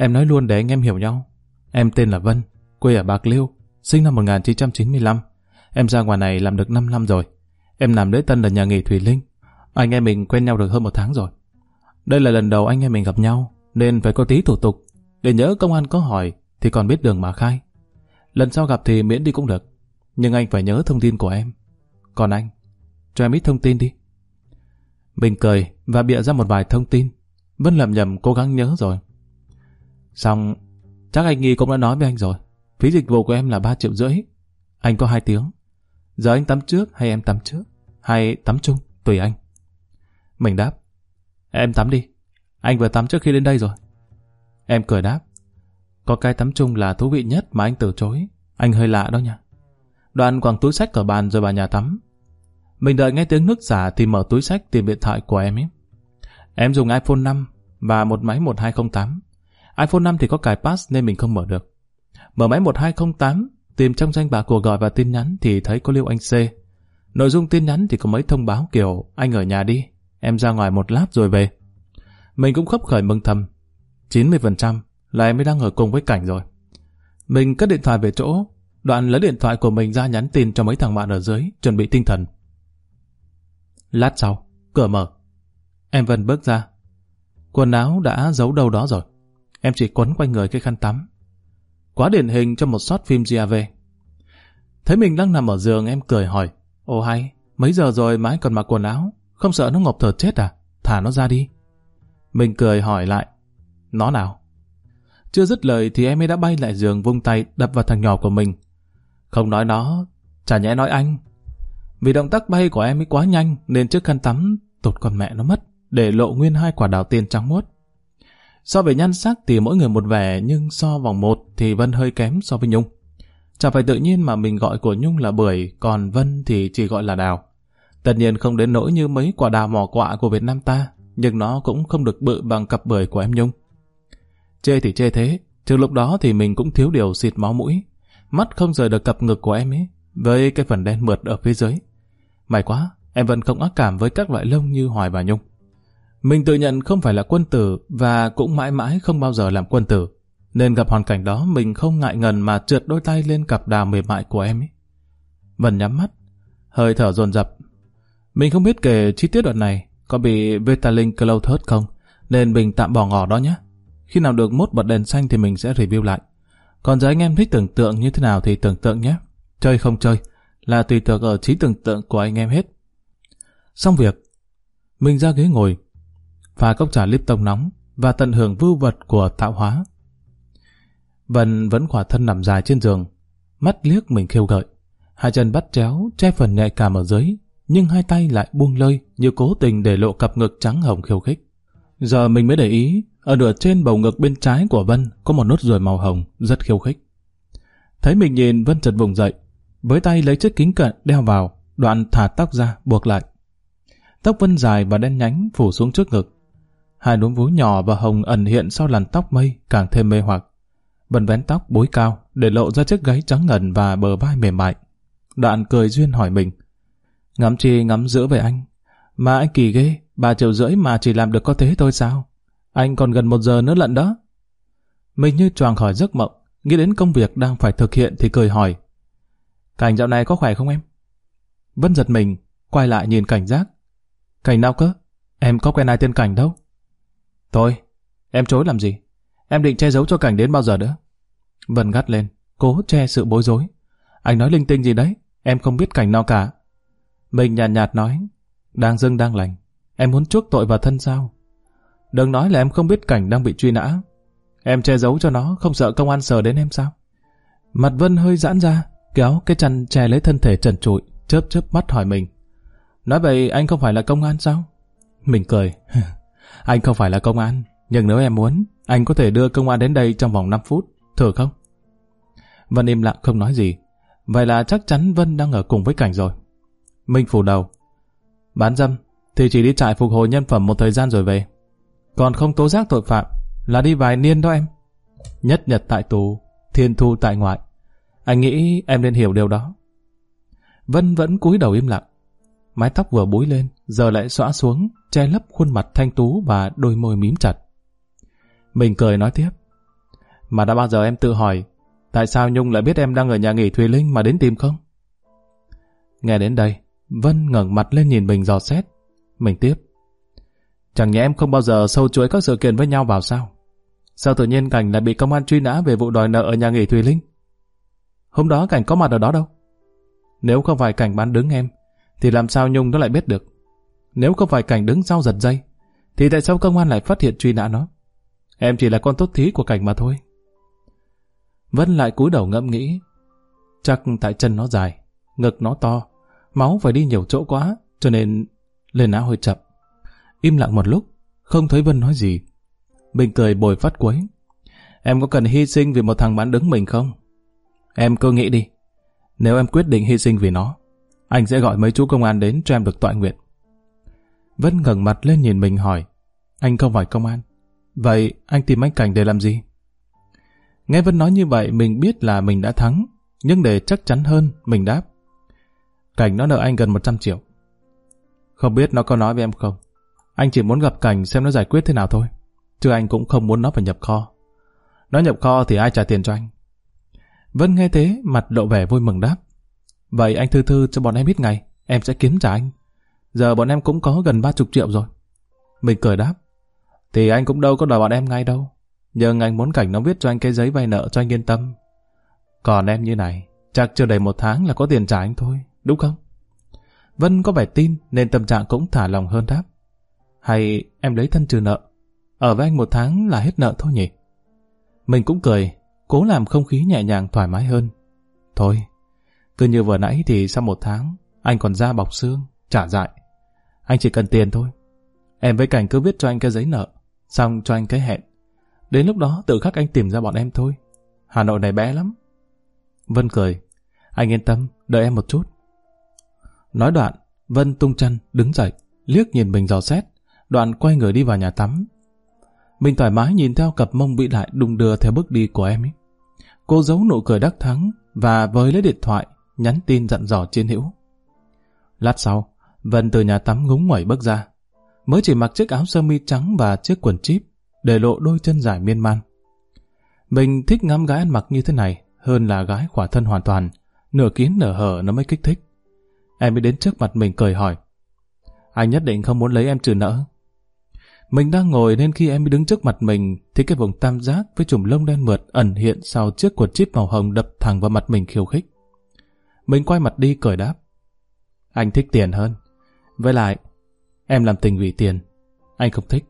Em nói luôn để anh em hiểu nhau. Em tên là Vân, quê ở Bạc Liêu, sinh năm 1995. Em ra ngoài này làm được 5 năm rồi. Em làm lễ tân ở nhà nghỉ Thủy Linh. Anh em mình quen nhau được hơn một tháng rồi. Đây là lần đầu anh em mình gặp nhau, nên phải có tí thủ tục. Để nhớ công an có hỏi, thì còn biết đường mà khai. Lần sau gặp thì miễn đi cũng được. Nhưng anh phải nhớ thông tin của em. Còn anh, cho em ít thông tin đi. Mình cười và bịa ra một vài thông tin. Vân lầm nhầm cố gắng nhớ rồi. Xong, chắc anh nghi cũng đã nói với anh rồi. Phí dịch vụ của em là 3 triệu rưỡi. Anh có 2 tiếng. Giờ anh tắm trước hay em tắm trước? Hay tắm chung, tùy anh. Mình đáp. Em tắm đi. Anh vừa tắm trước khi đến đây rồi. Em cười đáp. Có cái tắm chung là thú vị nhất mà anh từ chối. Anh hơi lạ đó nha. Đoàn quẳng túi sách ở bàn rồi vào nhà tắm. Mình đợi nghe tiếng nước xả thì mở túi sách tìm điện thoại của em ấy. Em dùng iPhone 5 và một máy 1208 iPhone 5 thì có cài pass nên mình không mở được. Mở máy 1208, tìm trong danh bạ cuộc gọi và tin nhắn thì thấy có lưu anh C. Nội dung tin nhắn thì có mấy thông báo kiểu anh ở nhà đi, em ra ngoài một lát rồi về. Mình cũng khấp khởi mừng thầm. 90% là em mới đang ở cùng với cảnh rồi. Mình cất điện thoại về chỗ, đoạn lấy điện thoại của mình ra nhắn tin cho mấy thằng bạn ở dưới, chuẩn bị tinh thần. Lát sau, cửa mở. Em Vân bước ra. Quần áo đã giấu đâu đó rồi. Em chỉ quấn quanh người cái khăn tắm. Quá điển hình cho một shot phim GAV. Thấy mình đang nằm ở giường em cười hỏi. ô hay, mấy giờ rồi mà anh còn mặc quần áo? Không sợ nó ngộp thở chết à? Thả nó ra đi. Mình cười hỏi lại. Nó nào? Chưa dứt lời thì em ấy đã bay lại giường vung tay đập vào thằng nhỏ của mình. Không nói nó, chả nhẽ nói anh. Vì động tác bay của em ấy quá nhanh nên trước khăn tắm tụt con mẹ nó mất để lộ nguyên hai quả đào tiền trắng muốt. So về nhan sắc thì mỗi người một vẻ nhưng so vòng một thì Vân hơi kém so với Nhung. Chả phải tự nhiên mà mình gọi của Nhung là bưởi, còn Vân thì chỉ gọi là đào. Tất nhiên không đến nỗi như mấy quả đào mỏ quạ của Việt Nam ta, nhưng nó cũng không được bự bằng cặp bưởi của em Nhung. Chê thì chê thế, Trừ lúc đó thì mình cũng thiếu điều xịt máu mũi. Mắt không rời được cặp ngực của em ấy, với cái phần đen mượt ở phía dưới. May quá, em vẫn không ác cảm với các loại lông như Hoài và Nhung. Mình tự nhận không phải là quân tử và cũng mãi mãi không bao giờ làm quân tử. Nên gặp hoàn cảnh đó mình không ngại ngần mà trượt đôi tay lên cặp đà mềm mại của em ấy. Vân nhắm mắt, hơi thở dồn dập. Mình không biết kể chi tiết đoạn này có bị Vitaling Clothers không, nên mình tạm bỏ ngỏ đó nhé. Khi nào được mốt bật đèn xanh thì mình sẽ review lại. Còn giờ anh em thích tưởng tượng như thế nào thì tưởng tượng nhé. Chơi không chơi là tùy thuộc ở trí tưởng tượng của anh em hết. Xong việc, mình ra ghế ngồi, pha cốc trà tông nóng và tận hưởng vưu vật của tạo hóa. Vân vẫn khỏa thân nằm dài trên giường, mắt liếc mình khiêu gợi. Hai chân bắt chéo, che phần nhạy cảm ở dưới, nhưng hai tay lại buông lơi như cố tình để lộ cặp ngực trắng hồng khiêu khích. Giờ mình mới để ý, ở nửa trên bầu ngực bên trái của Vân có một nốt ruồi màu hồng, rất khiêu khích. Thấy mình nhìn Vân chợt vùng dậy, với tay lấy chiếc kính cận đeo vào, đoạn thả tóc ra, buộc lại. Tóc Vân dài và đen nhánh phủ xuống trước ngực. Hai núm vú nhỏ và hồng ẩn hiện sau làn tóc mây càng thêm mê hoặc. Bần vén tóc bối cao để lộ ra chiếc gáy trắng ngần và bờ vai mềm mại. Đoạn cười duyên hỏi mình. Ngắm chi ngắm giữa về anh. Mà anh kỳ ghê, ba triệu rưỡi mà chỉ làm được có thế thôi sao? Anh còn gần một giờ nữa lận đó. Mình như choàng khỏi giấc mộng, nghĩ đến công việc đang phải thực hiện thì cười hỏi. Cảnh dạo này có khỏe không em? Vân giật mình, quay lại nhìn cảnh giác. Cảnh nào cơ? Em có quen ai tên Cảnh đâu. Thôi, em chối làm gì? Em định che giấu cho Cảnh đến bao giờ nữa? Vân gắt lên, cố che sự bối rối. Anh nói linh tinh gì đấy? Em không biết Cảnh nào cả. Mình nhạt nhạt nói, đang dưng đang lành. Em muốn chuốc tội vào thân sao? Đừng nói là em không biết Cảnh đang bị truy nã. Em che giấu cho nó, không sợ công an sờ đến em sao? Mặt Vân hơi giãn ra, kéo cái chăn che lấy thân thể trần trụi, chớp chớp mắt hỏi mình. Nói vậy anh không phải là công an sao? Mình cười. anh không phải là công an, nhưng nếu em muốn, anh có thể đưa công an đến đây trong vòng 5 phút, thử không? Vân im lặng không nói gì. Vậy là chắc chắn Vân đang ở cùng với Cảnh rồi. Minh phủ đầu. Bán dâm, thì chỉ đi trại phục hồi nhân phẩm một thời gian rồi về. Còn không tố giác tội phạm, là đi vài niên đó em. Nhất nhật tại tù, thiên thu tại ngoại. Anh nghĩ em nên hiểu điều đó. Vân vẫn cúi đầu im lặng. Mái tóc vừa búi lên, giờ lại xõa xuống, che lấp khuôn mặt thanh tú và đôi môi mím chặt. Mình cười nói tiếp. Mà đã bao giờ em tự hỏi, tại sao Nhung lại biết em đang ở nhà nghỉ Thùy Linh mà đến tìm không? Nghe đến đây, Vân ngẩng mặt lên nhìn mình dò xét. Mình tiếp. Chẳng nhẽ em không bao giờ sâu chuỗi các sự kiện với nhau vào sao? Sao tự nhiên Cảnh lại bị công an truy nã về vụ đòi nợ ở nhà nghỉ Thùy Linh? Hôm đó Cảnh có mặt ở đó đâu? Nếu không phải Cảnh bán đứng em, thì làm sao Nhung nó lại biết được? Nếu không phải Cảnh đứng sau giật dây, thì tại sao công an lại phát hiện truy nã nó? Em chỉ là con tốt thí của Cảnh mà thôi. Vân lại cúi đầu ngẫm nghĩ. Chắc tại chân nó dài, ngực nó to, máu phải đi nhiều chỗ quá, cho nên lên não hơi chậm. Im lặng một lúc, không thấy Vân nói gì. Bình cười bồi phát quấy. Em có cần hy sinh vì một thằng bán đứng mình không? Em cứ nghĩ đi. Nếu em quyết định hy sinh vì nó, anh sẽ gọi mấy chú công an đến cho em được tọa nguyện. Vân ngẩng mặt lên nhìn mình hỏi. Anh không phải công an. Vậy anh tìm anh Cảnh để làm gì? Nghe Vân nói như vậy mình biết là mình đã thắng. Nhưng để chắc chắn hơn, mình đáp. Cảnh nó nợ anh gần 100 triệu. Không biết nó có nói với em không? Anh chỉ muốn gặp Cảnh xem nó giải quyết thế nào thôi. Chứ anh cũng không muốn nó phải nhập kho. Nó nhập kho thì ai trả tiền cho anh? Vân nghe thế, mặt lộ vẻ vui mừng đáp. Vậy anh thư thư cho bọn em biết ngày, em sẽ kiếm trả anh. Giờ bọn em cũng có gần ba chục triệu rồi. Mình cười đáp. Thì anh cũng đâu có đòi bọn em ngay đâu. Nhưng anh muốn cảnh nó viết cho anh cái giấy vay nợ cho anh yên tâm. Còn em như này, chắc chưa đầy một tháng là có tiền trả anh thôi, đúng không? Vân có vẻ tin nên tâm trạng cũng thả lòng hơn đáp. Hay em lấy thân trừ nợ, ở với anh một tháng là hết nợ thôi nhỉ? Mình cũng cười, cố làm không khí nhẹ nhàng thoải mái hơn. Thôi, cứ như vừa nãy thì sau một tháng, anh còn ra bọc xương, trả dại. Anh chỉ cần tiền thôi. Em với Cảnh cứ viết cho anh cái giấy nợ, xong cho anh cái hẹn. Đến lúc đó tự khắc anh tìm ra bọn em thôi. Hà Nội này bé lắm. Vân cười. Anh yên tâm, đợi em một chút. Nói đoạn, Vân tung chân, đứng dậy, liếc nhìn mình dò xét, đoạn quay người đi vào nhà tắm. Mình thoải mái nhìn theo cặp mông bị lại đung đưa theo bước đi của em ấy. Cô giấu nụ cười đắc thắng và với lấy điện thoại, nhắn tin dặn dò chiến hữu. Lát sau, Vân từ nhà tắm ngúng ngoẩy bước ra. Mới chỉ mặc chiếc áo sơ mi trắng và chiếc quần chip, để lộ đôi chân dài miên man. Mình thích ngắm gái ăn mặc như thế này hơn là gái khỏa thân hoàn toàn, nửa kín nửa hở nó mới kích thích. Em mới đến trước mặt mình cười hỏi. Anh nhất định không muốn lấy em trừ nợ. Mình đang ngồi nên khi em mới đứng trước mặt mình thì cái vùng tam giác với chùm lông đen mượt ẩn hiện sau chiếc quần chip màu hồng đập thẳng vào mặt mình khiêu khích. Mình quay mặt đi cười đáp. Anh thích tiền hơn. Với lại, em làm tình vì tiền. Anh không thích.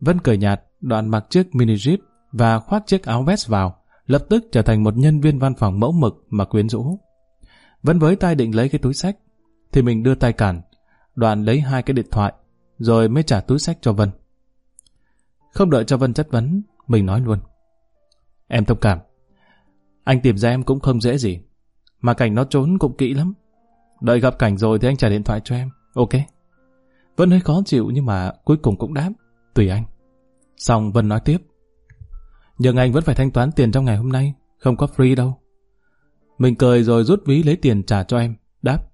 Vân cười nhạt, đoạn mặc chiếc mini jeep và khoác chiếc áo vest vào, lập tức trở thành một nhân viên văn phòng mẫu mực mà quyến rũ. Vân với tay định lấy cái túi sách, thì mình đưa tay cản, đoạn lấy hai cái điện thoại, rồi mới trả túi sách cho Vân. Không đợi cho Vân chất vấn, mình nói luôn. Em thông cảm. Anh tìm ra em cũng không dễ gì. Mà cảnh nó trốn cũng kỹ lắm. Đợi gặp cảnh rồi thì anh trả điện thoại cho em. Ok. Vân hơi khó chịu nhưng mà cuối cùng cũng đáp. Tùy anh. Xong Vân nói tiếp. Nhưng anh vẫn phải thanh toán tiền trong ngày hôm nay. Không có free đâu. Mình cười rồi rút ví lấy tiền trả cho em. Đáp.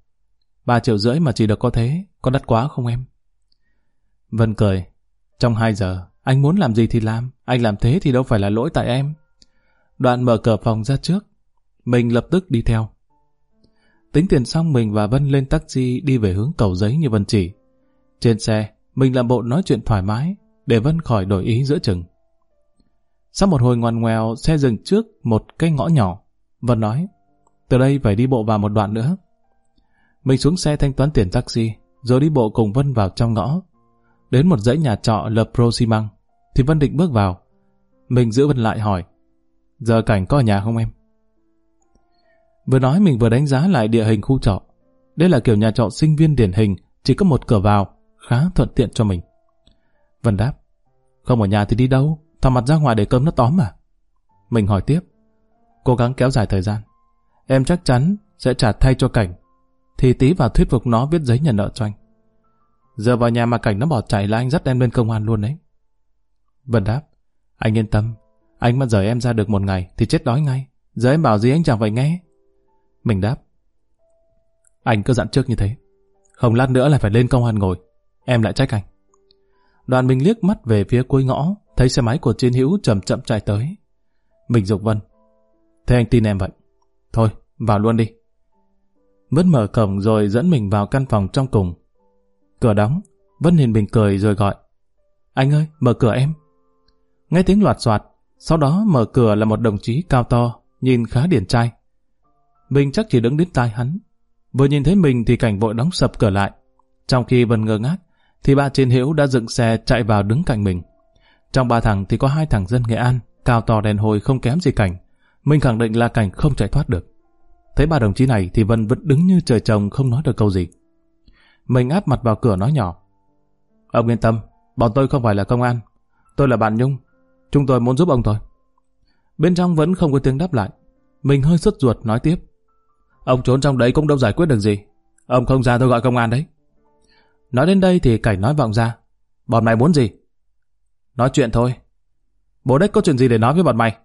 Ba triệu rưỡi mà chỉ được có thế. Có đắt quá không em? Vân cười. Trong 2 giờ, anh muốn làm gì thì làm. Anh làm thế thì đâu phải là lỗi tại em. Đoạn mở cửa phòng ra trước. Mình lập tức đi theo. Tính tiền xong mình và Vân lên taxi đi về hướng cầu giấy như Vân chỉ. Trên xe, mình làm bộ nói chuyện thoải mái, để Vân khỏi đổi ý giữa chừng. Sau một hồi ngoằn ngoèo, xe dừng trước một cái ngõ nhỏ. Vân nói, từ đây phải đi bộ vào một đoạn nữa. Mình xuống xe thanh toán tiền taxi, rồi đi bộ cùng Vân vào trong ngõ. Đến một dãy nhà trọ lập pro xi măng, thì Vân định bước vào. Mình giữ Vân lại hỏi, giờ cảnh có ở nhà không em? Vừa nói mình vừa đánh giá lại địa hình khu trọ. Đây là kiểu nhà trọ sinh viên điển hình, chỉ có một cửa vào, khá thuận tiện cho mình. Vân đáp, không ở nhà thì đi đâu, thò mặt ra ngoài để cơm nó tóm mà. Mình hỏi tiếp, cố gắng kéo dài thời gian. Em chắc chắn sẽ trả thay cho cảnh, thì tí vào thuyết phục nó viết giấy nhận nợ cho anh. Giờ vào nhà mà cảnh nó bỏ chạy là anh dắt em lên công an luôn đấy. Vân đáp, anh yên tâm, anh mà rời em ra được một ngày thì chết đói ngay. Giờ em bảo gì anh chẳng phải nghe. Mình đáp, anh cứ dặn trước như thế. Không lát nữa là phải lên công an ngồi. Em lại trách anh. Đoàn mình liếc mắt về phía cuối ngõ, thấy xe máy của chiến hữu chậm chậm chạy tới. Mình dục Vân. Thế anh tin em vậy. Thôi, vào luôn đi. Vân mở cổng rồi dẫn mình vào căn phòng trong cùng. Cửa đóng, Vân nhìn mình cười rồi gọi. Anh ơi, mở cửa em. Nghe tiếng loạt soạt, sau đó mở cửa là một đồng chí cao to, nhìn khá điển trai. Mình chắc chỉ đứng đến tai hắn. Vừa nhìn thấy mình thì cảnh vội đóng sập cửa lại. Trong khi Vân ngơ ngác, thì ba trên hiểu đã dựng xe chạy vào đứng cạnh mình. Trong ba thằng thì có hai thằng dân Nghệ An, cao to đèn hồi không kém gì cảnh. Mình khẳng định là cảnh không chạy thoát được. Thấy ba đồng chí này thì Vân vẫn đứng như trời trồng không nói được câu gì. Mình áp mặt vào cửa nói nhỏ. Ông yên tâm, bọn tôi không phải là công an. Tôi là bạn Nhung. Chúng tôi muốn giúp ông thôi. Bên trong vẫn không có tiếng đáp lại. Mình hơi sốt ruột nói tiếp. Ông trốn trong đấy cũng đâu giải quyết được gì. Ông không ra tôi gọi công an đấy. Nói đến đây thì Cảnh nói vọng ra. Bọn mày muốn gì? Nói chuyện thôi. Bố đếch có chuyện gì để nói với bọn mày?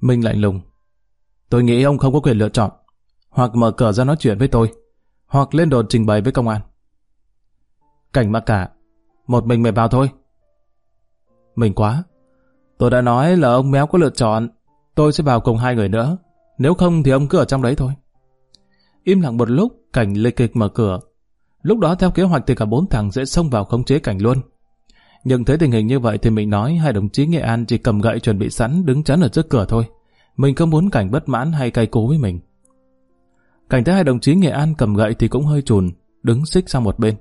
Mình lạnh lùng. Tôi nghĩ ông không có quyền lựa chọn. Hoặc mở cửa ra nói chuyện với tôi. Hoặc lên đồn trình bày với công an. Cảnh mặc cả. Một mình mày vào thôi. Mình quá. Tôi đã nói là ông méo có lựa chọn. Tôi sẽ vào cùng hai người nữa. Nếu không thì ông cứ ở trong đấy thôi. Im lặng một lúc, Cảnh lê kịch mở cửa. Lúc đó theo kế hoạch thì cả bốn thằng sẽ xông vào khống chế Cảnh luôn. Nhưng thấy tình hình như vậy thì mình nói hai đồng chí Nghệ An chỉ cầm gậy chuẩn bị sẵn đứng chắn ở trước cửa thôi. Mình không muốn Cảnh bất mãn hay cay cú với mình. Cảnh thấy hai đồng chí Nghệ An cầm gậy thì cũng hơi chùn, đứng xích sang một bên.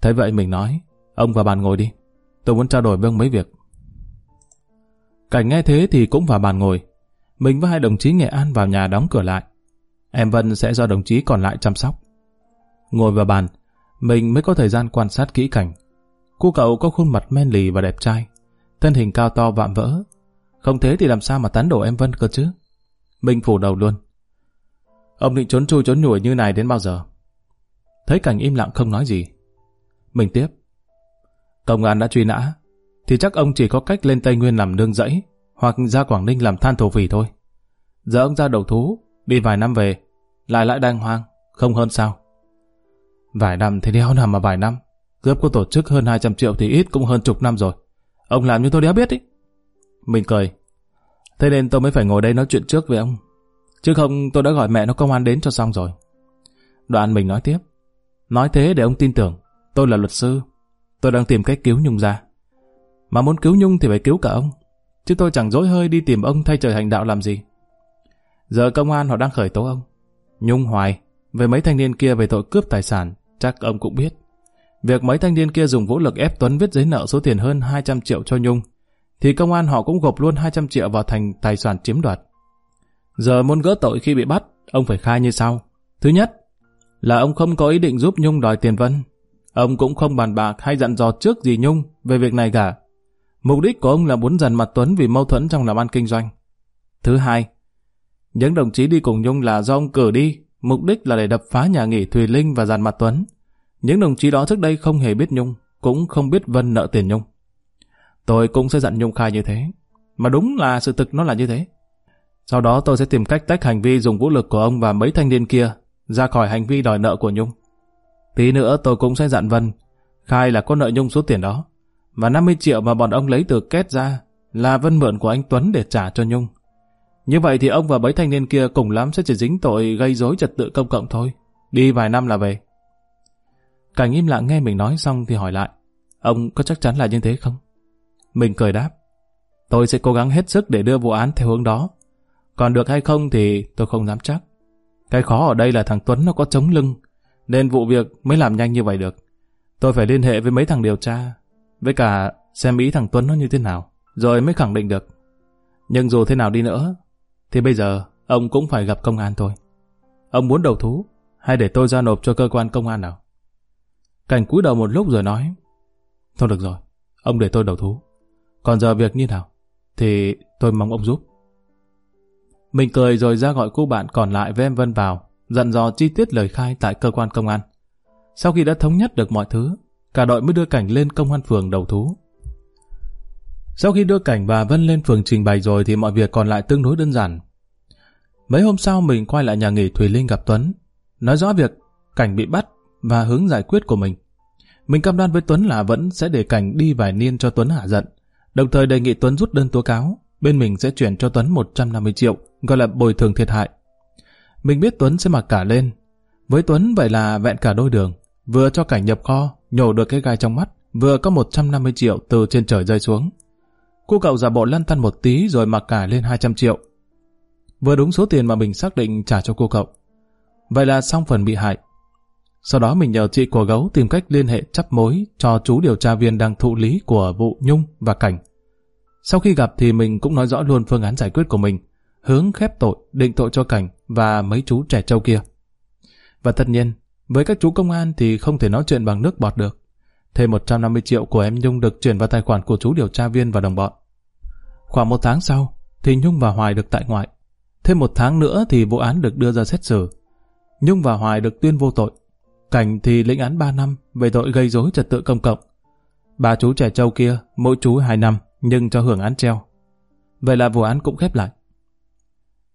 Thấy vậy mình nói, ông vào bàn ngồi đi. Tôi muốn trao đổi với ông mấy việc. Cảnh nghe thế thì cũng vào bàn ngồi. Mình với hai đồng chí Nghệ An vào nhà đóng cửa lại. Em Vân sẽ do đồng chí còn lại chăm sóc. Ngồi vào bàn, mình mới có thời gian quan sát kỹ cảnh. Cô cậu có khuôn mặt men lì và đẹp trai, thân hình cao to vạm vỡ. Không thế thì làm sao mà tán đổ em Vân cơ chứ? Mình phủ đầu luôn. Ông định trốn chui trốn nhủi như này đến bao giờ? Thấy cảnh im lặng không nói gì. Mình tiếp. Công an đã truy nã. thì chắc ông chỉ có cách lên Tây Nguyên làm nương rẫy, hoặc ra Quảng Ninh làm than thổ phỉ thôi. Giờ ông ra đầu thú, đi vài năm về, lại lại đang hoang, không hơn sao. Vài năm thì đéo nào mà vài năm, cướp có tổ chức hơn 200 triệu thì ít cũng hơn chục năm rồi. Ông làm như tôi đéo biết ý. Mình cười. Thế nên tôi mới phải ngồi đây nói chuyện trước với ông. Chứ không tôi đã gọi mẹ nó công an đến cho xong rồi. Đoạn mình nói tiếp. Nói thế để ông tin tưởng. Tôi là luật sư. Tôi đang tìm cách cứu Nhung ra. Mà muốn cứu Nhung thì phải cứu cả ông. Chứ tôi chẳng dối hơi đi tìm ông thay trời hành đạo làm gì. Giờ công an họ đang khởi tố ông. Nhung hoài. Về mấy thanh niên kia về tội cướp tài sản. Chắc ông cũng biết. Việc mấy thanh niên kia dùng vũ lực ép Tuấn viết giấy nợ số tiền hơn 200 triệu cho Nhung. Thì công an họ cũng gộp luôn 200 triệu vào thành tài sản chiếm đoạt. Giờ muốn gỡ tội khi bị bắt, ông phải khai như sau. Thứ nhất, là ông không có ý định giúp Nhung đòi tiền Vân. Ông cũng không bàn bạc hay dặn dò trước gì Nhung về việc này cả. Mục đích của ông là muốn dần mặt Tuấn vì mâu thuẫn trong làm ăn kinh doanh. Thứ hai, những đồng chí đi cùng Nhung là do ông cử đi, mục đích là để đập phá nhà nghỉ Thùy Linh và dàn mặt Tuấn. Những đồng chí đó trước đây không hề biết Nhung, cũng không biết Vân nợ tiền Nhung. Tôi cũng sẽ dặn Nhung khai như thế. Mà đúng là sự thực nó là như thế. Sau đó tôi sẽ tìm cách tách hành vi dùng vũ lực của ông và mấy thanh niên kia ra khỏi hành vi đòi nợ của Nhung. Tí nữa tôi cũng sẽ dặn Vân khai là có nợ Nhung số tiền đó. Và 50 triệu mà bọn ông lấy từ kết ra là Vân mượn của anh Tuấn để trả cho Nhung. Như vậy thì ông và mấy thanh niên kia cùng lắm sẽ chỉ dính tội gây rối trật tự công cộng thôi. Đi vài năm là về. Cảnh im lặng nghe mình nói xong thì hỏi lại. Ông có chắc chắn là như thế không? Mình cười đáp. Tôi sẽ cố gắng hết sức để đưa vụ án theo hướng đó. Còn được hay không thì tôi không dám chắc. Cái khó ở đây là thằng Tuấn nó có chống lưng, nên vụ việc mới làm nhanh như vậy được. Tôi phải liên hệ với mấy thằng điều tra, với cả xem ý thằng Tuấn nó như thế nào, rồi mới khẳng định được. Nhưng dù thế nào đi nữa, thì bây giờ ông cũng phải gặp công an thôi. Ông muốn đầu thú, hay để tôi ra nộp cho cơ quan công an nào? Cảnh cúi đầu một lúc rồi nói, Thôi được rồi, ông để tôi đầu thú. Còn giờ việc như nào, thì tôi mong ông giúp. Mình cười rồi ra gọi cô bạn còn lại với em Vân vào, dặn dò chi tiết lời khai tại cơ quan công an. Sau khi đã thống nhất được mọi thứ, cả đội mới đưa Cảnh lên công an phường đầu thú. Sau khi đưa Cảnh và Vân lên phường trình bày rồi thì mọi việc còn lại tương đối đơn giản. Mấy hôm sau mình quay lại nhà nghỉ Thùy Linh gặp Tuấn, nói rõ việc Cảnh bị bắt và hướng giải quyết của mình. Mình cam đoan với Tuấn là vẫn sẽ để Cảnh đi vài niên cho Tuấn hạ giận, đồng thời đề nghị Tuấn rút đơn tố cáo, bên mình sẽ chuyển cho Tuấn 150 triệu, gọi là bồi thường thiệt hại. Mình biết Tuấn sẽ mặc cả lên. Với Tuấn vậy là vẹn cả đôi đường, vừa cho cảnh nhập kho, nhổ được cái gai trong mắt, vừa có 150 triệu từ trên trời rơi xuống. Cô cậu giả bộ lăn tăn một tí rồi mặc cả lên 200 triệu. Vừa đúng số tiền mà mình xác định trả cho cô cậu. Vậy là xong phần bị hại. Sau đó mình nhờ chị của gấu tìm cách liên hệ chấp mối cho chú điều tra viên đang thụ lý của vụ Nhung và Cảnh. Sau khi gặp thì mình cũng nói rõ luôn phương án giải quyết của mình, hướng khép tội, định tội cho Cảnh và mấy chú trẻ trâu kia. Và tất nhiên, với các chú công an thì không thể nói chuyện bằng nước bọt được. Thêm 150 triệu của em Nhung được chuyển vào tài khoản của chú điều tra viên và đồng bọn. Khoảng một tháng sau, thì Nhung và Hoài được tại ngoại. Thêm một tháng nữa thì vụ án được đưa ra xét xử. Nhung và Hoài được tuyên vô tội. Cảnh thì lĩnh án 3 năm về tội gây rối trật tự công cộng. Ba chú trẻ trâu kia, mỗi chú 2 năm, nhưng cho hưởng án treo. Vậy là vụ án cũng khép lại.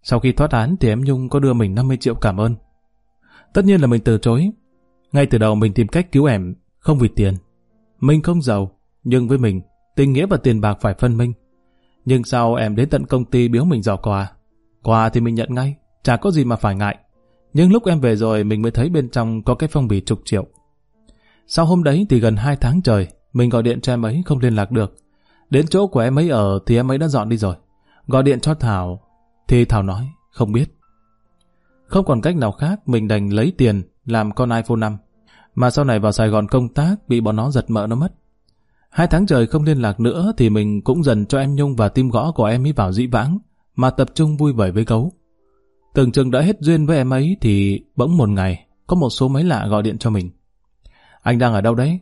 Sau khi thoát án thì em Nhung có đưa mình 50 triệu cảm ơn. Tất nhiên là mình từ chối. Ngay từ đầu mình tìm cách cứu em, không vì tiền. Mình không giàu, nhưng với mình, tình nghĩa và tiền bạc phải phân minh. Nhưng sau em đến tận công ty biếu mình giỏ quà. Quà thì mình nhận ngay, chả có gì mà phải ngại. Nhưng lúc em về rồi mình mới thấy bên trong có cái phong bì chục triệu. Sau hôm đấy thì gần 2 tháng trời, mình gọi điện cho em ấy không liên lạc được. Đến chỗ của em ấy ở thì em ấy đã dọn đi rồi. Gọi điện cho Thảo thì Thảo nói không biết. Không còn cách nào khác mình đành lấy tiền làm con iPhone 5. Mà sau này vào Sài Gòn công tác bị bọn nó giật mỡ nó mất. Hai tháng trời không liên lạc nữa thì mình cũng dần cho em Nhung và tim gõ của em ấy vào dĩ vãng mà tập trung vui vẻ với gấu. Tưởng chừng đã hết duyên với em ấy thì bỗng một ngày có một số máy lạ gọi điện cho mình. Anh đang ở đâu đấy?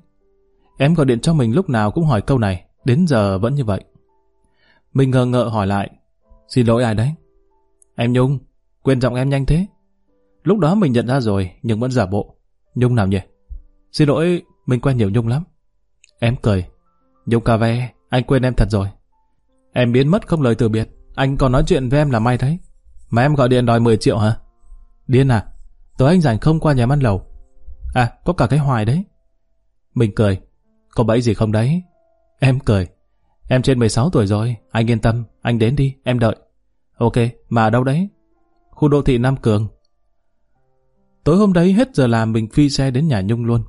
Em gọi điện cho mình lúc nào cũng hỏi câu này, đến giờ vẫn như vậy. Mình ngờ ngợ hỏi lại, xin lỗi ai đấy? Em Nhung, quên giọng em nhanh thế. Lúc đó mình nhận ra rồi, nhưng vẫn giả bộ. Nhung nào nhỉ? Xin lỗi, mình quen nhiều Nhung lắm. Em cười. Nhung cà ve, Anh quên em thật rồi. Em biến mất không lời từ biệt. Anh còn nói chuyện với em là may đấy. Mà em gọi điện đòi 10 triệu hả? Điên à? Tối anh rảnh không qua nhà ăn lầu. À, có cả cái hoài đấy. Mình cười. Có bẫy gì không đấy? Em cười. Em trên 16 tuổi rồi, anh yên tâm, anh đến đi, em đợi. Ok, mà đâu đấy? Khu đô thị Nam Cường. Tối hôm đấy hết giờ làm mình phi xe đến nhà Nhung luôn.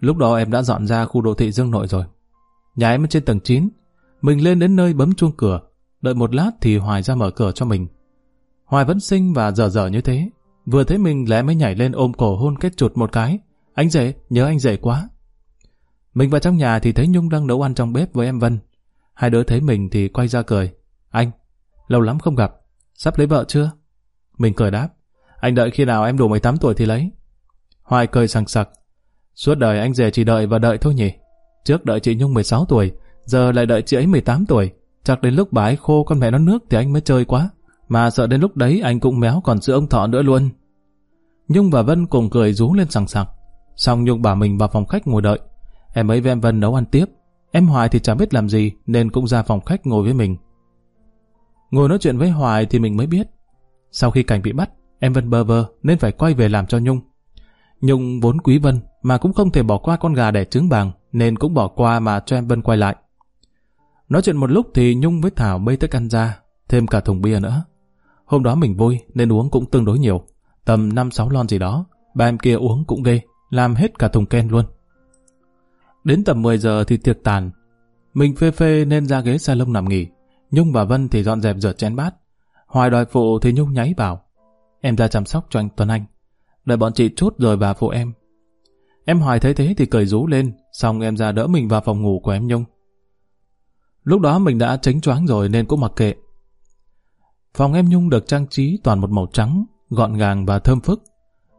Lúc đó em đã dọn ra khu đô thị Dương Nội rồi. Nhà em trên tầng 9. Mình lên đến nơi bấm chuông cửa. Đợi một lát thì Hoài ra mở cửa cho mình. Hoài vẫn xinh và dở dở như thế. Vừa thấy mình lẽ mới nhảy lên ôm cổ hôn kết chuột một cái. Anh rể, nhớ anh rể quá. Mình vào trong nhà thì thấy Nhung đang nấu ăn trong bếp với em Vân. Hai đứa thấy mình thì quay ra cười. Anh, lâu lắm không gặp. Sắp lấy vợ chưa? Mình cười đáp. Anh đợi khi nào em đủ 18 tuổi thì lấy. Hoài cười sằng sặc. Suốt đời anh rể chỉ đợi và đợi thôi nhỉ. Trước đợi chị Nhung 16 tuổi, giờ lại đợi chị ấy 18 tuổi. Chắc đến lúc bà ấy khô con mẹ nó nước thì anh mới chơi quá. Mà sợ đến lúc đấy anh cũng méo còn sữa ông thọ nữa luôn. Nhung và Vân cùng cười rú lên sằng sặc. Xong Nhung bảo mình vào phòng khách ngồi đợi. Em ấy với em Vân nấu ăn tiếp. Em Hoài thì chẳng biết làm gì nên cũng ra phòng khách ngồi với mình. Ngồi nói chuyện với Hoài thì mình mới biết. Sau khi Cảnh bị bắt, em Vân bơ vơ nên phải quay về làm cho Nhung. Nhung vốn quý Vân mà cũng không thể bỏ qua con gà đẻ trứng bằng nên cũng bỏ qua mà cho em Vân quay lại. Nói chuyện một lúc thì Nhung với Thảo bê thức ăn ra, thêm cả thùng bia nữa. Hôm đó mình vui nên uống cũng tương đối nhiều, tầm 5-6 lon gì đó. Ba em kia uống cũng ghê, làm hết cả thùng ken luôn. Đến tầm 10 giờ thì tiệc tàn. Mình phê phê nên ra ghế salon nằm nghỉ. Nhung và Vân thì dọn dẹp rửa chén bát. Hoài đòi phụ thì Nhung nháy bảo. Em ra chăm sóc cho anh Tuấn Anh. Đợi bọn chị chốt rồi bà phụ em. Em Hoài thấy thế thì cười rú lên, xong em ra đỡ mình vào phòng ngủ của em Nhung. Lúc đó mình đã tránh choáng rồi nên cũng mặc kệ. Phòng em Nhung được trang trí toàn một màu trắng, gọn gàng và thơm phức.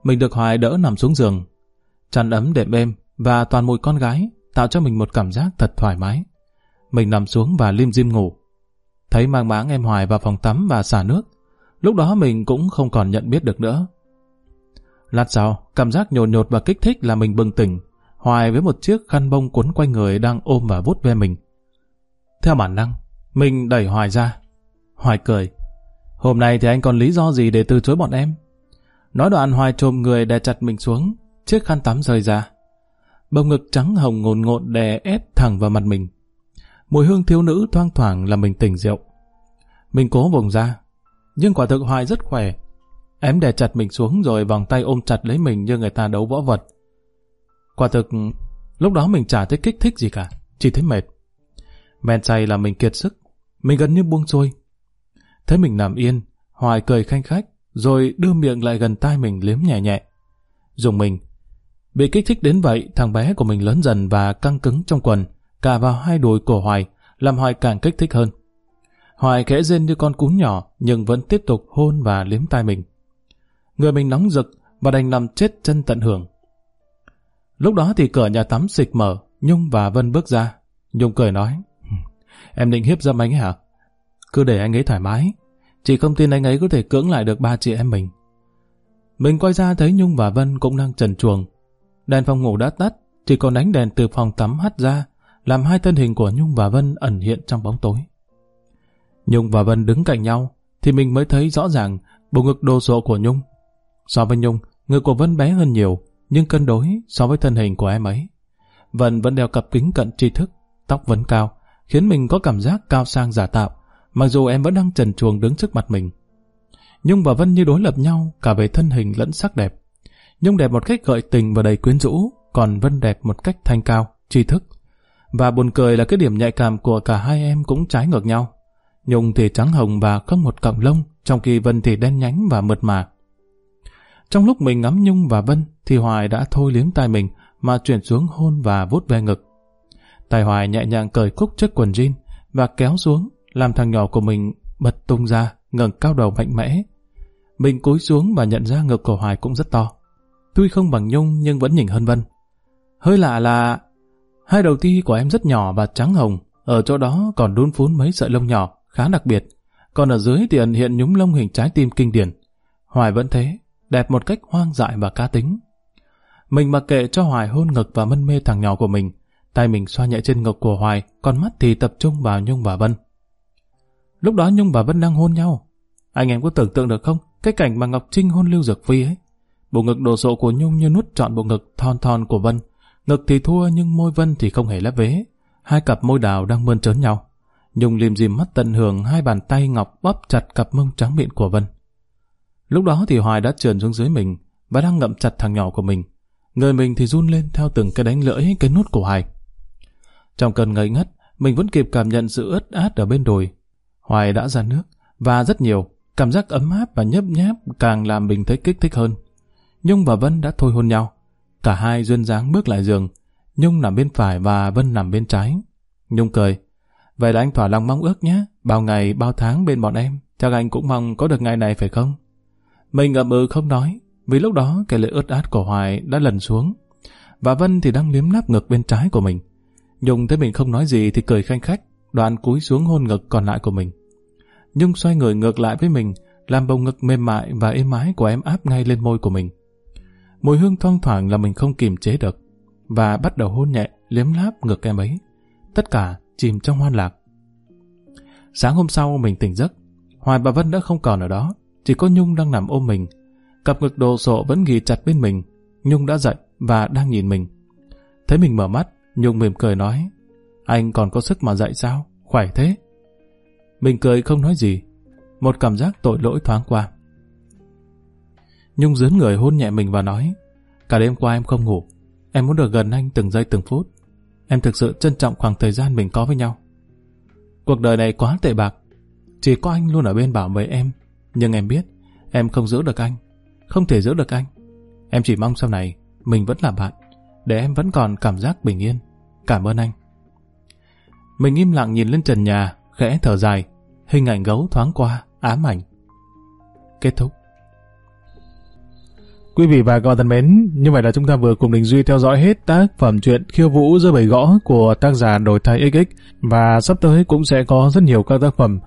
Mình được Hoài đỡ nằm xuống giường. Chăn ấm đệm êm và toàn mùi con gái tạo cho mình một cảm giác thật thoải mái. Mình nằm xuống và lim dim ngủ. Thấy mang máng em Hoài vào phòng tắm và xả nước. Lúc đó mình cũng không còn nhận biết được nữa. Lát sau, cảm giác nhột nhột và kích thích là mình bừng tỉnh. Hoài với một chiếc khăn bông cuốn quanh người đang ôm và vuốt ve mình. Theo bản năng, mình đẩy Hoài ra. Hoài cười. Hôm nay thì anh còn lý do gì để từ chối bọn em? Nói đoạn Hoài trồm người đè chặt mình xuống, chiếc khăn tắm rơi ra. Bông ngực trắng hồng ngồn ngộn đè ép thẳng vào mặt mình. Mùi hương thiếu nữ thoang thoảng làm mình tỉnh rượu. Mình cố vùng ra, nhưng quả thực Hoài rất khỏe. Em đè chặt mình xuống rồi vòng tay ôm chặt lấy mình như người ta đấu võ vật. Quả thực, lúc đó mình chả thấy kích thích gì cả, chỉ thấy mệt. Men say là mình kiệt sức, mình gần như buông xuôi. Thấy mình nằm yên, Hoài cười khanh khách, rồi đưa miệng lại gần tai mình liếm nhẹ nhẹ. Dùng mình, Bị kích thích đến vậy, thằng bé của mình lớn dần và căng cứng trong quần, cả vào hai đùi của Hoài, làm Hoài càng kích thích hơn. Hoài khẽ rên như con cún nhỏ, nhưng vẫn tiếp tục hôn và liếm tai mình. Người mình nóng rực và đành nằm chết chân tận hưởng. Lúc đó thì cửa nhà tắm xịch mở, Nhung và Vân bước ra. Nhung cười nói, em định hiếp dâm anh ấy hả? Cứ để anh ấy thoải mái. Chị không tin anh ấy có thể cưỡng lại được ba chị em mình. Mình quay ra thấy Nhung và Vân cũng đang trần chuồng, Đèn phòng ngủ đã tắt, chỉ còn ánh đèn từ phòng tắm hắt ra, làm hai thân hình của Nhung và Vân ẩn hiện trong bóng tối. Nhung và Vân đứng cạnh nhau, thì mình mới thấy rõ ràng bộ ngực đồ sộ của Nhung. So với Nhung, người của Vân bé hơn nhiều, nhưng cân đối so với thân hình của em ấy. Vân vẫn đeo cặp kính cận tri thức, tóc vẫn cao, khiến mình có cảm giác cao sang giả tạo, mặc dù em vẫn đang trần truồng đứng trước mặt mình. Nhung và Vân như đối lập nhau cả về thân hình lẫn sắc đẹp. Nhung đẹp một cách gợi tình và đầy quyến rũ, còn Vân đẹp một cách thanh cao, tri thức. Và buồn cười là cái điểm nhạy cảm của cả hai em cũng trái ngược nhau. Nhung thì trắng hồng và không một cọng lông, trong khi Vân thì đen nhánh và mượt mà. Trong lúc mình ngắm Nhung và Vân, thì Hoài đã thôi liếm tai mình mà chuyển xuống hôn và vuốt ve ngực. Tài Hoài nhẹ nhàng cởi cúc chiếc quần jean và kéo xuống, làm thằng nhỏ của mình bật tung ra, ngẩng cao đầu mạnh mẽ. Mình cúi xuống và nhận ra ngực của Hoài cũng rất to. Tuy không bằng Nhung nhưng vẫn nhỉnh hơn Vân. Hơi lạ là hai đầu ti của em rất nhỏ và trắng hồng, ở chỗ đó còn đun phún mấy sợi lông nhỏ, khá đặc biệt. Còn ở dưới thì ẩn hiện nhúng lông hình trái tim kinh điển. Hoài vẫn thế, đẹp một cách hoang dại và cá tính. Mình mặc kệ cho Hoài hôn ngực và mân mê thằng nhỏ của mình, tay mình xoa nhẹ trên ngực của Hoài, còn mắt thì tập trung vào Nhung và Vân. Lúc đó Nhung và Vân đang hôn nhau. Anh em có tưởng tượng được không? Cái cảnh mà Ngọc Trinh hôn Lưu Dược Phi ấy. Bộ ngực đồ sộ của Nhung như nút trọn bộ ngực thon thon của Vân. Ngực thì thua nhưng môi Vân thì không hề lép vế. Hai cặp môi đào đang mơn trớn nhau. Nhung liềm dìm mắt tận hưởng hai bàn tay ngọc bóp chặt cặp mông trắng miệng của Vân. Lúc đó thì Hoài đã trườn xuống dưới mình và đang ngậm chặt thằng nhỏ của mình. Người mình thì run lên theo từng cái đánh lưỡi cái nút của Hoài. Trong cơn ngây ngất, mình vẫn kịp cảm nhận sự ướt át ở bên đùi. Hoài đã ra nước, và rất nhiều, cảm giác ấm áp và nhấp nháp càng làm mình thấy kích thích hơn. Nhung và Vân đã thôi hôn nhau. Cả hai duyên dáng bước lại giường. Nhung nằm bên phải và Vân nằm bên trái. Nhung cười. Vậy là anh thỏa lòng mong ước nhé. Bao ngày, bao tháng bên bọn em. Chắc anh cũng mong có được ngày này phải không? Mình ngậm ừ không nói. Vì lúc đó cái lưỡi ướt át của Hoài đã lần xuống. Và Vân thì đang liếm nắp ngực bên trái của mình. Nhung thấy mình không nói gì thì cười khanh khách, đoạn cúi xuống hôn ngực còn lại của mình. Nhung xoay người ngược lại với mình, làm bầu ngực mềm mại và êm ái của em áp ngay lên môi của mình. Mùi hương thoang thoảng là mình không kiềm chế được, và bắt đầu hôn nhẹ, liếm láp ngực em ấy. Tất cả chìm trong hoan lạc. Sáng hôm sau mình tỉnh giấc, Hoài và Vân đã không còn ở đó, chỉ có Nhung đang nằm ôm mình. Cặp ngực đồ sộ vẫn ghi chặt bên mình. Nhung đã dậy và đang nhìn mình. Thấy mình mở mắt, Nhung mỉm cười nói, anh còn có sức mà dậy sao? Khỏe thế. Mình cười không nói gì. Một cảm giác tội lỗi thoáng qua. Nhung dướn người hôn nhẹ mình và nói, cả đêm qua em không ngủ. Em muốn được gần anh từng giây từng phút. Em thực sự trân trọng khoảng thời gian mình có với nhau. Cuộc đời này quá tệ bạc. Chỉ có anh luôn ở bên bảo vệ em. Nhưng em biết, em không giữ được anh. Không thể giữ được anh. Em chỉ mong sau này, mình vẫn là bạn. Để em vẫn còn cảm giác bình yên. Cảm ơn anh. Mình im lặng nhìn lên trần nhà, khẽ thở dài. Hình ảnh gấu thoáng qua, ám ảnh. Kết thúc. Quý vị và các bạn thân mến, như vậy là chúng ta vừa cùng Đình Duy theo dõi hết tác phẩm truyện Khiêu Vũ giữa bảy gõ của tác giả đổi thay XX và sắp tới cũng sẽ có rất nhiều các tác phẩm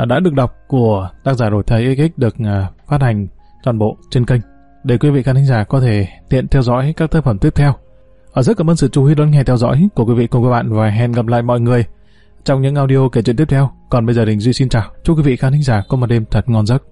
À, đã được đọc của tác giả đổi thời XX được à, phát hành toàn bộ trên kênh để quý vị khán thính giả có thể tiện theo dõi các tác phẩm tiếp theo. Ở rất cảm ơn sự chú ý đón nghe theo dõi của quý vị cùng các bạn và hẹn gặp lại mọi người trong những audio kể chuyện tiếp theo. Còn bây giờ Đình Duy xin chào. Chúc quý vị khán thính giả có một đêm thật ngon giấc.